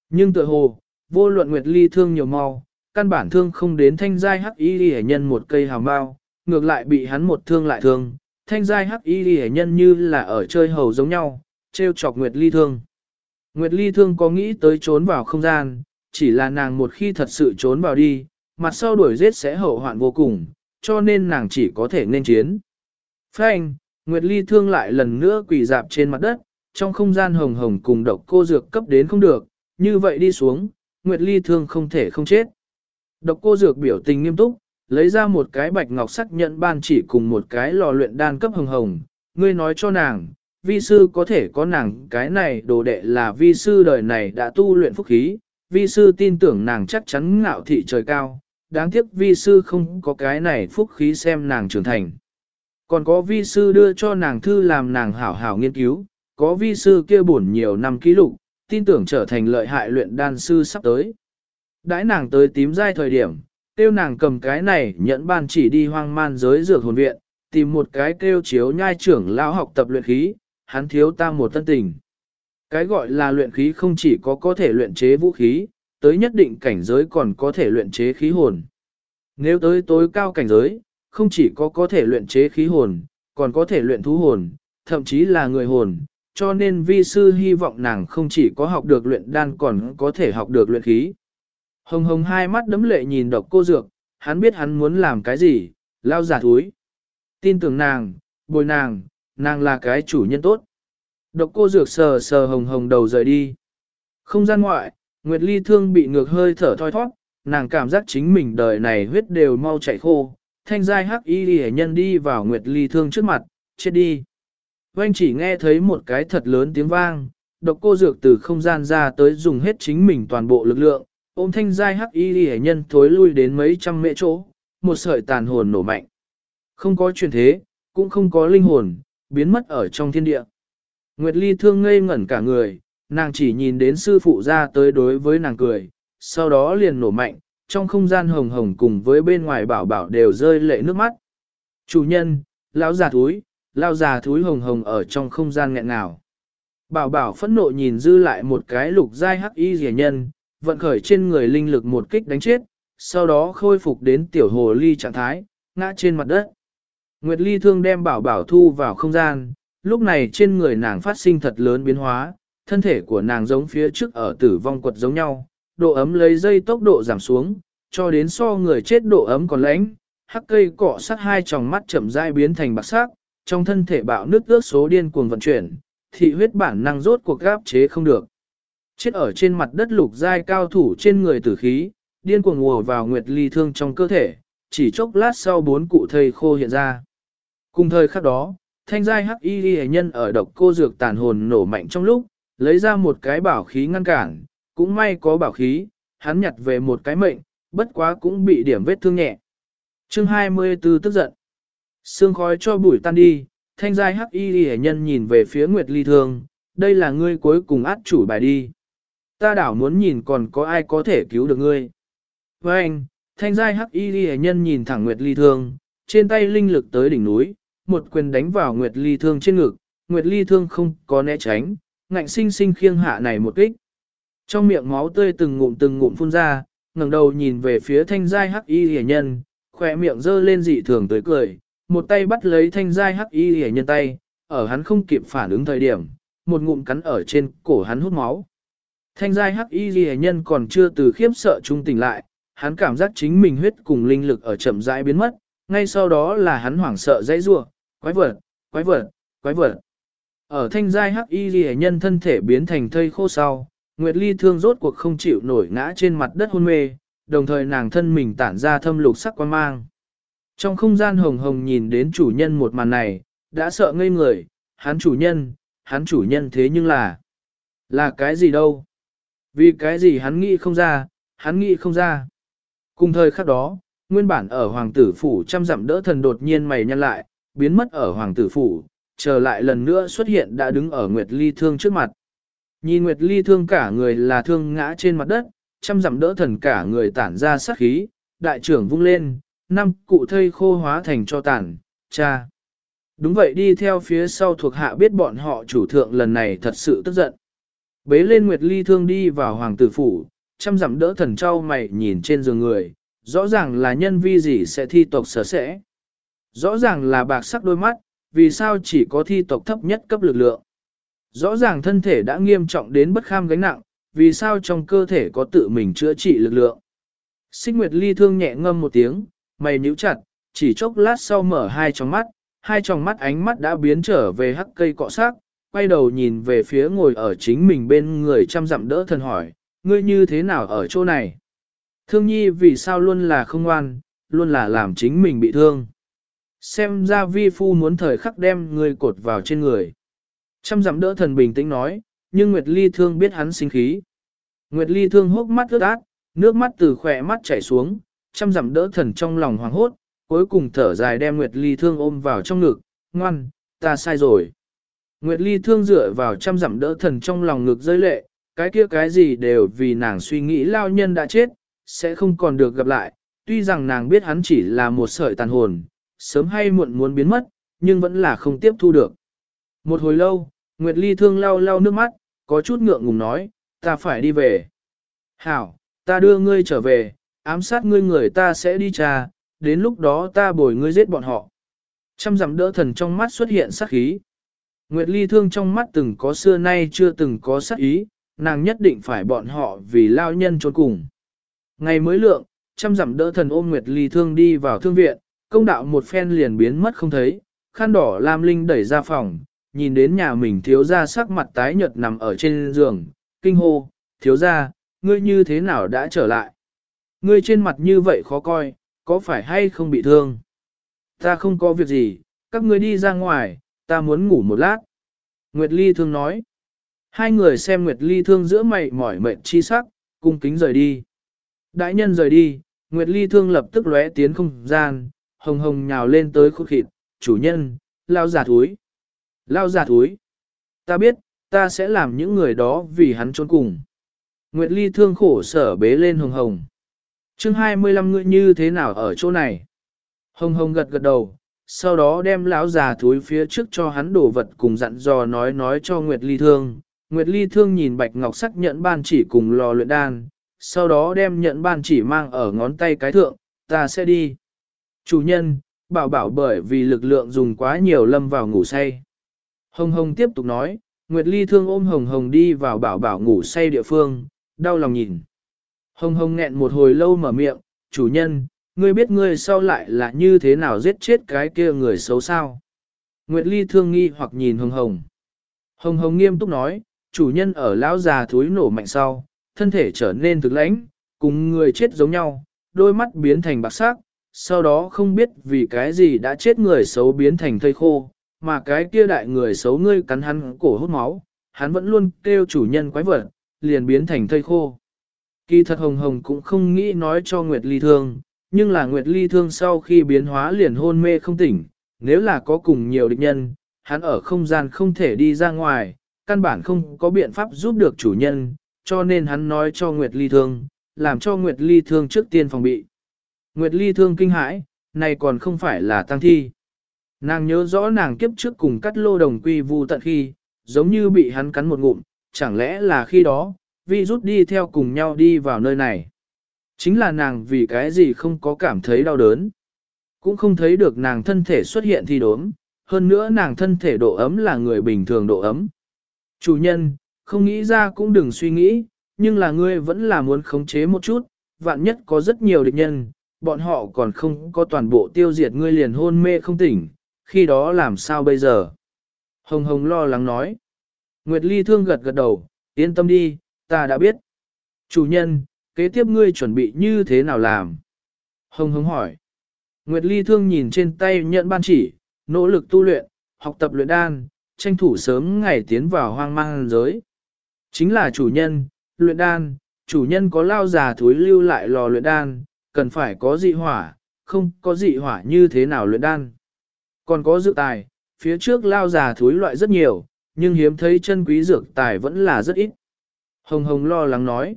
Nhưng tựa hồ, vô luận Nguyệt Ly thương nhiều mau, căn bản thương không đến thanh giai hắc y hệ nhân một cây hào mau, ngược lại bị hắn một thương lại thương. Thanh giai hắc y rìa nhân như là ở chơi hầu giống nhau, treo chọc Nguyệt Ly thương. Nguyệt Ly thương có nghĩ tới trốn vào không gian, chỉ là nàng một khi thật sự trốn vào đi, mặt sau đuổi giết sẽ hậu hoạn vô cùng, cho nên nàng chỉ có thể nên chiến. Phanh, Nguyệt Ly thương lại lần nữa quỳ dạp trên mặt đất, trong không gian hồng hồng cùng độc cô dược cấp đến không được, như vậy đi xuống, Nguyệt Ly thương không thể không chết. Độc cô dược biểu tình nghiêm túc, lấy ra một cái bạch ngọc sắc nhận ban chỉ cùng một cái lò luyện đan cấp hồng hồng, ngươi nói cho nàng, vi sư có thể có nàng cái này đồ đệ là vi sư đời này đã tu luyện phúc khí, vi sư tin tưởng nàng chắc chắn ngạo thị trời cao, đáng tiếc vi sư không có cái này phúc khí xem nàng trưởng thành. Còn có vi sư đưa cho nàng thư làm nàng hảo hảo nghiên cứu, có vi sư kia bổn nhiều năm ký lục, tin tưởng trở thành lợi hại luyện đan sư sắp tới. Đãi nàng tới tím giai thời điểm, tiêu nàng cầm cái này nhận ban chỉ đi hoang man giới dược hồn viện, tìm một cái kêu chiếu nhai trưởng lão học tập luyện khí, hắn thiếu ta một tân tình. Cái gọi là luyện khí không chỉ có có thể luyện chế vũ khí, tới nhất định cảnh giới còn có thể luyện chế khí hồn. Nếu tới tối cao cảnh giới, không chỉ có có thể luyện chế khí hồn, còn có thể luyện thú hồn, thậm chí là người hồn, cho nên vi sư hy vọng nàng không chỉ có học được luyện đan còn có thể học được luyện khí. Hồng hồng hai mắt đấm lệ nhìn độc cô dược, hắn biết hắn muốn làm cái gì, lao giả thúi. Tin tưởng nàng, bồi nàng, nàng là cái chủ nhân tốt. Độc cô dược sờ sờ hồng hồng đầu rời đi. Không gian ngoại, Nguyệt Ly thương bị ngược hơi thở thoi thoát, nàng cảm giác chính mình đời này huyết đều mau chảy khô. Thanh giai hắc y đi nhân đi vào Nguyệt Ly thương trước mặt, chết đi. Oanh chỉ nghe thấy một cái thật lớn tiếng vang, độc cô dược từ không gian ra tới dùng hết chính mình toàn bộ lực lượng, ôm thanh giai hắc y hệ nhân thối lui đến mấy trăm mễ chỗ, một sợi tàn hồn nổ mạnh. Không có truyền thế, cũng không có linh hồn, biến mất ở trong thiên địa. Nguyệt Ly thương ngây ngẩn cả người, nàng chỉ nhìn đến sư phụ ra tới đối với nàng cười, sau đó liền nổ mạnh, trong không gian hồng hồng cùng với bên ngoài bảo bảo đều rơi lệ nước mắt. Chủ nhân, lão già thúi, lão già thúi hồng hồng ở trong không gian nghẹn ngào. Bảo bảo phẫn nộ nhìn dư lại một cái lục giai hắc y rẻ nhân, vận khởi trên người linh lực một kích đánh chết, sau đó khôi phục đến tiểu hồ ly trạng thái, ngã trên mặt đất. Nguyệt Ly thương đem bảo bảo thu vào không gian, lúc này trên người nàng phát sinh thật lớn biến hóa, thân thể của nàng giống phía trước ở tử vong quật giống nhau, độ ấm lấy dây tốc độ giảm xuống, cho đến so người chết độ ấm còn lãnh, hắc cây cọ sắt hai tròng mắt chậm rãi biến thành bạc sắc, trong thân thể bạo nước ước số điên cuồng vận chuyển, thị huyết bản năng rốt cuộc gáp chế không được. Chết ở trên mặt đất lục giai cao thủ trên người tử khí, điên cuồng ngùa vào nguyệt ly thương trong cơ thể, chỉ chốc lát sau bốn cụ thây khô hiện ra. Cùng thời khắc đó, thanh giai hắc y ghi nhân ở độc cô dược tàn hồn nổ mạnh trong lúc, lấy ra một cái bảo khí ngăn cản, cũng may có bảo khí, hắn nhặt về một cái mệnh, bất quá cũng bị điểm vết thương nhẹ. chương 24 tức giận. Sương khói cho bụi tan đi, thanh giai hắc y ghi nhân nhìn về phía Nguyệt Ly Thương, đây là ngươi cuối cùng át chủ bài đi. Ta đảo muốn nhìn còn có ai có thể cứu được ngươi. Với anh, thanh giai hắc y ghi nhân nhìn thẳng Nguyệt Ly Thương, trên tay linh lực tới đỉnh núi, một quyền đánh vào Nguyệt Ly Thương trên ngực, Nguyệt Ly Thương không có né tránh, ngạnh sinh sinh khiêng hạ này một kích. Trong miệng máu tươi từng ngụm từng ngụm phun ra, ngẩng đầu nhìn về phía thanh giai hắc y hề nhân, khỏe miệng dơ lên dị thường tới cười, một tay bắt lấy thanh giai hắc y hề nhân tay, ở hắn không kịp phản ứng thời điểm, một ngụm cắn ở trên cổ hắn hút máu. Thanh giai hắc y hề nhân còn chưa từ khiếp sợ trung tỉnh lại, hắn cảm giác chính mình huyết cùng linh lực ở chậm rãi biến mất, ngay sau đó là hắn hoảng sợ dãy rủa, quái vật, quái vật, quái vật. Ở thanh giai hắc y ghi nhân thân thể biến thành thây khô sau, Nguyệt Ly thương rốt cuộc không chịu nổi ngã trên mặt đất hôn mê, đồng thời nàng thân mình tản ra thâm lục sắc quan mang. Trong không gian hồng hồng nhìn đến chủ nhân một màn này, đã sợ ngây người, hắn chủ nhân, hắn chủ nhân thế nhưng là, là cái gì đâu? Vì cái gì hắn nghĩ không ra, hắn nghĩ không ra. Cùng thời khắc đó, nguyên bản ở hoàng tử phủ chăm dặm đỡ thần đột nhiên mày nhăn lại, biến mất ở hoàng tử phủ, trở lại lần nữa xuất hiện đã đứng ở Nguyệt Ly Thương trước mặt. Nhìn Nguyệt Ly Thương cả người là thương ngã trên mặt đất, chăm dặm đỡ thần cả người tản ra sát khí, đại trưởng vung lên, năm cụ thây khô hóa thành cho tàn, cha. Đúng vậy đi theo phía sau thuộc hạ biết bọn họ chủ thượng lần này thật sự tức giận. Bế lên Nguyệt Ly Thương đi vào hoàng tử phủ, chăm dặm đỡ thần trao mày nhìn trên giường người, rõ ràng là nhân vi gì sẽ thi tộc sở sẽ. Rõ ràng là bạc sắc đôi mắt, vì sao chỉ có thi tộc thấp nhất cấp lực lượng. Rõ ràng thân thể đã nghiêm trọng đến bất kham gánh nặng, vì sao trong cơ thể có tự mình chữa trị lực lượng. Xích Nguyệt Ly thương nhẹ ngâm một tiếng, mày nhíu chặt, chỉ chốc lát sau mở hai tròng mắt, hai tròng mắt ánh mắt đã biến trở về hắc cây cọ sắc, quay đầu nhìn về phía ngồi ở chính mình bên người chăm dặm đỡ thần hỏi, ngươi như thế nào ở chỗ này? Thương nhi vì sao luôn là không ngoan, luôn là làm chính mình bị thương. Xem ra vi phu muốn thời khắc đem ngươi cột vào trên người. Chăm dặm đỡ thần bình tĩnh nói, nhưng Nguyệt Ly thương biết hắn sinh khí. Nguyệt Ly thương hốc mắt ướt át, nước mắt từ khỏe mắt chảy xuống, chăm dặm đỡ thần trong lòng hoảng hốt, cuối cùng thở dài đem Nguyệt Ly thương ôm vào trong ngực, ngoan, ta sai rồi. Nguyệt Ly thương dựa vào chăm dặm đỡ thần trong lòng ngực rơi lệ, cái kia cái gì đều vì nàng suy nghĩ lao nhân đã chết, sẽ không còn được gặp lại, tuy rằng nàng biết hắn chỉ là một sợi tàn hồn, sớm hay muộn muốn biến mất, nhưng vẫn là không tiếp thu được. Một hồi lâu, Nguyệt Ly thương lau lau nước mắt, có chút ngượng ngùng nói, ta phải đi về. Hảo, ta đưa ngươi trở về, ám sát ngươi người ta sẽ đi trà, đến lúc đó ta bồi ngươi giết bọn họ. Trăm dặm đỡ thần trong mắt xuất hiện sát khí. Nguyệt Ly thương trong mắt từng có xưa nay chưa từng có sát ý, nàng nhất định phải bọn họ vì lao nhân trốn cùng. Ngày mới lượng, chăm dặm đỡ thần ôm Nguyệt Ly thương đi vào thương viện, công đạo một phen liền biến mất không thấy, khăn đỏ Lam Linh đẩy ra phòng, nhìn đến nhà mình thiếu ra sắc mặt tái nhợt nằm ở trên giường, kinh hô, thiếu ra, ngươi như thế nào đã trở lại? Ngươi trên mặt như vậy khó coi, có phải hay không bị thương? Ta không có việc gì, các ngươi đi ra ngoài, ta muốn ngủ một lát. Nguyệt Ly thương nói. Hai người xem Nguyệt Ly thương giữa mày mỏi mệt chi sắc, cung kính rời đi. Đại nhân rời đi, Nguyệt Ly thương lập tức lóe tiến không gian, hồng hồng nhào lên tới khúc khịt, chủ nhân, lao giả thúi. Lao giả thúi. Ta biết, ta sẽ làm những người đó vì hắn trốn cùng. Nguyệt Ly thương khổ sở bế lên hồng hồng. chương 25 ngươi như thế nào ở chỗ này? Hồng hồng gật gật đầu, sau đó đem lão già thúi phía trước cho hắn đổ vật cùng dặn dò nói nói cho Nguyệt Ly thương. Nguyệt Ly thương nhìn bạch ngọc sắc nhận ban chỉ cùng lò luyện đan, sau đó đem nhận ban chỉ mang ở ngón tay cái thượng, ta sẽ đi. Chủ nhân, bảo bảo bởi vì lực lượng dùng quá nhiều lâm vào ngủ say. Hồng Hồng tiếp tục nói, Nguyệt Ly thương ôm Hồng Hồng đi vào bảo bảo ngủ say địa phương, đau lòng nhìn. Hồng Hồng nghẹn một hồi lâu mở miệng, chủ nhân, ngươi biết ngươi sau lại là như thế nào giết chết cái kia người xấu sao? Nguyệt Ly thương nghi hoặc nhìn Hồng Hồng. Hồng Hồng nghiêm túc nói, chủ nhân ở lão già thúi nổ mạnh sau, thân thể trở nên thực lãnh, cùng người chết giống nhau, đôi mắt biến thành bạc sắc, sau đó không biết vì cái gì đã chết người xấu biến thành thây khô, mà cái kia đại người xấu ngươi cắn hắn cổ hút máu, hắn vẫn luôn kêu chủ nhân quái vật, liền biến thành thây khô. Kỳ thật Hồng Hồng cũng không nghĩ nói cho Nguyệt Ly Thương, nhưng là Nguyệt Ly Thương sau khi biến hóa liền hôn mê không tỉnh, nếu là có cùng nhiều địch nhân, hắn ở không gian không thể đi ra ngoài, căn bản không có biện pháp giúp được chủ nhân, cho nên hắn nói cho Nguyệt Ly Thương, làm cho Nguyệt Ly Thương trước tiên phòng bị. Nguyệt Ly Thương kinh hãi, này còn không phải là tăng thi. Nàng nhớ rõ nàng kiếp trước cùng cắt lô đồng quy vu tận khi, giống như bị hắn cắn một ngụm, chẳng lẽ là khi đó, vi rút đi theo cùng nhau đi vào nơi này. Chính là nàng vì cái gì không có cảm thấy đau đớn. Cũng không thấy được nàng thân thể xuất hiện thì đốm, hơn nữa nàng thân thể độ ấm là người bình thường độ ấm. Chủ nhân, không nghĩ ra cũng đừng suy nghĩ, nhưng là ngươi vẫn là muốn khống chế một chút, vạn nhất có rất nhiều địch nhân, bọn họ còn không có toàn bộ tiêu diệt ngươi liền hôn mê không tỉnh, khi đó làm sao bây giờ? Hồng Hồng lo lắng nói. Nguyệt Ly thương gật gật đầu, yên tâm đi, ta đã biết. Chủ nhân, kế tiếp ngươi chuẩn bị như thế nào làm? Hồng Hồng hỏi. Nguyệt Ly thương nhìn trên tay nhận ban chỉ, nỗ lực tu luyện, học tập luyện đan, tranh thủ sớm ngày tiến vào hoang mang giới. Chính là chủ nhân, luyện đan, chủ nhân có lao già thúi lưu lại lò luyện đan, cần phải có dị hỏa, không có dị hỏa như thế nào luyện đan. Còn có dự tài, phía trước lao già thúi loại rất nhiều, nhưng hiếm thấy chân quý dược tài vẫn là rất ít. Hồng Hồng lo lắng nói.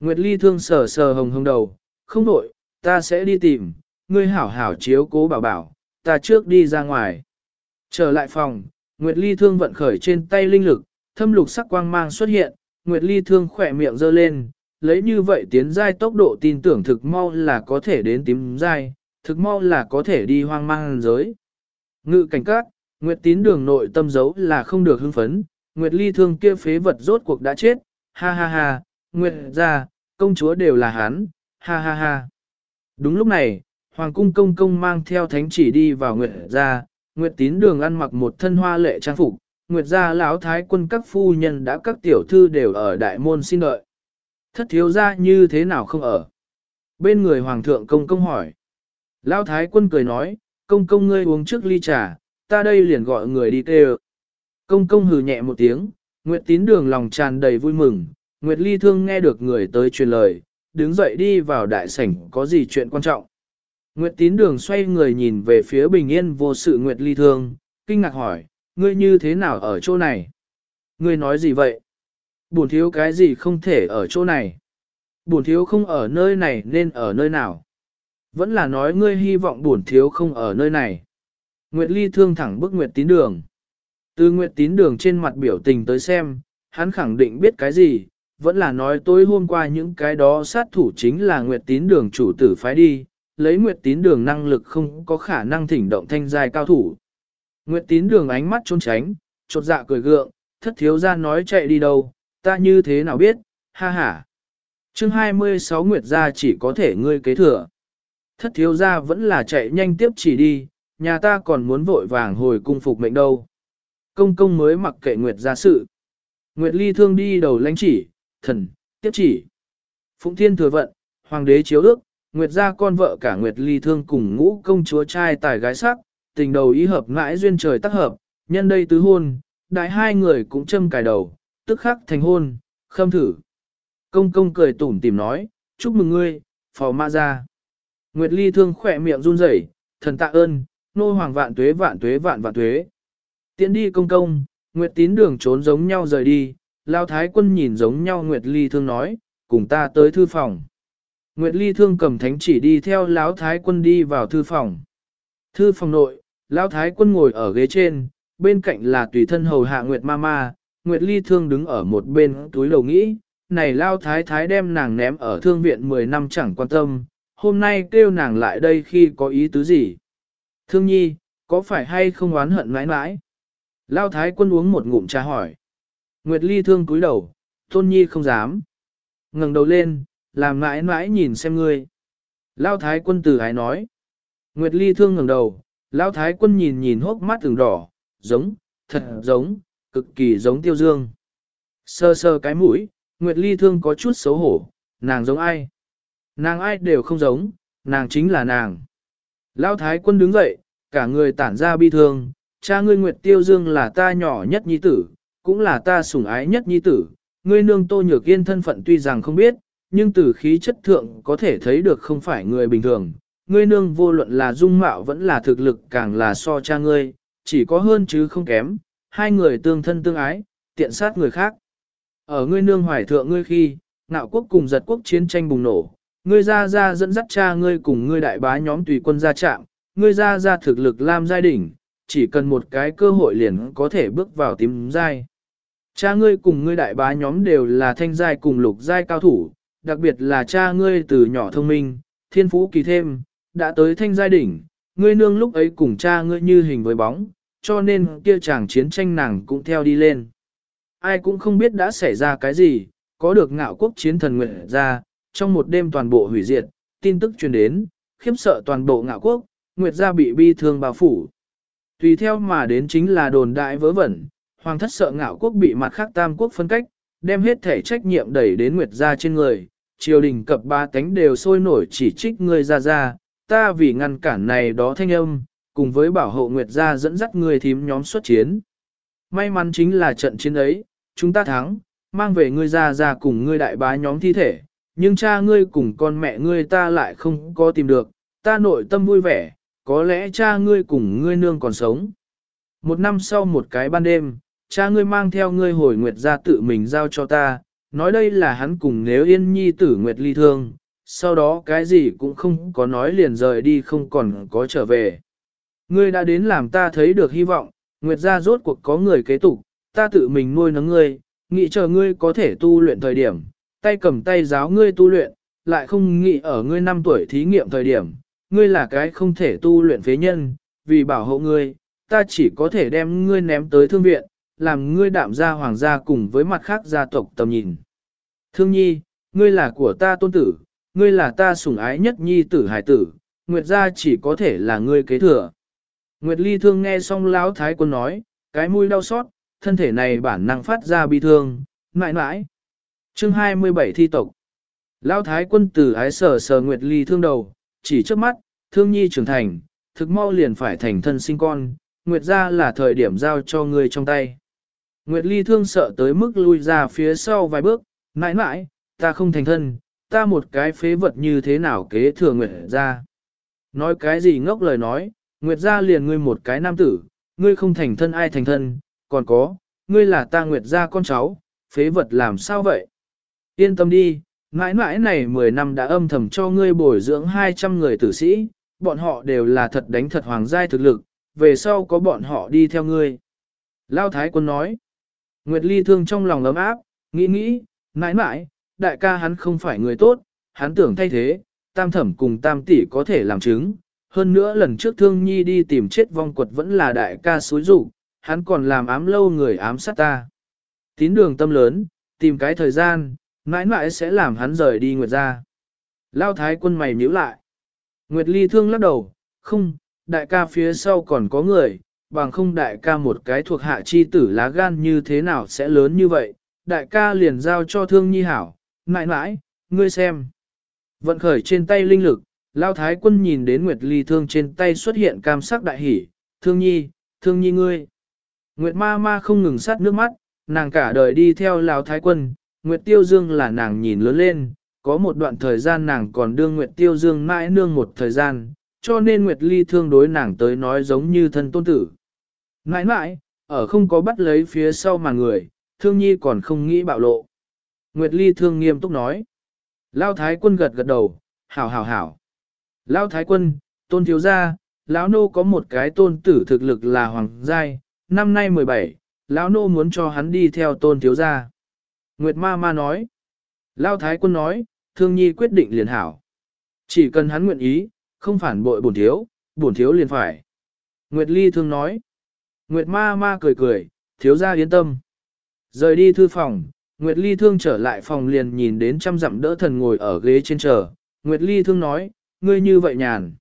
Nguyệt Ly thương sờ sờ Hồng Hồng đầu, không đổi, ta sẽ đi tìm, ngươi hảo hảo chiếu cố bảo bảo, ta trước đi ra ngoài. Trở lại phòng, Nguyệt Ly thương vận khởi trên tay linh lực, thâm lục sắc quang mang xuất hiện, Nguyệt Ly thương khỏe miệng giơ lên, lấy như vậy tiến giai tốc độ tin tưởng thực mau là có thể đến tím giai, thực mau là có thể đi hoang mang giới. Ngự cảnh các, Nguyệt tín đường nội tâm giấu là không được hưng phấn, Nguyệt ly thương kia phế vật rốt cuộc đã chết, ha ha ha, Nguyệt ra, công chúa đều là hắn, ha ha ha. Đúng lúc này, Hoàng cung công công mang theo thánh chỉ đi vào Nguyệt ra, Nguyệt tín đường ăn mặc một thân hoa lệ trang phục, Nguyệt gia lão thái quân các phu nhân đã các tiểu thư đều ở đại môn xin đợi. Thất thiếu gia như thế nào không ở? Bên người hoàng thượng công công hỏi. Lão thái quân cười nói, công công ngươi uống trước ly trà, ta đây liền gọi người đi kêu. Công công hừ nhẹ một tiếng, Nguyệt tín đường lòng tràn đầy vui mừng, Nguyệt ly thương nghe được người tới truyền lời, đứng dậy đi vào đại sảnh có gì chuyện quan trọng. Nguyệt tín đường xoay người nhìn về phía bình yên vô sự Nguyệt ly thương, kinh ngạc hỏi, ngươi như thế nào ở chỗ này? Ngươi nói gì vậy? Bổn thiếu cái gì không thể ở chỗ này? Bổn thiếu không ở nơi này nên ở nơi nào? Vẫn là nói ngươi hy vọng bổn thiếu không ở nơi này. Nguyệt ly thương thẳng bức Nguyệt tín đường. Từ Nguyệt tín đường trên mặt biểu tình tới xem, hắn khẳng định biết cái gì, vẫn là nói tối hôm qua những cái đó sát thủ chính là Nguyệt tín đường chủ tử phái đi, lấy Nguyệt tín đường năng lực không có khả năng thỉnh động thanh giai cao thủ. Nguyệt tín đường ánh mắt trốn tránh, chột dạ cười gượng, thất thiếu ra nói chạy đi đâu, ta như thế nào biết, ha ha. chương 26 Nguyệt gia chỉ có thể ngươi kế thừa. Thất thiếu ra vẫn là chạy nhanh tiếp chỉ đi, nhà ta còn muốn vội vàng hồi cung phục mệnh đâu. Công công mới mặc kệ Nguyệt gia sự. Nguyệt ly thương đi đầu lãnh chỉ, thần, tiếp chỉ. Phụng thiên thừa vận, hoàng đế chiếu ước, Nguyệt gia con vợ cả Nguyệt ly thương cùng ngũ công chúa trai tài gái sắc, tình đầu ý hợp ngãi duyên trời tác hợp, nhân đây tứ hôn, đại hai người cũng châm cài đầu, tức khắc thành hôn, khâm thử. Công công cười tủm tìm nói, chúc mừng ngươi, phò ma ra. Nguyệt ly thương khỏe miệng run rẩy, thần tạ ơn, nô hoàng vạn tuế vạn tuế vạn vạn tuế. Tiến đi công công, Nguyệt tín đường trốn giống nhau rời đi, lao thái quân nhìn giống nhau Nguyệt ly thương nói, cùng ta tới thư phòng. Nguyệt ly thương cầm thánh chỉ đi theo lão thái quân đi vào thư phòng. Thư phòng nội, lão thái quân ngồi ở ghế trên, bên cạnh là tùy thân hầu hạ Nguyệt ma ma, Nguyệt ly thương đứng ở một bên túi đầu nghĩ, này lao thái thái đem nàng ném ở thương viện 10 năm chẳng quan tâm, hôm nay kêu nàng lại đây khi có ý tứ gì. Thương nhi, có phải hay không oán hận mãi mãi? Lao thái quân uống một ngụm trà hỏi. Nguyệt ly thương cúi đầu, tôn nhi không dám. ngẩng đầu lên, làm mãi mãi nhìn xem ngươi. Lao thái quân tử ái nói. Nguyệt ly thương ngẩng đầu, Lao thái quân nhìn nhìn hốc mắt từng đỏ, giống, thật giống, cực kỳ giống tiêu dương. Sơ sơ cái mũi, Nguyệt ly thương có chút xấu hổ, nàng giống ai? Nàng ai đều không giống, nàng chính là nàng. Lao thái quân đứng dậy, cả người tản ra bi thương, cha ngươi Nguyệt Tiêu Dương là ta nhỏ nhất nhi tử, cũng là ta sủng ái nhất nhi tử, ngươi nương Tô Nhược Yên thân phận tuy rằng không biết, nhưng từ khí chất thượng có thể thấy được không phải người bình thường. Ngươi nương vô luận là dung mạo vẫn là thực lực càng là so cha ngươi, chỉ có hơn chứ không kém, hai người tương thân tương ái, tiện sát người khác. Ở ngươi nương hoài thượng ngươi khi, ngạo quốc cùng giật quốc chiến tranh bùng nổ, ngươi ra ra dẫn dắt cha ngươi cùng ngươi đại bá nhóm tùy quân ra trạm, ngươi ra ra thực lực làm giai đỉnh, chỉ cần một cái cơ hội liền có thể bước vào tím giai. Cha ngươi cùng ngươi đại bá nhóm đều là thanh giai cùng lục giai cao thủ, đặc biệt là cha ngươi từ nhỏ thông minh, thiên phú kỳ thêm, đã tới thanh giai đỉnh, ngươi nương lúc ấy cùng cha ngươi như hình với bóng, cho nên kia chàng chiến tranh nàng cũng theo đi lên. Ai cũng không biết đã xảy ra cái gì, có được ngạo quốc chiến thần nguyện ra, trong một đêm toàn bộ hủy diệt, tin tức truyền đến, khiếp sợ toàn bộ ngạo quốc, Nguyệt gia bị bi thương bao phủ. Tùy theo mà đến chính là đồn đại vớ vẩn, hoàng thất sợ ngạo quốc bị mặt khác tam quốc phân cách, đem hết thể trách nhiệm đẩy đến Nguyệt gia trên người, triều đình cập ba tánh đều sôi nổi chỉ trích ngươi ra ra, ta vì ngăn cản này đó thanh âm, cùng với bảo hộ Nguyệt gia dẫn dắt người thím nhóm xuất chiến. May mắn chính là trận chiến ấy, chúng ta thắng, mang về ngươi ra ra cùng ngươi đại bá nhóm thi thể, nhưng cha ngươi cùng con mẹ ngươi ta lại không có tìm được, ta nội tâm vui vẻ, có lẽ cha ngươi cùng ngươi nương còn sống. Một năm sau một cái ban đêm, cha ngươi mang theo ngươi hồi nguyệt ra tự mình giao cho ta, nói đây là hắn cùng nếu yên nhi tử nguyệt ly thương, sau đó cái gì cũng không có nói liền rời đi không còn có trở về. Ngươi đã đến làm ta thấy được hy vọng, nguyệt ra rốt cuộc có người kế tục, ta tự mình nuôi nấng ngươi, nghĩ chờ ngươi có thể tu luyện thời điểm, tay cầm tay giáo ngươi tu luyện, lại không nghĩ ở ngươi năm tuổi thí nghiệm thời điểm, ngươi là cái không thể tu luyện phế nhân, vì bảo hộ ngươi, ta chỉ có thể đem ngươi ném tới thương viện, làm ngươi đạm gia hoàng gia cùng với mặt khác gia tộc tầm nhìn. Thương nhi, ngươi là của ta tôn tử, ngươi là ta sủng ái nhất nhi tử hải tử, Nguyệt gia chỉ có thể là ngươi kế thừa. Nguyệt ly thương nghe xong lão thái quân nói, cái mũi đau xót, thân thể này bản năng phát ra bi thương, mãi mãi. Chương 27 thi tộc. Lão thái quân tử ái sở sờ Nguyệt Ly thương đầu, chỉ trước mắt, thương nhi trưởng thành, thực mau liền phải thành thân sinh con, Nguyệt gia là thời điểm giao cho ngươi trong tay. Nguyệt Ly thương sợ tới mức lui ra phía sau vài bước, mãi mãi, ta không thành thân, ta một cái phế vật như thế nào kế thừa Nguyệt ra. Nói cái gì ngốc lời nói, Nguyệt ra liền ngươi một cái nam tử, ngươi không thành thân ai thành thân, còn có, ngươi là ta Nguyệt ra con cháu, phế vật làm sao vậy? Yên tâm đi, mãi mãi này 10 năm đã âm thầm cho ngươi bồi dưỡng 200 người tử sĩ, bọn họ đều là thật đánh thật hoàng giai thực lực, về sau có bọn họ đi theo ngươi. Lao Thái quân nói, Nguyệt Ly thương trong lòng ấm áp, nghĩ nghĩ, mãi mãi, đại ca hắn không phải người tốt, hắn tưởng thay thế, tam thẩm cùng tam tỷ có thể làm chứng. Hơn nữa lần trước thương nhi đi tìm chết vong quật vẫn là đại ca xối rủ, hắn còn làm ám lâu người ám sát ta. Tín đường tâm lớn, tìm cái thời gian, mãi mãi sẽ làm hắn rời đi Nguyệt ra. Lao thái quân mày nhíu lại. Nguyệt ly thương lắc đầu, không, đại ca phía sau còn có người, bằng không đại ca một cái thuộc hạ chi tử lá gan như thế nào sẽ lớn như vậy, đại ca liền giao cho thương nhi hảo, mãi mãi, ngươi xem. Vận khởi trên tay linh lực, Lao Thái quân nhìn đến Nguyệt Ly thương trên tay xuất hiện cam sắc đại hỉ thương nhi, thương nhi ngươi. Nguyệt ma ma không ngừng sát nước mắt, nàng cả đời đi theo Lao Thái quân, Nguyệt Tiêu Dương là nàng nhìn lớn lên, có một đoạn thời gian nàng còn đương Nguyệt Tiêu Dương mãi nương một thời gian, cho nên Nguyệt Ly thương đối nàng tới nói giống như thân tôn tử. Mãi mãi, ở không có bắt lấy phía sau mà người, thương nhi còn không nghĩ bạo lộ. Nguyệt Ly thương nghiêm túc nói. Lao Thái quân gật gật đầu, hảo hảo hảo. Lao Thái quân, tôn thiếu gia, lão nô có một cái tôn tử thực lực là hoàng giai, năm nay 17, lão nô muốn cho hắn đi theo tôn thiếu gia. Nguyệt ma ma nói. Lao Thái quân nói, thương nhi quyết định liền hảo. Chỉ cần hắn nguyện ý, không phản bội bổn thiếu, bổn thiếu liền phải. Nguyệt ly thương nói. Nguyệt ma ma cười cười, thiếu gia yên tâm. Rời đi thư phòng, Nguyệt Ly Thương trở lại phòng liền nhìn đến trăm dặm đỡ thần ngồi ở ghế trên chờ. Nguyệt Ly Thương nói, ngươi như vậy nhàn.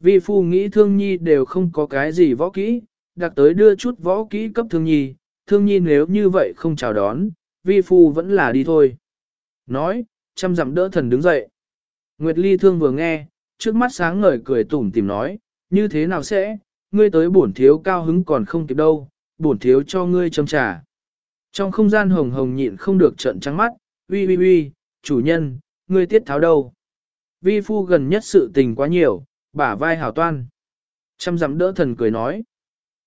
Vi phu nghĩ Thương Nhi đều không có cái gì võ kỹ, đặc tới đưa chút võ kỹ cấp Thương Nhi. Thương Nhi nếu như vậy không chào đón, Vi phu vẫn là đi thôi. Nói, trăm dặm đỡ thần đứng dậy. Nguyệt Ly Thương vừa nghe, trước mắt sáng ngời cười tủm tìm nói, như thế nào sẽ, ngươi tới bổn thiếu cao hứng còn không kịp đâu, bổn thiếu cho ngươi châm trà. Trong không gian hồng hồng nhịn không được trận trắng mắt, uy uy uy, chủ nhân, ngươi tiết tháo đâu. Vi phu gần nhất sự tình quá nhiều, bả vai hảo toan. Trăm dặm đỡ thần cười nói.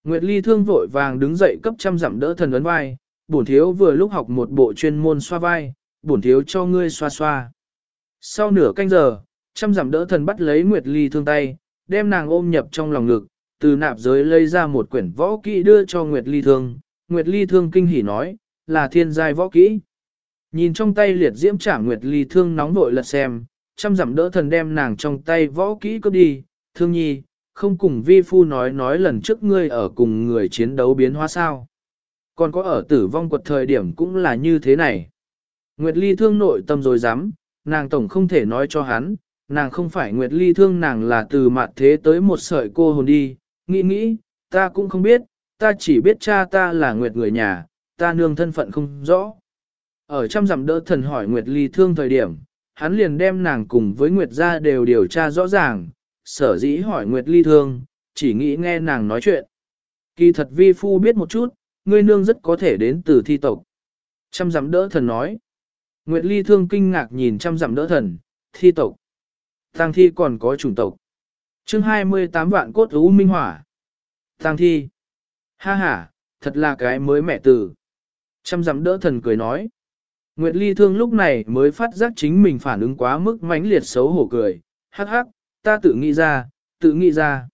Nguyệt Ly thương vội vàng đứng dậy cấp trăm dặm đỡ thần ấn vai, bổn thiếu vừa lúc học một bộ chuyên môn xoa vai, bổn thiếu cho ngươi xoa xoa. Sau nửa canh giờ, trăm dặm đỡ thần bắt lấy Nguyệt Ly thương tay, đem nàng ôm nhập trong lòng ngực, từ nạp giới lấy ra một quyển võ kỹ đưa cho Nguyệt Ly thương, Nguyệt Ly thương kinh hỉ nói, là thiên giai võ kỹ. Nhìn trong tay liệt diễm trả Nguyệt Ly thương nóng vội lật xem, chăm dặm đỡ thần đem nàng trong tay võ kỹ cướp đi, thương nhi, không cùng vi phu nói nói lần trước ngươi ở cùng người chiến đấu biến hóa sao. Còn có ở tử vong quật thời điểm cũng là như thế này. Nguyệt Ly thương nội tâm rồi dám, nàng tổng không thể nói cho hắn, nàng không phải Nguyệt Ly thương nàng là từ mặt thế tới một sợi cô hồn đi, nghĩ nghĩ, ta cũng không biết, ta chỉ biết cha ta là Nguyệt người nhà, ta nương thân phận không rõ. Ở trăm dặm đỡ thần hỏi Nguyệt ly thương thời điểm, hắn liền đem nàng cùng với Nguyệt gia đều điều tra rõ ràng, sở dĩ hỏi Nguyệt ly thương, chỉ nghĩ nghe nàng nói chuyện. Kỳ thật vi phu biết một chút, ngươi nương rất có thể đến từ thi tộc. Trăm dặm đỡ thần nói. Nguyệt ly thương kinh ngạc nhìn trăm dặm đỡ thần, thi tộc. Tăng thi còn có chủng tộc chương 28 vạn cốt Ưu minh hỏa. Tăng thi. Ha ha, thật là cái mới mẹ tử. Chăm dặm đỡ thần cười nói. Nguyệt Ly Thương lúc này mới phát giác chính mình phản ứng quá mức mãnh liệt xấu hổ cười. Hắc hắc, ta tự nghĩ ra, tự nghĩ ra.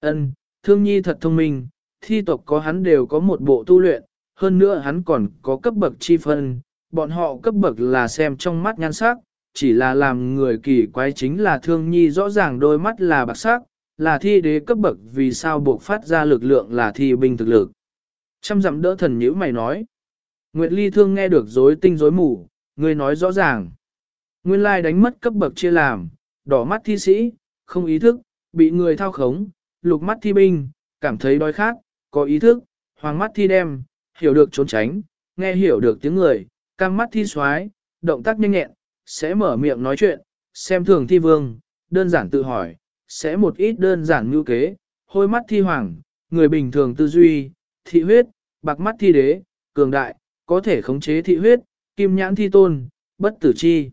Ân, Thương Nhi thật thông minh, thi tộc có hắn đều có một bộ tu luyện, hơn nữa hắn còn có cấp bậc chi phân, bọn họ cấp bậc là xem trong mắt nhan sắc, chỉ là làm người kỳ quái chính là Thương Nhi rõ ràng đôi mắt là bạc sắc, là thi đế cấp bậc vì sao buộc phát ra lực lượng là thi binh thực lực. Trăm dặm đỡ thần nhữ mày nói. Nguyệt Ly thương nghe được rối tinh rối mù, người nói rõ ràng. Nguyên lai đánh mất cấp bậc chia làm, đỏ mắt thi sĩ, không ý thức, bị người thao khống, lục mắt thi binh, cảm thấy đói khát, có ý thức, hoàng mắt thi đem, hiểu được trốn tránh, nghe hiểu được tiếng người, cam mắt thi xoái, động tác nhanh nhẹn, sẽ mở miệng nói chuyện, xem thường thi vương, đơn giản tự hỏi, sẽ một ít đơn giản ngữ kế, hôi mắt thi hoàng, người bình thường tư duy, thị huyết, bạc mắt thi đế, cường đại, có thể khống chế thị huyết, kim nhãn thi tôn, bất tử chi.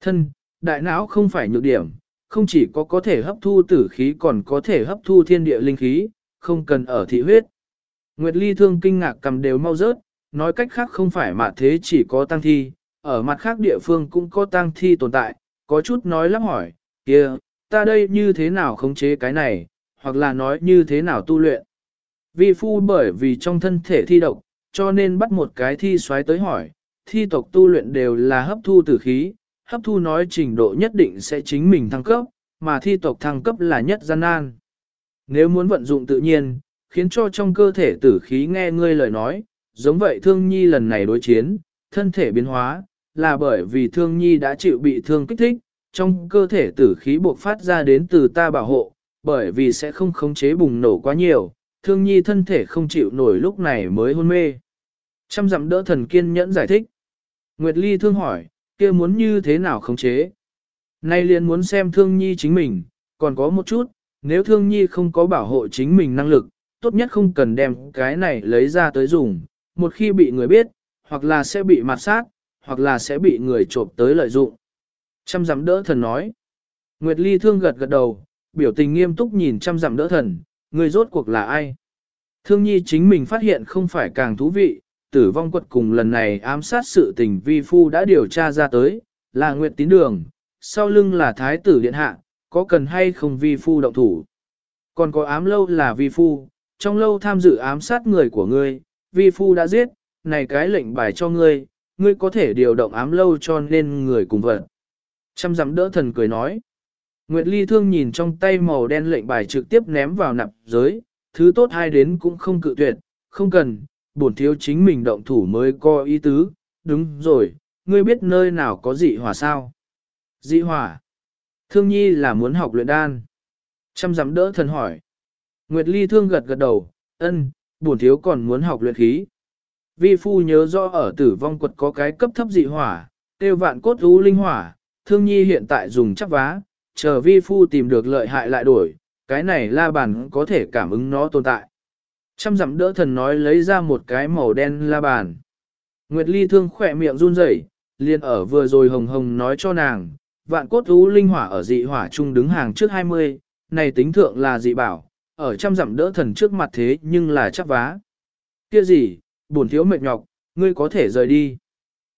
Thân, đại não không phải nhược điểm, không chỉ có có thể hấp thu tử khí còn có thể hấp thu thiên địa linh khí, không cần ở thị huyết. Nguyệt Ly thương kinh ngạc cầm đều mau rớt, nói cách khác không phải mà thế chỉ có tăng thi, ở mặt khác địa phương cũng có tang thi tồn tại, có chút nói lắp hỏi, kia, ta đây như thế nào khống chế cái này, hoặc là nói như thế nào tu luyện. Vi phu bởi vì trong thân thể thi độc, cho nên bắt một cái thi xoáy tới hỏi, thi tộc tu luyện đều là hấp thu tử khí, hấp thu nói trình độ nhất định sẽ chính mình thăng cấp, mà thi tộc thăng cấp là nhất gian nan. Nếu muốn vận dụng tự nhiên, khiến cho trong cơ thể tử khí nghe ngươi lời nói, giống vậy thương nhi lần này đối chiến, thân thể biến hóa, là bởi vì thương nhi đã chịu bị thương kích thích, trong cơ thể tử khí buộc phát ra đến từ ta bảo hộ, bởi vì sẽ không khống chế bùng nổ quá nhiều, thương nhi thân thể không chịu nổi lúc này mới hôn mê. Trăm dặm đỡ thần kiên nhẫn giải thích. Nguyệt Ly thương hỏi, kia muốn như thế nào khống chế? Nay liền muốn xem thương nhi chính mình, còn có một chút, nếu thương nhi không có bảo hộ chính mình năng lực, tốt nhất không cần đem cái này lấy ra tới dùng, một khi bị người biết, hoặc là sẽ bị mặt sát, hoặc là sẽ bị người trộm tới lợi dụng. Trăm dặm đỡ thần nói. Nguyệt Ly thương gật gật đầu, biểu tình nghiêm túc nhìn trăm dặm đỡ thần, người rốt cuộc là ai? Thương nhi chính mình phát hiện không phải càng thú vị, tử vong quật cùng lần này ám sát sự tình vi phu đã điều tra ra tới, là Nguyệt tín đường, sau lưng là thái tử điện hạ, có cần hay không vi phu động thủ. Còn có ám lâu là vi phu, trong lâu tham dự ám sát người của ngươi, vi phu đã giết, này cái lệnh bài cho ngươi, ngươi có thể điều động ám lâu cho nên người cùng vật. Chăm dặm đỡ thần cười nói. Nguyệt Ly thương nhìn trong tay màu đen lệnh bài trực tiếp ném vào nạp giới, thứ tốt hai đến cũng không cự tuyệt, không cần, bổn thiếu chính mình động thủ mới có ý tứ, đúng rồi, ngươi biết nơi nào có dị hỏa sao? Dị hỏa. Thương nhi là muốn học luyện đan. Chăm dặm đỡ thần hỏi. Nguyệt Ly thương gật gật đầu, ân, bổn thiếu còn muốn học luyện khí. Vi phu nhớ rõ ở tử vong quật có cái cấp thấp dị hỏa, tiêu vạn cốt u linh hỏa, thương nhi hiện tại dùng chắc vá, chờ vi phu tìm được lợi hại lại đổi, cái này la bàn có thể cảm ứng nó tồn tại. Trăm dặm đỡ thần nói lấy ra một cái màu đen la bàn. Nguyệt Ly thương khỏe miệng run rẩy, liền ở vừa rồi hồng hồng nói cho nàng, vạn cốt u linh hỏa ở dị hỏa trung đứng hàng trước 20, này tính thượng là dị bảo, ở trăm dặm đỡ thần trước mặt thế nhưng là chắc vá. Kia gì, buồn thiếu mệt nhọc, ngươi có thể rời đi.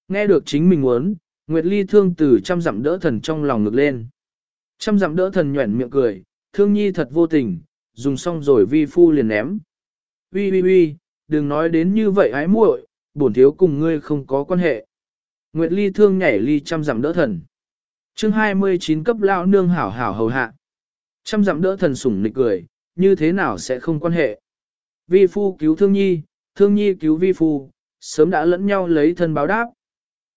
Nghe được chính mình muốn, Nguyệt Ly thương từ trăm dặm đỡ thần trong lòng ngực lên. Trăm dặm đỡ thần nhuẩn miệng cười, thương nhi thật vô tình, dùng xong rồi vi phu liền ném. Vi vi vi, đừng nói đến như vậy ái muội, bổn thiếu cùng ngươi không có quan hệ. Nguyệt Ly thương nhảy ly trăm dặm đỡ thần. chương 29 cấp lão nương hảo hảo hầu hạ. Trăm dặm đỡ thần sủng nịch cười, như thế nào sẽ không quan hệ. Vi phu cứu thương nhi, thương nhi cứu vi phu, sớm đã lẫn nhau lấy thân báo đáp.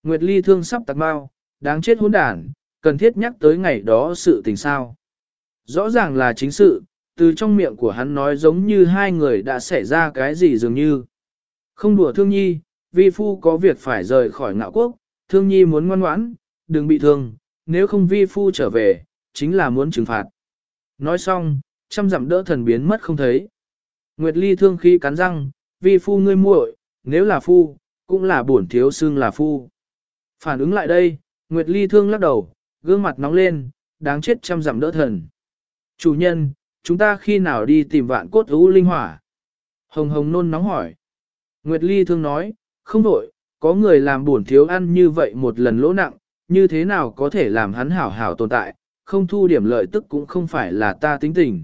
Nguyệt Ly thương sắp tạc bao, đáng chết hỗn đản, cần thiết nhắc tới ngày đó sự tình sao. Rõ ràng là chính sự, từ trong miệng của hắn nói giống như hai người đã xảy ra cái gì dường như. Không đùa thương nhi, vi phu có việc phải rời khỏi ngạo quốc, thương nhi muốn ngoan ngoãn, đừng bị thương, nếu không vi phu trở về, chính là muốn trừng phạt. Nói xong, trăm dặm đỡ thần biến mất không thấy. Nguyệt Ly thương khí cắn răng, vi phu ngươi muội, nếu là phu, cũng là bổn thiếu xương là phu. Phản ứng lại đây, Nguyệt Ly thương lắc đầu, gương mặt nóng lên, đáng chết trăm dặm đỡ thần. Chủ nhân, chúng ta khi nào đi tìm vạn cốt ưu linh hỏa? Hồng hồng nôn nóng hỏi. Nguyệt Ly thương nói, không đổi, có người làm bổn thiếu ăn như vậy một lần lỗ nặng, như thế nào có thể làm hắn hảo hảo tồn tại, không thu điểm lợi tức cũng không phải là ta tính tình.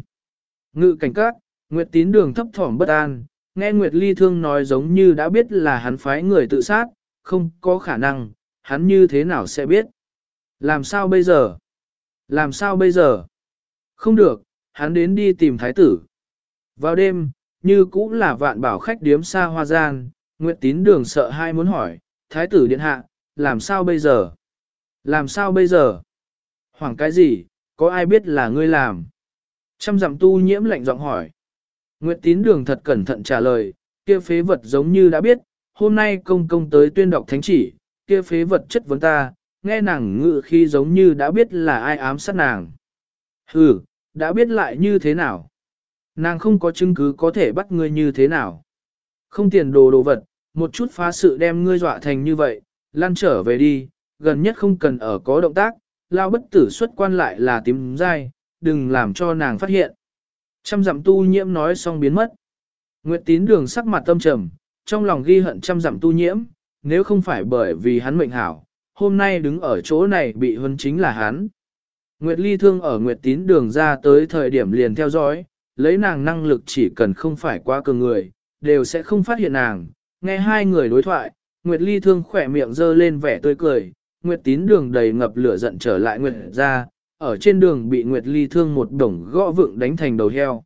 Ngự cảnh các, Nguyệt tín đường thấp thỏm bất an, nghe Nguyệt Ly thương nói giống như đã biết là hắn phái người tự sát, không có khả năng, hắn như thế nào sẽ biết. Làm sao bây giờ? Làm sao bây giờ? Không được, hắn đến đi tìm thái tử. Vào đêm, như cũng là vạn bảo khách điếm xa hoa gian, Nguyệt tín đường sợ hai muốn hỏi, thái tử điện hạ, làm sao bây giờ? Làm sao bây giờ? Hoảng cái gì, có ai biết là ngươi làm? Trăm dặm tu nhiễm lạnh giọng hỏi. Nguyệt tín đường thật cẩn thận trả lời, kia phế vật giống như đã biết, hôm nay công công tới tuyên đọc thánh chỉ, kia phế vật chất vấn ta, nghe nàng ngự khi giống như đã biết là ai ám sát nàng. Ừ, đã biết lại như thế nào? Nàng không có chứng cứ có thể bắt ngươi như thế nào? Không tiền đồ đồ vật, một chút phá sự đem ngươi dọa thành như vậy, lan trở về đi, gần nhất không cần ở có động tác, lao bất tử xuất quan lại là tím dai, đừng làm cho nàng phát hiện. Trăm dặm tu nhiễm nói xong biến mất. Nguyệt tín đường sắc mặt tâm trầm, trong lòng ghi hận trăm dặm tu nhiễm, nếu không phải bởi vì hắn mệnh hảo, hôm nay đứng ở chỗ này bị huấn chính là hắn. Nguyệt ly thương ở Nguyệt tín đường ra tới thời điểm liền theo dõi, lấy nàng năng lực chỉ cần không phải qua cường người, đều sẽ không phát hiện nàng. Nghe hai người đối thoại, Nguyệt ly thương khỏe miệng dơ lên vẻ tươi cười, Nguyệt tín đường đầy ngập lửa giận trở lại Nguyệt ra, ở trên đường bị Nguyệt ly thương một đồng gõ vựng đánh thành đầu heo.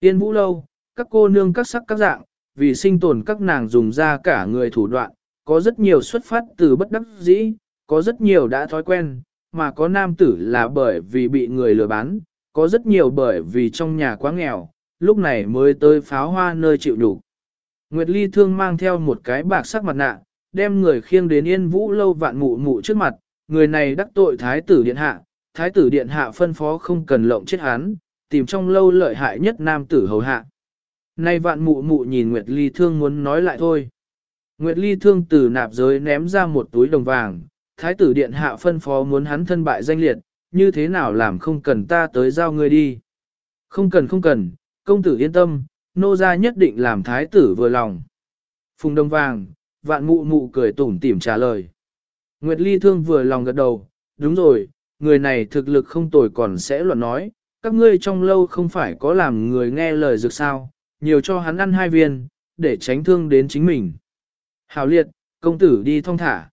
Tiên vũ lâu, các cô nương các sắc các dạng, vì sinh tồn các nàng dùng ra cả người thủ đoạn, có rất nhiều xuất phát từ bất đắc dĩ, có rất nhiều đã thói quen, mà có nam tử là bởi vì bị người lừa bán, có rất nhiều bởi vì trong nhà quá nghèo, lúc này mới tới pháo hoa nơi chịu đủ. Nguyệt Ly thương mang theo một cái bạc sắc mặt nạ, đem người khiêng đến yên vũ lâu vạn mụ mụ trước mặt, người này đắc tội thái tử điện hạ, thái tử điện hạ phân phó không cần lộng chết hắn, tìm trong lâu lợi hại nhất nam tử hầu hạ. Nay vạn mụ mụ nhìn Nguyệt Ly thương muốn nói lại thôi. Nguyệt Ly thương từ nạp giới ném ra một túi đồng vàng, thái tử điện hạ phân phó muốn hắn thân bại danh liệt, như thế nào làm không cần ta tới giao ngươi đi. Không cần không cần, công tử yên tâm, nô gia nhất định làm thái tử vừa lòng. Phùng đồng vàng, vạn mụ mụ cười tủm tỉm trả lời. Nguyệt Ly thương vừa lòng gật đầu, đúng rồi, người này thực lực không tồi còn sẽ luận nói, các ngươi trong lâu không phải có làm người nghe lời dược sao, nhiều cho hắn ăn hai viên, để tránh thương đến chính mình. Hào liệt, công tử đi thong thả.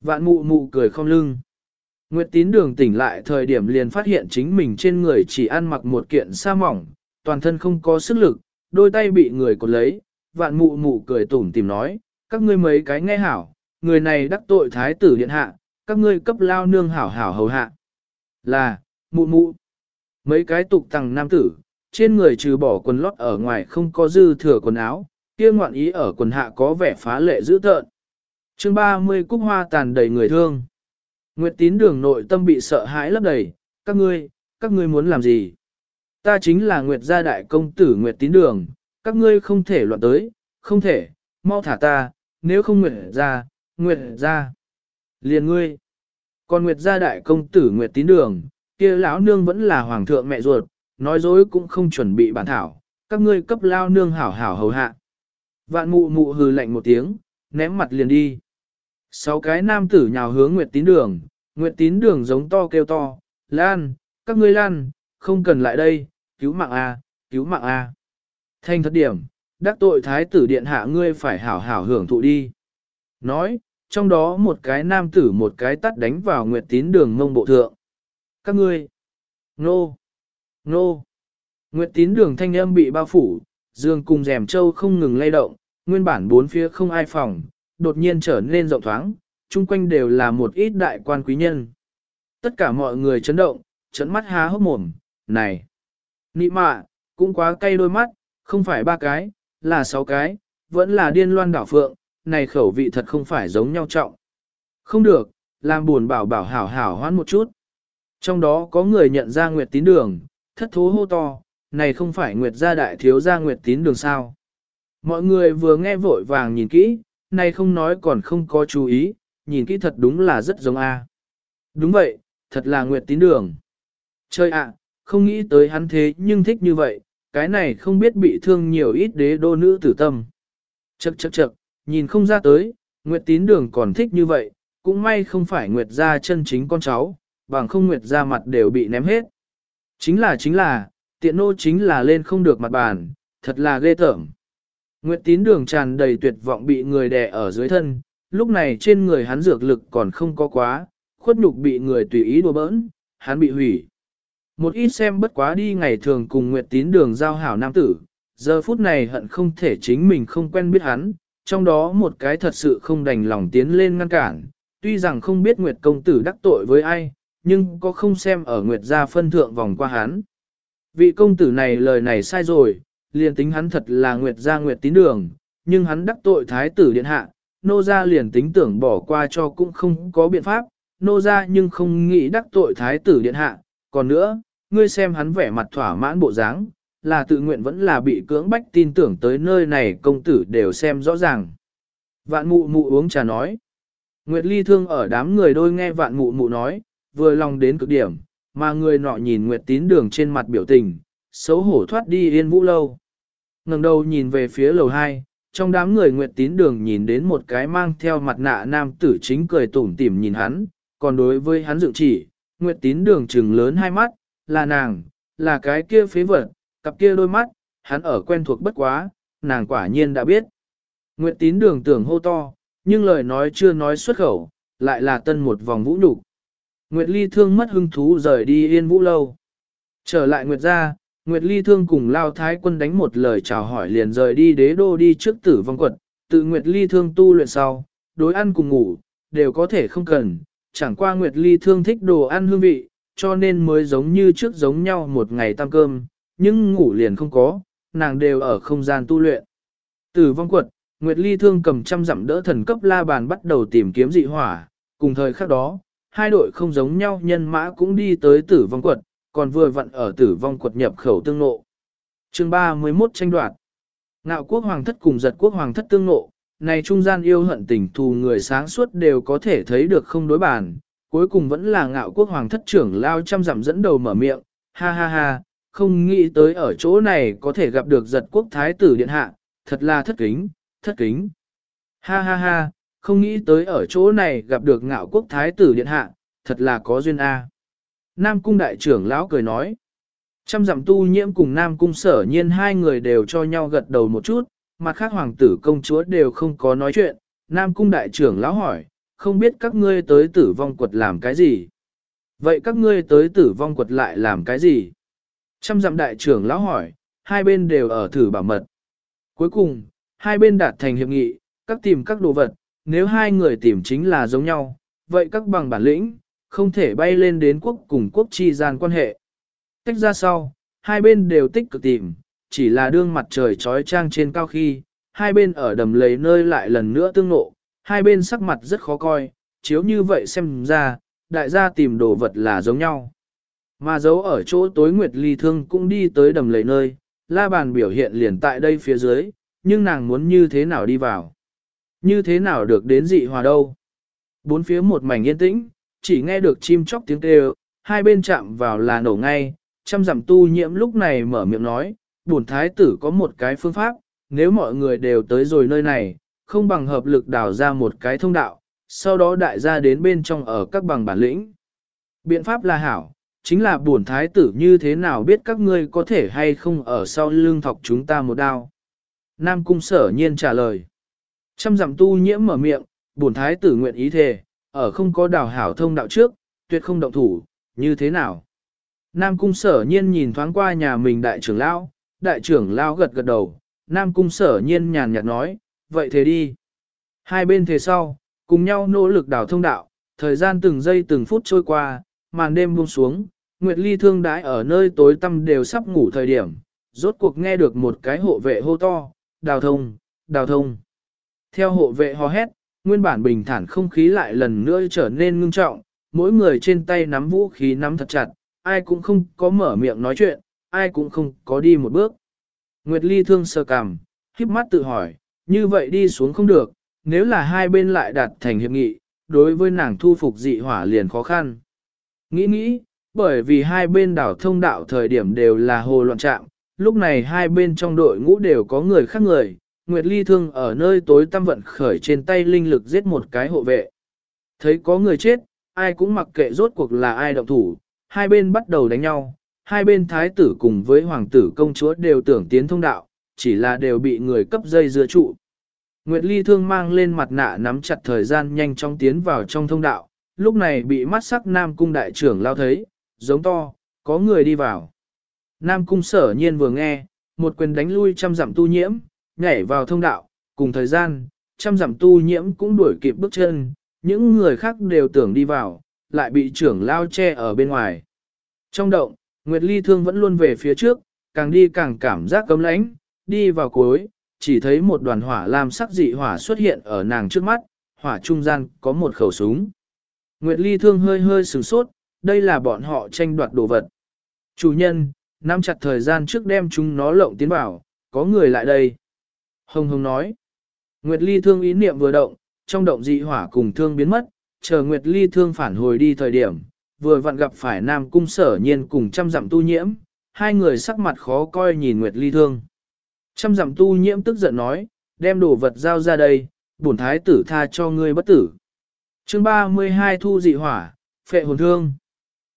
Vạn mụ mụ cười không lưng. Nguyệt tín đường tỉnh lại thời điểm liền phát hiện chính mình trên người chỉ ăn mặc một kiện sa mỏng, toàn thân không có sức lực, đôi tay bị người cột lấy. Vạn mụ mụ cười tủm tìm nói, các ngươi mấy cái nghe hảo, người này đắc tội thái tử điện hạ, các ngươi cấp lao nương hảo hảo hầu hạ. Là, mụ mụ. Mấy cái tục tằng nam tử, trên người trừ bỏ quần lót ở ngoài không có dư thừa quần áo, kia ngoạn ý ở quần hạ có vẻ phá lệ dữ tợn. chương 30 cúc hoa tàn đầy người thương. Nguyệt tín đường nội tâm bị sợ hãi lấp đầy, các ngươi, các ngươi muốn làm gì? Ta chính là Nguyệt gia đại công tử Nguyệt tín đường, các ngươi không thể loạn tới, không thể, mau thả ta, nếu không Nguyệt gia, Nguyệt gia. Liền ngươi. Còn Nguyệt gia đại công tử Nguyệt tín đường, kia lão nương vẫn là hoàng thượng mẹ ruột, nói dối cũng không chuẩn bị bản thảo, các ngươi cấp lao nương hảo hảo hầu hạ. Vạn mụ mụ hừ lạnh một tiếng, ném mặt liền đi. Sáu cái nam tử nhào hướng Nguyệt tín đường, Nguyệt tín đường giống to kêu to, Lan, các ngươi Lan, không cần lại đây, cứu mạng A, cứu mạng A. Thanh thất điểm, đắc tội thái tử điện hạ ngươi phải hảo hảo hưởng thụ đi. Nói, trong đó một cái nam tử một cái tắt đánh vào Nguyệt tín đường mông bộ thượng. Các ngươi, nô, nô. Nguyệt tín đường thanh âm bị bao phủ, dương cùng rèm châu không ngừng lay động, nguyên bản bốn phía không ai phòng, đột nhiên trở nên rộng thoáng, chung quanh đều là một ít đại quan quý nhân. Tất cả mọi người chấn động, chấn mắt há hốc mồm, này, nị mạ, cũng quá cay đôi mắt, không phải ba cái, là sáu cái, vẫn là điên loan đảo phượng, này khẩu vị thật không phải giống nhau trọng. Không được, làm buồn bảo bảo hảo hảo hoán một chút. Trong đó có người nhận ra Nguyệt tín đường, thất thố hô to, này không phải Nguyệt gia đại thiếu gia Nguyệt tín đường sao. Mọi người vừa nghe vội vàng nhìn kỹ, này không nói còn không có chú ý, nhìn kỹ thật đúng là rất giống A. Đúng vậy, thật là Nguyệt tín đường. Chơi ạ, không nghĩ tới hắn thế nhưng thích như vậy, cái này không biết bị thương nhiều ít đế đô nữ tử tâm. Chậc chậc chậc, nhìn không ra tới, Nguyệt tín đường còn thích như vậy, cũng may không phải Nguyệt gia chân chính con cháu, bằng không Nguyệt gia mặt đều bị ném hết. Chính là chính là, tiện nô chính là lên không được mặt bàn, thật là ghê tởm. Nguyệt tín đường tràn đầy tuyệt vọng bị người đè ở dưới thân, lúc này trên người hắn dược lực còn không có quá, khuất nhục bị người tùy ý đùa bỡn, hắn bị hủy. Một ít xem bất quá đi ngày thường cùng Nguyệt tín đường giao hảo nam tử, giờ phút này hận không thể chính mình không quen biết hắn, trong đó một cái thật sự không đành lòng tiến lên ngăn cản, tuy rằng không biết Nguyệt công tử đắc tội với ai, nhưng có không xem ở Nguyệt gia phân thượng vòng qua hắn. Vị công tử này lời này sai rồi, liền tính hắn thật là Nguyệt gia Nguyệt tín đường, nhưng hắn đắc tội thái tử điện hạ, nô gia liền tính tưởng bỏ qua cho cũng không có biện pháp, nô gia nhưng không nghĩ đắc tội thái tử điện hạ, còn nữa, ngươi xem hắn vẻ mặt thỏa mãn bộ dáng, là tự nguyện vẫn là bị cưỡng bách tin tưởng tới nơi này công tử đều xem rõ ràng. Vạn mụ mụ uống trà nói. Nguyệt Ly thương ở đám người đôi nghe vạn mụ mụ nói, vừa lòng đến cực điểm, mà người nọ nhìn Nguyệt tín đường trên mặt biểu tình, xấu hổ thoát đi yên vũ lâu. ngẩng đầu nhìn về phía lầu 2, trong đám người Nguyệt tín đường nhìn đến một cái mang theo mặt nạ nam tử chính cười tủm tỉm nhìn hắn, còn đối với hắn dựng chỉ, Nguyệt tín đường trừng lớn hai mắt, là nàng, là cái kia phế vật, cặp kia đôi mắt, hắn ở quen thuộc bất quá, nàng quả nhiên đã biết. Nguyệt tín đường tưởng hô to, nhưng lời nói chưa nói xuất khẩu, lại là tân một vòng vũ nhục. Nguyệt Ly thương mất hứng thú rời đi yên vũ lâu. Trở lại Nguyệt gia, Nguyệt Ly thương cùng Lao Thái quân đánh một lời chào hỏi liền rời đi đế đô đi trước tử vong quật, tự Nguyệt Ly thương tu luyện sau, đối ăn cùng ngủ, đều có thể không cần, chẳng qua Nguyệt Ly thương thích đồ ăn hương vị, cho nên mới giống như trước giống nhau một ngày tăng cơm, nhưng ngủ liền không có, nàng đều ở không gian tu luyện. Tử vong quật, Nguyệt Ly thương cầm trăm dặm đỡ thần cấp la bàn bắt đầu tìm kiếm dị hỏa, cùng thời khắc đó, hai đội không giống nhau nhân mã cũng đi tới tử vong quật, còn vừa vặn ở tử vong quật nhập khẩu tương nộ. chương 31 tranh đoạt. Ngạo quốc hoàng thất cùng giật quốc hoàng thất tương nộ, này trung gian yêu hận tình thù người sáng suốt đều có thể thấy được không đối bản cuối cùng vẫn là ngạo quốc hoàng thất trưởng lao trăm dặm dẫn đầu mở miệng, ha ha ha, không nghĩ tới ở chỗ này có thể gặp được giật quốc thái tử điện hạ, thật là thất kính, thất kính. Ha ha ha, không nghĩ tới ở chỗ này gặp được ngạo quốc thái tử điện hạ, thật là có duyên A. Nam cung đại trưởng lão cười nói. Trăm dặm tu nhiễm cùng Nam cung sở nhiên hai người đều cho nhau gật đầu một chút, mặt khác hoàng tử công chúa đều không có nói chuyện. Nam cung đại trưởng lão hỏi, không biết các ngươi tới tử vong quật làm cái gì? Vậy các ngươi tới tử vong quật lại làm cái gì? Trăm dặm đại trưởng lão hỏi, hai bên đều ở thử bảo mật. Cuối cùng, hai bên đạt thành hiệp nghị, các tìm các đồ vật, nếu hai người tìm chính là giống nhau, vậy các bằng bản lĩnh, không thể bay lên đến quốc cùng quốc chi gian quan hệ. Tách ra sau, hai bên đều tích cực tìm, chỉ là đương mặt trời trói trang trên cao khi, hai bên ở đầm lấy nơi lại lần nữa tương nộ, hai bên sắc mặt rất khó coi, chiếu như vậy xem ra, đại gia tìm đồ vật là giống nhau. Mà giấu ở chỗ tối Nguyệt Ly Thương cũng đi tới đầm lầy nơi, la bàn biểu hiện liền tại đây phía dưới, nhưng nàng muốn như thế nào đi vào. Như thế nào được đến dị hòa đâu. Bốn phía một mảnh yên tĩnh, chỉ nghe được chim chóc tiếng kêu, hai bên chạm vào là nổ ngay, trăm dặm tu nhiễm lúc này mở miệng nói, bổn thái tử có một cái phương pháp, nếu mọi người đều tới rồi nơi này, không bằng hợp lực đào ra một cái thông đạo, sau đó đại gia đến bên trong ở các bằng bản lĩnh. Biện pháp là hảo, chính là bổn thái tử như thế nào biết các ngươi có thể hay không ở sau lưng thọc chúng ta một đao. Nam cung sở nhiên trả lời. Trăm dặm tu nhiễm mở miệng, bổn thái tử nguyện ý thề, ở không có đào hảo thông đạo trước, tuyệt không động thủ, như thế nào? Nam cung sở nhiên nhìn thoáng qua nhà mình đại trưởng lão, đại trưởng lão gật gật đầu, Nam cung sở nhiên nhàn nhạt nói, vậy thế đi. Hai bên thế sau, cùng nhau nỗ lực đào thông đạo, thời gian từng giây từng phút trôi qua, màn đêm buông xuống, Nguyệt Ly thương đãi ở nơi tối tăm đều sắp ngủ thời điểm, rốt cuộc nghe được một cái hộ vệ hô to, đào thông, đào thông. Theo hộ vệ hò hét, nguyên bản bình thản không khí lại lần nữa trở nên ngưng trọng, mỗi người trên tay nắm vũ khí nắm thật chặt, ai cũng không có mở miệng nói chuyện, ai cũng không có đi một bước. Nguyệt Ly thương sơ cằm, khiếp mắt tự hỏi, như vậy đi xuống không được, nếu là hai bên lại đạt thành hiệp nghị, đối với nàng thu phục dị hỏa liền khó khăn. Nghĩ nghĩ, bởi vì hai bên đảo thông đạo thời điểm đều là hồ loạn trạng, lúc này hai bên trong đội ngũ đều có người khác người, Nguyệt Ly thương ở nơi tối tăm vận khởi trên tay linh lực giết một cái hộ vệ. Thấy có người chết, ai cũng mặc kệ rốt cuộc là ai động thủ, hai bên bắt đầu đánh nhau, hai bên thái tử cùng với hoàng tử công chúa đều tưởng tiến thông đạo, chỉ là đều bị người cấp dây dưa trụ. Nguyệt Ly thương mang lên mặt nạ nắm chặt thời gian nhanh chóng tiến vào trong thông đạo, lúc này bị mắt sắc Nam Cung đại trưởng lao thấy, giống to, có người đi vào. Nam Cung sở nhiên vừa nghe, một quyền đánh lui trăm dặm tu nhiễm, nhảy vào thông đạo, cùng thời gian, trăm dặm tu nhiễm cũng đuổi kịp bước chân, những người khác đều tưởng đi vào, lại bị trưởng lao che ở bên ngoài. Trong động, Nguyệt Ly Thương vẫn luôn về phía trước, càng đi càng cảm giác cấm lãnh, đi vào cuối, chỉ thấy một đoàn hỏa lam sắc dị hỏa xuất hiện ở nàng trước mắt, hỏa trung gian có một khẩu súng. Nguyệt Ly thương hơi hơi sửng sốt, đây là bọn họ tranh đoạt đồ vật. Chủ nhân, nắm chặt thời gian trước đem chúng nó lộng tiến vào, có người lại đây. Hồng Hồng nói. Nguyệt Ly thương ý niệm vừa động, trong động dị hỏa cùng thương biến mất, chờ Nguyệt Ly thương phản hồi đi thời điểm, vừa vặn gặp phải Nam Cung sở nhiên cùng trăm dặm tu nhiễm, hai người sắc mặt khó coi nhìn Nguyệt Ly thương. Trăm dặm tu nhiễm tức giận nói, đem đồ vật giao ra đây, bổn thái tử tha cho ngươi bất tử chương 32 thu dị hỏa, phệ hồn thương.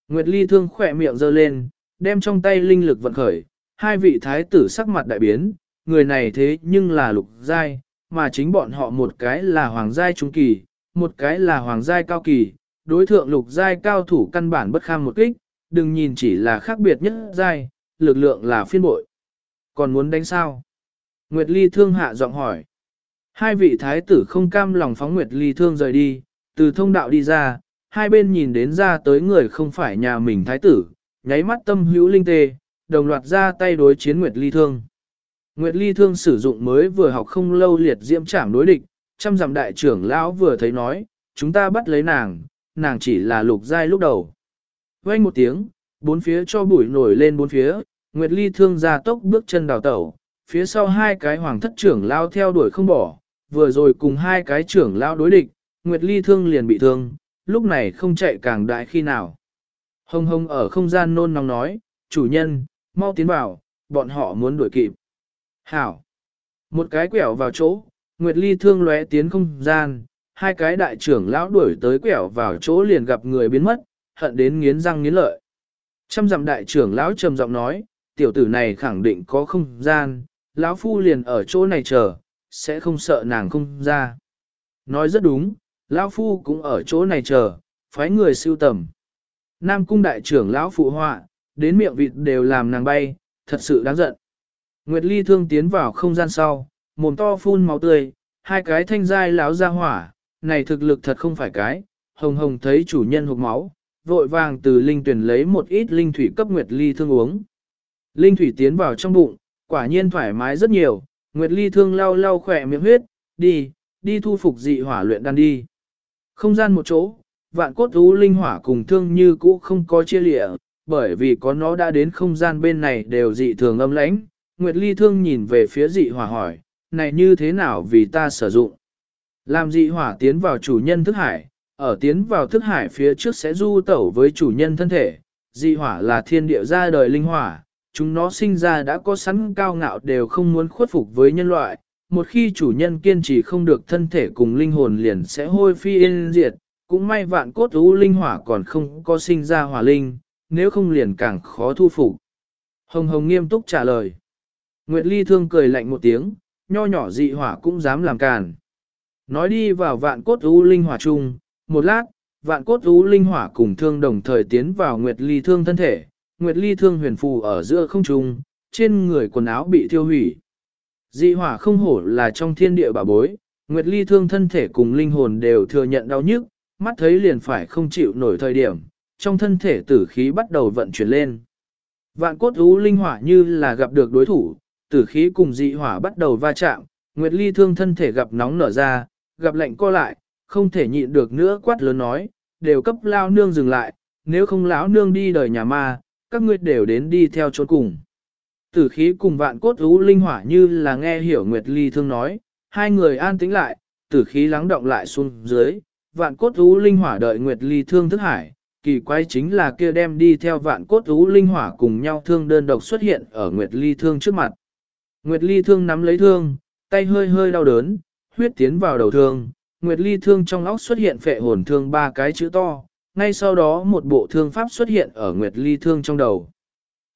Nguyệt Ly thương khỏe miệng giơ lên, đem trong tay linh lực vận khởi, hai vị thái tử sắc mặt đại biến, người này thế nhưng là lục giai, mà chính bọn họ một cái là hoàng giai trung kỳ, một cái là hoàng giai cao kỳ, đối thượng lục giai cao thủ căn bản bất kham một kích, đừng nhìn chỉ là khác biệt nhất giai, lực lượng là phiên bội. Còn muốn đánh sao? Nguyệt Ly thương hạ giọng hỏi. Hai vị thái tử không cam lòng phóng Nguyệt Ly thương rời đi, từ thông đạo đi ra, hai bên nhìn đến ra tới người không phải nhà mình thái tử, nháy mắt tâm hữu linh tê, đồng loạt ra tay đối chiến Nguyệt Ly thương. Nguyệt Ly thương sử dụng mới vừa học không lâu liệt diễm trảm đối địch, trăm dặm đại trưởng lão vừa thấy nói, chúng ta bắt lấy nàng, nàng chỉ là lục giai lúc đầu. vang một tiếng, bốn phía cho bụi nổi lên bốn phía, Nguyệt Ly thương ra tốc bước chân đào tẩu, phía sau hai cái hoàng thất trưởng lao theo đuổi không bỏ, vừa rồi cùng hai cái trưởng lao đối địch, Nguyệt Ly thương liền bị thương, lúc này không chạy càng đại khi nào. Hồng hồng ở không gian nôn nóng nói, chủ nhân, mau tiến vào, bọn họ muốn đuổi kịp. Hảo! Một cái quẹo vào chỗ, Nguyệt Ly thương lóe tiến không gian, hai cái đại trưởng lão đuổi tới quẹo vào chỗ liền gặp người biến mất, hận đến nghiến răng nghiến lợi. Trăm dặm đại trưởng lão trầm giọng nói, tiểu tử này khẳng định có không gian, lão phu liền ở chỗ này chờ, sẽ không sợ nàng không ra. Nói rất đúng, lão phu cũng ở chỗ này chờ, phái người siêu tầm. Nam cung đại trưởng lão phụ họa, đến miệng vịt đều làm nàng bay, thật sự đáng giận. Nguyệt Ly thương tiến vào không gian sau, mồm to phun máu tươi, hai cái thanh giai lão ra hỏa, này thực lực thật không phải cái, hồng hồng thấy chủ nhân hụt máu, vội vàng từ linh tuyển lấy một ít linh thủy cấp Nguyệt Ly thương uống. Linh thủy tiến vào trong bụng, quả nhiên thoải mái rất nhiều, Nguyệt Ly thương lau lau khỏe miệng huyết, đi, đi thu phục dị hỏa luyện đan đi. Không gian một chỗ, vạn cốt thú linh hỏa cùng thương như cũ không có chia lịa, bởi vì có nó đã đến không gian bên này đều dị thường âm lãnh. Nguyệt Ly thương nhìn về phía dị hỏa hỏi, này như thế nào vì ta sử dụng? Làm dị hỏa tiến vào chủ nhân thức hải, ở tiến vào thức hải phía trước sẽ du tẩu với chủ nhân thân thể. Dị hỏa là thiên địa ra đời linh hỏa, chúng nó sinh ra đã có sẵn cao ngạo đều không muốn khuất phục với nhân loại. Một khi chủ nhân kiên trì không được thân thể cùng linh hồn liền sẽ hôi phi yên diệt, cũng may vạn cốt ú linh hỏa còn không có sinh ra hỏa linh, nếu không liền càng khó thu phục. Hồng Hồng nghiêm túc trả lời. Nguyệt Ly thương cười lạnh một tiếng, nho nhỏ dị hỏa cũng dám làm càn. Nói đi vào vạn cốt ú linh hỏa chung, một lát, vạn cốt ú linh hỏa cùng thương đồng thời tiến vào Nguyệt Ly thương thân thể, Nguyệt Ly thương huyền phù ở giữa không trung, trên người quần áo bị thiêu hủy. Dị hỏa không hổ là trong thiên địa bà bối, Nguyệt Ly thương thân thể cùng linh hồn đều thừa nhận đau nhức, mắt thấy liền phải không chịu nổi thời điểm, trong thân thể tử khí bắt đầu vận chuyển lên. Vạn cốt ú linh hỏa như là gặp được đối thủ, tử khí cùng dị hỏa bắt đầu va chạm, Nguyệt Ly thương thân thể gặp nóng nở ra, gặp lạnh co lại, không thể nhịn được nữa quát lớn nói, đều cấp lao nương dừng lại, nếu không lão nương đi đời nhà ma, các ngươi đều đến đi theo chốn cùng. Tử khí cùng vạn cốt ú linh hỏa như là nghe hiểu Nguyệt Ly thương nói, hai người an tĩnh lại, tử khí lắng động lại xuống dưới, vạn cốt ú linh hỏa đợi Nguyệt Ly thương thức hải, kỳ quái chính là kia đem đi theo vạn cốt ú linh hỏa cùng nhau thương đơn độc xuất hiện ở Nguyệt Ly thương trước mặt. Nguyệt Ly thương nắm lấy thương, tay hơi hơi đau đớn, huyết tiến vào đầu thương, Nguyệt Ly thương trong óc xuất hiện phệ hồn thương ba cái chữ to, ngay sau đó một bộ thương pháp xuất hiện ở Nguyệt Ly thương trong đầu.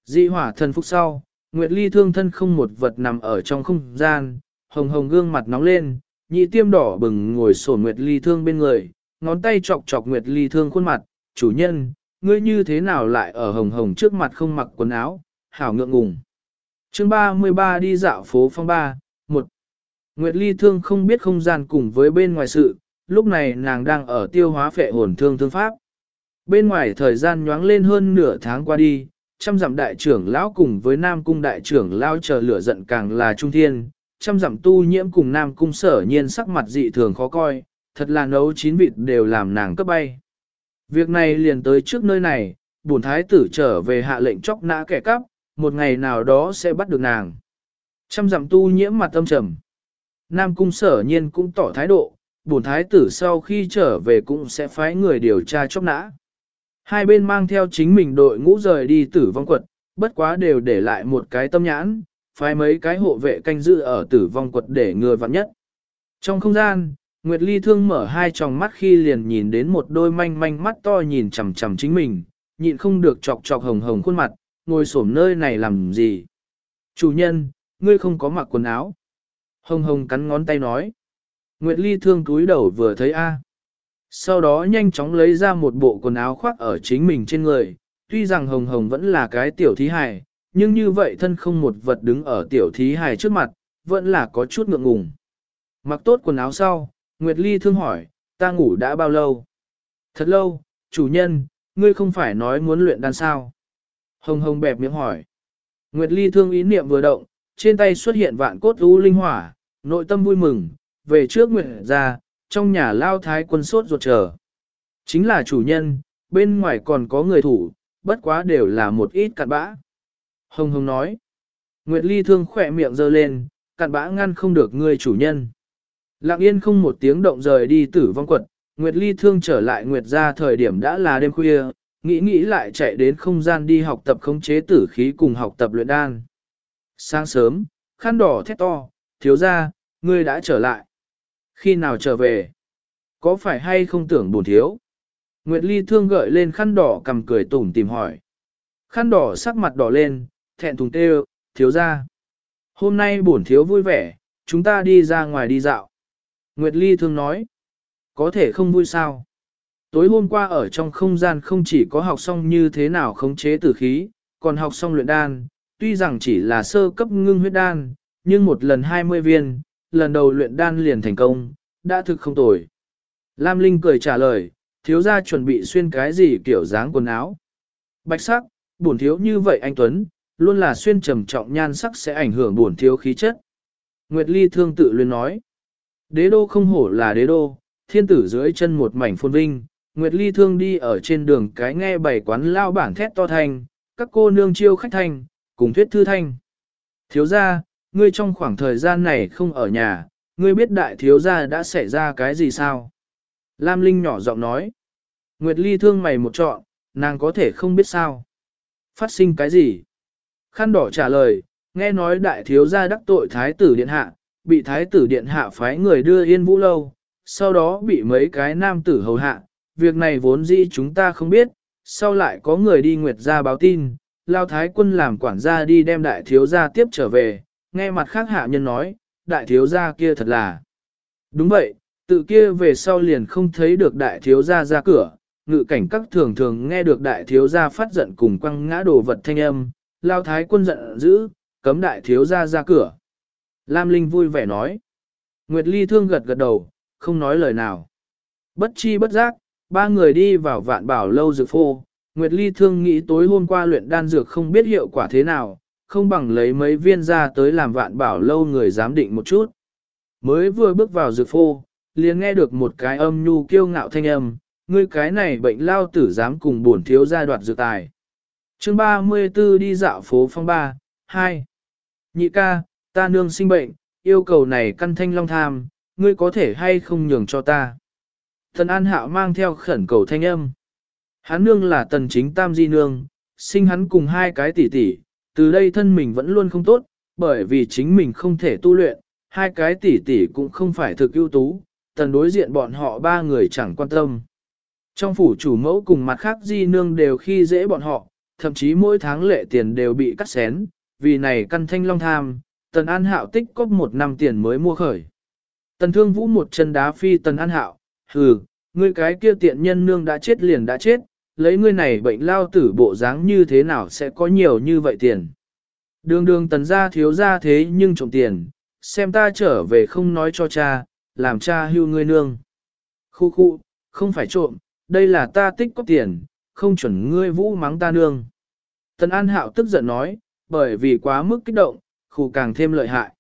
Dị hỏa thần phúc sau, Nguyệt Ly thương thân không một vật nằm ở trong không gian, hồng hồng gương mặt nóng lên, nhị tiêm đỏ bừng ngồi sổ Nguyệt Ly thương bên người, ngón tay chọc chọc Nguyệt Ly thương khuôn mặt, chủ nhân, ngươi như thế nào lại ở hồng hồng trước mặt không mặc quần áo, hảo ngượng ngùng. chương 33 đi dạo phố phong ba, một Nguyệt Ly thương không biết không gian cùng với bên ngoài sự, lúc này nàng đang ở tiêu hóa phệ hồn thương thương pháp. Bên ngoài thời gian nhoáng lên hơn nửa tháng qua đi, trăm dặm đại trưởng lão cùng với nam cung đại trưởng lão chờ lửa giận càng là trung thiên, trăm dặm tu nhiễm cùng nam cung sở nhiên sắc mặt dị thường khó coi, thật là nấu chín vịt đều làm nàng cấp bay. Việc này liền tới trước nơi này, bổn thái tử trở về hạ lệnh chóc nã kẻ cắp, một ngày nào đó sẽ bắt được nàng. Trăm dặm tu nhiễm mặt tâm trầm. Nam cung sở nhiên cũng tỏ thái độ, bổn thái tử sau khi trở về cũng sẽ phái người điều tra chóc nã. Hai bên mang theo chính mình đội ngũ rời đi tử vong quật, bất quá đều để lại một cái tâm nhãn, phái mấy cái hộ vệ canh giữ ở tử vong quật để ngừa vặn nhất. Trong không gian, Nguyệt Ly thương mở hai tròng mắt khi liền nhìn đến một đôi manh manh mắt to nhìn chằm chằm chính mình, nhịn không được chọc chọc hồng hồng khuôn mặt, ngồi xổm nơi này làm gì. Chủ nhân, ngươi không có mặc quần áo. Hồng hồng cắn ngón tay nói. Nguyệt Ly thương túi đầu vừa thấy A. Sau đó nhanh chóng lấy ra một bộ quần áo khoác ở chính mình trên người, tuy rằng hồng hồng vẫn là cái tiểu thí hài, nhưng như vậy thân không một vật đứng ở tiểu thí hài trước mặt, vẫn là có chút ngượng ngùng. Mặc tốt quần áo sau, Nguyệt Ly thương hỏi, ta ngủ đã bao lâu? Thật lâu, chủ nhân, ngươi không phải nói muốn luyện đan sao? Hồng hồng bẹp miệng hỏi. Nguyệt Ly thương ý niệm vừa động, trên tay xuất hiện vạn cốt u linh hỏa, nội tâm vui mừng, về trước Nguyệt ra, trong nhà lao thái quân sốt ruột chờ. Chính là chủ nhân, bên ngoài còn có người thủ, bất quá đều là một ít cặn bã. Hồng hồng nói. Nguyệt Ly thương khỏe miệng giơ lên, cặn bã ngăn không được người chủ nhân. Lặng yên không một tiếng động rời đi tử vong quật, Nguyệt Ly thương trở lại Nguyệt ra thời điểm đã là đêm khuya, nghĩ nghĩ lại chạy đến không gian đi học tập khống chế tử khí cùng học tập luyện đan. Sáng sớm, khăn đỏ thét to, thiếu ra, ngươi đã trở lại. Khi nào trở về? Có phải hay không tưởng buồn thiếu? Nguyệt Ly thương gợi lên khăn đỏ cầm cười tủm tìm hỏi. Khăn đỏ sắc mặt đỏ lên, thẹn thùng tê thiếu ra. Hôm nay buồn thiếu vui vẻ, chúng ta đi ra ngoài đi dạo. Nguyệt Ly thương nói. Có thể không vui sao? Tối hôm qua ở trong không gian không chỉ có học xong như thế nào khống chế tử khí, còn học xong luyện đan, tuy rằng chỉ là sơ cấp ngưng huyết đan, nhưng một lần 20 viên, lần đầu luyện đan liền thành công, đã thực không tồi. Lam Linh cười trả lời, thiếu gia chuẩn bị xuyên cái gì kiểu dáng quần áo. Bạch sắc, bổn thiếu như vậy anh Tuấn, luôn là xuyên trầm trọng nhan sắc sẽ ảnh hưởng bổn thiếu khí chất. Nguyệt Ly thương tự luyện nói, đế đô không hổ là đế đô, thiên tử dưới chân một mảnh phồn vinh, Nguyệt Ly thương đi ở trên đường cái nghe bảy quán lao bản thét to thanh, các cô nương chiêu khách thanh, cùng thuyết thư thanh. Thiếu gia, ngươi trong khoảng thời gian này không ở nhà, ngươi biết đại thiếu gia đã xảy ra cái gì sao? Lam Linh nhỏ giọng nói. Nguyệt Ly thương mày một trọn, nàng có thể không biết sao. Phát sinh cái gì? Khăn đỏ trả lời, nghe nói đại thiếu gia đắc tội thái tử điện hạ, bị thái tử điện hạ phái người đưa yên vũ lâu, sau đó bị mấy cái nam tử hầu hạ. Việc này vốn dĩ chúng ta không biết, sau lại có người đi nguyệt gia báo tin, lao thái quân làm quản gia đi đem đại thiếu gia tiếp trở về, nghe mặt khác hạ nhân nói, đại thiếu gia kia thật là. Đúng vậy, tự kia về sau liền không thấy được đại thiếu gia ra cửa, ngự cảnh các thường thường nghe được đại thiếu gia phát giận cùng quăng ngã đồ vật thanh âm, lao thái quân giận dữ, cấm đại thiếu gia ra cửa. Lam Linh vui vẻ nói. Nguyệt Ly thương gật gật đầu, không nói lời nào. Bất chi bất giác, ba người đi vào vạn bảo lâu dược phô. Nguyệt Ly thương nghĩ tối hôm qua luyện đan dược không biết hiệu quả thế nào, không bằng lấy mấy viên ra tới làm vạn bảo lâu người giám định một chút. Mới vừa bước vào dược phô, liền nghe được một cái âm nhu kiêu ngạo thanh âm, ngươi cái này bệnh lao tử dám cùng bổn thiếu gia đoạt dược tài. Chương 34 đi dạo phố phong ba, 2. Nhị ca, ta nương sinh bệnh, yêu cầu này căn thanh long tham, ngươi có thể hay không nhường cho ta. Thần An Hạo mang theo khẩn cầu thanh âm. Hắn nương là tần chính tam di nương, sinh hắn cùng hai cái tỷ tỷ, từ đây thân mình vẫn luôn không tốt, bởi vì chính mình không thể tu luyện, hai cái tỷ tỷ cũng không phải thực ưu tú, tần đối diện bọn họ ba người chẳng quan tâm. Trong phủ chủ mẫu cùng mặt khác di nương đều khi dễ bọn họ, thậm chí mỗi tháng lệ tiền đều bị cắt xén, vì này căn thanh long tham, tần an hạo tích cóp một năm tiền mới mua khởi. Tần thương vũ một chân đá phi tần an hạo, hừ, ngươi cái kia tiện nhân nương đã chết liền đã chết, lấy ngươi này bệnh lao tử bộ dáng như thế nào sẽ có nhiều như vậy tiền. Đường đường tần gia thiếu gia thế nhưng trộm tiền, xem ta trở về không nói cho cha, làm cha hưu ngươi nương. Khu khu, không phải trộm, đây là ta tích có tiền, không chuẩn ngươi vũ mắng ta nương. Tần An Hạo tức giận nói, bởi vì quá mức kích động, khu càng thêm lợi hại.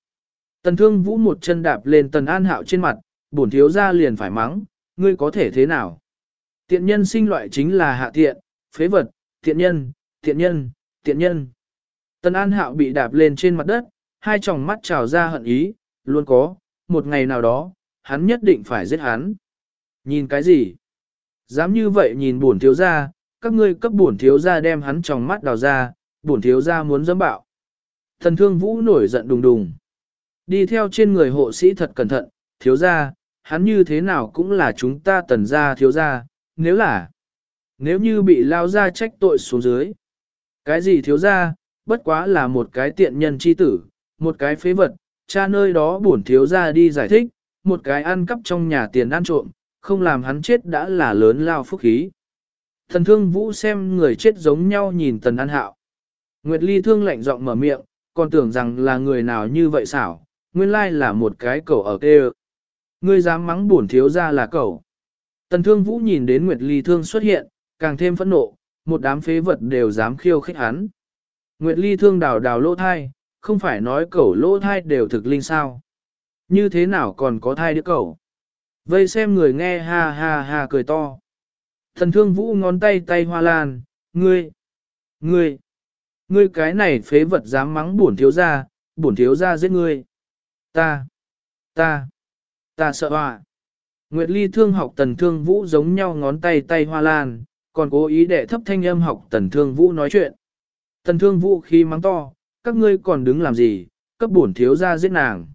Tần thương vũ một chân đạp lên tần an hạo trên mặt, bổn thiếu ra liền phải mắng, ngươi có thể thế nào? Tiện nhân sinh loại chính là hạ tiện, phế vật, tiện nhân, tiện nhân, tiện nhân. Tần an hạo bị đạp lên trên mặt đất, hai tròng mắt trào ra hận ý, luôn có, một ngày nào đó, hắn nhất định phải giết hắn. Nhìn cái gì? Dám như vậy nhìn bổn thiếu ra, các ngươi cấp bổn thiếu ra đem hắn tròng mắt đào ra, bổn thiếu ra muốn dẫm bạo. Thần thương vũ nổi giận đùng đùng. Đi theo trên người hộ sĩ thật cẩn thận, thiếu ra, hắn như thế nào cũng là chúng ta tần ra thiếu ra, nếu là, nếu như bị lao ra trách tội xuống dưới. Cái gì thiếu ra, bất quá là một cái tiện nhân chi tử, một cái phế vật, cha nơi đó bổn thiếu ra đi giải thích, một cái ăn cắp trong nhà tiền ăn trộm, không làm hắn chết đã là lớn lao phúc khí. Thần thương vũ xem người chết giống nhau nhìn tần an hạo. Nguyệt Ly thương lạnh giọng mở miệng, còn tưởng rằng là người nào như vậy xảo, nguyên lai là một cái cậu ở kê Ngươi dám mắng bổn thiếu ra là cậu. Tần thương vũ nhìn đến Nguyệt Ly thương xuất hiện, càng thêm phẫn nộ, một đám phế vật đều dám khiêu khích hắn. Nguyệt Ly thương đào đào lỗ thai, không phải nói cẩu lỗ thai đều thực linh sao. Như thế nào còn có thai đứa cẩu? Vây xem người nghe ha ha ha cười to. Thần thương vũ ngón tay tay hoa lan, ngươi, ngươi, ngươi cái này phế vật dám mắng bổn thiếu gia, bổn thiếu gia giết ngươi. Ta, ta, ta sợ họa. Nguyệt Ly thương học tần thương vũ giống nhau ngón tay tay hoa lan, còn cố ý để thấp thanh âm học tần thương vũ nói chuyện. Tần thương vũ khi mắng to, các ngươi còn đứng làm gì, cấp bổn thiếu ra giết nàng.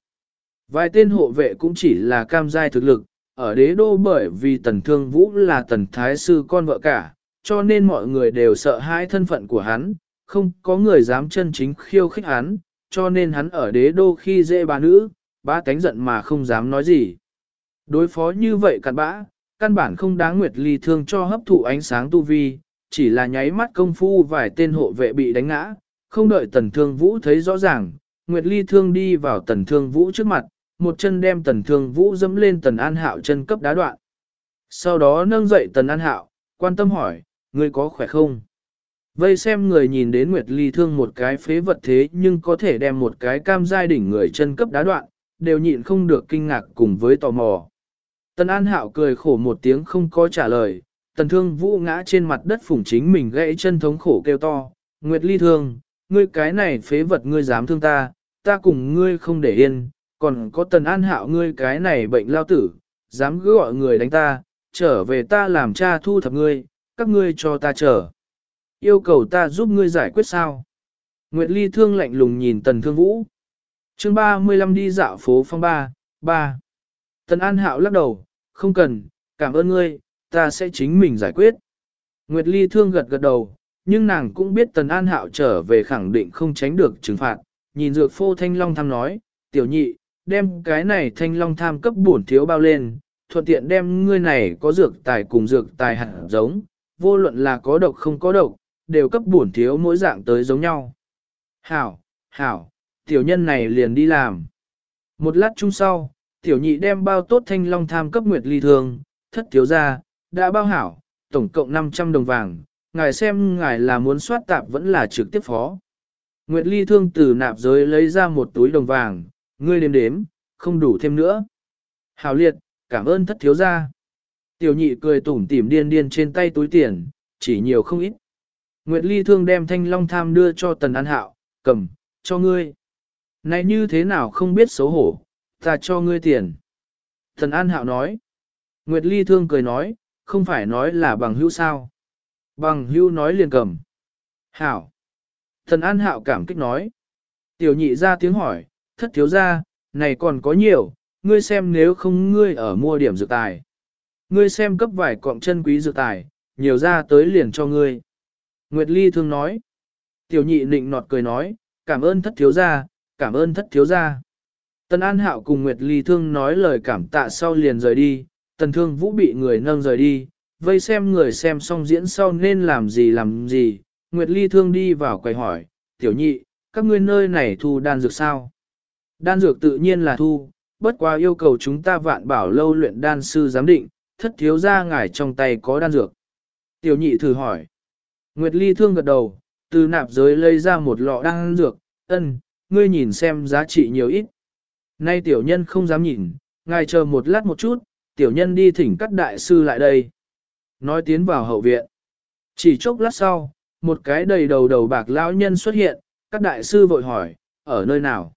Vài tên hộ vệ cũng chỉ là cam giai thực lực, ở đế đô bởi vì tần thương vũ là tần thái sư con vợ cả, cho nên mọi người đều sợ hãi thân phận của hắn, không có người dám chân chính khiêu khích hắn, cho nên hắn ở đế đô khi dễ bà nữ, ba tánh giận mà không dám nói gì. Đối phó như vậy cặn bã, căn bản không đáng nguyệt ly thương cho hấp thụ ánh sáng tu vi, chỉ là nháy mắt công phu vài tên hộ vệ bị đánh ngã, không đợi tần thương vũ thấy rõ ràng, nguyệt ly thương đi vào tần thương vũ trước mặt, một chân đem tần thương vũ dẫm lên tần an hạo chân cấp đá đoạn. Sau đó nâng dậy tần an hạo, quan tâm hỏi, ngươi có khỏe không? Vây xem người nhìn đến Nguyệt Ly thương một cái phế vật thế nhưng có thể đem một cái cam giai đỉnh người chân cấp đá đoạn, đều nhịn không được kinh ngạc cùng với tò mò. Tần An Hạo cười khổ một tiếng không có trả lời, tần thương vũ ngã trên mặt đất phủng chính mình gãy chân thống khổ kêu to, Nguyệt Ly thương, ngươi cái này phế vật ngươi dám thương ta, ta cùng ngươi không để yên, còn có tần an hạo ngươi cái này bệnh lao tử, dám gọi người đánh ta, trở về ta làm cha thu thập ngươi, các ngươi cho ta chờ. Yêu cầu ta giúp ngươi giải quyết sao? Nguyệt Ly thương lạnh lùng nhìn tần thương vũ. chương 35 đi dạo phố phong ba, ba. Tần an hạo lắc đầu, không cần, cảm ơn ngươi, ta sẽ chính mình giải quyết. Nguyệt Ly thương gật gật đầu, nhưng nàng cũng biết tần an hạo trở về khẳng định không tránh được trừng phạt. Nhìn dược phô thanh long Tham nói, tiểu nhị, đem cái này thanh long tham cấp bổn thiếu bao lên, thuận tiện đem ngươi này có dược tài cùng dược tài hạt giống, vô luận là có độc không có độc, đều cấp bổn thiếu mỗi dạng tới giống nhau. Hảo, hảo, tiểu nhân này liền đi làm. Một lát chung sau, tiểu nhị đem bao tốt thanh long tham cấp nguyệt ly Thương, thất thiếu ra, đã bao hảo, tổng cộng 500 đồng vàng, ngài xem ngài là muốn soát tạp vẫn là trực tiếp phó. Nguyệt ly thương từ nạp giới lấy ra một túi đồng vàng, ngươi đếm đếm, không đủ thêm nữa. Hào liệt, cảm ơn thất thiếu gia. Tiểu nhị cười tủm tỉm điên điên trên tay túi tiền, chỉ nhiều không ít. Nguyệt Ly thương đem thanh long tham đưa cho tần an hạo, cầm, cho ngươi. Này như thế nào không biết xấu hổ, ta cho ngươi tiền. Thần an hạo nói. Nguyệt Ly thương cười nói, không phải nói là bằng hữu sao. Bằng hữu nói liền cầm. Hảo. Thần an hạo cảm kích nói. Tiểu nhị ra tiếng hỏi, thất thiếu ra, này còn có nhiều, ngươi xem nếu không ngươi ở mua điểm dược tài. Ngươi xem cấp vài cọng chân quý dược tài, nhiều ra tới liền cho ngươi. Nguyệt Ly thương nói. Tiểu nhị nịnh nọt cười nói, cảm ơn thất thiếu gia, cảm ơn thất thiếu gia. Tần An Hạo cùng Nguyệt Ly thương nói lời cảm tạ sau liền rời đi, tần thương vũ bị người nâng rời đi, vây xem người xem xong diễn sau nên làm gì làm gì. Nguyệt Ly thương đi vào quầy hỏi, tiểu nhị, các ngươi nơi này thu đan dược sao? Đan dược tự nhiên là thu, bất quá yêu cầu chúng ta vạn bảo lâu luyện đan sư giám định, thất thiếu ra ngài trong tay có đan dược. Tiểu nhị thử hỏi. Nguyệt Ly thương gật đầu, từ nạp giới lấy ra một lọ đan dược, ân, ngươi nhìn xem giá trị nhiều ít. Nay tiểu nhân không dám nhìn, ngài chờ một lát một chút, tiểu nhân đi thỉnh các đại sư lại đây. Nói tiến vào hậu viện. Chỉ chốc lát sau, một cái đầy đầu đầu bạc lão nhân xuất hiện, các đại sư vội hỏi, ở nơi nào?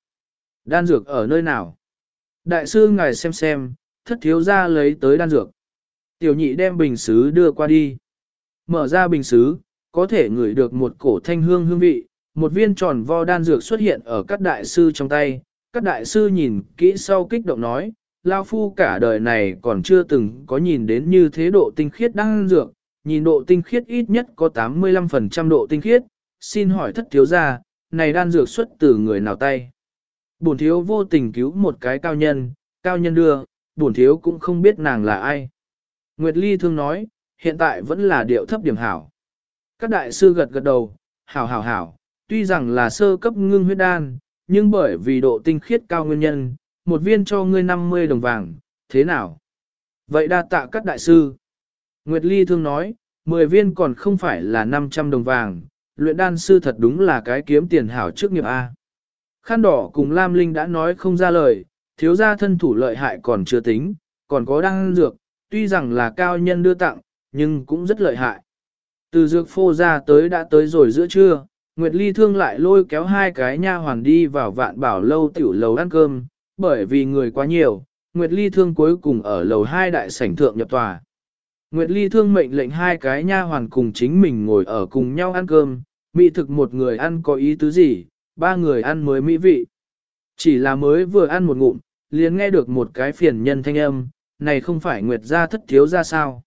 Đan dược ở nơi nào? Đại sư ngài xem xem, thất thiếu ra lấy tới đan dược. Tiểu nhị đem bình xứ đưa qua đi. Mở ra bình xứ, có thể ngửi được một cổ thanh hương hương vị, một viên tròn vo đan dược xuất hiện ở các đại sư trong tay. Các đại sư nhìn kỹ sau kích động nói, Lao Phu cả đời này còn chưa từng có nhìn đến như thế độ tinh khiết đang dược, nhìn độ tinh khiết ít nhất có 85% độ tinh khiết, xin hỏi thất thiếu gia, này đan dược xuất từ người nào tay? Bổn thiếu vô tình cứu một cái cao nhân, cao nhân đưa, bổn thiếu cũng không biết nàng là ai. Nguyệt Ly thương nói, hiện tại vẫn là điệu thấp điểm hảo. Các đại sư gật gật đầu, hảo hảo hảo, tuy rằng là sơ cấp ngưng huyết đan, nhưng bởi vì độ tinh khiết cao nguyên nhân, một viên cho ngươi 50 đồng vàng, thế nào? Vậy đa tạ các đại sư. Nguyệt Ly thương nói, 10 viên còn không phải là 500 đồng vàng, luyện đan sư thật đúng là cái kiếm tiền hảo trước nghiệp A. Khăn đỏ cùng Lam Linh đã nói không ra lời, thiếu gia thân thủ lợi hại còn chưa tính, còn có đan dược, tuy rằng là cao nhân đưa tặng, nhưng cũng rất lợi hại. Từ dược phô ra tới đã tới rồi giữa trưa, Nguyệt Ly thương lại lôi kéo hai cái nha hoàn đi vào vạn bảo lâu tiểu lầu ăn cơm, bởi vì người quá nhiều, Nguyệt Ly thương cuối cùng ở lầu hai đại sảnh thượng nhập tòa. Nguyệt Ly thương mệnh lệnh hai cái nha hoàn cùng chính mình ngồi ở cùng nhau ăn cơm, mỹ thực một người ăn có ý tứ gì, ba người ăn mới mỹ vị. Chỉ là mới vừa ăn một ngụm, liền nghe được một cái phiền nhân thanh âm, này không phải Nguyệt gia thất thiếu ra sao.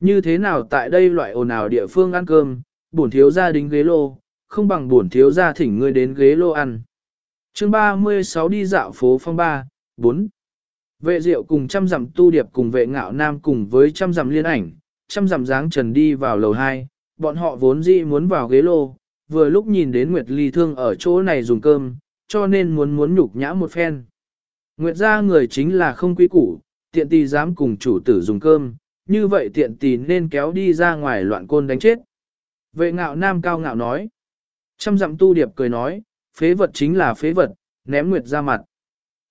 Như thế nào tại đây loại ồn ào địa phương ăn cơm, bổn thiếu gia đính ghế lô, không bằng buồn thiếu gia thỉnh ngươi đến ghế lô ăn. chương 36 đi dạo phố phong ba, 4. Vệ diệu cùng trăm dặm tu điệp cùng vệ ngạo nam cùng với trăm dặm liên ảnh, trăm dặm dáng trần đi vào lầu 2, bọn họ vốn dĩ muốn vào ghế lô, vừa lúc nhìn đến Nguyệt Ly Thương ở chỗ này dùng cơm, cho nên muốn muốn nhục nhã một phen. Nguyệt gia người chính là không quý củ, tiện tì dám cùng chủ tử dùng cơm, như vậy tiện tì nên kéo đi ra ngoài loạn côn đánh chết. Vệ ngạo nam cao ngạo nói. Trăm dặm tu điệp cười nói, phế vật chính là phế vật, ném Nguyệt ra mặt.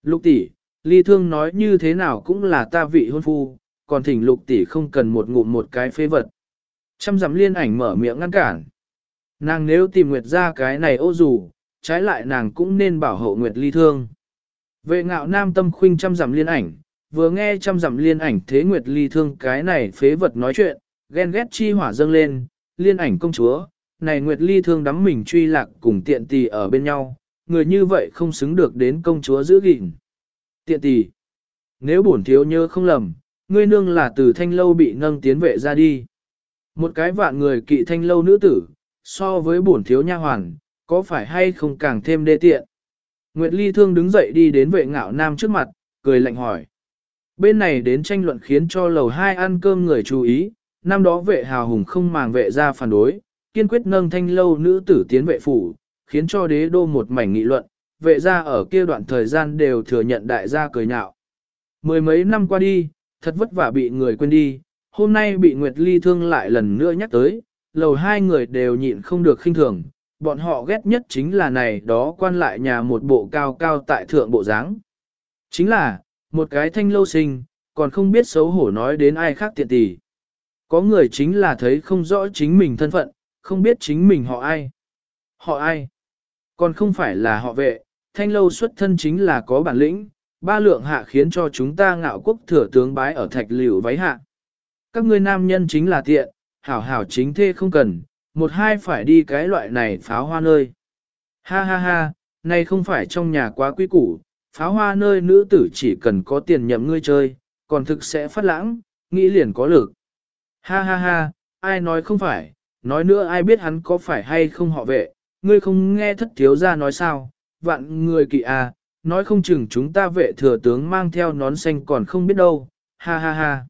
Lục tỷ, ly thương nói như thế nào cũng là ta vị hôn phu, còn thỉnh lục tỷ không cần một ngụm một cái phế vật. Trăm dặm liên ảnh mở miệng ngăn cản. Nàng nếu tìm Nguyệt ra cái này ô dù, trái lại nàng cũng nên bảo hộ Nguyệt ly thương. Vệ ngạo nam tâm khuynh trăm dặm liên ảnh, vừa nghe trăm dặm liên ảnh thế Nguyệt ly thương cái này phế vật nói chuyện, ghen ghét chi hỏa dâng lên, liên ảnh công chúa, này Nguyệt ly thương đắm mình truy lạc cùng tiện tì ở bên nhau, người như vậy không xứng được đến công chúa giữ gìn. Tiện tì, nếu bổn thiếu nhớ không lầm, ngươi nương là từ thanh lâu bị nâng tiến vệ ra đi. Một cái vạn người kỵ thanh lâu nữ tử, so với bổn thiếu nha hoàn, có phải hay không càng thêm đê tiện? Nguyệt Ly Thương đứng dậy đi đến vệ ngạo nam trước mặt, cười lạnh hỏi. Bên này đến tranh luận khiến cho lầu hai ăn cơm người chú ý, năm đó vệ hào hùng không màng vệ ra phản đối, kiên quyết nâng thanh lâu nữ tử tiến vệ phủ, khiến cho đế đô một mảnh nghị luận, vệ gia ở kia đoạn thời gian đều thừa nhận đại gia cười nhạo. Mười mấy năm qua đi, thật vất vả bị người quên đi, hôm nay bị Nguyệt Ly thương lại lần nữa nhắc tới, lầu hai người đều nhịn không được khinh thường, bọn họ ghét nhất chính là này đó quan lại nhà một bộ cao cao tại thượng bộ dáng. Chính là, một cái thanh lâu sinh, còn không biết xấu hổ nói đến ai khác tiện tỷ. Có người chính là thấy không rõ chính mình thân phận, không biết chính mình họ ai. Họ ai? Còn không phải là họ vệ, thanh lâu xuất thân chính là có bản lĩnh, ba lượng hạ khiến cho chúng ta ngạo quốc thừa tướng bái ở thạch liều váy hạ. Các ngươi nam nhân chính là tiện, hảo hảo chính thê không cần, một hai phải đi cái loại này pháo hoa nơi. Ha ha ha, này không phải trong nhà quá quý củ, pháo hoa nơi nữ tử chỉ cần có tiền nhậm ngươi chơi, còn thực sẽ phát lãng, nghĩ liền có lực. Ha ha ha, ai nói không phải, nói nữa ai biết hắn có phải hay không họ vệ, ngươi không nghe thất thiếu ra nói sao, vạn người kỵ à, nói không chừng chúng ta vệ thừa tướng mang theo nón xanh còn không biết đâu, ha ha ha.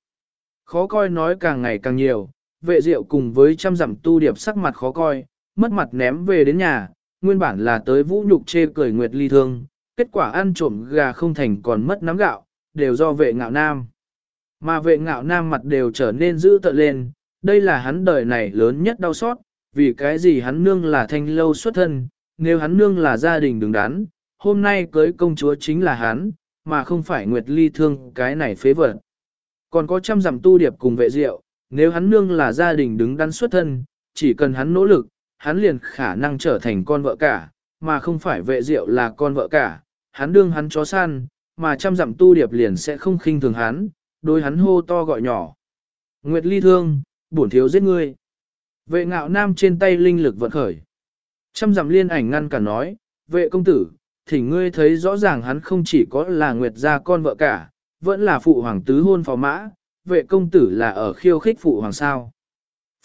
Khó coi nói càng ngày càng nhiều, vệ diệu cùng với trăm dặm tu điệp sắc mặt khó coi, mất mặt ném về đến nhà, nguyên bản là tới vũ nhục chê cười nguyệt ly thương, kết quả ăn trộm gà không thành còn mất nắm gạo, đều do vệ ngạo nam. Mà vệ ngạo nam mặt đều trở nên dữ tợn lên, đây là hắn đời này lớn nhất đau xót, vì cái gì hắn nương là thanh lâu xuất thân, nếu hắn nương là gia đình đứng đắn, hôm nay cưới công chúa chính là hắn, mà không phải Nguyệt Ly thương cái này phế vật. Còn có trăm dặm tu điệp cùng vệ diệu, nếu hắn nương là gia đình đứng đắn xuất thân, chỉ cần hắn nỗ lực, hắn liền khả năng trở thành con vợ cả, mà không phải vệ diệu là con vợ cả, hắn đương hắn chó săn, mà trăm dặm tu điệp liền sẽ không khinh thường hắn, đối hắn hô to gọi nhỏ. Nguyệt ly thương, bổn thiếu giết ngươi. Vệ ngạo nam trên tay linh lực vận khởi. Trăm dặm liên ảnh ngăn cả nói, vệ công tử, thì ngươi thấy rõ ràng hắn không chỉ có là Nguyệt gia con vợ cả, vẫn là phụ hoàng tứ hôn phò mã, vệ công tử là ở khiêu khích phụ hoàng sao.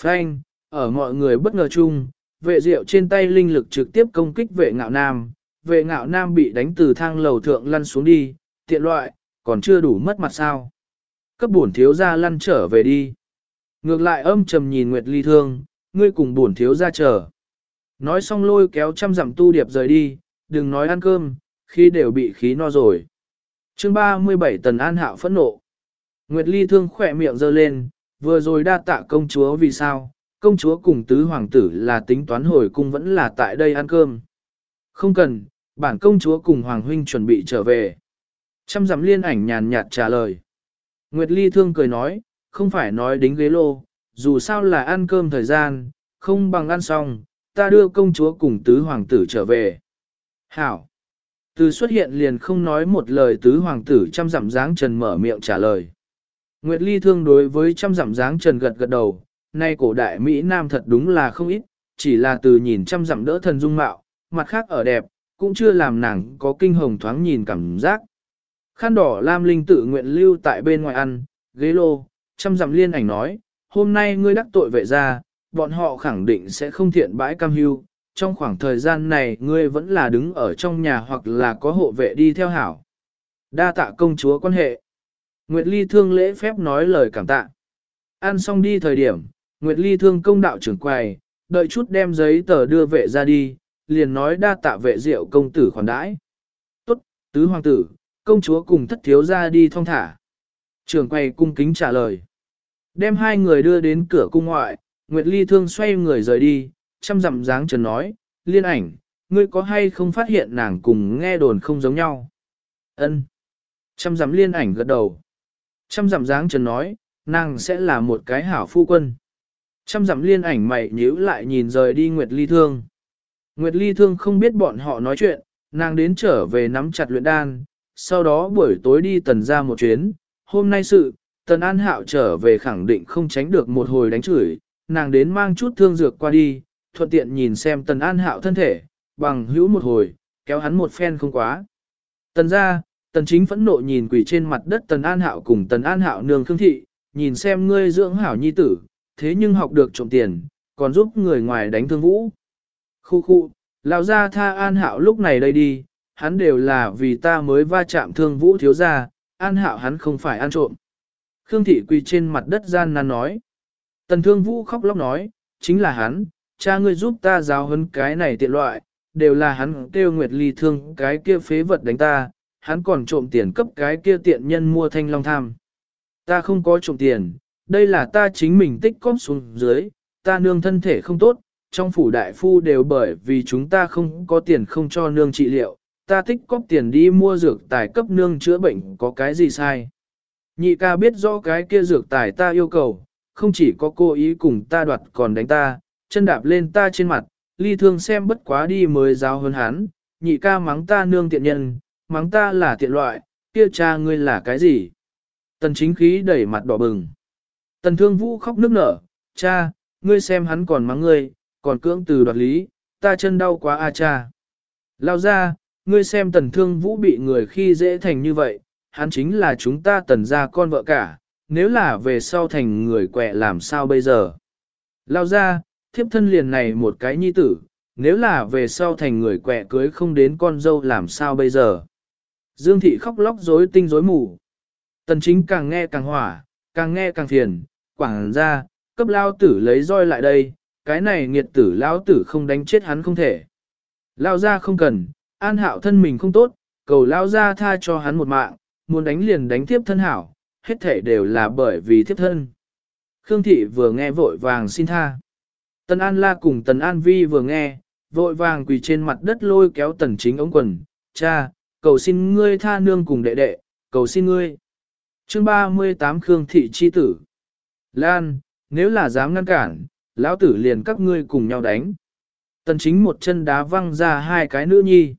Frank, ở mọi người bất ngờ chung, vệ diệu trên tay linh lực trực tiếp công kích vệ ngạo nam, vệ ngạo nam bị đánh từ thang lầu thượng lăn xuống đi, tiện loại, còn chưa đủ mất mặt sao. Cấp bổn thiếu gia lăn trở về đi. Ngược lại âm trầm nhìn Nguyệt Ly thương, ngươi cùng bổn thiếu ra chờ. Nói xong lôi kéo trăm dặm tu điệp rời đi, đừng nói ăn cơm, khi đều bị khí no rồi. chương 37 Tần An Hạo phẫn nộ. Nguyệt Ly thương khỏe miệng giơ lên, vừa rồi đa tạ công chúa vì sao, công chúa cùng tứ hoàng tử là tính toán hồi cung vẫn là tại đây ăn cơm. Không cần, bản công chúa cùng hoàng huynh chuẩn bị trở về. Trăm dặm liên ảnh nhàn nhạt trả lời. Nguyệt Ly thương cười nói, không phải nói đính ghế lô, dù sao là ăn cơm thời gian, không bằng ăn xong, ta đưa công chúa cùng tứ hoàng tử trở về. Hảo! Từ xuất hiện liền không nói một lời tứ hoàng tử trăm dặm dáng trần mở miệng trả lời. Nguyệt Ly thương đối với trăm dặm dáng trần gật gật đầu, nay cổ đại Mỹ Nam thật đúng là không ít, chỉ là từ nhìn trăm dặm đỡ thần dung mạo, mặt khác ở đẹp, cũng chưa làm nàng có kinh hồng thoáng nhìn cảm giác. Khăn đỏ Lam Linh tự nguyện lưu tại bên ngoài ăn, ghế lô, trăm dặm liên ảnh nói, hôm nay ngươi đắc tội vệ ra, bọn họ khẳng định sẽ không thiện bãi cam hưu, trong khoảng thời gian này ngươi vẫn là đứng ở trong nhà hoặc là có hộ vệ đi theo hảo. Đa tạ công chúa quan hệ. Nguyệt Ly thương lễ phép nói lời cảm tạ. Ăn xong đi thời điểm, Nguyệt Ly thương công đạo trưởng quầy, đợi chút đem giấy tờ đưa vệ ra đi, liền nói đa tạ vệ diệu công tử khoản đãi. Tốt, tứ hoàng tử, công chúa cùng thất thiếu ra đi thong thả. Trưởng quầy cung kính trả lời. Đem hai người đưa đến cửa cung ngoại, Nguyệt Ly thương xoay người rời đi, chăm dặm dáng trần nói, liên ảnh, ngươi có hay không phát hiện nàng cùng nghe đồn không giống nhau? Ân. Chăm dặm liên ảnh gật đầu. Chăm dặm dáng trần nói, nàng sẽ là một cái hảo phu quân. Chăm dặm liên ảnh mày nhíu lại nhìn rời đi Nguyệt Ly Thương. Nguyệt Ly Thương không biết bọn họ nói chuyện, nàng đến trở về nắm chặt luyện đan, sau đó buổi tối đi tần ra một chuyến. Hôm nay sự, tần an hạo trở về khẳng định không tránh được một hồi đánh chửi, nàng đến mang chút thương dược qua đi, thuận tiện nhìn xem tần an hạo thân thể, bằng hữu một hồi, kéo hắn một phen không quá. Tần ra, tần chính phẫn nộ nhìn quỷ trên mặt đất tần an hạo cùng tần an hạo nương khương thị, nhìn xem ngươi dưỡng hảo nhi tử, thế nhưng học được trộm tiền, còn giúp người ngoài đánh thương vũ. Khu khu, lão gia tha an hạo lúc này đây đi, hắn đều là vì ta mới va chạm thương vũ thiếu gia, an hạo hắn không phải ăn trộm. Khương thị quỳ trên mặt đất gian nan nói. Tần thương vũ khóc lóc nói, chính là hắn, cha ngươi giúp ta giáo huấn cái này tiện loại, đều là hắn kêu nguyệt ly thương cái kia phế vật đánh ta, hắn còn trộm tiền cấp cái kia tiện nhân mua thanh long tham. Ta không có trộm tiền, đây là ta chính mình tích cóp xuống dưới, ta nương thân thể không tốt, trong phủ đại phu đều bởi vì chúng ta không có tiền không cho nương trị liệu, ta tích cóp tiền đi mua dược tài cấp nương chữa bệnh có cái gì sai. Nhị ca biết rõ cái kia dược tài ta yêu cầu, không chỉ có cô ý cùng ta đoạt còn đánh ta, chân đạp lên ta trên mặt, ly thương xem bất quá đi mới giáo hơn hắn, nhị ca mắng ta nương tiện nhân, mắng ta là tiện loại, kia cha ngươi là cái gì? Tần chính khí đẩy mặt đỏ bừng. Tần thương vũ khóc nức nở, cha, ngươi xem hắn còn mắng ngươi, còn cưỡng từ đoạt lý, ta chân đau quá a cha. Lao ra, ngươi xem tần thương vũ bị người khi dễ thành như vậy, hắn chính là chúng ta tần ra con vợ cả, nếu là về sau thành người quẹ làm sao bây giờ. Lao ra, thiếp thân liền này một cái nhi tử, nếu là về sau thành người quẹ cưới không đến con dâu làm sao bây giờ. Dương thị khóc lóc rối tinh rối mù. Tần chính càng nghe càng hỏa, càng nghe càng phiền, quảng ra, cấp lao tử lấy roi lại đây, cái này nghiệt tử lao tử không đánh chết hắn không thể. Lao ra không cần, an hạo thân mình không tốt, cầu lao ra tha cho hắn một mạng, muốn đánh liền đánh tiếp thân hảo, hết thể đều là bởi vì tiếp thân. Khương thị vừa nghe vội vàng xin tha. Tần An La cùng Tần An Vi vừa nghe, vội vàng quỳ trên mặt đất lôi kéo tần chính ống quần, cha, cầu xin ngươi tha nương cùng đệ đệ, cầu xin ngươi. Chương 38 Khương Thị Chi Tử Lan, nếu là dám ngăn cản, lão tử liền các ngươi cùng nhau đánh. Tần chính một chân đá văng ra hai cái nữ nhi.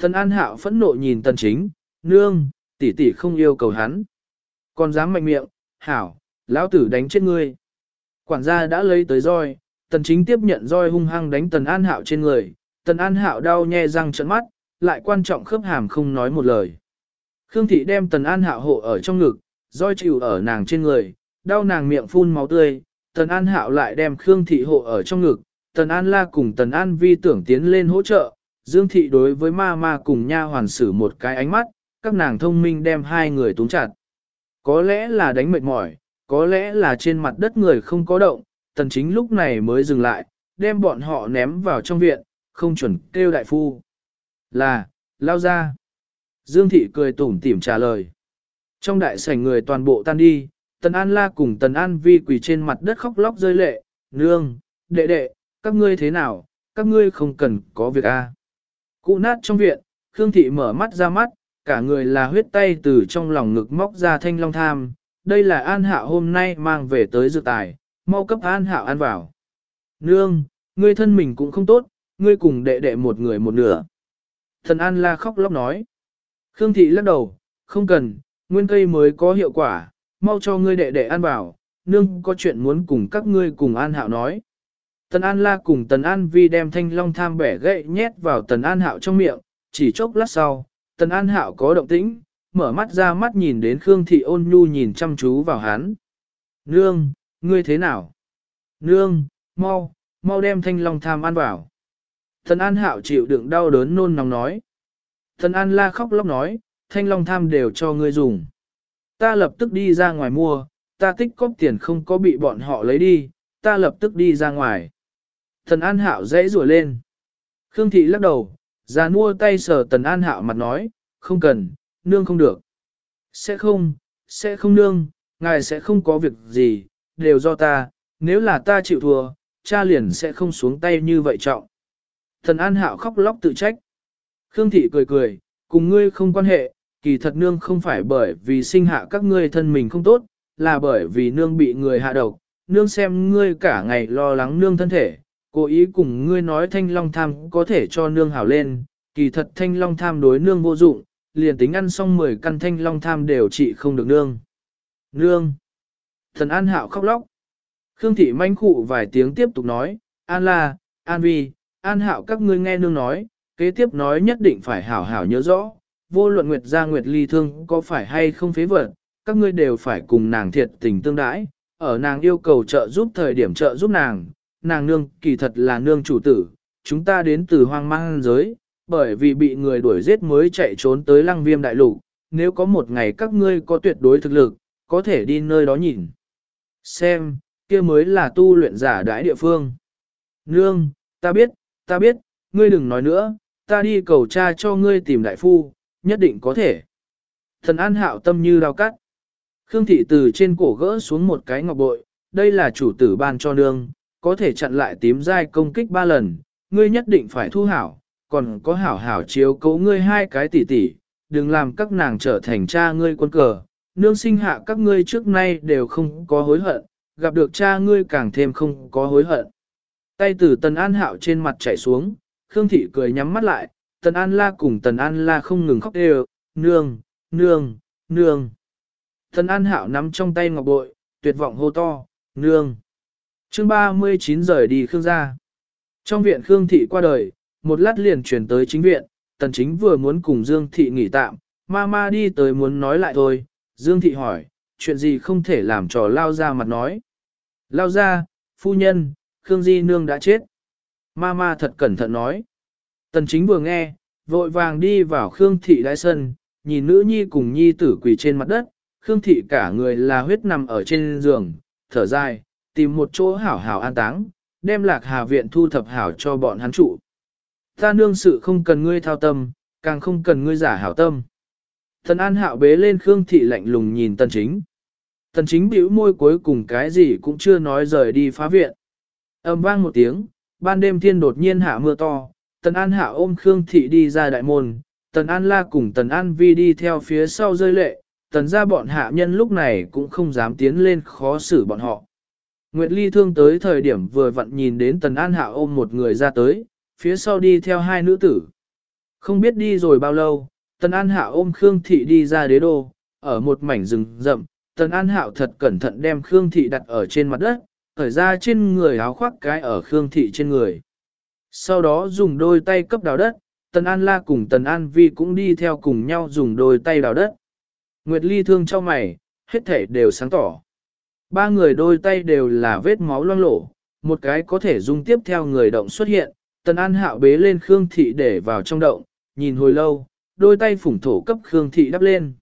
Tần An Hạo phẫn nộ nhìn tần chính, nương, tỷ tỷ không yêu cầu hắn. Còn dám mạnh miệng, hảo, lão tử đánh chết ngươi. Quản gia đã lấy tới roi, tần chính tiếp nhận roi hung hăng đánh tần An Hạo trên người. Tần An Hạo đau nhe răng trợn mắt, lại quan trọng khớp hàm không nói một lời. Khương Thị đem tần An Hạo hộ ở trong ngực, roi chịu ở nàng trên người, đau nàng miệng phun máu tươi. Tần An Hạo lại đem Khương Thị hộ ở trong ngực, Tần An La cùng Tần An Vi tưởng tiến lên hỗ trợ, Dương Thị đối với ma ma cùng nha hoàn sử một cái ánh mắt, các nàng thông minh đem hai người túng chặt. Có lẽ là đánh mệt mỏi, có lẽ là trên mặt đất người không có động, Tần Chính lúc này mới dừng lại, đem bọn họ ném vào trong viện, không chuẩn kêu đại phu. Là, lao ra. Dương Thị cười tủm tỉm trả lời. Trong đại sảnh người toàn bộ tan đi, Tần An La cùng Tần An Vi quỳ trên mặt đất khóc lóc rơi lệ, nương, đệ đệ, các ngươi thế nào, các ngươi không cần có việc a. À. Cụ nát trong viện, Khương Thị mở mắt ra mắt, cả người là huyết tay từ trong lòng ngực móc ra thanh long tham, đây là An Hạo hôm nay mang về tới dự tài, mau cấp An Hạo ăn vào. Nương, ngươi thân mình cũng không tốt, ngươi cùng đệ đệ một người một nửa. Thần An la khóc lóc nói. Khương Thị lắc đầu, không cần, nguyên cây mới có hiệu quả, mau cho ngươi đệ đệ ăn vào, nương có chuyện muốn cùng các ngươi cùng An Hạo nói. Tần An La cùng Tần An Vi đem thanh long tham bẻ gậy nhét vào Tần An Hạo trong miệng, chỉ chốc lát sau, Tần An Hạo có động tĩnh, mở mắt ra mắt nhìn đến Khương Thị ôn nhu nhìn chăm chú vào hắn. Nương, ngươi thế nào? Nương, mau, mau đem thanh long tham ăn vào. Tần An Hạo chịu đựng đau đớn nôn nóng nói. Tần An La khóc lóc nói, thanh long tham đều cho ngươi dùng. Ta lập tức đi ra ngoài mua, ta tích cóp tiền không có bị bọn họ lấy đi, ta lập tức đi ra ngoài. Tần An Hạo dãy rủa lên. Khương Thị lắc đầu, Già mua tay sờ Tần An Hạo mặt nói, không cần, nương không được. Sẽ không, sẽ không nương, ngài sẽ không có việc gì, đều do ta, nếu là ta chịu thua, cha liền sẽ không xuống tay như vậy trọng. Tần An Hạo khóc lóc tự trách. Khương Thị cười cười, cùng ngươi không quan hệ, kỳ thật nương không phải bởi vì sinh hạ các ngươi thân mình không tốt, là bởi vì nương bị người hạ độc, nương xem ngươi cả ngày lo lắng nương thân thể, cố ý cùng ngươi nói thanh long tham có thể cho nương hảo lên, kỳ thật thanh long tham đối nương vô dụng, liền tính ăn xong 10 căn thanh long tham đều trị không được nương. Nương! Thần An Hạo khóc lóc. Khương Thị manh khụ vài tiếng tiếp tục nói, An La, An Vi, An Hạo các ngươi nghe nương nói, kế tiếp nói nhất định phải hảo hảo nhớ rõ, vô luận Nguyệt gia Nguyệt ly thương có phải hay không phế vật, các ngươi đều phải cùng nàng thiệt tình tương đãi, ở nàng yêu cầu trợ giúp thời điểm trợ giúp nàng, nàng nương kỳ thật là nương chủ tử, chúng ta đến từ hoang mang giới, bởi vì bị người đuổi giết mới chạy trốn tới lăng viêm đại lục, nếu có một ngày các ngươi có tuyệt đối thực lực, có thể đi nơi đó nhìn. Xem, kia mới là tu luyện giả đãi địa phương. Nương, ta biết, ta biết, ngươi đừng nói nữa, ta đi cầu cha cho ngươi tìm đại phu, nhất định có thể. Thần an hạo tâm như đau cắt. Khương thị từ trên cổ gỡ xuống một cái ngọc bội, đây là chủ tử ban cho nương, có thể chặn lại tím dai công kích ba lần, ngươi nhất định phải thu hảo, còn có hảo hảo chiếu cố ngươi hai cái tỷ tỷ, đừng làm các nàng trở thành cha ngươi quân cờ, nương sinh hạ các ngươi trước nay đều không có hối hận, gặp được cha ngươi càng thêm không có hối hận. Tay từ Tần An Hạo trên mặt chảy xuống, Khương Thị cười nhắm mắt lại, Tần An La cùng Tần An La không ngừng khóc đều, nương, nương, nương. Tần An Hạo nắm trong tay ngọc bội, tuyệt vọng hô to, nương chương 39 rời đi Khương gia. Trong viện Khương Thị qua đời, một lát liền chuyển tới chính viện, Tần Chính vừa muốn cùng Dương Thị nghỉ tạm, ma ma đi tới muốn nói lại thôi, Dương Thị hỏi, chuyện gì không thể làm trò lao ra mặt nói. Lao ra, phu nhân, Khương Di Nương đã chết. Ma ma thật cẩn thận nói. Tần Chính vừa nghe, vội vàng đi vào Khương Thị đại sân, nhìn nữ nhi cùng nhi tử quỳ trên mặt đất, Khương Thị cả người là huyết nằm ở trên giường, thở dài, tìm một chỗ hảo hảo an táng, đem lạc hà viện thu thập hảo cho bọn hắn trụ. Ta nương sự không cần ngươi thao tâm, càng không cần ngươi giả hảo tâm. Thần An Hạo bế lên Khương Thị lạnh lùng nhìn Tần Chính. Tần Chính bĩu môi cuối cùng cái gì cũng chưa nói rời đi phá viện. Âm vang một tiếng, ban đêm thiên đột nhiên hạ mưa to, Tần An Hạo ôm Khương Thị đi ra đại môn, Tần An La cùng Tần An Vi đi theo phía sau rơi lệ, tần ra bọn hạ nhân lúc này cũng không dám tiến lên khó xử bọn họ. Nguyệt Ly thương tới thời điểm vừa vặn nhìn đến Tần An Hạ ôm một người ra tới, phía sau đi theo hai nữ tử. Không biết đi rồi bao lâu, Tần An Hạ ôm Khương Thị đi ra đế đô, ở một mảnh rừng rậm, Tần An Hạo thật cẩn thận đem Khương Thị đặt ở trên mặt đất, thở ra trên người áo khoác cái ở Khương Thị trên người. Sau đó dùng đôi tay cấp đào đất, Tần An La cùng Tần An Vi cũng đi theo cùng nhau dùng đôi tay đào đất. Nguyệt Ly thương cho mày, hết thể đều sáng tỏ. Ba người đôi tay đều là vết máu loang lổ, một cái có thể dung tiếp theo người động xuất hiện, Tần An Hạo bế lên Khương Thị để vào trong động, nhìn hồi lâu, đôi tay phủng thổ cấp Khương Thị đắp lên.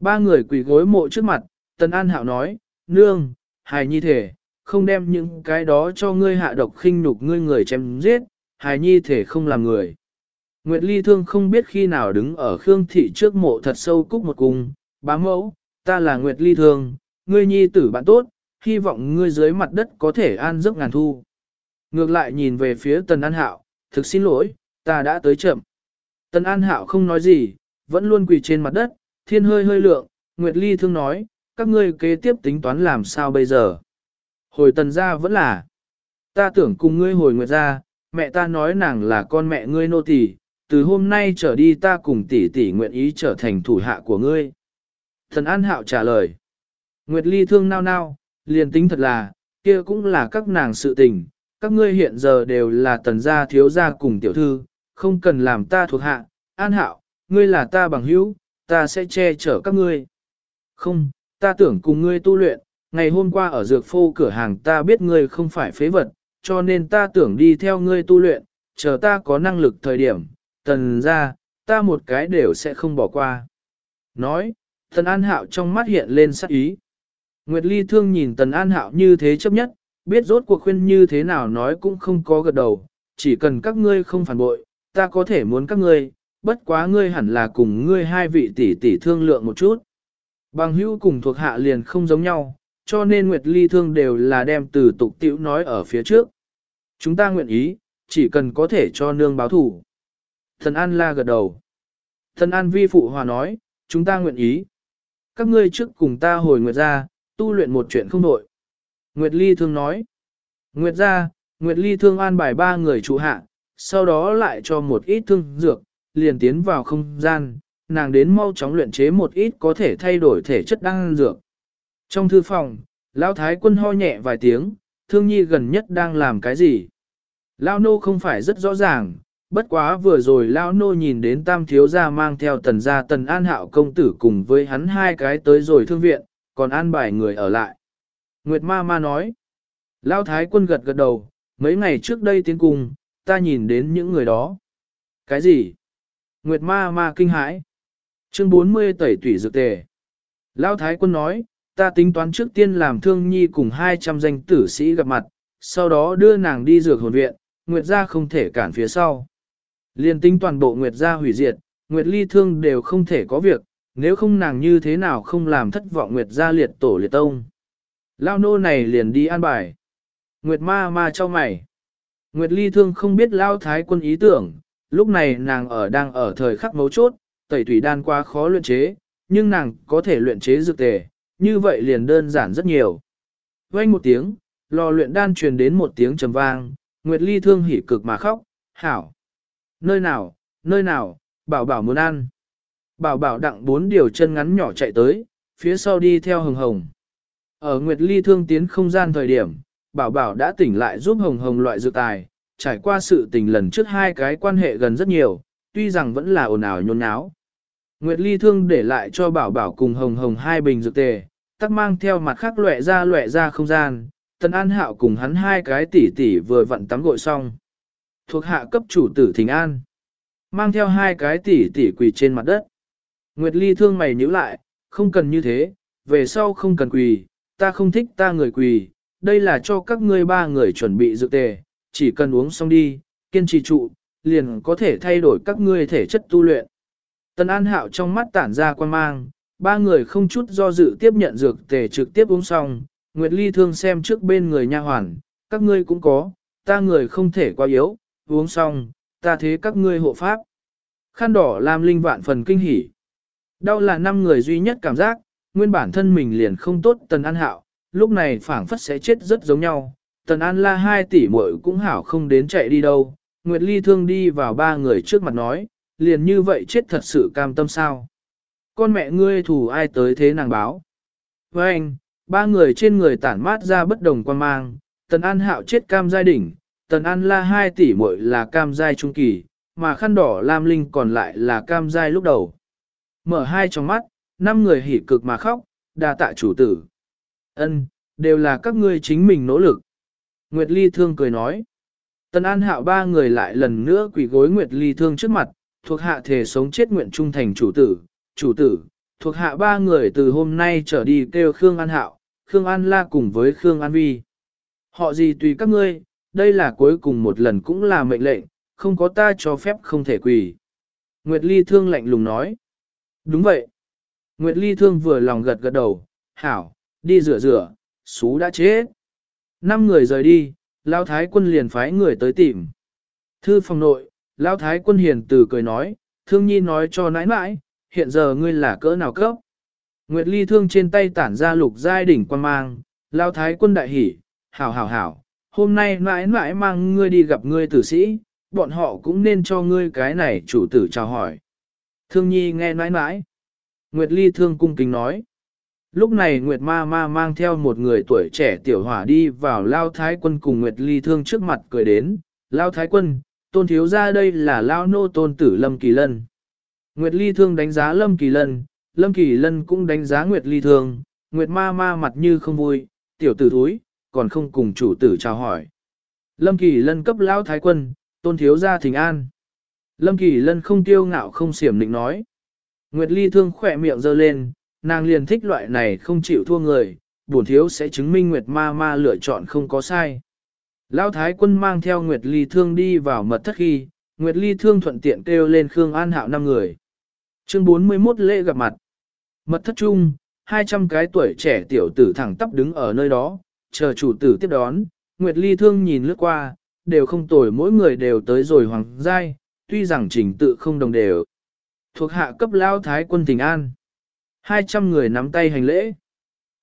Ba người quỳ gối mộ trước mặt, Tần An Hạo nói, Nương, hài nhi thể, không đem những cái đó cho ngươi hạ độc khinh nhục ngươi người chém giết, hài nhi thể không làm người. Nguyệt Ly Thương không biết khi nào đứng ở Khương Thị trước mộ thật sâu cúc một cung, bá mẫu, ta là Nguyệt Ly Thương, ngươi nhi tử bạn tốt, hy vọng ngươi dưới mặt đất có thể an giấc ngàn thu. Ngược lại nhìn về phía Tần An Hạo, thực xin lỗi, ta đã tới chậm. Tần An Hạo không nói gì, vẫn luôn quỳ trên mặt đất, thiên hơi hơi lượng, Nguyệt Ly thương nói, các ngươi kế tiếp tính toán làm sao bây giờ. Hồi tần ra vẫn là, ta tưởng cùng ngươi hồi Nguyệt ra, mẹ ta nói nàng là con mẹ ngươi nô tỳ, từ hôm nay trở đi ta cùng tỷ tỷ nguyện ý trở thành thủ hạ của ngươi. Thần An Hạo trả lời, Nguyệt Ly thương nao nao, liền tính thật là, kia cũng là các nàng sự tình, các ngươi hiện giờ đều là tần gia thiếu gia cùng tiểu thư, không cần làm ta thuộc hạ, An Hạo, ngươi là ta bằng hữu, ta sẽ che chở các ngươi. Không, ta tưởng cùng ngươi tu luyện, ngày hôm qua ở dược phô cửa hàng ta biết ngươi không phải phế vật, cho nên ta tưởng đi theo ngươi tu luyện, chờ ta có năng lực thời điểm, tần ra, ta một cái đều sẽ không bỏ qua. Nói, tần an hạo trong mắt hiện lên sắc ý. Nguyệt Ly thương nhìn tần an hạo như thế chấp nhất, biết rốt cuộc khuyên như thế nào nói cũng không có gật đầu, chỉ cần các ngươi không phản bội, ta có thể muốn các ngươi, bất quá ngươi hẳn là cùng ngươi hai vị tỷ tỷ thương lượng một chút. Bằng hữu cùng thuộc hạ liền không giống nhau, cho nên Nguyệt Ly thương đều là đem từ tục tiểu nói ở phía trước. Chúng ta nguyện ý, chỉ cần có thể cho nương báo thủ. Thần An la gật đầu. Thần An vi phụ hòa nói, chúng ta nguyện ý. Các ngươi trước cùng ta hồi Nguyệt ra, tu luyện một chuyện không đội. Nguyệt Ly thương nói. Nguyệt ra, Nguyệt Ly thương an bài ba người trụ hạ, sau đó lại cho một ít thương dược, liền tiến vào không gian, nàng đến mau chóng luyện chế một ít có thể thay đổi thể chất đan dược. Trong thư phòng, Lão Thái quân ho nhẹ vài tiếng, thương nhi gần nhất đang làm cái gì? Lão nô không phải rất rõ ràng, bất quá vừa rồi Lão nô nhìn đến tam thiếu gia mang theo tần gia tần an hạo công tử cùng với hắn hai cái tới rồi thương viện, còn an bài người ở lại. Nguyệt ma ma nói, Lão Thái quân gật gật đầu, mấy ngày trước đây tiến cùng, ta nhìn đến những người đó. Cái gì? Nguyệt ma ma kinh hãi. Chương 40 tẩy tủy dược tề. Lão Thái quân nói, ta tính toán trước tiên làm thương nhi cùng 200 danh tử sĩ gặp mặt, sau đó đưa nàng đi dược hồn viện, Nguyệt gia không thể cản phía sau. Liên tính toàn bộ Nguyệt gia hủy diệt, Nguyệt ly thương đều không thể có việc, nếu không nàng như thế nào không làm thất vọng Nguyệt gia liệt tổ liệt tông. Lao nô này liền đi an bài. Nguyệt ma ma cho mày. Nguyệt ly thương không biết Lao thái quân ý tưởng, lúc này nàng ở đang ở thời khắc mấu chốt, tẩy thủy đan quá khó luyện chế, nhưng nàng có thể luyện chế dược tề, như vậy liền đơn giản rất nhiều. Vang một tiếng, lò luyện đan truyền đến một tiếng trầm vang, Nguyệt Ly thương hỉ cực mà khóc, hảo. Nơi nào, nơi nào, bảo bảo muốn ăn. Bảo bảo đặng bốn điều chân ngắn nhỏ chạy tới, phía sau đi theo hồng hồng. Ở Nguyệt Ly thương tiến không gian thời điểm, bảo bảo đã tỉnh lại giúp hồng hồng loại dự tài, trải qua sự tình lần trước hai cái quan hệ gần rất nhiều, tuy rằng vẫn là ồn ào nhôn nháo. Nguyệt Ly thương để lại cho bảo bảo cùng hồng hồng hai bình dược tề, tắc mang theo mặt khác lệ ra lệ ra không gian, Tần An Hạo cùng hắn hai cái tỷ tỷ vừa vặn tắm gội xong. Thuộc hạ cấp chủ tử Thình An, mang theo hai cái tỷ tỷ quỳ trên mặt đất. Nguyệt Ly thương mày nhíu lại, không cần như thế, về sau không cần quỳ, ta không thích ta người quỳ, đây là cho các ngươi ba người chuẩn bị dược tề, chỉ cần uống xong đi, kiên trì trụ, liền có thể thay đổi các ngươi thể chất tu luyện. Tần An Hạo trong mắt tản ra quan mang, ba người không chút do dự tiếp nhận dược tề trực tiếp uống xong, Nguyệt Ly thương xem trước bên người nha hoàn, các ngươi cũng có, ta người không thể quá yếu, uống xong, ta thế các ngươi hộ pháp. Khăn đỏ làm linh vạn phần kinh hỉ. Đau là năm người duy nhất cảm giác, nguyên bản thân mình liền không tốt tần an hạo, lúc này phảng phất sẽ chết rất giống nhau. Tần an la hai tỷ muội cũng hảo không đến chạy đi đâu. Nguyệt Ly thương đi vào ba người trước mặt nói, liền như vậy chết thật sự cam tâm sao. Con mẹ ngươi thủ ai tới thế nàng báo. Với anh, ba người trên người tản mát ra bất đồng quan mang, tần an hạo chết cam giai đỉnh, tần an la hai tỷ muội là cam giai trung kỳ, mà khăn đỏ lam linh còn lại là cam giai lúc đầu. Mở hai trong mắt, năm người hỉ cực mà khóc, đa tạ chủ tử. Ân, đều là các ngươi chính mình nỗ lực. Nguyệt Ly Thương cười nói. Tần An Hạo ba người lại lần nữa quỳ gối Nguyệt Ly Thương trước mặt, thuộc hạ thể sống chết nguyện trung thành chủ tử, chủ tử, thuộc hạ ba người từ hôm nay trở đi kêu Khương An Hạo, Khương An La cùng với Khương An Vi. Họ gì tùy các ngươi, đây là cuối cùng một lần cũng là mệnh lệnh, không có ta cho phép không thể quỳ. Nguyệt Ly Thương lạnh lùng nói. Đúng vậy. Nguyệt Ly Thương vừa lòng gật gật đầu, hảo, đi rửa rửa, xú đã chết. Năm người rời đi, Lão Thái quân liền phái người tới tìm. Thư phòng nội, Lão Thái quân hiền từ cười nói, Thương Nhi nói cho nãi nãi, hiện giờ ngươi là cỡ nào cấp. Nguyệt Ly Thương trên tay tản ra lục giai đỉnh quan mang, Lão Thái quân đại hỉ, hảo hảo hảo, hôm nay nãi nãi mang ngươi đi gặp ngươi tử sĩ, bọn họ cũng nên cho ngươi cái này chủ tử chào hỏi. Thương Nhi nghe nãi nãi. Nguyệt Ly Thương cung kính nói. Lúc này Nguyệt Ma Ma mang theo một người tuổi trẻ tiểu hỏa đi vào Lao Thái Quân cùng Nguyệt Ly Thương trước mặt cười đến. Lao Thái Quân, tôn thiếu ra đây là Lao Nô tôn tử Lâm Kỳ Lân. Nguyệt Ly Thương đánh giá Lâm Kỳ Lân, Lâm Kỳ Lân cũng đánh giá Nguyệt Ly Thương, Nguyệt Ma Ma mặt như không vui, tiểu tử thúi, còn không cùng chủ tử chào hỏi. Lâm Kỳ Lân cấp Lao Thái Quân, tôn thiếu ra thỉnh an. Lâm Kỳ Lân không tiêu ngạo không xiểm định nói. Nguyệt Ly Thương khỏe miệng giơ lên, nàng liền thích loại này không chịu thua người, bổn thiếu sẽ chứng minh Nguyệt Ma Ma lựa chọn không có sai. Lão Thái quân mang theo Nguyệt Ly Thương đi vào mật thất khi, Nguyệt Ly Thương thuận tiện kêu lên Khương An Hạo năm người. Chương 41 lễ gặp mặt. Mật thất chung, 200 cái tuổi trẻ tiểu tử thẳng tắp đứng ở nơi đó, chờ chủ tử tiếp đón, Nguyệt Ly Thương nhìn lướt qua, đều không tồi mỗi người đều tới rồi hoàng giai, tuy rằng trình tự không đồng đều. Thuộc hạ cấp Lao Thái quân Thịnh an. 200 người nắm tay hành lễ.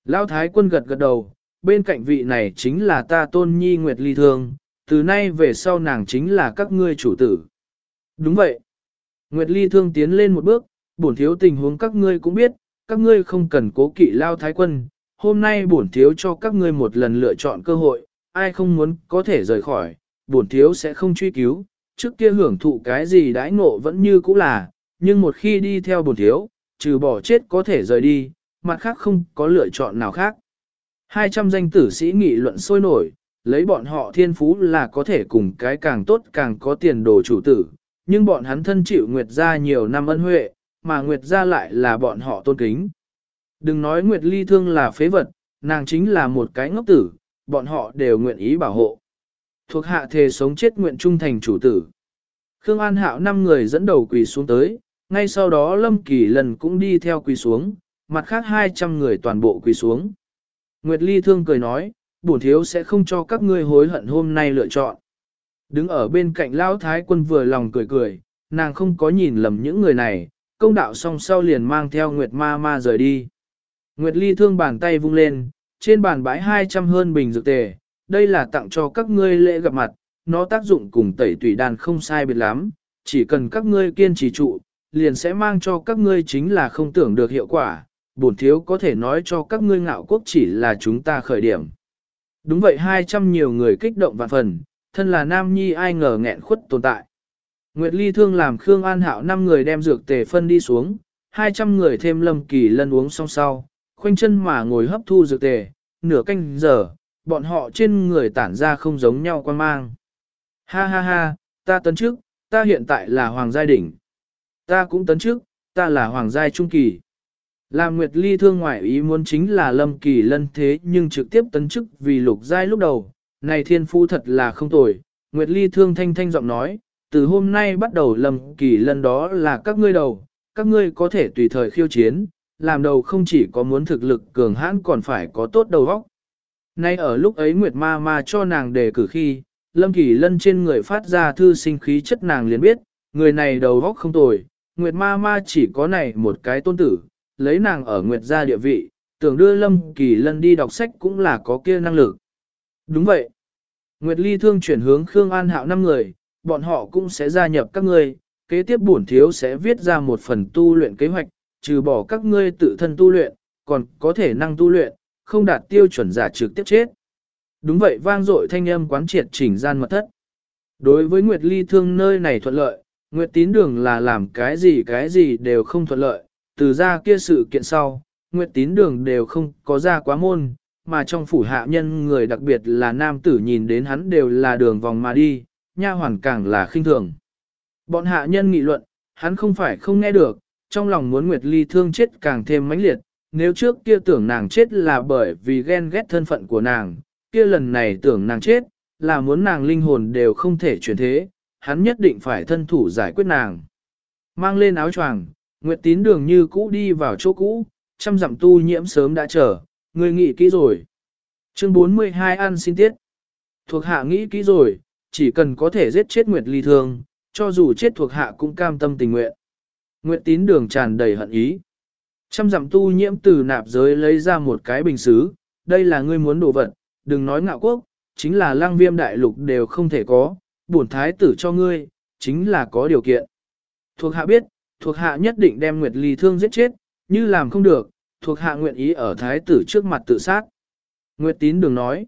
Lao Thái quân gật gật đầu, bên cạnh vị này chính là ta tôn nhi Nguyệt Ly Thương, từ nay về sau nàng chính là các ngươi chủ tử. Đúng vậy. Nguyệt Ly Thương tiến lên một bước, bổn thiếu tình huống các ngươi cũng biết, các ngươi không cần cố kỵ Lao Thái quân. Hôm nay bổn thiếu cho các ngươi một lần lựa chọn cơ hội, ai không muốn có thể rời khỏi, bổn thiếu sẽ không truy cứu, trước kia hưởng thụ cái gì đãi ngộ vẫn như cũ là, nhưng một khi đi theo bổn thiếu, trừ bỏ chết có thể rời đi, mặt khác không có lựa chọn nào khác. 200 danh tử sĩ nghị luận sôi nổi, lấy bọn họ thiên phú là có thể cùng cái càng tốt càng có tiền đồ chủ tử, nhưng bọn hắn thân chịu Nguyệt gia nhiều năm ân huệ, mà Nguyệt gia lại là bọn họ tôn kính. Đừng nói Nguyệt ly thương là phế vật, nàng chính là một cái ngốc tử, bọn họ đều nguyện ý bảo hộ. Thuộc hạ thề sống chết nguyện trung thành chủ tử. Khương An Hạo năm người dẫn đầu quỳ xuống tới, ngay sau đó Lâm Kỳ lần cũng đi theo quỳ xuống, mặt khác 200 người toàn bộ quỳ xuống. Nguyệt Ly thương cười nói, bổn thiếu sẽ không cho các ngươi hối hận hôm nay lựa chọn. Đứng ở bên cạnh Lão Thái quân vừa lòng cười cười, nàng không có nhìn lầm những người này, công đạo song sau liền mang theo Nguyệt Ma Ma rời đi. Nguyệt Ly thương bàn tay vung lên, trên bàn bãi 200 hơn bình dược tề, đây là tặng cho các ngươi lễ gặp mặt, nó tác dụng cùng tẩy tủy đàn không sai biệt lắm, chỉ cần các ngươi kiên trì trụ, liền sẽ mang cho các ngươi chính là không tưởng được hiệu quả, bổn thiếu có thể nói cho các ngươi ngạo quốc chỉ là chúng ta khởi điểm. Đúng vậy 200 nhiều người kích động vạn phần, thân là nam nhi ai ngờ nghẹn khuất tồn tại. Nguyệt Ly thương làm Khương An Hạo 5 người đem dược tề phân đi xuống, 200 người thêm lâm kỳ lân uống xong sau, khoanh chân mà ngồi hấp thu dược tề, nửa canh giờ, bọn họ trên người tản ra không giống nhau quan mang. Ha ha ha, ta tấn trước, ta hiện tại là Hoàng Giai Đỉnh. Ta cũng tấn trước, ta là Hoàng Giai Trung Kỳ. Làm Nguyệt Ly thương ngoại ý muốn chính là Lâm Kỳ lân thế nhưng trực tiếp tấn chức vì lục giai lúc đầu. Này thiên phu thật là không tồi. Nguyệt Ly thương thanh thanh giọng nói, từ hôm nay bắt đầu Lâm Kỳ lân đó là các ngươi đầu, các ngươi có thể tùy thời khiêu chiến, làm đầu không chỉ có muốn thực lực cường hãn còn phải có tốt đầu óc. Nay ở lúc ấy Nguyệt Ma Ma cho nàng đề cử khi, Lâm Kỳ Lân trên người phát ra thư sinh khí chất nàng liền biết, người này đầu óc không tồi, Nguyệt ma ma chỉ có này một cái tôn tử, lấy nàng ở Nguyệt gia địa vị, tưởng đưa Lâm Kỳ Lân đi đọc sách cũng là có kia năng lực. Đúng vậy. Nguyệt Ly thương chuyển hướng Khương An Hạo năm người, bọn họ cũng sẽ gia nhập các ngươi, kế tiếp bổn thiếu sẽ viết ra một phần tu luyện kế hoạch, trừ bỏ các ngươi tự thân tu luyện, còn có thể năng tu luyện, không đạt tiêu chuẩn giả trực tiếp chết. Đúng vậy vang dội thanh âm quán triệt chỉnh gian mật thất. Đối với Nguyệt Ly thương nơi này thuận lợi, Nguyệt tín đường là làm cái gì cái gì đều không thuận lợi, từ ra kia sự kiện sau, Nguyệt tín đường đều không có ra quá môn, mà trong phủ hạ nhân người đặc biệt là nam tử nhìn đến hắn đều là đường vòng mà đi, nha hoàn càng là khinh thường. Bọn hạ nhân nghị luận, hắn không phải không nghe được, trong lòng muốn Nguyệt Ly thương chết càng thêm mãnh liệt, nếu trước kia tưởng nàng chết là bởi vì ghen ghét thân phận của nàng, kia lần này tưởng nàng chết, là muốn nàng linh hồn đều không thể chuyển thế, hắn nhất định phải thân thủ giải quyết nàng. Mang lên áo choàng, Nguyệt tín đường như cũ đi vào chỗ cũ, trăm dặm tu nhiễm sớm đã chờ, người nghĩ kỹ rồi. Chương 42 ăn xin tiết. Thuộc hạ nghĩ kỹ rồi, chỉ cần có thể giết chết Nguyệt ly thương, cho dù chết thuộc hạ cũng cam tâm tình nguyện. Nguyệt tín đường tràn đầy hận ý. Trăm dặm tu nhiễm từ nạp giới lấy ra một cái bình xứ, đây là ngươi muốn đồ vật, đừng nói ngạo quốc, chính là lang viêm đại lục đều không thể có, bổn thái tử cho ngươi, chính là có điều kiện. Thuộc hạ biết, thuộc hạ nhất định đem Nguyệt Ly thương giết chết, như làm không được, thuộc hạ nguyện ý ở thái tử trước mặt tự sát. Nguyệt tín đường nói,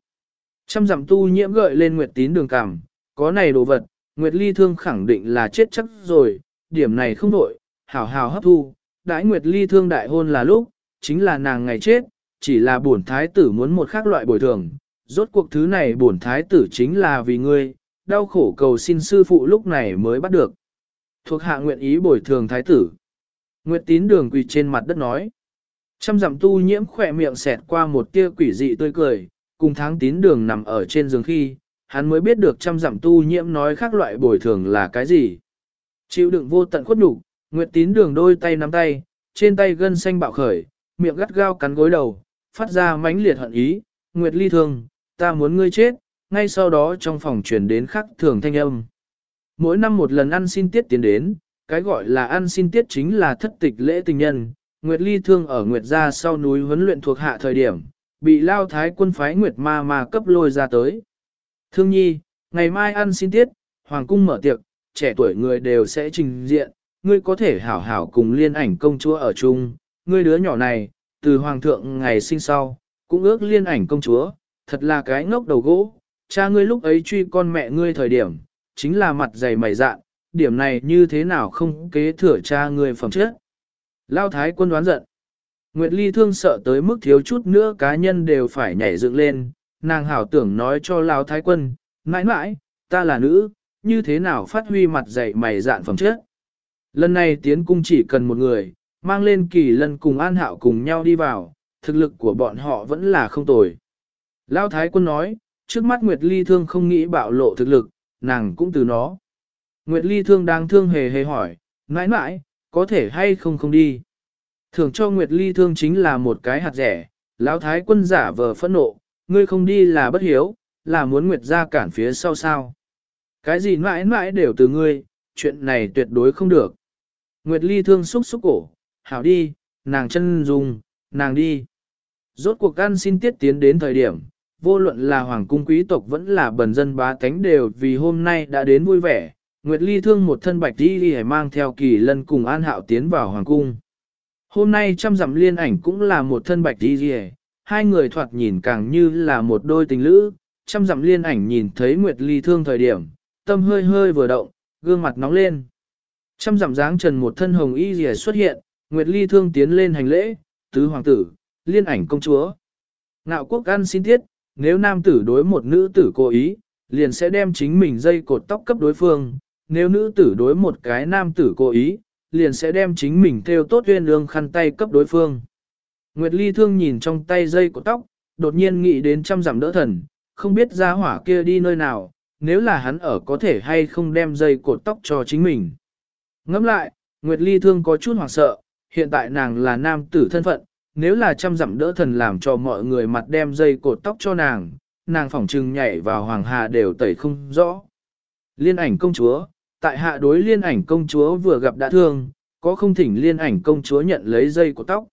trăm dặm tu nhiễm gợi lên Nguyệt tín đường cảm, có này đồ vật, Nguyệt Ly thương khẳng định là chết chắc rồi, điểm này không đổi, hảo hảo hấp thu, đãi Nguyệt Ly thương đại hôn là lúc, chính là nàng ngày chết, chỉ là bổn thái tử muốn một khác loại bồi thường, rốt cuộc thứ này bổn thái tử chính là vì ngươi, đau khổ cầu xin sư phụ lúc này mới bắt được. Thuộc hạ nguyện ý bồi thường thái tử. Nguyệt tín đường quỳ trên mặt đất nói. Trăm dặm tu nhiễm khỏe miệng xẹt qua một tia quỷ dị tươi cười, cùng tháng tín đường nằm ở trên giường khi, hắn mới biết được trăm dặm tu nhiễm nói khác loại bồi thường là cái gì. Chịu đựng vô tận khuất nhục, Nguyệt tín đường đôi tay nắm tay, trên tay gân xanh bạo khởi, miệng gắt gao cắn gối đầu, phát ra mãnh liệt hận ý, Nguyệt ly thương, ta muốn ngươi chết, ngay sau đó trong phòng truyền đến khắc thường thanh âm. Mỗi năm một lần ăn xin tiết tiến đến, cái gọi là ăn xin tiết chính là thất tịch lễ tình nhân, Nguyệt Ly Thương ở Nguyệt gia sau núi huấn luyện thuộc hạ thời điểm, bị lao thái quân phái Nguyệt ma ma cấp lôi ra tới. Thương nhi, ngày mai ăn xin tiết, hoàng cung mở tiệc, trẻ tuổi người đều sẽ trình diện, ngươi có thể hảo hảo cùng liên ảnh công chúa ở chung, ngươi đứa nhỏ này, từ hoàng thượng ngày sinh sau, cũng ước liên ảnh công chúa, thật là cái ngốc đầu gỗ, cha ngươi lúc ấy truy con mẹ ngươi thời điểm, chính là mặt dày mày dạn, điểm này như thế nào không kế thừa cha ngươi phẩm chất. Lao thái quân đoán giận. Nguyệt Ly thương sợ tới mức thiếu chút nữa cá nhân đều phải nhảy dựng lên, nàng hảo tưởng nói cho Lao thái quân, mãi mãi, ta là nữ, như thế nào phát huy mặt dày mày dạn phẩm chất. Lần này tiến cung chỉ cần một người, mang lên kỳ lân cùng an hạo cùng nhau đi vào, thực lực của bọn họ vẫn là không tồi. Lao thái quân nói, trước mắt Nguyệt Ly thương không nghĩ bạo lộ thực lực, nàng cũng từ nó. Nguyệt Ly thương đang thương hề hề hỏi, mãi mãi, có thể hay không không đi. Thường cho Nguyệt Ly thương chính là một cái hạt rẻ, lão thái quân giả vờ phẫn nộ, ngươi không đi là bất hiếu, là muốn Nguyệt ra cản phía sau sao. Cái gì mãi mãi đều từ ngươi, chuyện này tuyệt đối không được. Nguyệt Ly thương xúc xúc cổ, hảo đi, nàng chân dùng, nàng đi. Rốt cuộc ăn xin tiết tiến đến thời điểm, vô luận là hoàng cung quý tộc vẫn là bần dân bá tánh đều vì hôm nay đã đến vui vẻ. Nguyệt Ly thương một thân bạch đi đi mang theo kỳ lân cùng an hạo tiến vào hoàng cung. Hôm nay trăm dặm liên ảnh cũng là một thân bạch đi đi hai người thoạt nhìn càng như là một đôi tình lữ. Trăm dặm liên ảnh nhìn thấy Nguyệt Ly thương thời điểm, tâm hơi hơi vừa động, gương mặt nóng lên. Trăm dặm dáng trần một thân hồng y rìa xuất hiện, Nguyệt Ly thương tiến lên hành lễ, tứ hoàng tử, liên ảnh công chúa. Ngạo quốc ăn xin tiết, nếu nam tử đối một nữ tử cố ý, liền sẽ đem chính mình dây cột tóc cấp đối phương, nếu nữ tử đối một cái nam tử cố ý, liền sẽ đem chính mình theo tốt uyên lương khăn tay cấp đối phương. Nguyệt Ly thương nhìn trong tay dây cột tóc, đột nhiên nghĩ đến trăm giảm đỡ thần, không biết ra hỏa kia đi nơi nào, nếu là hắn ở có thể hay không đem dây cột tóc cho chính mình. Ngẫm lại, Nguyệt Ly thương có chút hoảng sợ, hiện tại nàng là nam tử thân phận, nếu là chăm dặm đỡ thần làm cho mọi người mặt đem dây cột tóc cho nàng, nàng phỏng trừng nhảy vào hoàng hà đều tẩy không rõ. Liên ảnh công chúa, tại hạ đối liên ảnh công chúa vừa gặp đã thương, có không thỉnh liên ảnh công chúa nhận lấy dây cột tóc.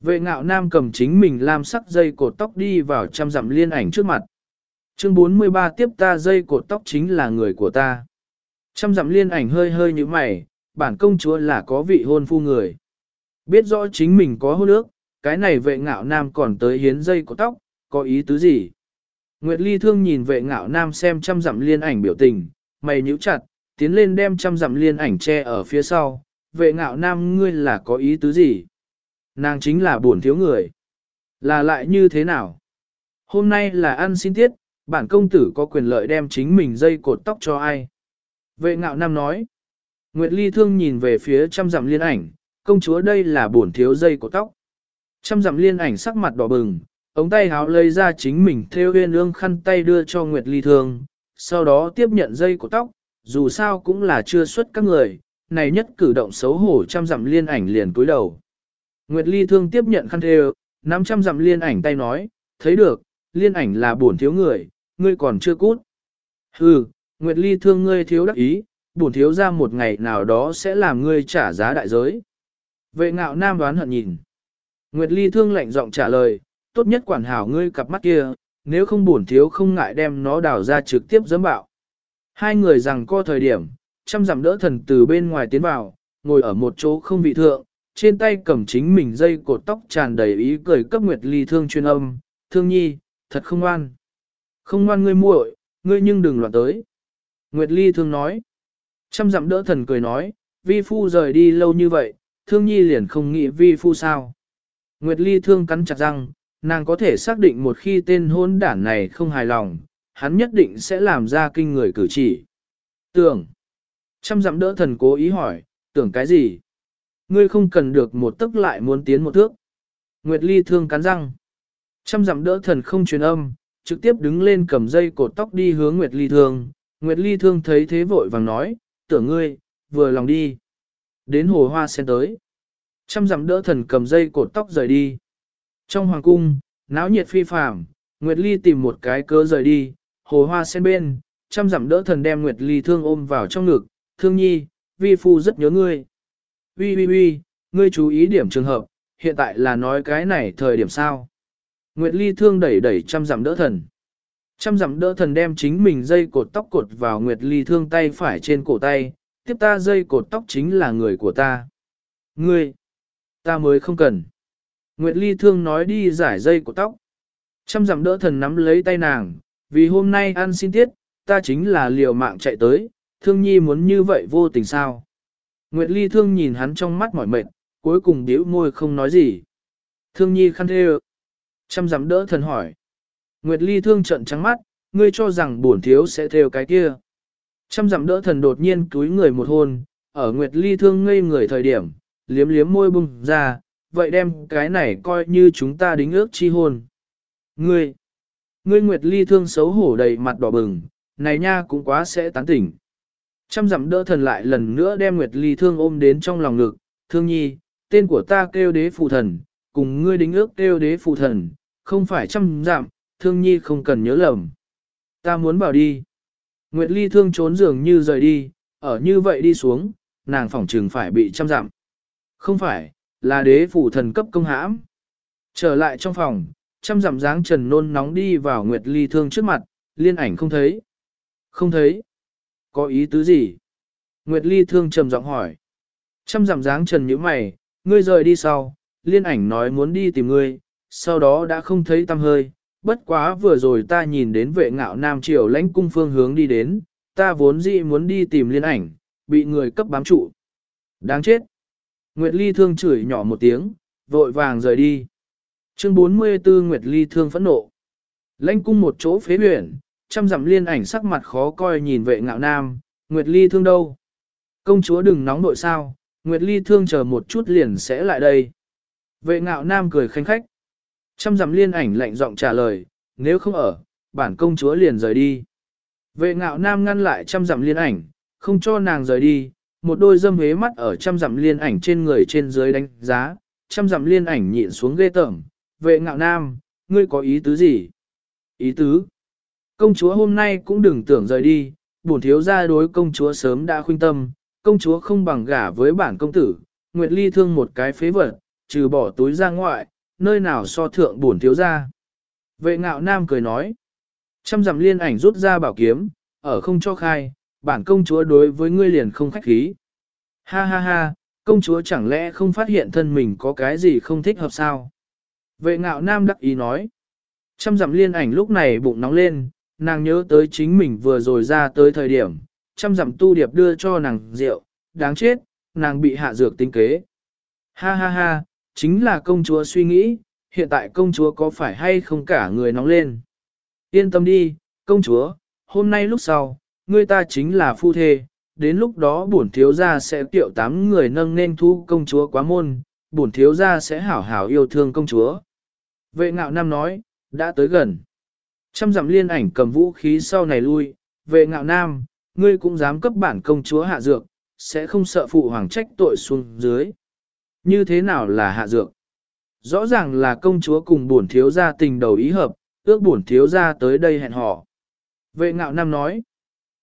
Vệ ngạo nam cầm chính mình làm sắc dây cột tóc đi vào chăm dặm liên ảnh trước mặt. Chương 43 tiếp ta dây cột tóc chính là người của ta. Chăm dặm liên ảnh hơi hơi như mày, bản công chúa là có vị hôn phu người. Biết rõ chính mình có hôn ước, cái này vệ ngạo nam còn tới hiến dây cột tóc, có ý tứ gì? Nguyệt Ly thương nhìn vệ ngạo nam xem trăm dặm liên ảnh biểu tình, mày nhíu chặt, tiến lên đem trăm dặm liên ảnh che ở phía sau, vệ ngạo nam ngươi là có ý tứ gì? Nàng chính là buồn thiếu người. Là lại như thế nào? Hôm nay là ăn xin tiết, bản công tử có quyền lợi đem chính mình dây cột tóc cho ai? Vệ ngạo nam nói. Nguyệt Ly thương nhìn về phía trăm dặm liên ảnh, công chúa đây là bổn thiếu dây của tóc. Trăm dặm liên ảnh sắc mặt đỏ bừng, ống tay háo lấy ra chính mình theo huyên ương khăn tay đưa cho Nguyệt Ly thương, sau đó tiếp nhận dây của tóc, dù sao cũng là chưa xuất các người, này nhất cử động xấu hổ trăm dặm liên ảnh liền cúi đầu. Nguyệt Ly thương tiếp nhận khăn thêu, 500 dặm liên ảnh tay nói, thấy được, liên ảnh là bổn thiếu người, ngươi còn chưa cút. Hừ, Nguyệt Ly thương ngươi thiếu đắc ý, bổn thiếu ra một ngày nào đó sẽ làm ngươi trả giá đại giới. Vệ ngạo nam đoán hận nhìn. Nguyệt Ly thương lạnh giọng trả lời, tốt nhất quản hảo ngươi cặp mắt kia, nếu không bổn thiếu không ngại đem nó đào ra trực tiếp dẫm bạo. Hai người rằng co thời điểm, chăm dặm đỡ thần từ bên ngoài tiến vào, ngồi ở một chỗ không vị thượng, trên tay cầm chính mình dây cột tóc tràn đầy ý cười cấp Nguyệt Ly thương chuyên âm, thương nhi, thật không ngoan. Không ngoan ngươi muội, ngươi nhưng đừng loạn tới. Nguyệt Ly thương nói. Trăm dặm đỡ thần cười nói, vi phu rời đi lâu như vậy, thương nhi liền không nghĩ vi phu sao. Nguyệt Ly thương cắn chặt răng, nàng có thể xác định một khi tên hôn đản này không hài lòng, hắn nhất định sẽ làm ra kinh người cử chỉ. Tưởng. Trăm dặm đỡ thần cố ý hỏi, tưởng cái gì? Ngươi không cần được một tức lại muốn tiến một thước. Nguyệt Ly thương cắn răng. Trăm dặm đỡ thần không truyền âm, trực tiếp đứng lên cầm dây cột tóc đi hướng Nguyệt Ly thương. Nguyệt Ly thương thấy thế vội vàng nói, tưởng ngươi, vừa lòng đi. Đến hồ hoa sen tới. Trăm dặm đỡ thần cầm dây cột tóc rời đi. Trong hoàng cung, náo nhiệt phi phàm, Nguyệt Ly tìm một cái cớ rời đi, hồ hoa sen bên, trăm dặm đỡ thần đem Nguyệt Ly thương ôm vào trong ngực, thương nhi, vi phu rất nhớ ngươi. vi vi vi ngươi chú ý điểm trường hợp, hiện tại là nói cái này thời điểm sao. Nguyệt Ly thương đẩy đẩy trăm dặm đỡ thần. Trăm dặm đỡ thần đem chính mình dây cột tóc cột vào Nguyệt Ly thương tay phải trên cổ tay, tiếp ta dây cột tóc chính là người của ta. Ngươi, ta mới không cần. Nguyệt Ly thương nói đi giải dây cột tóc. Trăm dặm đỡ thần nắm lấy tay nàng, vì hôm nay ăn xin tiết, ta chính là liều mạng chạy tới, thương nhi muốn như vậy vô tình sao. Nguyệt Ly thương nhìn hắn trong mắt mỏi mệt, cuối cùng điếu môi không nói gì. Thương nhi khăn thê Trăm dặm đỡ thần hỏi. Nguyệt Ly thương trận trắng mắt, ngươi cho rằng bổn thiếu sẽ theo cái kia. Trăm dặm đỡ thần đột nhiên túi người một hôn, ở Nguyệt Ly thương ngây người thời điểm, liếm liếm môi bung ra, vậy đem cái này coi như chúng ta đính ước chi hôn. Ngươi, ngươi Nguyệt Ly thương xấu hổ đầy mặt đỏ bừng, này nha cũng quá sẽ tán tỉnh. Trăm dặm đỡ thần lại lần nữa đem Nguyệt Ly thương ôm đến trong lòng ngực, thương nhi, tên của ta kêu đế phụ thần, cùng ngươi đính ước kêu đế phụ thần, không phải trăm dặm, thương nhi không cần nhớ lầm. Ta muốn bảo đi. Nguyệt Ly thương trốn dường như rời đi, ở như vậy đi xuống, nàng phỏng trừng phải bị trăm dặm. Không phải, là đế phủ thần cấp công hãm. Trở lại trong phòng, trăm dặm dáng trần nôn nóng đi vào Nguyệt Ly thương trước mặt, liên ảnh không thấy. Không thấy. Có ý tứ gì? Nguyệt Ly thương trầm giọng hỏi. Chăm dặm dáng trần như mày, ngươi rời đi sau, liên ảnh nói muốn đi tìm ngươi, sau đó đã không thấy tâm hơi. Bất quá vừa rồi ta nhìn đến vệ ngạo Nam Triều lãnh cung phương hướng đi đến, ta vốn dĩ muốn đi tìm liên ảnh, bị người cấp bám trụ. Đáng chết. Nguyệt Ly thương chửi nhỏ một tiếng, vội vàng rời đi. Chương 44 Nguyệt Ly thương phẫn nộ. Lãnh cung một chỗ phế huyển, trăm dặm liên ảnh sắc mặt khó coi nhìn vệ ngạo nam, Nguyệt Ly thương đâu? Công chúa đừng nóng nội sao, Nguyệt Ly thương chờ một chút liền sẽ lại đây. Vệ ngạo nam cười khanh khách. Trăm dặm liên ảnh lạnh giọng trả lời, nếu không ở, bản công chúa liền rời đi. Vệ ngạo nam ngăn lại trăm dặm liên ảnh, không cho nàng rời đi, một đôi dâm hế mắt ở trăm dặm liên ảnh trên người trên dưới đánh giá, trăm dặm liên ảnh nhịn xuống ghê tởm. Vệ ngạo nam, ngươi có ý tứ gì? Ý tứ? Công chúa hôm nay cũng đừng tưởng rời đi, bổn thiếu gia đối công chúa sớm đã khuyên tâm, công chúa không bằng gả với bản công tử, Nguyệt Ly thương một cái phế vật, trừ bỏ túi ra ngoại, nơi nào so thượng bổn thiếu gia. Vệ ngạo nam cười nói, trăm dặm liên ảnh rút ra bảo kiếm, ở không cho khai, bản công chúa đối với ngươi liền không khách khí. Ha ha ha, công chúa chẳng lẽ không phát hiện thân mình có cái gì không thích hợp sao? Vệ ngạo nam đắc ý nói. Trăm dặm liên ảnh lúc này bụng nóng lên, nàng nhớ tới chính mình vừa rồi ra tới thời điểm, trăm dặm tu điệp đưa cho nàng rượu, đáng chết, nàng bị hạ dược tinh kế. Ha ha ha, chính là công chúa suy nghĩ, hiện tại công chúa có phải hay không cả người nóng lên. Yên tâm đi, công chúa, hôm nay lúc sau, ngươi ta chính là phu thê, đến lúc đó bổn thiếu gia sẽ tiệu tám người nâng nên thu công chúa quá môn, bổn thiếu gia sẽ hảo hảo yêu thương công chúa. Vệ ngạo nam nói, đã tới gần. Trăm dặm liên ảnh cầm vũ khí sau này lui, vệ ngạo nam, ngươi cũng dám cấp bản công chúa hạ dược, sẽ không sợ phụ hoàng trách tội xuống dưới. Như thế nào là hạ dược? Rõ ràng là công chúa cùng bổn thiếu gia tình đầu ý hợp, ước bổn thiếu gia tới đây hẹn hò. Vệ ngạo nam nói,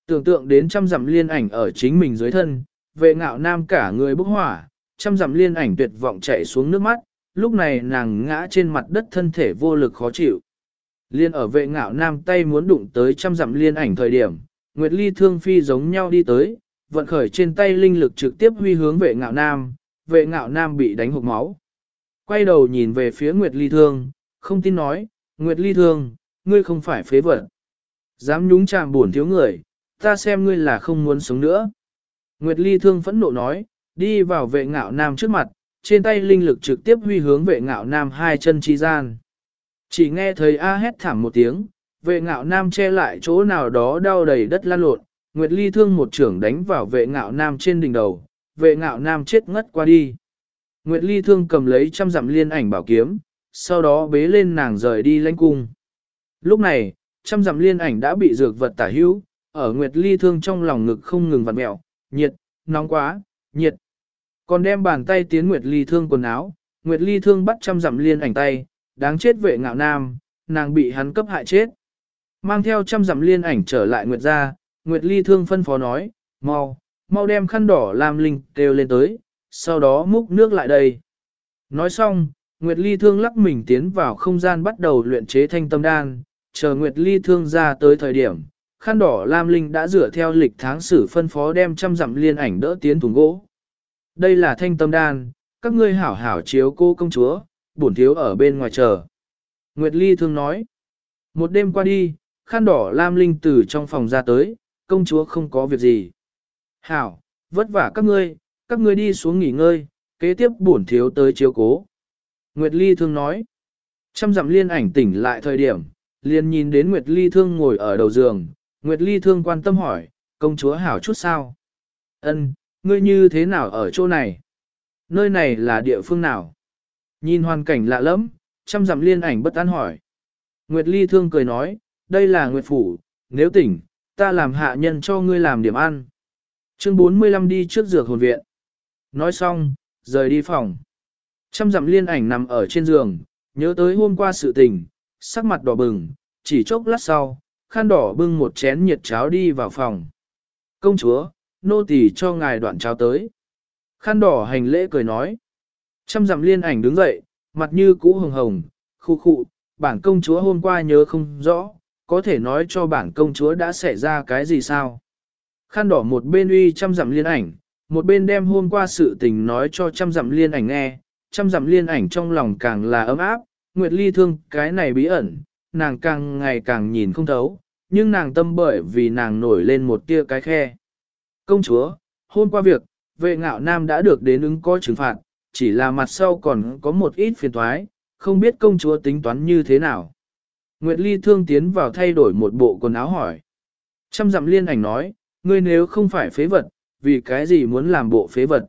tưởng tượng đến trăm dặm liên ảnh ở chính mình dưới thân, vệ ngạo nam cả người bốc hỏa, trăm dặm liên ảnh tuyệt vọng chạy xuống nước mắt, lúc này nàng ngã trên mặt đất thân thể vô lực khó chịu. Liên ở vệ ngạo nam tay muốn đụng tới trăm dặm liên ảnh thời điểm, Nguyệt Ly thương phi giống nhau đi tới, vận khởi trên tay linh lực trực tiếp huy hướng vệ ngạo nam, vệ ngạo nam bị đánh hụt máu. Quay đầu nhìn về phía Nguyệt Ly thương, không tin nói, Nguyệt Ly thương, ngươi không phải phế vật. Dám nhúng chạm buồn thiếu người, ta xem ngươi là không muốn sống nữa. Nguyệt Ly thương phẫn nộ nói, đi vào vệ ngạo nam trước mặt, trên tay linh lực trực tiếp huy hướng vệ ngạo nam hai chân chi gian. Chỉ nghe thấy A hét thảm một tiếng, vệ ngạo nam che lại chỗ nào đó đau đầy đất lan lộn, Nguyệt Ly thương một trưởng đánh vào vệ ngạo nam trên đỉnh đầu, vệ ngạo nam chết ngất qua đi. Nguyệt Ly thương cầm lấy trăm dặm liên ảnh bảo kiếm, sau đó bế lên nàng rời đi lãnh cung. Lúc này, trăm dặm liên ảnh đã bị dược vật tả hữu, ở Nguyệt Ly thương trong lòng ngực không ngừng vặn mẹo, nhiệt, nóng quá, nhiệt. Còn đem bàn tay tiến Nguyệt Ly thương quần áo, Nguyệt Ly thương bắt trăm dặm liên ảnh tay, đáng chết vệ ngạo nam, nàng bị hắn cấp hại chết. Mang theo trăm dặm liên ảnh trở lại Nguyệt gia, Nguyệt Ly thương phân phó nói, mau, mau đem khăn đỏ làm linh kêu lên tới, sau đó múc nước lại đây. Nói xong, Nguyệt Ly thương lắc mình tiến vào không gian bắt đầu luyện chế thanh tâm đan, chờ Nguyệt Ly thương ra tới thời điểm, khăn đỏ lam linh đã rửa theo lịch tháng sử phân phó đem trăm dặm liên ảnh đỡ tiến thùng gỗ. Đây là thanh tâm đan, các ngươi hảo hảo chiếu cô công chúa, bổn thiếu ở bên ngoài chờ. Nguyệt Ly thương nói, một đêm qua đi, khăn đỏ lam linh từ trong phòng ra tới, công chúa không có việc gì. Hảo, vất vả các ngươi, các ngươi đi xuống nghỉ ngơi, kế tiếp bổn thiếu tới chiếu cố. Nguyệt Ly thương nói, trăm dặm liên ảnh tỉnh lại thời điểm, liền nhìn đến Nguyệt Ly thương ngồi ở đầu giường, Nguyệt Ly thương quan tâm hỏi, công chúa hảo chút sao? Ân, ngươi như thế nào ở chỗ này? Nơi này là địa phương nào? Nhìn hoàn cảnh lạ lẫm, trăm dặm liên ảnh bất an hỏi. Nguyệt Ly thương cười nói, đây là Nguyệt Phủ, nếu tỉnh, ta làm hạ nhân cho ngươi làm điểm ăn. Chương 45 đi trước dược hồn viện. Nói xong, rời đi phòng. Trăm dặm liên ảnh nằm ở trên giường, nhớ tới hôm qua sự tình, sắc mặt đỏ bừng, chỉ chốc lát sau, khăn đỏ bưng một chén nhiệt cháo đi vào phòng. Công chúa, nô tỳ cho ngài đoạn cháo tới. Khăn đỏ hành lễ cười nói. Trăm dặm liên ảnh đứng dậy, mặt như cũ hồng hồng, khu khụ, bản công chúa hôm qua nhớ không rõ, có thể nói cho bản công chúa đã xảy ra cái gì sao. Khăn đỏ một bên uy trăm dặm liên ảnh, một bên đem hôm qua sự tình nói cho trăm dặm liên ảnh nghe, trăm dặm liên ảnh trong lòng càng là ấm áp, Nguyệt Ly thương cái này bí ẩn, nàng càng ngày càng nhìn không thấu, nhưng nàng tâm bởi vì nàng nổi lên một tia cái khe. Công chúa, hôm qua việc, vệ ngạo nam đã được đến ứng có trừng phạt, chỉ là mặt sau còn có một ít phiền thoái, không biết công chúa tính toán như thế nào. Nguyệt Ly thương tiến vào thay đổi một bộ quần áo hỏi. Trăm dặm liên ảnh nói, ngươi nếu không phải phế vật, vì cái gì muốn làm bộ phế vật.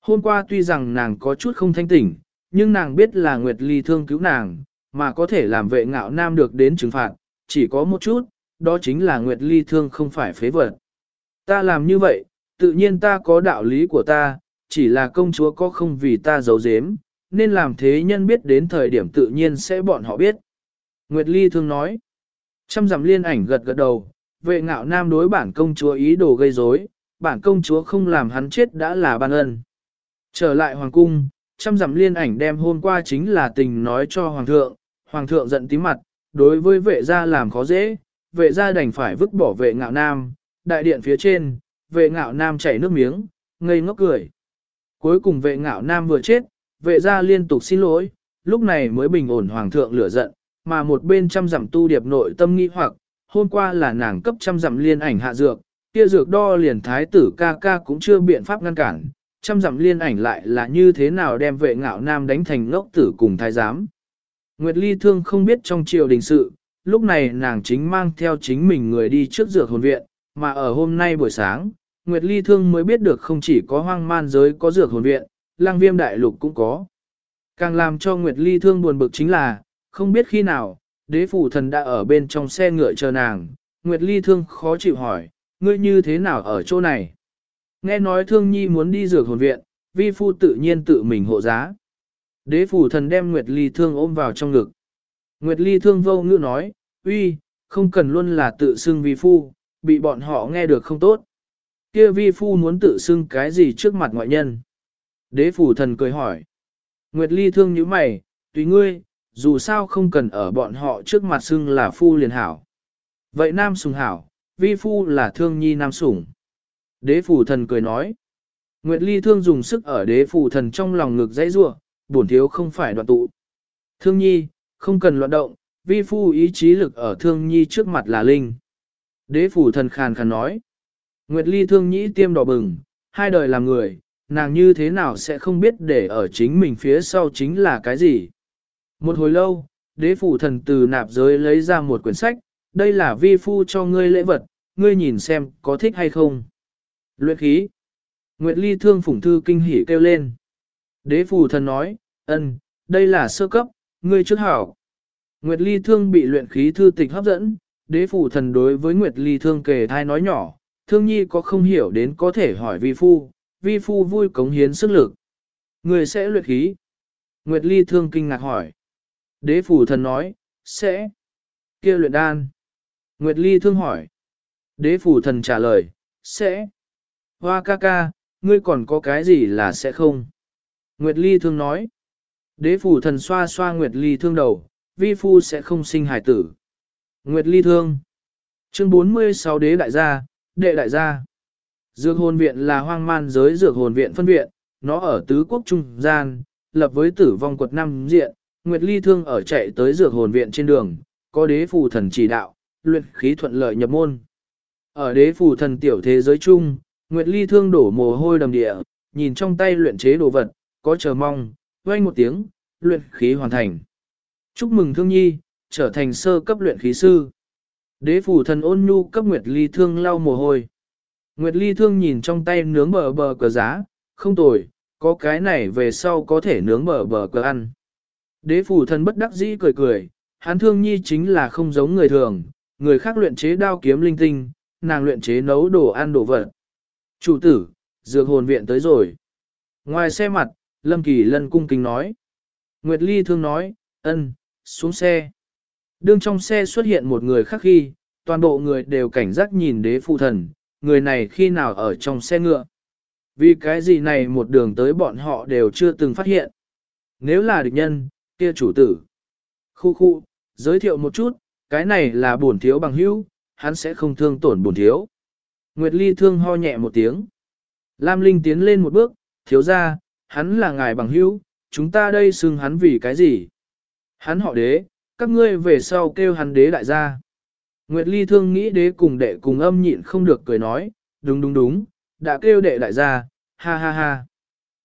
Hôm qua tuy rằng nàng có chút không thanh tỉnh, nhưng nàng biết là Nguyệt Ly thương cứu nàng, mà có thể làm vệ ngạo nam được đến trừng phạt, chỉ có một chút, đó chính là Nguyệt Ly thương không phải phế vật. Ta làm như vậy, tự nhiên ta có đạo lý của ta, chỉ là công chúa có không vì ta giấu giếm, nên làm thế nhân biết đến thời điểm tự nhiên sẽ bọn họ biết. Nguyệt Ly thương nói, trăm dặm liên ảnh gật gật đầu, vệ ngạo nam đối bản công chúa ý đồ gây rối, bản công chúa không làm hắn chết đã là ban ân. Trở lại hoàng cung, trăm dặm liên ảnh đem hôm qua chính là tình nói cho hoàng thượng, hoàng thượng giận tím mặt, đối với vệ gia làm khó dễ, vệ gia đành phải vứt bỏ vệ ngạo nam, đại điện phía trên, vệ ngạo nam chảy nước miếng, ngây ngốc cười. Cuối cùng vệ ngạo nam vừa chết, vệ gia liên tục xin lỗi, lúc này mới bình ổn hoàng thượng lửa giận, mà một bên trăm dặm tu điệp nội tâm nghi hoặc, hôm qua là nàng cấp trăm dặm liên ảnh hạ dược, kia dược đo liền thái tử ca ca cũng chưa biện pháp ngăn cản, trăm dặm liên ảnh lại là như thế nào đem vệ ngạo nam đánh thành ngốc tử cùng thái giám. Nguyệt Ly thương không biết trong triều đình sự, lúc này nàng chính mang theo chính mình người đi trước dược hồn viện, mà ở hôm nay buổi sáng, Nguyệt Ly thương mới biết được không chỉ có hoang man giới có dược hồn viện, lang viêm đại lục cũng có. Càng làm cho Nguyệt Ly thương buồn bực chính là, không biết khi nào, đế phủ thần đã ở bên trong xe ngựa chờ nàng, Nguyệt Ly thương khó chịu hỏi, ngươi như thế nào ở chỗ này? Nghe nói thương nhi muốn đi dược hồn viện, vi phu tự nhiên tự mình hộ giá. Đế phủ thần đem Nguyệt Ly thương ôm vào trong ngực. Nguyệt Ly thương vô ngữ nói, uy, không cần luôn là tự xưng vi phu, bị bọn họ nghe được không tốt. Kia vi phu muốn tự xưng cái gì trước mặt ngoại nhân? Đế phủ thần cười hỏi. Nguyệt Ly thương như mày, tùy ngươi, dù sao không cần ở bọn họ trước mặt xưng là phu liền hảo. Vậy nam sùng hảo, vi phu là thương nhi nam sủng. Đế phủ thần cười nói. Nguyệt Ly thương dùng sức ở đế phủ thần trong lòng ngực dãy rua, bổn thiếu không phải đoạn tụ. Thương nhi, không cần loạn động, vi phu ý chí lực ở thương nhi trước mặt là linh. Đế phủ thần khàn khàn nói. Nguyệt Ly thương nhĩ tiêm đỏ bừng, hai đời làm người, nàng như thế nào sẽ không biết để ở chính mình phía sau chính là cái gì. Một hồi lâu, đế phủ thần từ nạp giới lấy ra một quyển sách, đây là vi phu cho ngươi lễ vật, ngươi nhìn xem có thích hay không. Luyện khí. Nguyệt Ly thương phủng thư kinh hỉ kêu lên. Đế phủ thần nói, ân, đây là sơ cấp, ngươi trước hảo. Nguyệt Ly thương bị luyện khí thư tịch hấp dẫn, đế phủ thần đối với Nguyệt Ly thương kể thai nói nhỏ, thương nhi có không hiểu đến có thể hỏi vi phu, vi phu vui cống hiến sức lực. Người sẽ luyện khí. Nguyệt Ly thương kinh ngạc hỏi. Đế phủ thần nói, sẽ. kia luyện đan. Nguyệt Ly thương hỏi. Đế phủ thần trả lời, sẽ. Hoa ca ca, ngươi còn có cái gì là sẽ không? Nguyệt Ly thương nói. Đế phủ thần xoa xoa Nguyệt Ly thương đầu, vi phu sẽ không sinh hải tử. Nguyệt Ly thương. Chương 46 đế đại gia, đệ đại gia. Dược hồn viện là hoang man giới dược hồn viện phân viện, nó ở tứ quốc trung gian, lập với tử vong quật năm diện, Nguyệt Ly Thương ở chạy tới dược hồn viện trên đường, có đế phù thần chỉ đạo, luyện khí thuận lợi nhập môn. Ở đế phù thần tiểu thế giới chung, Nguyệt Ly Thương đổ mồ hôi đầm địa, nhìn trong tay luyện chế đồ vật, có chờ mong, vang một tiếng, luyện khí hoàn thành. Chúc mừng Thương Nhi, trở thành sơ cấp luyện khí sư. Đế phủ thần ôn nhu cấp Nguyệt Ly Thương lau mồ hôi. Nguyệt Ly Thương nhìn trong tay nướng bờ bờ cờ giá, không tồi, có cái này về sau có thể nướng bờ bờ cờ ăn. Đế phủ thần bất đắc dĩ cười cười, hắn thương nhi chính là không giống người thường, người khác luyện chế đao kiếm linh tinh, nàng luyện chế nấu đồ ăn đồ vật. Chủ tử, dược hồn viện tới rồi. Ngoài xe mặt, Lâm Kỳ Lân cung kính nói. Nguyệt Ly thương nói, ân, xuống xe. Đương trong xe xuất hiện một người khác khi, toàn bộ người đều cảnh giác nhìn đế phụ thần, người này khi nào ở trong xe ngựa. Vì cái gì này một đường tới bọn họ đều chưa từng phát hiện. Nếu là địch nhân, kia chủ tử. Khu khu, giới thiệu một chút, cái này là bổn thiếu bằng hữu, hắn sẽ không thương tổn bổn thiếu. Nguyệt Ly thương ho nhẹ một tiếng. Lam Linh tiến lên một bước, thiếu ra, hắn là ngài bằng hữu, chúng ta đây xưng hắn vì cái gì? Hắn họ đế, các ngươi về sau kêu hắn đế đại gia. Nguyệt Ly thương nghĩ đế cùng đệ cùng âm nhịn không được cười nói, đúng đúng đúng, đã kêu đệ đại gia, ha ha ha.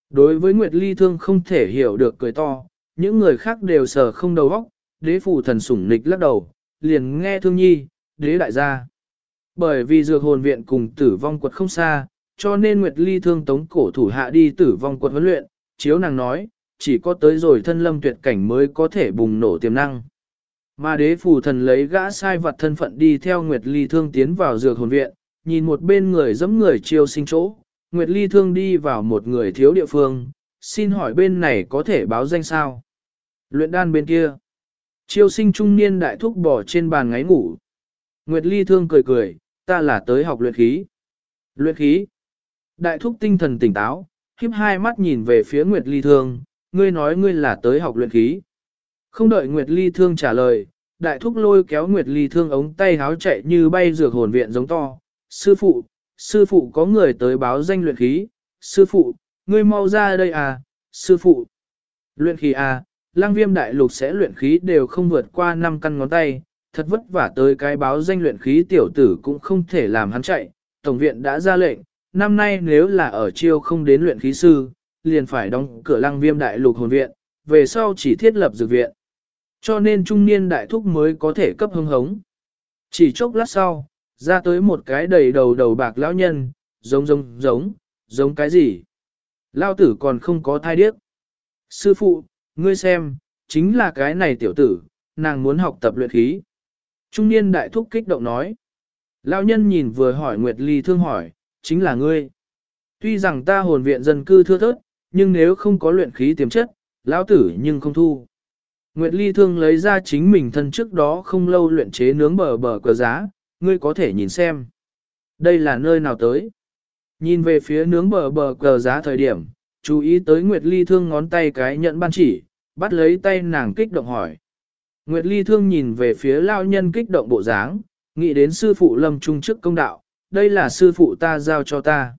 Đối với Nguyệt Ly thương không thể hiểu được cười to, những người khác đều sờ không đầu óc, đế phụ thần sủng nịch lắc đầu, liền nghe thương nhi, đế đại gia. Bởi vì dược hồn viện cùng tử vong quật không xa, cho nên Nguyệt Ly thương tống cổ thủ hạ đi tử vong quật huấn luyện, chiếu nàng nói, chỉ có tới rồi thân lâm tuyệt cảnh mới có thể bùng nổ tiềm năng. Mà đế phù thần lấy gã sai vật thân phận đi theo Nguyệt Ly Thương tiến vào dược hồn viện, nhìn một bên người dẫm người chiêu sinh chỗ, Nguyệt Ly Thương đi vào một người thiếu địa phương, xin hỏi bên này có thể báo danh sao? Luyện đan bên kia. Chiêu sinh trung niên đại thúc bỏ trên bàn ngáy ngủ. Nguyệt Ly Thương cười cười, ta là tới học luyện khí. Luyện khí. Đại thúc tinh thần tỉnh táo, khiếp hai mắt nhìn về phía Nguyệt Ly Thương, ngươi nói ngươi là tới học luyện khí. Không đợi Nguyệt Ly Thương trả lời, đại thúc lôi kéo Nguyệt Ly Thương ống tay háo chạy như bay dược hồn viện giống to. Sư phụ, sư phụ có người tới báo danh luyện khí, sư phụ, ngươi mau ra đây à, sư phụ. Luyện khí à, lang viêm đại lục sẽ luyện khí đều không vượt qua 5 căn ngón tay, thật vất vả tới cái báo danh luyện khí tiểu tử cũng không thể làm hắn chạy. Tổng viện đã ra lệnh, năm nay nếu là ở chiêu không đến luyện khí sư, liền phải đóng cửa Lang viêm đại lục hồn viện, về sau chỉ thiết lập dược viện. Cho nên trung niên đại thúc mới có thể cấp hưng hống. Chỉ chốc lát sau, ra tới một cái đầy đầu đầu bạc lão nhân, giống giống giống, giống cái gì? Lao tử còn không có thai điếc. Sư phụ, ngươi xem, chính là cái này tiểu tử, nàng muốn học tập luyện khí. Trung niên đại thúc kích động nói. Lão nhân nhìn vừa hỏi Nguyệt Ly thương hỏi, chính là ngươi. Tuy rằng ta hồn viện dân cư thưa thớt, nhưng nếu không có luyện khí tiềm chất, lão tử nhưng không thu. Nguyệt Ly thương lấy ra chính mình thân trước đó không lâu luyện chế nướng bờ bờ cờ giá, ngươi có thể nhìn xem. Đây là nơi nào tới? Nhìn về phía nướng bờ bờ cờ giá thời điểm, chú ý tới Nguyệt Ly thương ngón tay cái nhận ban chỉ, bắt lấy tay nàng kích động hỏi. Nguyệt Ly thương nhìn về phía lao nhân kích động bộ dáng, nghĩ đến sư phụ lâm trung trước công đạo, đây là sư phụ ta giao cho ta.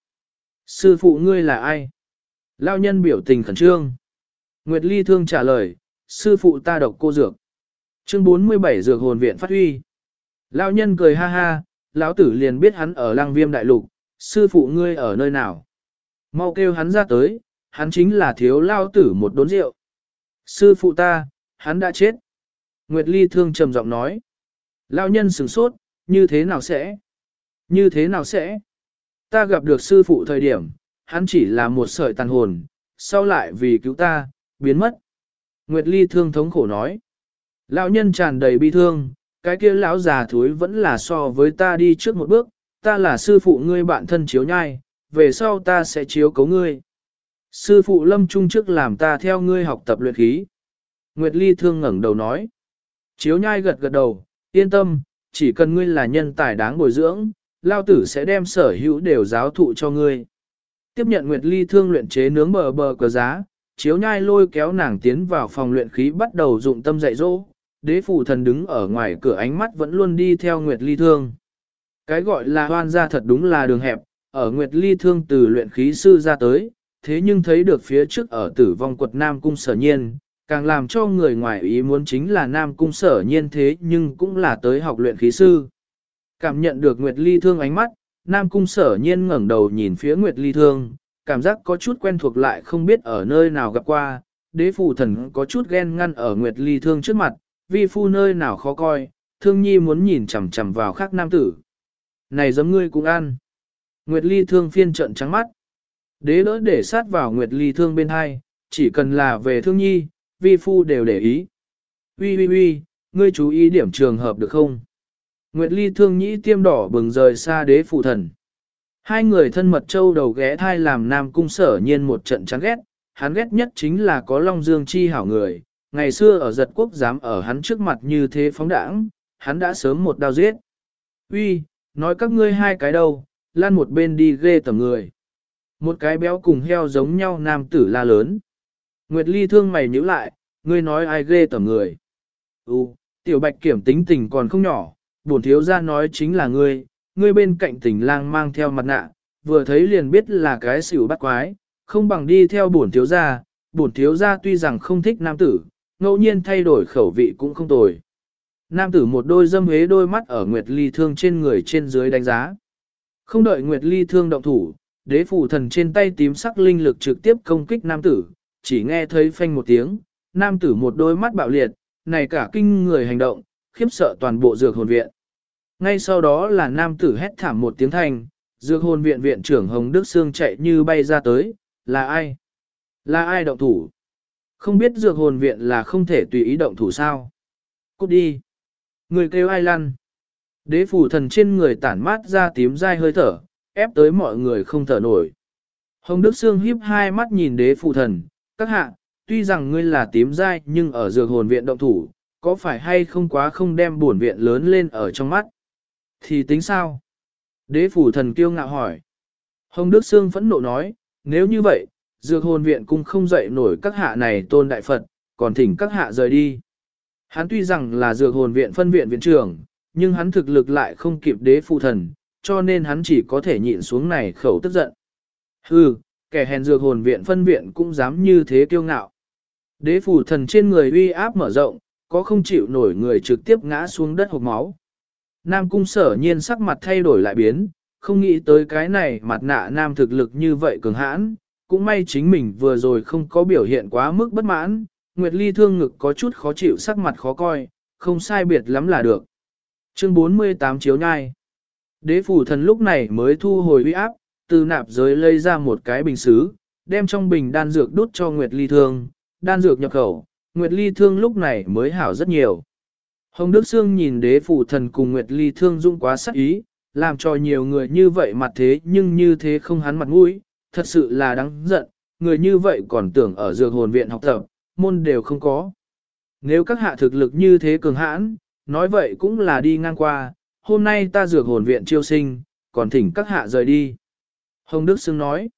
Sư phụ ngươi là ai? Lao nhân biểu tình khẩn trương. Nguyệt Ly thương trả lời, sư phụ ta độc cô dược. Chương 47 dược hồn viện phát huy. Lao nhân cười ha ha, lão tử liền biết hắn ở Lang viêm đại lục, sư phụ ngươi ở nơi nào. Mau kêu hắn ra tới, hắn chính là thiếu lao tử một đốn rượu. Sư phụ ta, hắn đã chết. Nguyệt Ly thương trầm giọng nói. Lao nhân sửng sốt, như thế nào sẽ? Như thế nào sẽ? Ta gặp được sư phụ thời điểm, hắn chỉ là một sợi tàn hồn, sau lại vì cứu ta, biến mất. Nguyệt Ly thương thống khổ nói. Lão nhân tràn đầy bi thương, cái kia lão già thúi vẫn là so với ta đi trước một bước, ta là sư phụ ngươi bạn thân chiếu nhai, về sau ta sẽ chiếu cấu ngươi. Sư phụ lâm trung trước làm ta theo ngươi học tập luyện khí. Nguyệt Ly thương ngẩng đầu nói. Chiếu nhai gật gật đầu, yên tâm, chỉ cần ngươi là nhân tài đáng bồi dưỡng, lao tử sẽ đem sở hữu đều giáo thụ cho ngươi. Tiếp nhận Nguyệt Ly thương luyện chế nướng bờ bờ cờ giá, chiếu nhai lôi kéo nàng tiến vào phòng luyện khí bắt đầu dụng tâm dạy dỗ, đế phủ thần đứng ở ngoài cửa ánh mắt vẫn luôn đi theo Nguyệt Ly thương. Cái gọi là hoan gia thật đúng là đường hẹp, ở Nguyệt Ly thương từ luyện khí sư ra tới, thế nhưng thấy được phía trước ở tử vong quật Nam Cung sở nhiên, càng làm cho người ngoài ý muốn chính là Nam Cung sở nhiên thế nhưng cũng là tới học luyện khí sư. Cảm nhận được Nguyệt Ly thương ánh mắt, Nam Cung sở nhiên ngẩng đầu nhìn phía Nguyệt Ly thương, cảm giác có chút quen thuộc lại không biết ở nơi nào gặp qua, đế phụ thần có chút ghen ngăn ở Nguyệt Ly thương trước mặt, vi phu nơi nào khó coi, thương nhi muốn nhìn chằm chằm vào khác nam tử. Này giống ngươi cũng ăn. Nguyệt Ly thương phiên trận trắng mắt. Đế đỡ để sát vào Nguyệt Ly thương bên hai, chỉ cần là về thương nhi, vi phu đều để ý. Ui ui ui, ngươi chú ý điểm trường hợp được không? Nguyệt Ly thương nhĩ tiêm đỏ bừng rời xa đế phụ thần. Hai người thân mật châu đầu ghé thai làm nam cung sở nhiên một trận chán ghét, hắn ghét nhất chính là có Long Dương chi hảo người, ngày xưa ở giật quốc dám ở hắn trước mặt như thế phóng đảng hắn đã sớm một đao giết. Uy, nói các ngươi hai cái đâu, lan một bên đi ghê tầm người. Một cái béo cùng heo giống nhau nam tử la lớn. Nguyệt Ly thương mày nhíu lại, ngươi nói ai ghê tầm người. Ú, tiểu bạch kiểm tính tình còn không nhỏ, bổn thiếu gia nói chính là ngươi, ngươi bên cạnh tình lang mang theo mặt nạ, vừa thấy liền biết là cái xỉu bắt quái, không bằng đi theo bổn thiếu gia, bổn thiếu gia tuy rằng không thích nam tử, ngẫu nhiên thay đổi khẩu vị cũng không tồi. Nam tử một đôi dâm hế đôi mắt ở Nguyệt Ly thương trên người trên dưới đánh giá. Không đợi Nguyệt Ly thương động thủ, đế phủ thần trên tay tím sắc linh lực trực tiếp công kích nam tử, chỉ nghe thấy phanh một tiếng, nam tử một đôi mắt bạo liệt, này cả kinh người hành động, khiếp sợ toàn bộ dược hồn viện. Ngay sau đó là nam tử hét thảm một tiếng thành, dược hồn viện viện trưởng Hồng Đức Sương chạy như bay ra tới, là ai? Là ai động thủ? Không biết dược hồn viện là không thể tùy ý động thủ sao? Cút đi! Người kêu ai lăn? Đế phủ thần trên người tản mát ra tím dai hơi thở, ép tới mọi người không thở nổi. Hồng Đức Sương híp hai mắt nhìn đế phụ thần, các hạ, tuy rằng ngươi là tím dai nhưng ở dược hồn viện động thủ, có phải hay không quá không đem buồn viện lớn lên ở trong mắt? Thì tính sao? Đế phủ thần kiêu ngạo hỏi. Hồng Đức Sương phẫn nộ nói, nếu như vậy, dược hồn viện cũng không dậy nổi các hạ này tôn đại Phật, còn thỉnh các hạ rời đi. Hắn tuy rằng là dược hồn viện phân viện viện trưởng, nhưng hắn thực lực lại không kịp đế phụ thần, cho nên hắn chỉ có thể nhịn xuống này khẩu tức giận. Hừ, kẻ hèn dược hồn viện phân viện cũng dám như thế kiêu ngạo. Đế phủ thần trên người uy áp mở rộng, có không chịu nổi người trực tiếp ngã xuống đất hộp máu. Nam cung sở nhiên sắc mặt thay đổi lại biến, không nghĩ tới cái này mặt nạ nam thực lực như vậy cường hãn, cũng may chính mình vừa rồi không có biểu hiện quá mức bất mãn, Nguyệt Ly thương ngực có chút khó chịu sắc mặt khó coi, không sai biệt lắm là được. Chương 48 chiếu nhai. Đế phủ thần lúc này mới thu hồi uy áp, từ nạp giới lấy ra một cái bình xứ, đem trong bình đan dược đút cho Nguyệt Ly thương, đan dược nhập khẩu, Nguyệt Ly thương lúc này mới hảo rất nhiều. Hồng Đức Sương nhìn đế phủ thần cùng Nguyệt Ly thương dung quá sắc ý, làm cho nhiều người như vậy mặt thế nhưng như thế không hắn mặt mũi, thật sự là đáng giận, người như vậy còn tưởng ở dược hồn viện học tập, môn đều không có. Nếu các hạ thực lực như thế cường hãn, nói vậy cũng là đi ngang qua, hôm nay ta dược hồn viện chiêu sinh, còn thỉnh các hạ rời đi. Hồng Đức Sương nói,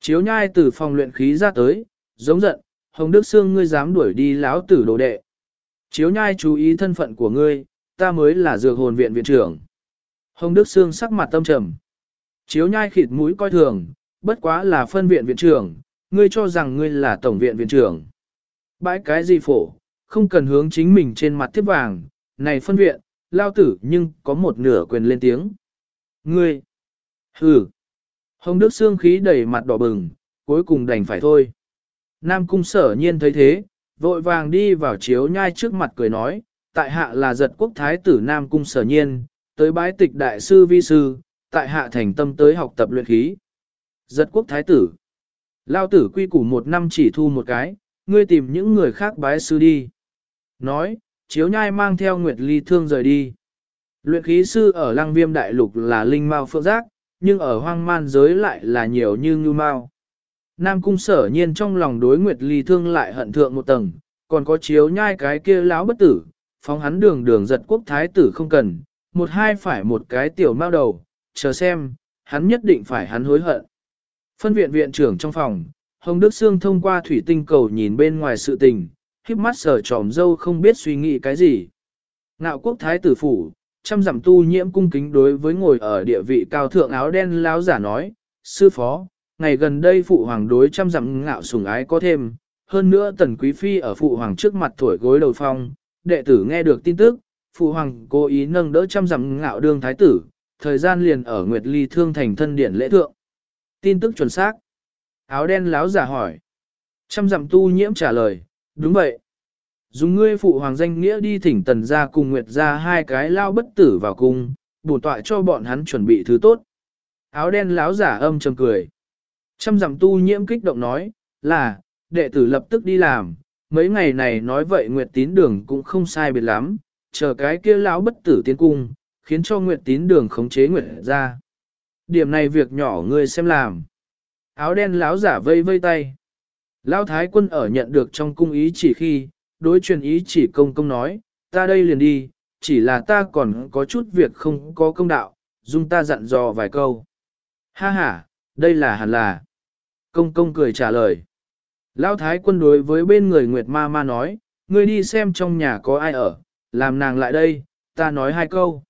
chiếu nhai từ phòng luyện khí ra tới, giống giận, Hồng Đức Sương ngươi dám đuổi đi lão tử đồ đệ. Chiếu nhai chú ý thân phận của ngươi, ta mới là dược hồn viện viện trưởng. Hồng Đức Sương sắc mặt tâm trầm. Chiếu nhai khịt mũi coi thường, bất quá là phân viện viện trưởng, ngươi cho rằng ngươi là tổng viện viện trưởng. Bãi cái gì phổ, không cần hướng chính mình trên mặt tiếp vàng, này phân viện, lao tử nhưng có một nửa quyền lên tiếng. Ngươi, hừ, hồng đức sương khí đầy mặt đỏ bừng, cuối cùng đành phải thôi. Nam cung sở nhiên thấy thế, vội vàng đi vào chiếu nhai trước mặt cười nói, tại hạ là giật quốc thái tử Nam cung sở nhiên, tới bái tịch đại sư vi sư, tại hạ thành tâm tới học tập luyện khí. Giật quốc thái tử. Lao tử quy củ một năm chỉ thu một cái, ngươi tìm những người khác bái sư đi. Nói, chiếu nhai mang theo Nguyệt Ly Thương rời đi. Luyện khí sư ở lăng viêm đại lục là linh mao phượng giác, nhưng ở hoang man giới lại là nhiều như ngư mao. Nam cung sở nhiên trong lòng đối Nguyệt Ly Thương lại hận thượng một tầng, còn có chiếu nhai cái kia láo bất tử, phóng hắn đường đường giật quốc thái tử không cần, một hai phải một cái tiểu mao đầu, chờ xem, hắn nhất định phải hắn hối hận. Phân viện viện trưởng trong phòng, Hồng Đức Sương thông qua thủy tinh cầu nhìn bên ngoài sự tình, khiếp mắt sờ tròm dâu không biết suy nghĩ cái gì. Ngạo quốc thái tử phủ, trăm dặm tu nhiễm cung kính đối với ngồi ở địa vị cao thượng áo đen lão giả nói, sư phó, ngày gần đây phụ hoàng đối trăm dặm ngạo sủng ái có thêm, hơn nữa tần quý phi ở phụ hoàng trước mặt thổi gối đầu phong, đệ tử nghe được tin tức, phụ hoàng cố ý nâng đỡ trăm dặm ngạo đương thái tử, thời gian liền ở Nguyệt Ly Thương thành thân điển lễ thượng. Tin tức chuẩn xác. Áo đen láo giả hỏi. Trăm dặm tu nhiễm trả lời, đúng vậy. Dùng ngươi phụ hoàng danh nghĩa đi thỉnh tần ra cùng nguyệt ra hai cái lao bất tử vào cung, bổ tọa cho bọn hắn chuẩn bị thứ tốt. Áo đen láo giả âm trầm cười. Trăm dặm tu nhiễm kích động nói, là, đệ tử lập tức đi làm, mấy ngày này nói vậy nguyệt tín đường cũng không sai biệt lắm, chờ cái kia lão bất tử tiến cung, khiến cho nguyệt tín đường khống chế nguyệt ra. Điểm này việc nhỏ ngươi xem làm. Áo đen láo giả vây vây tay. Lão thái quân ở nhận được trong cung ý chỉ khi, đối truyền ý chỉ công công nói, ta đây liền đi, chỉ là ta còn có chút việc không có công đạo, dung ta dặn dò vài câu. Ha ha, đây là hẳn là. Công công cười trả lời. Lão thái quân đối với bên người Nguyệt Ma Ma nói, ngươi đi xem trong nhà có ai ở, làm nàng lại đây, ta nói hai câu.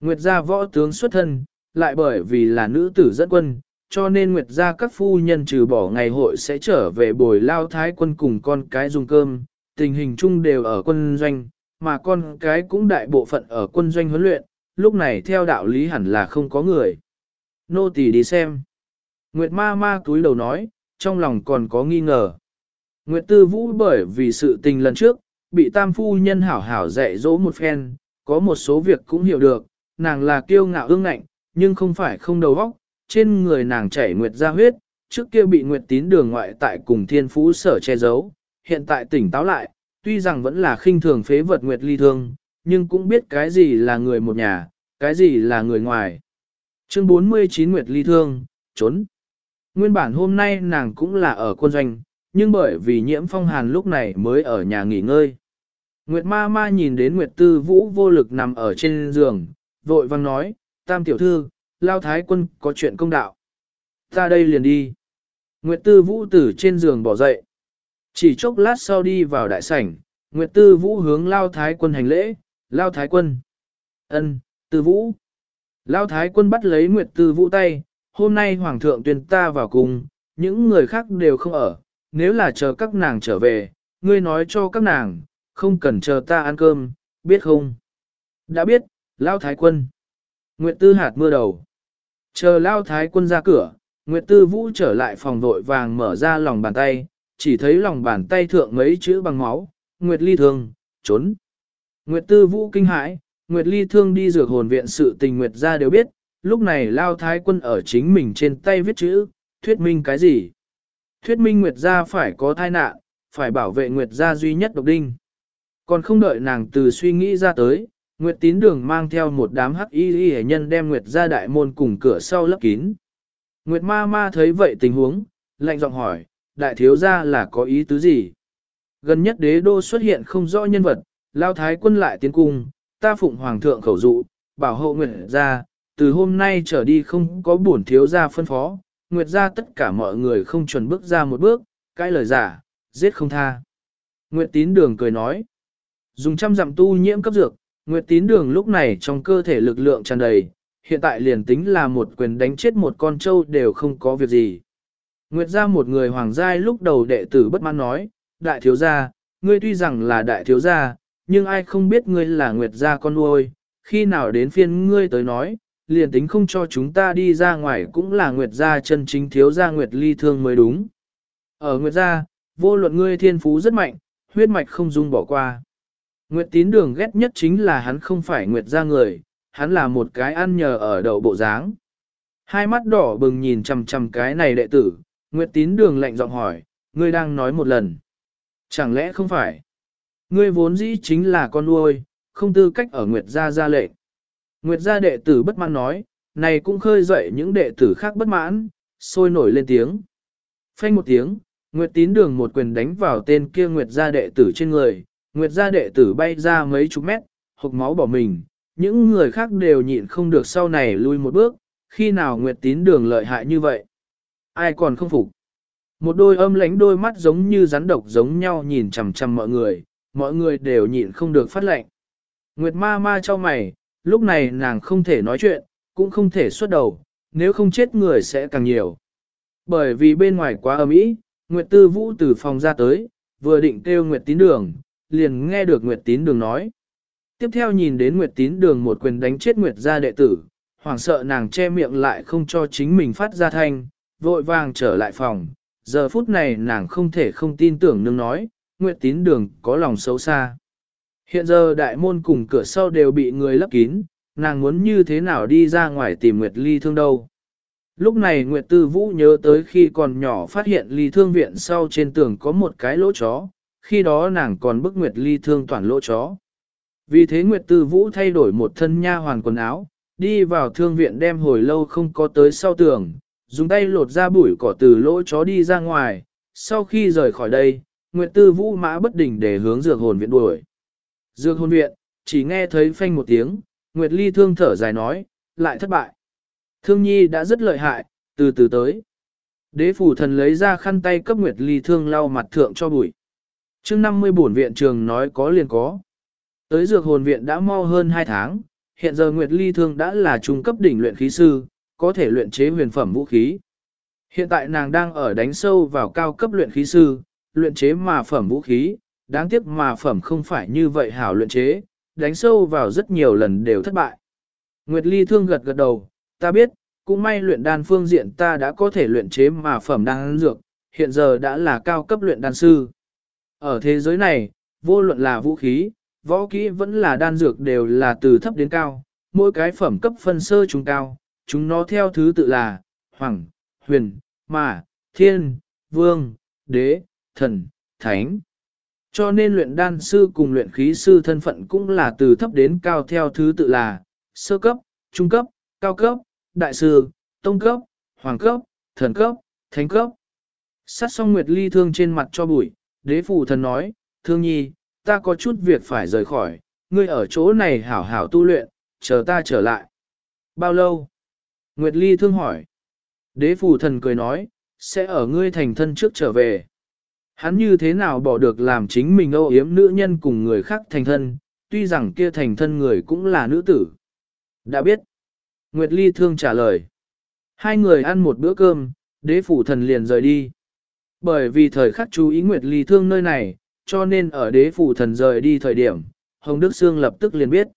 Nguyệt gia võ tướng xuất thân, lại bởi vì là nữ tử dẫn quân, cho nên Nguyệt gia các phu nhân trừ bỏ ngày hội sẽ trở về bồi lao thái quân cùng con cái dùng cơm, tình hình chung đều ở quân doanh, mà con cái cũng đại bộ phận ở quân doanh huấn luyện, lúc này theo đạo lý hẳn là không có người. Nô tỳ đi xem. Nguyệt ma ma túi đầu nói, trong lòng còn có nghi ngờ. Nguyệt tư vũ bởi vì sự tình lần trước, bị tam phu nhân hảo hảo dạy dỗ một phen, có một số việc cũng hiểu được, nàng là kiêu ngạo ương ngạnh, nhưng không phải không đầu óc, trên người nàng chảy nguyệt ra huyết, trước kia bị nguyệt tín đường ngoại tại cùng thiên phú sở che giấu, hiện tại tỉnh táo lại, tuy rằng vẫn là khinh thường phế vật nguyệt ly thương, nhưng cũng biết cái gì là người một nhà, cái gì là người ngoài. Chương 49 Nguyệt ly thương, trốn. Nguyên bản hôm nay nàng cũng là ở quân doanh, nhưng bởi vì nhiễm phong hàn lúc này mới ở nhà nghỉ ngơi. Nguyệt ma ma nhìn đến Nguyệt tư vũ vô lực nằm ở trên giường, vội vang nói, tam tiểu thư, lao thái quân có chuyện công đạo. Ta đây liền đi. Nguyệt Tư Vũ từ trên giường bỏ dậy. Chỉ chốc lát sau đi vào đại sảnh, Nguyệt Tư Vũ hướng Lao Thái quân hành lễ, Lao Thái quân. ân, Tư Vũ. Lao Thái quân bắt lấy Nguyệt Tư Vũ tay, hôm nay Hoàng thượng tuyên ta vào cùng, những người khác đều không ở, nếu là chờ các nàng trở về, ngươi nói cho các nàng, không cần chờ ta ăn cơm, biết không? Đã biết, Lao Thái quân. Nguyệt Tư hạt mưa đầu. Chờ Lao Thái quân ra cửa, Nguyệt Tư Vũ trở lại phòng vội vàng mở ra lòng bàn tay, chỉ thấy lòng bàn tay thượng mấy chữ bằng máu, Nguyệt Ly Thương, trốn. Nguyệt Tư Vũ kinh hãi, Nguyệt Ly Thương đi dược hồn viện sự tình Nguyệt ra đều biết, lúc này Lao Thái quân ở chính mình trên tay viết chữ, thuyết minh cái gì? Thuyết minh Nguyệt gia phải có thai nạn, phải bảo vệ Nguyệt gia duy nhất độc đinh. Còn không đợi nàng từ suy nghĩ ra tới, Nguyệt tín đường mang theo một đám hắc y y nhân đem Nguyệt gia đại môn cùng cửa sau lấp kín. Nguyệt ma ma thấy vậy tình huống, lạnh giọng hỏi, đại thiếu gia là có ý tứ gì? Gần nhất đế đô xuất hiện không rõ nhân vật, lao thái quân lại tiến cung, ta phụng hoàng thượng khẩu dụ, bảo hộ Nguyệt gia, từ hôm nay trở đi không có bổn thiếu gia phân phó, Nguyệt gia tất cả mọi người không chuẩn bước ra một bước, cái lời giả, giết không tha. Nguyệt tín đường cười nói, dùng trăm dặm tu nhiễm cấp dược, Nguyệt tín đường lúc này trong cơ thể lực lượng tràn đầy, hiện tại liền tính là một quyền đánh chết một con trâu đều không có việc gì. Nguyệt gia một người hoàng giai lúc đầu đệ tử bất mãn nói, đại thiếu gia, ngươi tuy rằng là đại thiếu gia, nhưng ai không biết ngươi là Nguyệt gia con nuôi, khi nào đến phiên ngươi tới nói, liền tính không cho chúng ta đi ra ngoài cũng là Nguyệt gia chân chính thiếu gia Nguyệt ly thương mới đúng. Ở Nguyệt gia, vô luận ngươi thiên phú rất mạnh, huyết mạch không dung bỏ qua. Nguyệt tín đường ghét nhất chính là hắn không phải Nguyệt gia người, hắn là một cái ăn nhờ ở đậu bộ dáng. Hai mắt đỏ bừng nhìn chằm chằm cái này đệ tử, Nguyệt tín đường lạnh giọng hỏi, ngươi đang nói một lần. Chẳng lẽ không phải? Ngươi vốn dĩ chính là con nuôi, không tư cách ở Nguyệt gia gia lệnh. Nguyệt gia đệ tử bất mãn nói, này cũng khơi dậy những đệ tử khác bất mãn, sôi nổi lên tiếng. Phanh một tiếng, Nguyệt tín đường một quyền đánh vào tên kia Nguyệt gia đệ tử trên người, Nguyệt gia đệ tử bay ra mấy chục mét, hộc máu bỏ mình, những người khác đều nhịn không được sau này lui một bước, khi nào Nguyệt tín đường lợi hại như vậy. Ai còn không phục. Một đôi âm lánh đôi mắt giống như rắn độc giống nhau nhìn chằm chằm mọi người, mọi người đều nhịn không được phát lệnh. Nguyệt ma ma cho mày, lúc này nàng không thể nói chuyện, cũng không thể xuất đầu, nếu không chết người sẽ càng nhiều. Bởi vì bên ngoài quá ấm ý, Nguyệt tư vũ từ phòng ra tới, vừa định kêu Nguyệt tín đường, liền nghe được Nguyệt tín đường nói. Tiếp theo nhìn đến Nguyệt tín đường một quyền đánh chết Nguyệt gia đệ tử, hoảng sợ nàng che miệng lại không cho chính mình phát ra thanh, vội vàng trở lại phòng. Giờ phút này nàng không thể không tin tưởng nương nói, Nguyệt tín đường có lòng xấu xa. Hiện giờ đại môn cùng cửa sau đều bị người lấp kín, nàng muốn như thế nào đi ra ngoài tìm Nguyệt ly thương đâu. Lúc này Nguyệt Tư Vũ nhớ tới khi còn nhỏ phát hiện ly thương viện sau trên tường có một cái lỗ chó, khi đó nàng còn bức Nguyệt ly thương toàn lỗ chó. Vì thế Nguyệt Tư Vũ thay đổi một thân nha hoàn quần áo, đi vào thương viện đem hồi lâu không có tới sau tường, dùng tay lột ra bụi cỏ từ lỗ chó đi ra ngoài, sau khi rời khỏi đây, Nguyệt Tư Vũ mã bất đình để hướng dược hồn viện đuổi. Dược hồn viện, chỉ nghe thấy phanh một tiếng, Nguyệt Ly thương thở dài nói, lại thất bại. Thương nhi đã rất lợi hại, từ từ tới. Đế phủ thần lấy ra khăn tay cấp Nguyệt Ly thương lau mặt thượng cho bụi chương 50 bổn viện trường nói có liền có. Tới dược hồn viện đã mau hơn 2 tháng, hiện giờ Nguyệt Ly Thương đã là trung cấp đỉnh luyện khí sư, có thể luyện chế huyền phẩm vũ khí. Hiện tại nàng đang ở đánh sâu vào cao cấp luyện khí sư, luyện chế mà phẩm vũ khí, đáng tiếc mà phẩm không phải như vậy hảo luyện chế, đánh sâu vào rất nhiều lần đều thất bại. Nguyệt Ly Thương gật gật đầu, ta biết, cũng may luyện đan phương diện ta đã có thể luyện chế mà phẩm đan dược, hiện giờ đã là cao cấp luyện đan sư. Ở thế giới này, vô luận là vũ khí, võ kỹ vẫn là đan dược đều là từ thấp đến cao, mỗi cái phẩm cấp phân sơ chúng cao, chúng nó theo thứ tự là hoàng, huyền, mà, thiên, vương, đế, thần, thánh. Cho nên luyện đan sư cùng luyện khí sư thân phận cũng là từ thấp đến cao theo thứ tự là sơ cấp, trung cấp, cao cấp, đại sư, tông cấp, hoàng cấp, thần cấp, thánh cấp. Sát xong Nguyệt Ly thương trên mặt cho bụi, đế phụ thần nói, thương nhi, ta có chút việc phải rời khỏi, ngươi ở chỗ này hảo hảo tu luyện, chờ ta trở lại. Bao lâu? Nguyệt Ly thương hỏi. Đế phụ thần cười nói, sẽ ở ngươi thành thân trước trở về. Hắn như thế nào bỏ được làm chính mình âu yếm nữ nhân cùng người khác thành thân, tuy rằng kia thành thân người cũng là nữ tử. Đã biết. Nguyệt Ly thương trả lời. Hai người ăn một bữa cơm, đế phủ thần liền rời đi. Bởi vì thời khắc chú ý Nguyệt Ly thương nơi này, cho nên ở đế phủ thần rời đi thời điểm, Hồng Đức Sương lập tức liền biết.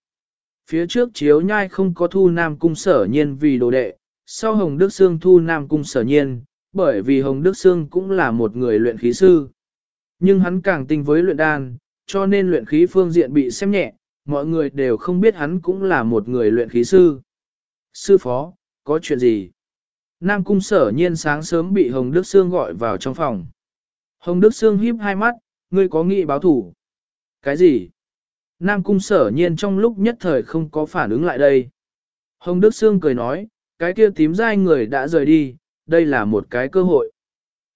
Phía trước chiếu nhai không có thu Nam Cung sở nhiên vì đồ đệ, sau Hồng Đức Sương thu Nam Cung sở nhiên, bởi vì Hồng Đức Sương cũng là một người luyện khí sư. Nhưng hắn càng tinh với luyện đan, cho nên luyện khí phương diện bị xem nhẹ, mọi người đều không biết hắn cũng là một người luyện khí sư. Sư phó, có chuyện gì? Nam Cung sở nhiên sáng sớm bị Hồng Đức Sương gọi vào trong phòng. Hồng Đức Sương híp hai mắt, ngươi có nghị báo thủ. Cái gì? Nam Cung sở nhiên trong lúc nhất thời không có phản ứng lại đây. Hồng Đức Sương cười nói, cái kia tím dai người đã rời đi, đây là một cái cơ hội.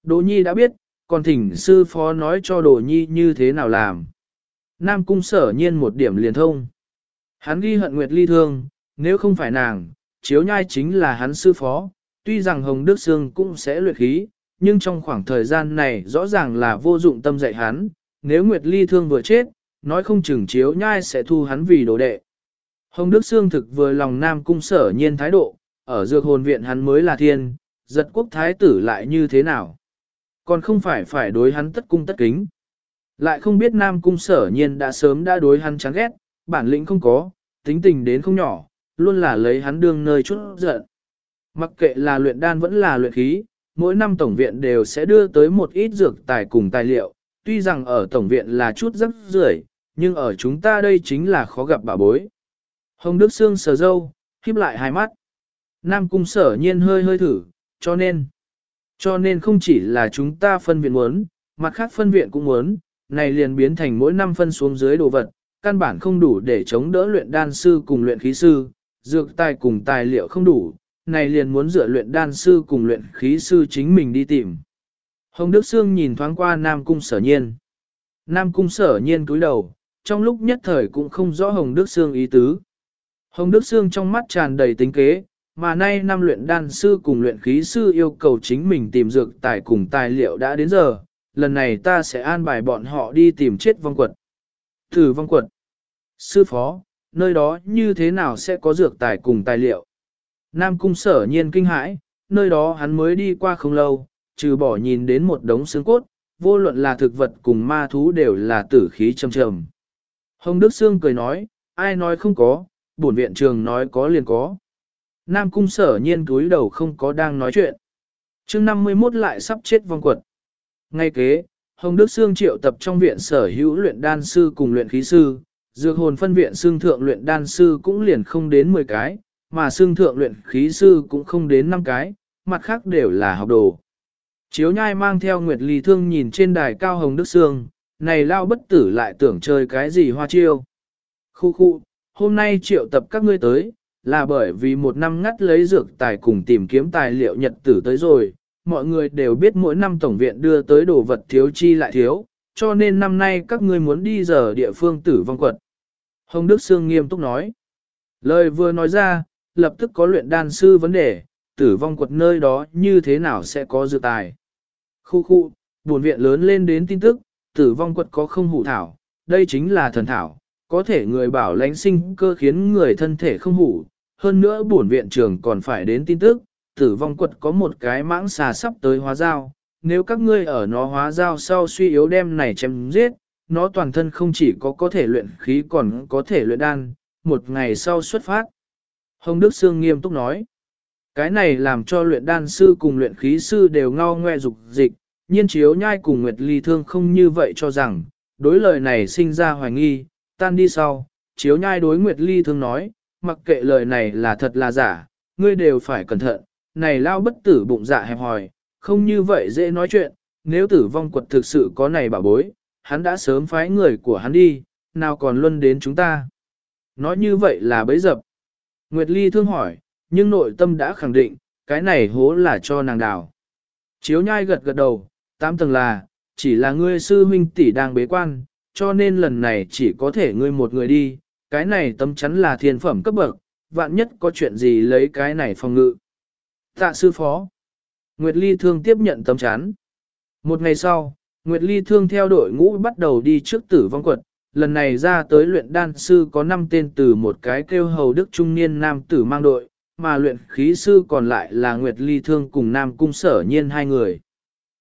Đỗ Nhi đã biết, còn thỉnh sư phó nói cho Đỗ Nhi như thế nào làm. Nam Cung sở nhiên một điểm liền thông. Hắn ghi hận Nguyệt Ly thương, nếu không phải nàng, chiếu nhai chính là hắn sư phó, tuy rằng Hồng Đức Sương cũng sẽ luyện khí, nhưng trong khoảng thời gian này rõ ràng là vô dụng tâm dạy hắn, nếu Nguyệt Ly thương vừa chết, nói không chừng chiếu nhai sẽ thu hắn vì đồ đệ. Hồng Đức Sương thực vừa lòng Nam Cung sở nhiên thái độ, ở dược hồn viện hắn mới là thiên, giật quốc thái tử lại như thế nào. Còn không phải phải đối hắn tất cung tất kính. Lại không biết Nam Cung sở nhiên đã sớm đã đối hắn chán ghét, bản lĩnh không có, tính tình đến không nhỏ, luôn là lấy hắn đương nơi chút giận. Mặc kệ là luyện đan vẫn là luyện khí, mỗi năm tổng viện đều sẽ đưa tới một ít dược tài cùng tài liệu, tuy rằng ở tổng viện là chút rất rưởi, nhưng ở chúng ta đây chính là khó gặp bà bối. Hồng Đức Sương sờ dâu, khiếp lại hai mắt. Nam Cung sở nhiên hơi hơi thử, cho nên, cho nên không chỉ là chúng ta phân viện muốn, mặt khác phân viện cũng muốn, này liền biến thành mỗi năm phân xuống dưới đồ vật, căn bản không đủ để chống đỡ luyện đan sư cùng luyện khí sư, dược tài cùng tài liệu không đủ, này liền muốn dựa luyện đan sư cùng luyện khí sư chính mình đi tìm. Hồng Đức Sương nhìn thoáng qua Nam Cung sở nhiên. Nam Cung sở nhiên cúi đầu, trong lúc nhất thời cũng không rõ Hồng Đức Sương ý tứ. Hồng Đức Sương trong mắt tràn đầy tính kế, mà nay năm luyện đan sư cùng luyện khí sư yêu cầu chính mình tìm dược tài cùng tài liệu đã đến giờ, lần này ta sẽ an bài bọn họ đi tìm chết vong quật. Thử vong quật. Sư phó, nơi đó như thế nào sẽ có dược tài cùng tài liệu? Nam cung sở nhiên kinh hãi, nơi đó hắn mới đi qua không lâu, trừ bỏ nhìn đến một đống xương cốt, vô luận là thực vật cùng ma thú đều là tử khí trầm trầm. Hồng Đức Sương cười nói, ai nói không có, bổn viện trường nói có liền có. Nam cung sở nhiên túi đầu không có đang nói chuyện. chương 51 lại sắp chết vong quật. Ngay kế, Hồng Đức Sương triệu tập trong viện sở hữu luyện đan sư cùng luyện khí sư, dược hồn phân viện xương thượng luyện đan sư cũng liền không đến 10 cái, mà xương thượng luyện khí sư cũng không đến 5 cái, mặt khác đều là học đồ. Chiếu nhai mang theo Nguyệt Ly Thương nhìn trên đài cao Hồng Đức Sương, này lao bất tử lại tưởng chơi cái gì hoa chiêu. Khu khu, hôm nay triệu tập các ngươi tới, là bởi vì một năm ngắt lấy dược tài cùng tìm kiếm tài liệu nhật tử tới rồi, mọi người đều biết mỗi năm tổng viện đưa tới đồ vật thiếu chi lại thiếu, cho nên năm nay các ngươi muốn đi giờ địa phương tử vong quật. Hồng Đức Sương nghiêm túc nói. Lời vừa nói ra, lập tức có luyện đan sư vấn đề, tử vong quật nơi đó như thế nào sẽ có dự tài. Khu khu, buồn viện lớn lên đến tin tức, tử vong quật có không hủ thảo, đây chính là thần thảo, có thể người bảo lãnh sinh cơ khiến người thân thể không hủ, hơn nữa buồn viện trưởng còn phải đến tin tức, tử vong quật có một cái mãng xà sắp tới hóa dao, nếu các ngươi ở nó hóa dao sau suy yếu đem này chém giết, nó toàn thân không chỉ có có thể luyện khí còn có thể luyện đan, một ngày sau xuất phát. Hồng Đức Sương nghiêm túc nói, cái này làm cho luyện đan sư cùng luyện khí sư đều ngao ngoe dục dịch, nhiên chiếu nhai cùng Nguyệt Ly Thương không như vậy cho rằng, đối lời này sinh ra hoài nghi, tan đi sau, chiếu nhai đối Nguyệt Ly Thương nói, mặc kệ lời này là thật là giả, ngươi đều phải cẩn thận, này lao bất tử bụng dạ hẹp hòi, không như vậy dễ nói chuyện, nếu tử vong quật thực sự có này bảo bối, hắn đã sớm phái người của hắn đi, nào còn luân đến chúng ta. Nói như vậy là bấy dập. Nguyệt Ly thương hỏi, nhưng nội tâm đã khẳng định, cái này hố là cho nàng đào. Chiếu nhai gật gật đầu, tám tầng là, chỉ là ngươi sư huynh tỷ đang bế quan, cho nên lần này chỉ có thể ngươi một người đi, cái này tâm chắn là thiên phẩm cấp bậc, vạn nhất có chuyện gì lấy cái này phòng ngự. Tạ sư phó. Nguyệt Ly Thương tiếp nhận tấm chán. Một ngày sau, Nguyệt Ly Thương theo đội ngũ bắt đầu đi trước tử vong quật. Lần này ra tới luyện đan sư có 5 tên từ một cái kêu hầu đức trung niên nam tử mang đội, mà luyện khí sư còn lại là Nguyệt Ly Thương cùng Nam Cung sở nhiên hai người.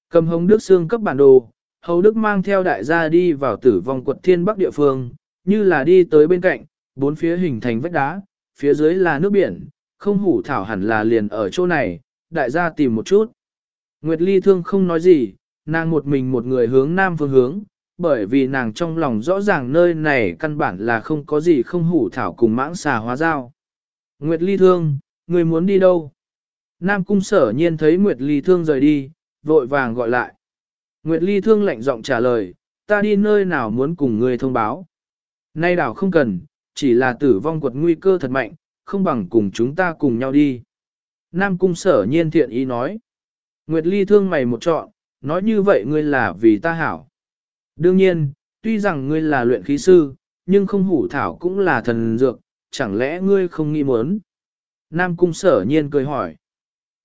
Cầm hống đức xương cấp bản đồ, hầu đức mang theo đại gia đi vào tử vong quật thiên bắc địa phương, như là đi tới bên cạnh, bốn phía hình thành vách đá, phía dưới là nước biển, không hủ thảo hẳn là liền ở chỗ này, đại gia tìm một chút. Nguyệt Ly Thương không nói gì, nàng một mình một người hướng nam phương hướng, bởi vì nàng trong lòng rõ ràng nơi này căn bản là không có gì không hủ thảo cùng mãng xà hóa giao. Nguyệt Ly Thương, người muốn đi đâu? Nam Cung sở nhiên thấy Nguyệt Ly Thương rời đi, vội vàng gọi lại. Nguyệt Ly Thương lạnh giọng trả lời, ta đi nơi nào muốn cùng người thông báo. Nay đảo không cần, chỉ là tử vong quật nguy cơ thật mạnh, không bằng cùng chúng ta cùng nhau đi. Nam Cung sở nhiên thiện ý nói. Nguyệt Ly thương mày một trọn, nói như vậy ngươi là vì ta hảo. Đương nhiên, tuy rằng ngươi là luyện khí sư, nhưng không hủ thảo cũng là thần dược, chẳng lẽ ngươi không nghĩ muốn? Nam Cung sở nhiên cười hỏi.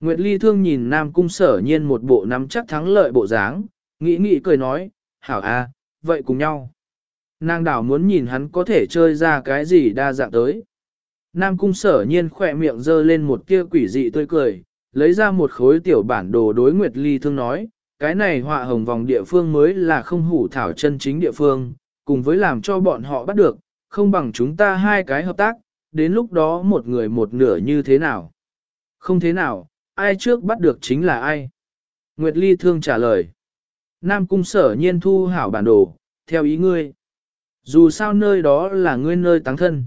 Nguyệt Ly thương nhìn Nam Cung sở nhiên một bộ nắm chắc thắng lợi bộ dáng, nghĩ nghĩ cười nói, hảo a, vậy cùng nhau. Nàng đảo muốn nhìn hắn có thể chơi ra cái gì đa dạng tới. Nam cung sở nhiên khỏe miệng dơ lên một tia quỷ dị tươi cười, lấy ra một khối tiểu bản đồ đối Nguyệt Ly thương nói, cái này họa hồng vòng địa phương mới là không hủ thảo chân chính địa phương, cùng với làm cho bọn họ bắt được, không bằng chúng ta hai cái hợp tác, đến lúc đó một người một nửa như thế nào. Không thế nào, ai trước bắt được chính là ai. Nguyệt Ly thương trả lời. Nam cung sở nhiên thu hảo bản đồ, theo ý ngươi. Dù sao nơi đó là ngươi nơi táng thân.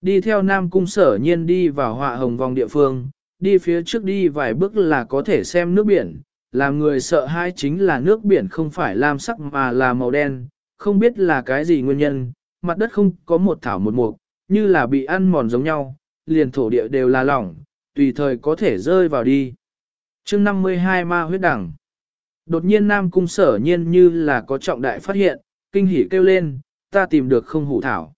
Đi theo Nam Cung sở nhiên đi vào họa hồng vòng địa phương, đi phía trước đi vài bước là có thể xem nước biển, làm người sợ hai chính là nước biển không phải lam sắc mà là màu đen, không biết là cái gì nguyên nhân, mặt đất không có một thảo một mục, như là bị ăn mòn giống nhau, liền thổ địa đều là lỏng, tùy thời có thể rơi vào đi. chương 52 ma huyết đẳng. Đột nhiên Nam Cung sở nhiên như là có trọng đại phát hiện, kinh hỉ kêu lên, ta tìm được không hủ thảo.